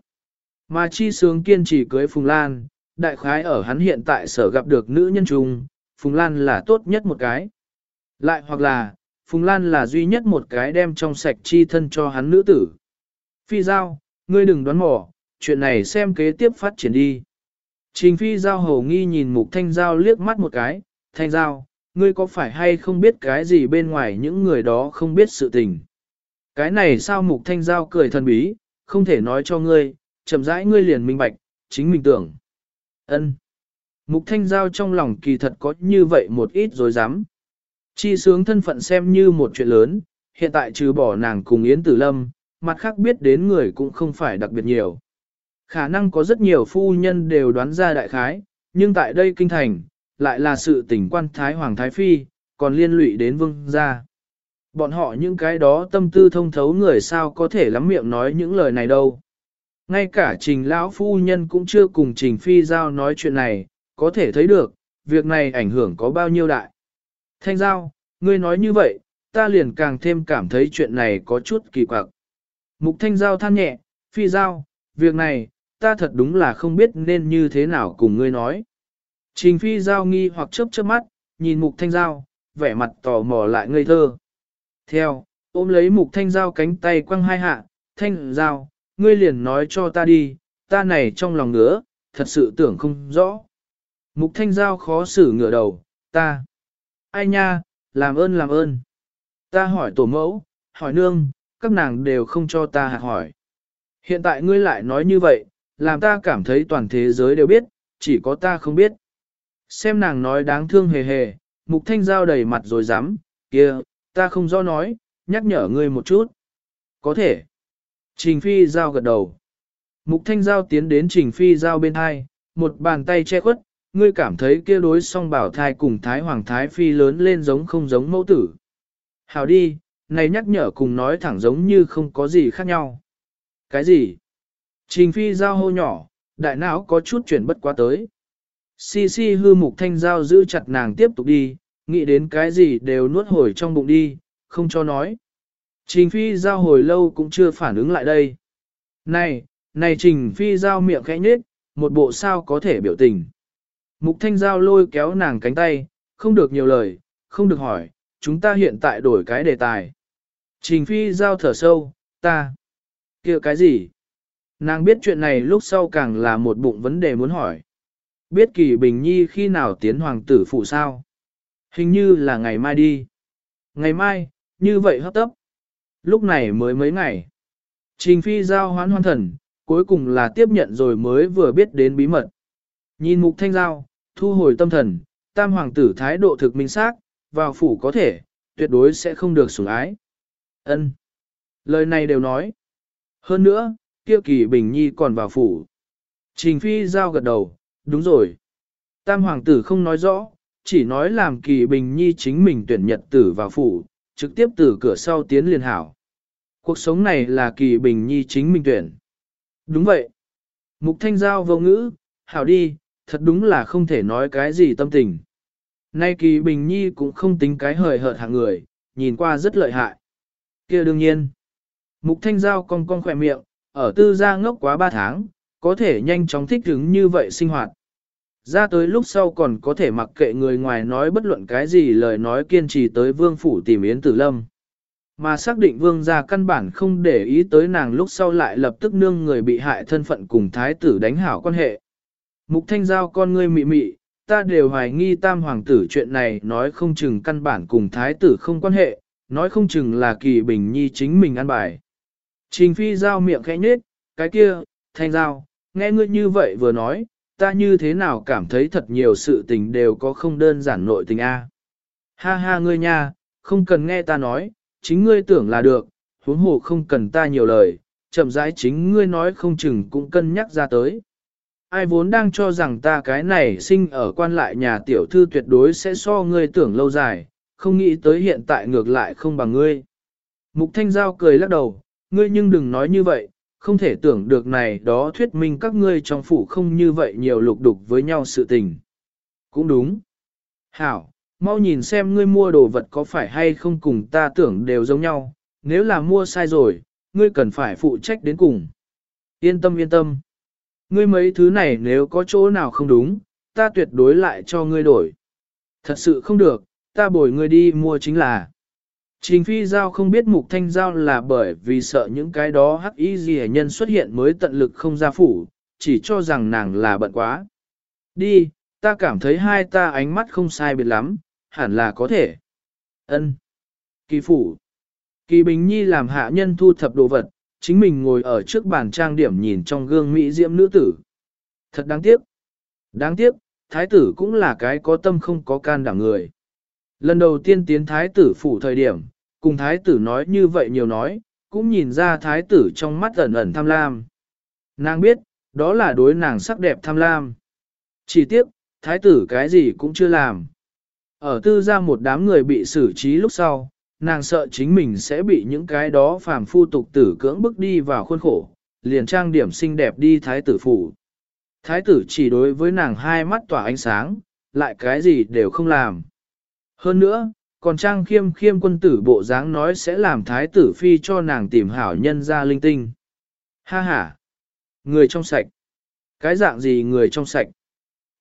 Mà chi sướng kiên trì cưới Phùng Lan, đại khái ở hắn hiện tại sở gặp được nữ nhân trung, Phùng Lan là tốt nhất một cái. Lại hoặc là, Phùng Lan là duy nhất một cái đem trong sạch chi thân cho hắn nữ tử. Phi Giao, ngươi đừng đoán mò, chuyện này xem kế tiếp phát triển đi. Trình Phi Giao hầu nghi nhìn Mục Thanh Giao liếc mắt một cái, Thanh Giao, ngươi có phải hay không biết cái gì bên ngoài những người đó không biết sự tình. Cái này sao Mục Thanh Giao cười thần bí, không thể nói cho ngươi, chậm rãi ngươi liền minh bạch, chính mình tưởng. Ân. Mục Thanh Giao trong lòng kỳ thật có như vậy một ít rồi dám. Chi sướng thân phận xem như một chuyện lớn, hiện tại trừ bỏ nàng cùng Yến Tử Lâm, mặt khác biết đến người cũng không phải đặc biệt nhiều. Khả năng có rất nhiều phu nhân đều đoán ra đại khái, nhưng tại đây kinh thành, lại là sự tình quan Thái Hoàng Thái Phi, còn liên lụy đến vương gia. Bọn họ những cái đó tâm tư thông thấu người sao có thể lắm miệng nói những lời này đâu. Ngay cả trình lão phu nhân cũng chưa cùng trình phi giao nói chuyện này, có thể thấy được, việc này ảnh hưởng có bao nhiêu đại. Thanh giao, ngươi nói như vậy, ta liền càng thêm cảm thấy chuyện này có chút kỳ quặc. Mục thanh giao than nhẹ, phi giao, việc này, ta thật đúng là không biết nên như thế nào cùng ngươi nói. Trình phi giao nghi hoặc chớp chớp mắt, nhìn mục thanh giao, vẻ mặt tò mò lại ngây thơ. Theo, ôm lấy mục thanh giao cánh tay quăng hai hạ, thanh giao, ngươi liền nói cho ta đi, ta này trong lòng ngứa, thật sự tưởng không rõ. Mục thanh giao khó xử ngửa đầu, ta. Ai nha, làm ơn làm ơn. Ta hỏi tổ mẫu, hỏi nương, các nàng đều không cho ta hạt hỏi. Hiện tại ngươi lại nói như vậy, làm ta cảm thấy toàn thế giới đều biết, chỉ có ta không biết. Xem nàng nói đáng thương hề hề, mục thanh giao đầy mặt rồi dám, kia, ta không do nói, nhắc nhở ngươi một chút. Có thể. Trình phi giao gật đầu. Mục thanh giao tiến đến trình phi giao bên hai, một bàn tay che khuất, ngươi cảm thấy kia đối song bảo thai cùng thái hoàng thái phi lớn lên giống không giống mẫu tử. Hảo đi, này nhắc nhở cùng nói thẳng giống như không có gì khác nhau. Cái gì? Trình phi giao hô nhỏ, đại não có chút chuyển bất quá tới. Si si hư mục thanh giao giữ chặt nàng tiếp tục đi, nghĩ đến cái gì đều nuốt hồi trong bụng đi, không cho nói. Trình phi giao hồi lâu cũng chưa phản ứng lại đây. Này, này trình phi giao miệng khẽ nhết, một bộ sao có thể biểu tình. Mục thanh giao lôi kéo nàng cánh tay, không được nhiều lời, không được hỏi, chúng ta hiện tại đổi cái đề tài. Trình phi giao thở sâu, ta. kia cái gì? Nàng biết chuyện này lúc sau càng là một bụng vấn đề muốn hỏi. Biết kỳ bình nhi khi nào tiến hoàng tử phụ sao? Hình như là ngày mai đi. Ngày mai, như vậy hấp tấp. Lúc này mới mấy ngày. Trình phi giao hoán hoan thần, cuối cùng là tiếp nhận rồi mới vừa biết đến bí mật. Nhìn mục thanh giao, thu hồi tâm thần, tam hoàng tử thái độ thực minh xác, vào phủ có thể, tuyệt đối sẽ không được sủng ái. Ân, Lời này đều nói. Hơn nữa, kia kỳ bình nhi còn vào phủ. Trình phi giao gật đầu, Đúng rồi. Tam hoàng tử không nói rõ, chỉ nói làm kỳ bình nhi chính mình tuyển nhật tử vào phủ, trực tiếp từ cửa sau tiến liền hảo. Cuộc sống này là kỳ bình nhi chính mình tuyển. Đúng vậy. Mục thanh giao vô ngữ, hảo đi, thật đúng là không thể nói cái gì tâm tình. Nay kỳ bình nhi cũng không tính cái hời hợt hạng người, nhìn qua rất lợi hại. kia đương nhiên. Mục thanh giao cong cong khỏe miệng, ở tư gia ngốc quá ba tháng, có thể nhanh chóng thích ứng như vậy sinh hoạt. Ra tới lúc sau còn có thể mặc kệ người ngoài nói bất luận cái gì lời nói kiên trì tới vương phủ tìm Yến Tử Lâm. Mà xác định vương gia căn bản không để ý tới nàng lúc sau lại lập tức nương người bị hại thân phận cùng thái tử đánh hảo quan hệ. Mục thanh giao con ngươi mị mị, ta đều hoài nghi tam hoàng tử chuyện này nói không chừng căn bản cùng thái tử không quan hệ, nói không chừng là kỳ bình nhi chính mình ăn bài. Trình phi giao miệng khẽ nhết, cái kia, thanh giao, nghe ngươi như vậy vừa nói, ta như thế nào cảm thấy thật nhiều sự tình đều có không đơn giản nội tình a. Ha ha ngươi nha, không cần nghe ta nói, chính ngươi tưởng là được, huống hồ không cần ta nhiều lời, chậm rãi chính ngươi nói không chừng cũng cân nhắc ra tới. Ai vốn đang cho rằng ta cái này sinh ở quan lại nhà tiểu thư tuyệt đối sẽ so ngươi tưởng lâu dài, không nghĩ tới hiện tại ngược lại không bằng ngươi. Mục Thanh Giao cười lắc đầu, ngươi nhưng đừng nói như vậy, không thể tưởng được này đó thuyết minh các ngươi trong phủ không như vậy nhiều lục đục với nhau sự tình. Cũng đúng. Hảo, mau nhìn xem ngươi mua đồ vật có phải hay không cùng ta tưởng đều giống nhau, nếu là mua sai rồi, ngươi cần phải phụ trách đến cùng. Yên tâm yên tâm. Ngươi mấy thứ này nếu có chỗ nào không đúng, ta tuyệt đối lại cho ngươi đổi. Thật sự không được, ta bồi ngươi đi mua chính là. Trình phi giao không biết mục thanh giao là bởi vì sợ những cái đó hắc y gì nhân xuất hiện mới tận lực không ra phủ, chỉ cho rằng nàng là bận quá. Đi, ta cảm thấy hai ta ánh mắt không sai biệt lắm, hẳn là có thể. Ân. Kỳ phủ. Kỳ Bình Nhi làm hạ nhân thu thập đồ vật, chính mình ngồi ở trước bàn trang điểm nhìn trong gương mỹ diễm nữ tử. Thật đáng tiếc. Đáng tiếc, thái tử cũng là cái có tâm không có can đảm người. Lần đầu tiên tiến thái tử phủ thời điểm, cùng thái tử nói như vậy nhiều nói, cũng nhìn ra thái tử trong mắt ẩn ẩn tham lam. Nàng biết, đó là đối nàng sắc đẹp tham lam. Chỉ tiếc, thái tử cái gì cũng chưa làm. Ở tư ra một đám người bị xử trí lúc sau, nàng sợ chính mình sẽ bị những cái đó phàm phu tục tử cưỡng bức đi vào khuôn khổ, liền trang điểm xinh đẹp đi thái tử phủ. Thái tử chỉ đối với nàng hai mắt tỏa ánh sáng, lại cái gì đều không làm. Hơn nữa, còn trang khiêm khiêm quân tử bộ dáng nói sẽ làm thái tử phi cho nàng tìm hảo nhân ra linh tinh. Ha ha! Người trong sạch. Cái dạng gì người trong sạch?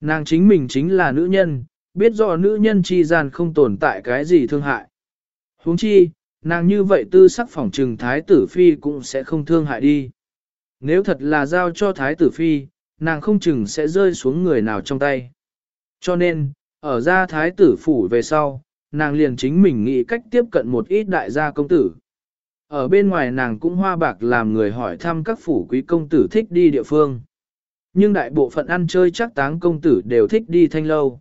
Nàng chính mình chính là nữ nhân, biết rõ nữ nhân chi gian không tồn tại cái gì thương hại. huống chi, nàng như vậy tư sắc phỏng trừng thái tử phi cũng sẽ không thương hại đi. Nếu thật là giao cho thái tử phi, nàng không chừng sẽ rơi xuống người nào trong tay. Cho nên, ở ra thái tử phủ về sau, nàng liền chính mình nghĩ cách tiếp cận một ít đại gia công tử. Ở bên ngoài nàng cũng hoa bạc làm người hỏi thăm các phủ quý công tử thích đi địa phương. Nhưng đại bộ phận ăn chơi chắc táng công tử đều thích đi thanh lâu.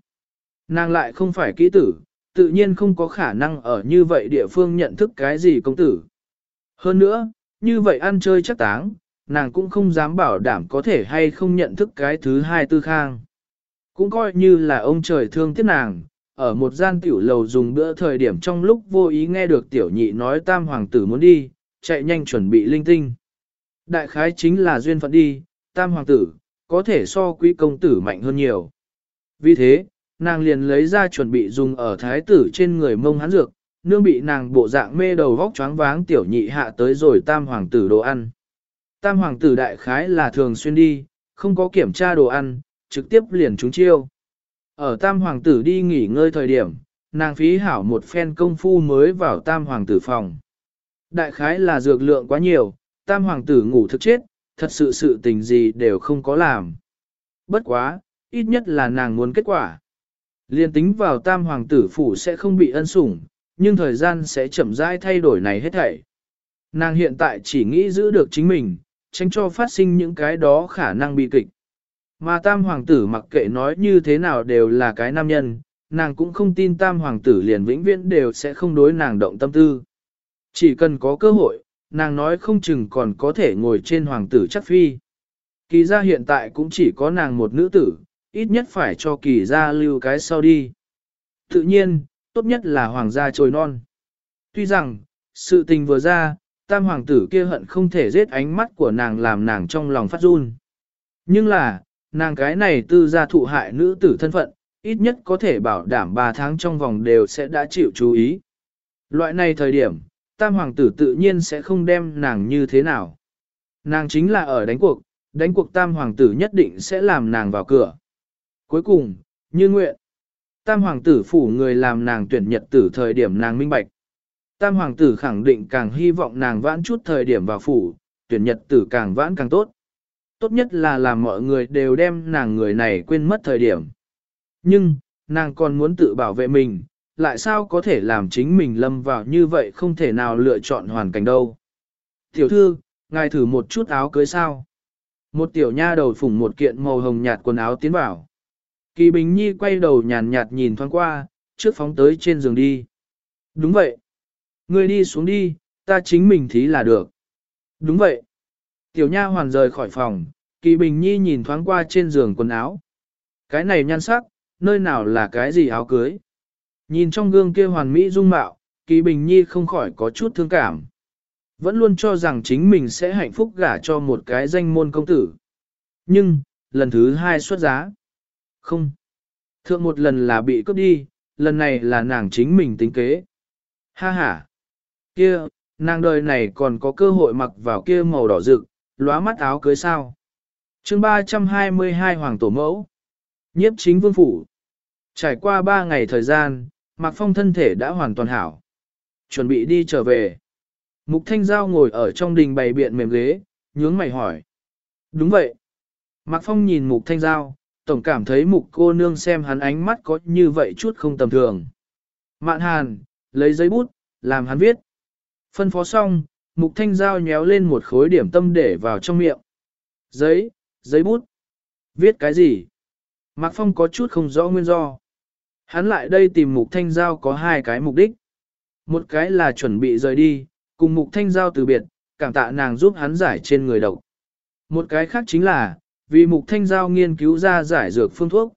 Nàng lại không phải kỹ tử, tự nhiên không có khả năng ở như vậy địa phương nhận thức cái gì công tử. Hơn nữa, như vậy ăn chơi chắc táng, nàng cũng không dám bảo đảm có thể hay không nhận thức cái thứ hai tư khang. Cũng coi như là ông trời thương tiếc nàng, ở một gian tiểu lầu dùng bữa thời điểm trong lúc vô ý nghe được tiểu nhị nói tam hoàng tử muốn đi, chạy nhanh chuẩn bị linh tinh. Đại khái chính là duyên phận đi, tam hoàng tử, có thể so quý công tử mạnh hơn nhiều. Vì thế, nàng liền lấy ra chuẩn bị dùng ở thái tử trên người mông hắn dược, nương bị nàng bộ dạng mê đầu vóc choáng váng tiểu nhị hạ tới rồi tam hoàng tử đồ ăn. Tam hoàng tử đại khái là thường xuyên đi, không có kiểm tra đồ ăn, trực tiếp liền trúng chiêu. Ở tam hoàng tử đi nghỉ ngơi thời điểm, nàng phí hảo một phen công phu mới vào tam hoàng tử phòng. Đại khái là dược lượng quá nhiều, tam hoàng tử ngủ thức chết, thật sự sự tình gì đều không có làm. Bất quá, ít nhất là nàng muốn kết quả. Liên tính vào tam hoàng tử phủ sẽ không bị ân sủng, nhưng thời gian sẽ chậm rãi thay đổi này hết thảy. Nàng hiện tại chỉ nghĩ giữ được chính mình, tránh cho phát sinh những cái đó khả năng bị kịch. Mà tam hoàng tử mặc kệ nói như thế nào đều là cái nam nhân, nàng cũng không tin tam hoàng tử liền vĩnh viễn đều sẽ không đối nàng động tâm tư. Chỉ cần có cơ hội, nàng nói không chừng còn có thể ngồi trên hoàng tử chắc phi. Kỳ gia hiện tại cũng chỉ có nàng một nữ tử, ít nhất phải cho kỳ gia lưu cái sau đi. Tự nhiên, tốt nhất là hoàng gia trồi non. Tuy rằng, sự tình vừa ra, tam hoàng tử kia hận không thể giết ánh mắt của nàng làm nàng trong lòng phát run. Nhưng là, nàng cái này tư gia thụ hại nữ tử thân phận, ít nhất có thể bảo đảm 3 tháng trong vòng đều sẽ đã chịu chú ý. Loại này thời điểm, tam hoàng tử tự nhiên sẽ không đem nàng như thế nào. Nàng chính là ở đánh cuộc, đánh cuộc tam hoàng tử nhất định sẽ làm nàng vào cửa. Cuối cùng, như nguyện, tam hoàng tử phủ người làm nàng tuyển nhật tử thời điểm nàng minh bạch. Tam hoàng tử khẳng định càng hy vọng nàng vãn chút thời điểm vào phủ, tuyển nhật tử càng vãn càng tốt. Tốt nhất là làm mọi người đều đem nàng người này quên mất thời điểm. Nhưng, nàng còn muốn tự bảo vệ mình, lại sao có thể làm chính mình lâm vào như vậy không thể nào lựa chọn hoàn cảnh đâu. Tiểu thư, ngài thử một chút áo cưới sao. Một tiểu nha đầu phủng một kiện màu hồng nhạt quần áo tiến vào. Kỳ Bình Nhi quay đầu nhàn nhạt nhìn thoáng qua, trước phóng tới trên giường đi. Đúng vậy. Ngươi đi xuống đi, ta chính mình thí là được. Đúng vậy. Tiểu nha hoàn rời khỏi phòng, Kỳ Bình Nhi nhìn thoáng qua trên giường quần áo. Cái này nhan sắc, nơi nào là cái gì áo cưới. Nhìn trong gương kia hoàn mỹ dung mạo, Kỳ Bình Nhi không khỏi có chút thương cảm. Vẫn luôn cho rằng chính mình sẽ hạnh phúc gả cho một cái danh môn công tử. Nhưng, lần thứ hai xuất giá. Không. Thượng một lần là bị cướp đi, lần này là nàng chính mình tính kế. Ha ha. Kia, nàng đời này còn có cơ hội mặc vào kia màu đỏ rực, lóa mắt áo cưới sao. chương 322 Hoàng Tổ Mẫu. Nhiếp chính vương phủ. Trải qua 3 ngày thời gian, Mạc Phong thân thể đã hoàn toàn hảo. Chuẩn bị đi trở về. Mục Thanh Giao ngồi ở trong đình bày biện mềm ghế, nhướng mày hỏi. Đúng vậy. Mạc Phong nhìn Mục Thanh Giao, tổng cảm thấy Mục cô nương xem hắn ánh mắt có như vậy chút không tầm thường. Mạn Hàn, lấy giấy bút, làm hắn viết. Phân phó xong, Mục Thanh Giao nhéo lên một khối điểm tâm để vào trong miệng. Giấy, giấy bút. Viết cái gì? Mạc Phong có chút không rõ nguyên do. Hắn lại đây tìm Mục Thanh Giao có hai cái mục đích. Một cái là chuẩn bị rời đi, cùng Mục Thanh Giao từ biệt, cảm tạ nàng giúp hắn giải trên người độc. Một cái khác chính là, vì Mục Thanh Giao nghiên cứu ra giải dược phương thuốc.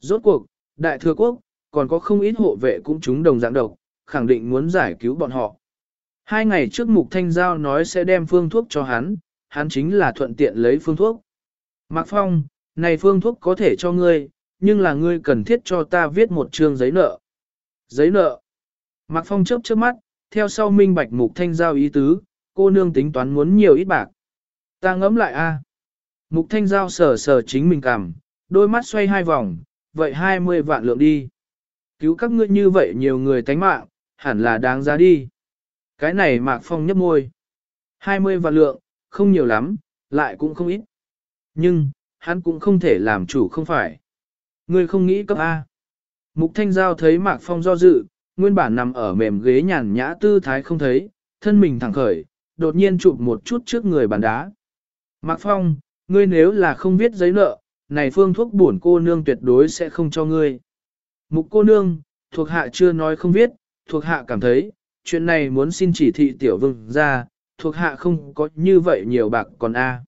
Rốt cuộc, Đại Thừa Quốc, còn có không ít hộ vệ cũng chúng đồng dạng độc, khẳng định muốn giải cứu bọn họ. Hai ngày trước Mục Thanh Giao nói sẽ đem phương thuốc cho hắn, hắn chính là thuận tiện lấy phương thuốc. Mạc Phong, này phương thuốc có thể cho ngươi, nhưng là ngươi cần thiết cho ta viết một trường giấy nợ. Giấy nợ. Mạc Phong chớp chớp mắt, theo sau minh bạch Mục Thanh Giao ý tứ, cô nương tính toán muốn nhiều ít bạc. Ta ngẫm lại a. À. Mục Thanh Giao sờ sờ chính mình cằm, đôi mắt xoay hai vòng, vậy 20 vạn lượng đi. Cứu các ngươi như vậy nhiều người tánh mạng, hẳn là đáng giá đi. Cái này Mạc Phong nhấp môi. 20 vạn lượng, không nhiều lắm, lại cũng không ít. Nhưng, hắn cũng không thể làm chủ không phải. Ngươi không nghĩ cấp A. Mục Thanh Giao thấy Mạc Phong do dự, nguyên bản nằm ở mềm ghế nhàn nhã tư thái không thấy, thân mình thẳng khởi, đột nhiên chụp một chút trước người bàn đá. Mạc Phong, ngươi nếu là không viết giấy nợ, này phương thuốc bổn cô nương tuyệt đối sẽ không cho ngươi. Mục cô nương, thuộc hạ chưa nói không viết, thuộc hạ cảm thấy, chuyện này muốn xin chỉ thị tiểu vương ra, thuộc hạ không có như vậy nhiều bạc còn A.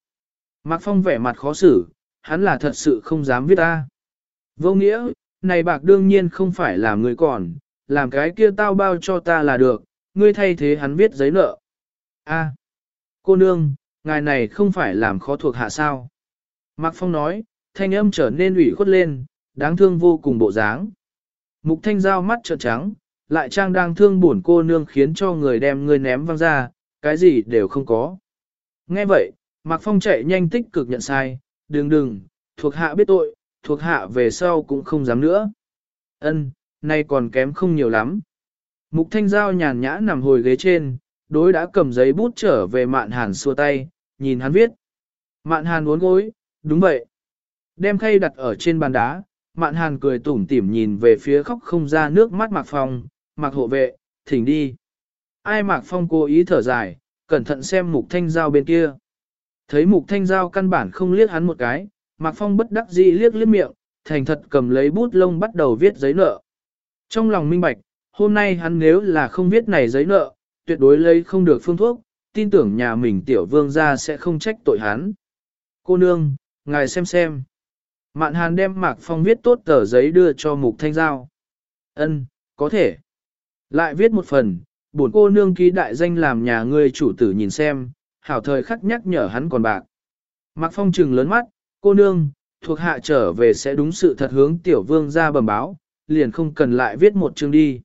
Mạc Phong vẻ mặt khó xử, hắn là thật sự không dám viết A. Vô nghĩa, này bạc đương nhiên không phải là người còn, làm cái kia tao bao cho ta là được, ngươi thay thế hắn viết giấy nợ. A, cô nương, ngài này không phải làm khó thuộc hạ sao. Mạc Phong nói, thanh âm trở nên ủy khuất lên, đáng thương vô cùng bộ dáng. Mục thanh giao mắt trợn trắng, lại trang đang thương buồn cô nương khiến cho người đem ngươi ném văng ra, cái gì đều không có. Nghe vậy, Mạc Phong chạy nhanh tích cực nhận sai, đừng đừng, thuộc hạ biết tội, thuộc hạ về sau cũng không dám nữa. Ân, nay còn kém không nhiều lắm. Mục Thanh Giao nhàn nhã nằm hồi ghế trên, đối đã cầm giấy bút trở về Mạn Hàn xua tay, nhìn hắn viết. Mạn Hàn uốn gối, đúng vậy. Đem khay đặt ở trên bàn đá, Mạn Hàn cười tủm tỉm nhìn về phía khóc không ra nước mắt Mạc Phong, mặc hộ vệ, thỉnh đi. Ai Mạc Phong cố ý thở dài, cẩn thận xem Mục Thanh Giao bên kia. Thấy Mục Thanh Giao căn bản không liếc hắn một cái, Mạc Phong bất đắc dĩ liếc liếc miệng, thành thật cầm lấy bút lông bắt đầu viết giấy nợ. Trong lòng minh bạch, hôm nay hắn nếu là không viết này giấy nợ, tuyệt đối lấy không được phương thuốc, tin tưởng nhà mình tiểu vương gia sẽ không trách tội hắn. Cô nương, ngài xem xem. Mạn hàn đem Mạc Phong viết tốt tờ giấy đưa cho Mục Thanh Giao. Ân, có thể. Lại viết một phần, bổn cô nương ký đại danh làm nhà ngươi chủ tử nhìn xem, hảo thời khắc nhắc nhở hắn còn bạc. Mạc Phong trừng lớn mắt, cô nương, thuộc hạ trở về sẽ đúng sự thật hướng tiểu vương ra bẩm báo, liền không cần lại viết một chương đi.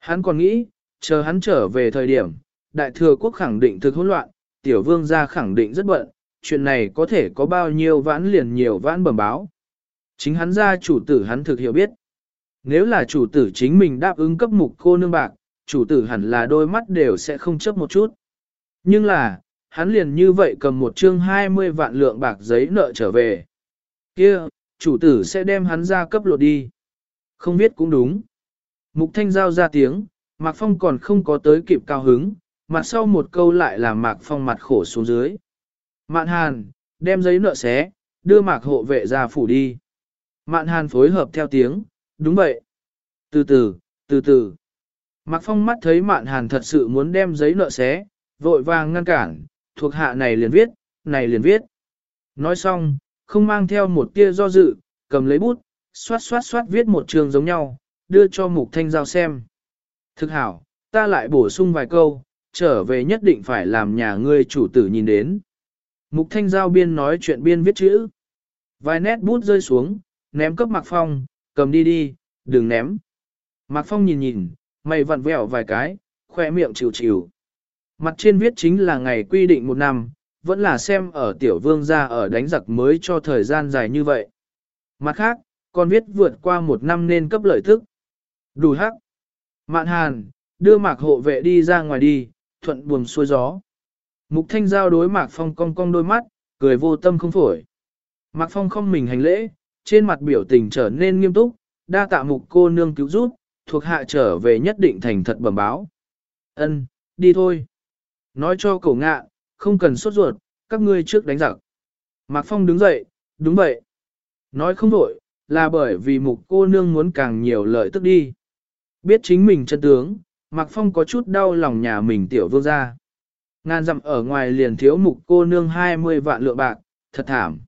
Hắn còn nghĩ, chờ hắn trở về thời điểm, đại thừa quốc khẳng định thực hỗn loạn, tiểu vương ra khẳng định rất bận, chuyện này có thể có bao nhiêu vãn liền nhiều vãn bẩm báo. Chính hắn ra chủ tử hắn thực hiểu biết. Nếu là chủ tử chính mình đáp ứng cấp mục cô nương bạc, chủ tử hẳn là đôi mắt đều sẽ không chấp một chút. Nhưng là, hắn liền như vậy cầm một chương 20 vạn lượng bạc giấy nợ trở về. kia chủ tử sẽ đem hắn ra cấp lột đi. Không biết cũng đúng. Mục thanh giao ra tiếng, Mạc Phong còn không có tới kịp cao hứng, mặt sau một câu lại là Mạc Phong mặt khổ xuống dưới. Mạn Hàn, đem giấy nợ xé, đưa Mạc hộ vệ ra phủ đi. Mạn Hàn phối hợp theo tiếng, đúng vậy. Từ từ, từ từ. Mạc Phong mắt thấy Mạn Hàn thật sự muốn đem giấy nợ xé, vội vàng ngăn cản, thuộc hạ này liền viết, này liền viết. Nói xong, không mang theo một tia do dự, cầm lấy bút, xoát xoát xoát viết một trường giống nhau, đưa cho Mục Thanh Giao xem. Thực hảo, ta lại bổ sung vài câu, trở về nhất định phải làm nhà ngươi chủ tử nhìn đến. Mục Thanh Giao biên nói chuyện biên viết chữ. Vài nét bút rơi xuống, ném cấp Mạc Phong, cầm đi đi, đừng ném. Mạc Phong nhìn nhìn, mày vặn vẹo vài cái, khoe miệng chịu chịu. Mặt trên viết chính là ngày quy định một năm, vẫn là xem ở tiểu vương gia ở đánh giặc mới cho thời gian dài như vậy. Mặt khác, còn viết vượt qua một năm nên cấp lợi thức. Đủ hắc. Mạn hàn, đưa mạc hộ vệ đi ra ngoài đi, thuận buồm xuôi gió. Mục thanh giao đối mạc phong cong cong đôi mắt, cười vô tâm không phổi. Mạc phong không mình hành lễ, trên mặt biểu tình trở nên nghiêm túc, đa tạ mục cô nương cứu giúp, thuộc hạ trở về nhất định thành thật bẩm báo. Ân, đi thôi. Nói cho cổ ngạ, không cần sốt ruột, các ngươi trước đánh giặc. Mạc Phong đứng dậy, đúng vậy. Nói không đổi, là bởi vì mục cô nương muốn càng nhiều lợi tức đi. Biết chính mình chân tướng, Mạc Phong có chút đau lòng nhà mình tiểu vương ra. Ngàn dặm ở ngoài liền thiếu mục cô nương 20 vạn lượng bạc, thật thảm.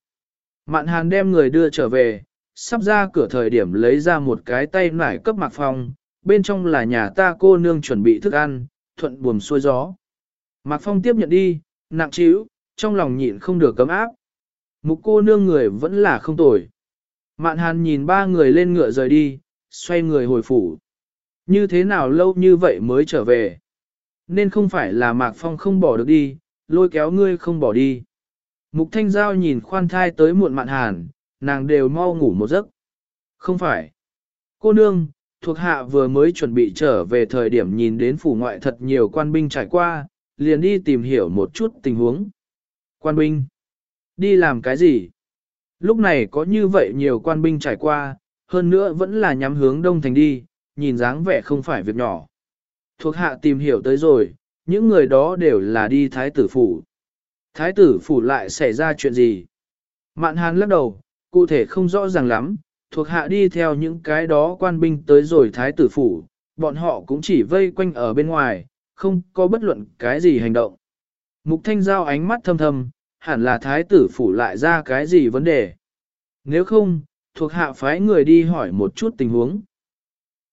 Mạn hàn đem người đưa trở về, sắp ra cửa thời điểm lấy ra một cái tay nải cấp Mạc Phong, bên trong là nhà ta cô nương chuẩn bị thức ăn, thuận buồm xuôi gió. Mạc Phong tiếp nhận đi, nặng trĩu, trong lòng nhịn không được cấm áp. Mục cô nương người vẫn là không tồi. Mạn hàn nhìn ba người lên ngựa rời đi, xoay người hồi phủ. Như thế nào lâu như vậy mới trở về? Nên không phải là Mạc Phong không bỏ được đi, lôi kéo ngươi không bỏ đi. Mục Thanh Giao nhìn khoan thai tới muộn mạn hàn, nàng đều mau ngủ một giấc. Không phải. Cô nương, thuộc hạ vừa mới chuẩn bị trở về thời điểm nhìn đến phủ ngoại thật nhiều quan binh trải qua, liền đi tìm hiểu một chút tình huống. Quan binh. Đi làm cái gì? Lúc này có như vậy nhiều quan binh trải qua, hơn nữa vẫn là nhắm hướng đông thành đi, nhìn dáng vẻ không phải việc nhỏ. Thuộc hạ tìm hiểu tới rồi, những người đó đều là đi thái tử phủ. Thái tử phủ lại xảy ra chuyện gì? Mạn hàn lắc đầu, cụ thể không rõ ràng lắm, thuộc hạ đi theo những cái đó quan binh tới rồi thái tử phủ, bọn họ cũng chỉ vây quanh ở bên ngoài, không có bất luận cái gì hành động. Mục thanh giao ánh mắt thâm thâm, hẳn là thái tử phủ lại ra cái gì vấn đề. Nếu không, thuộc hạ phái người đi hỏi một chút tình huống.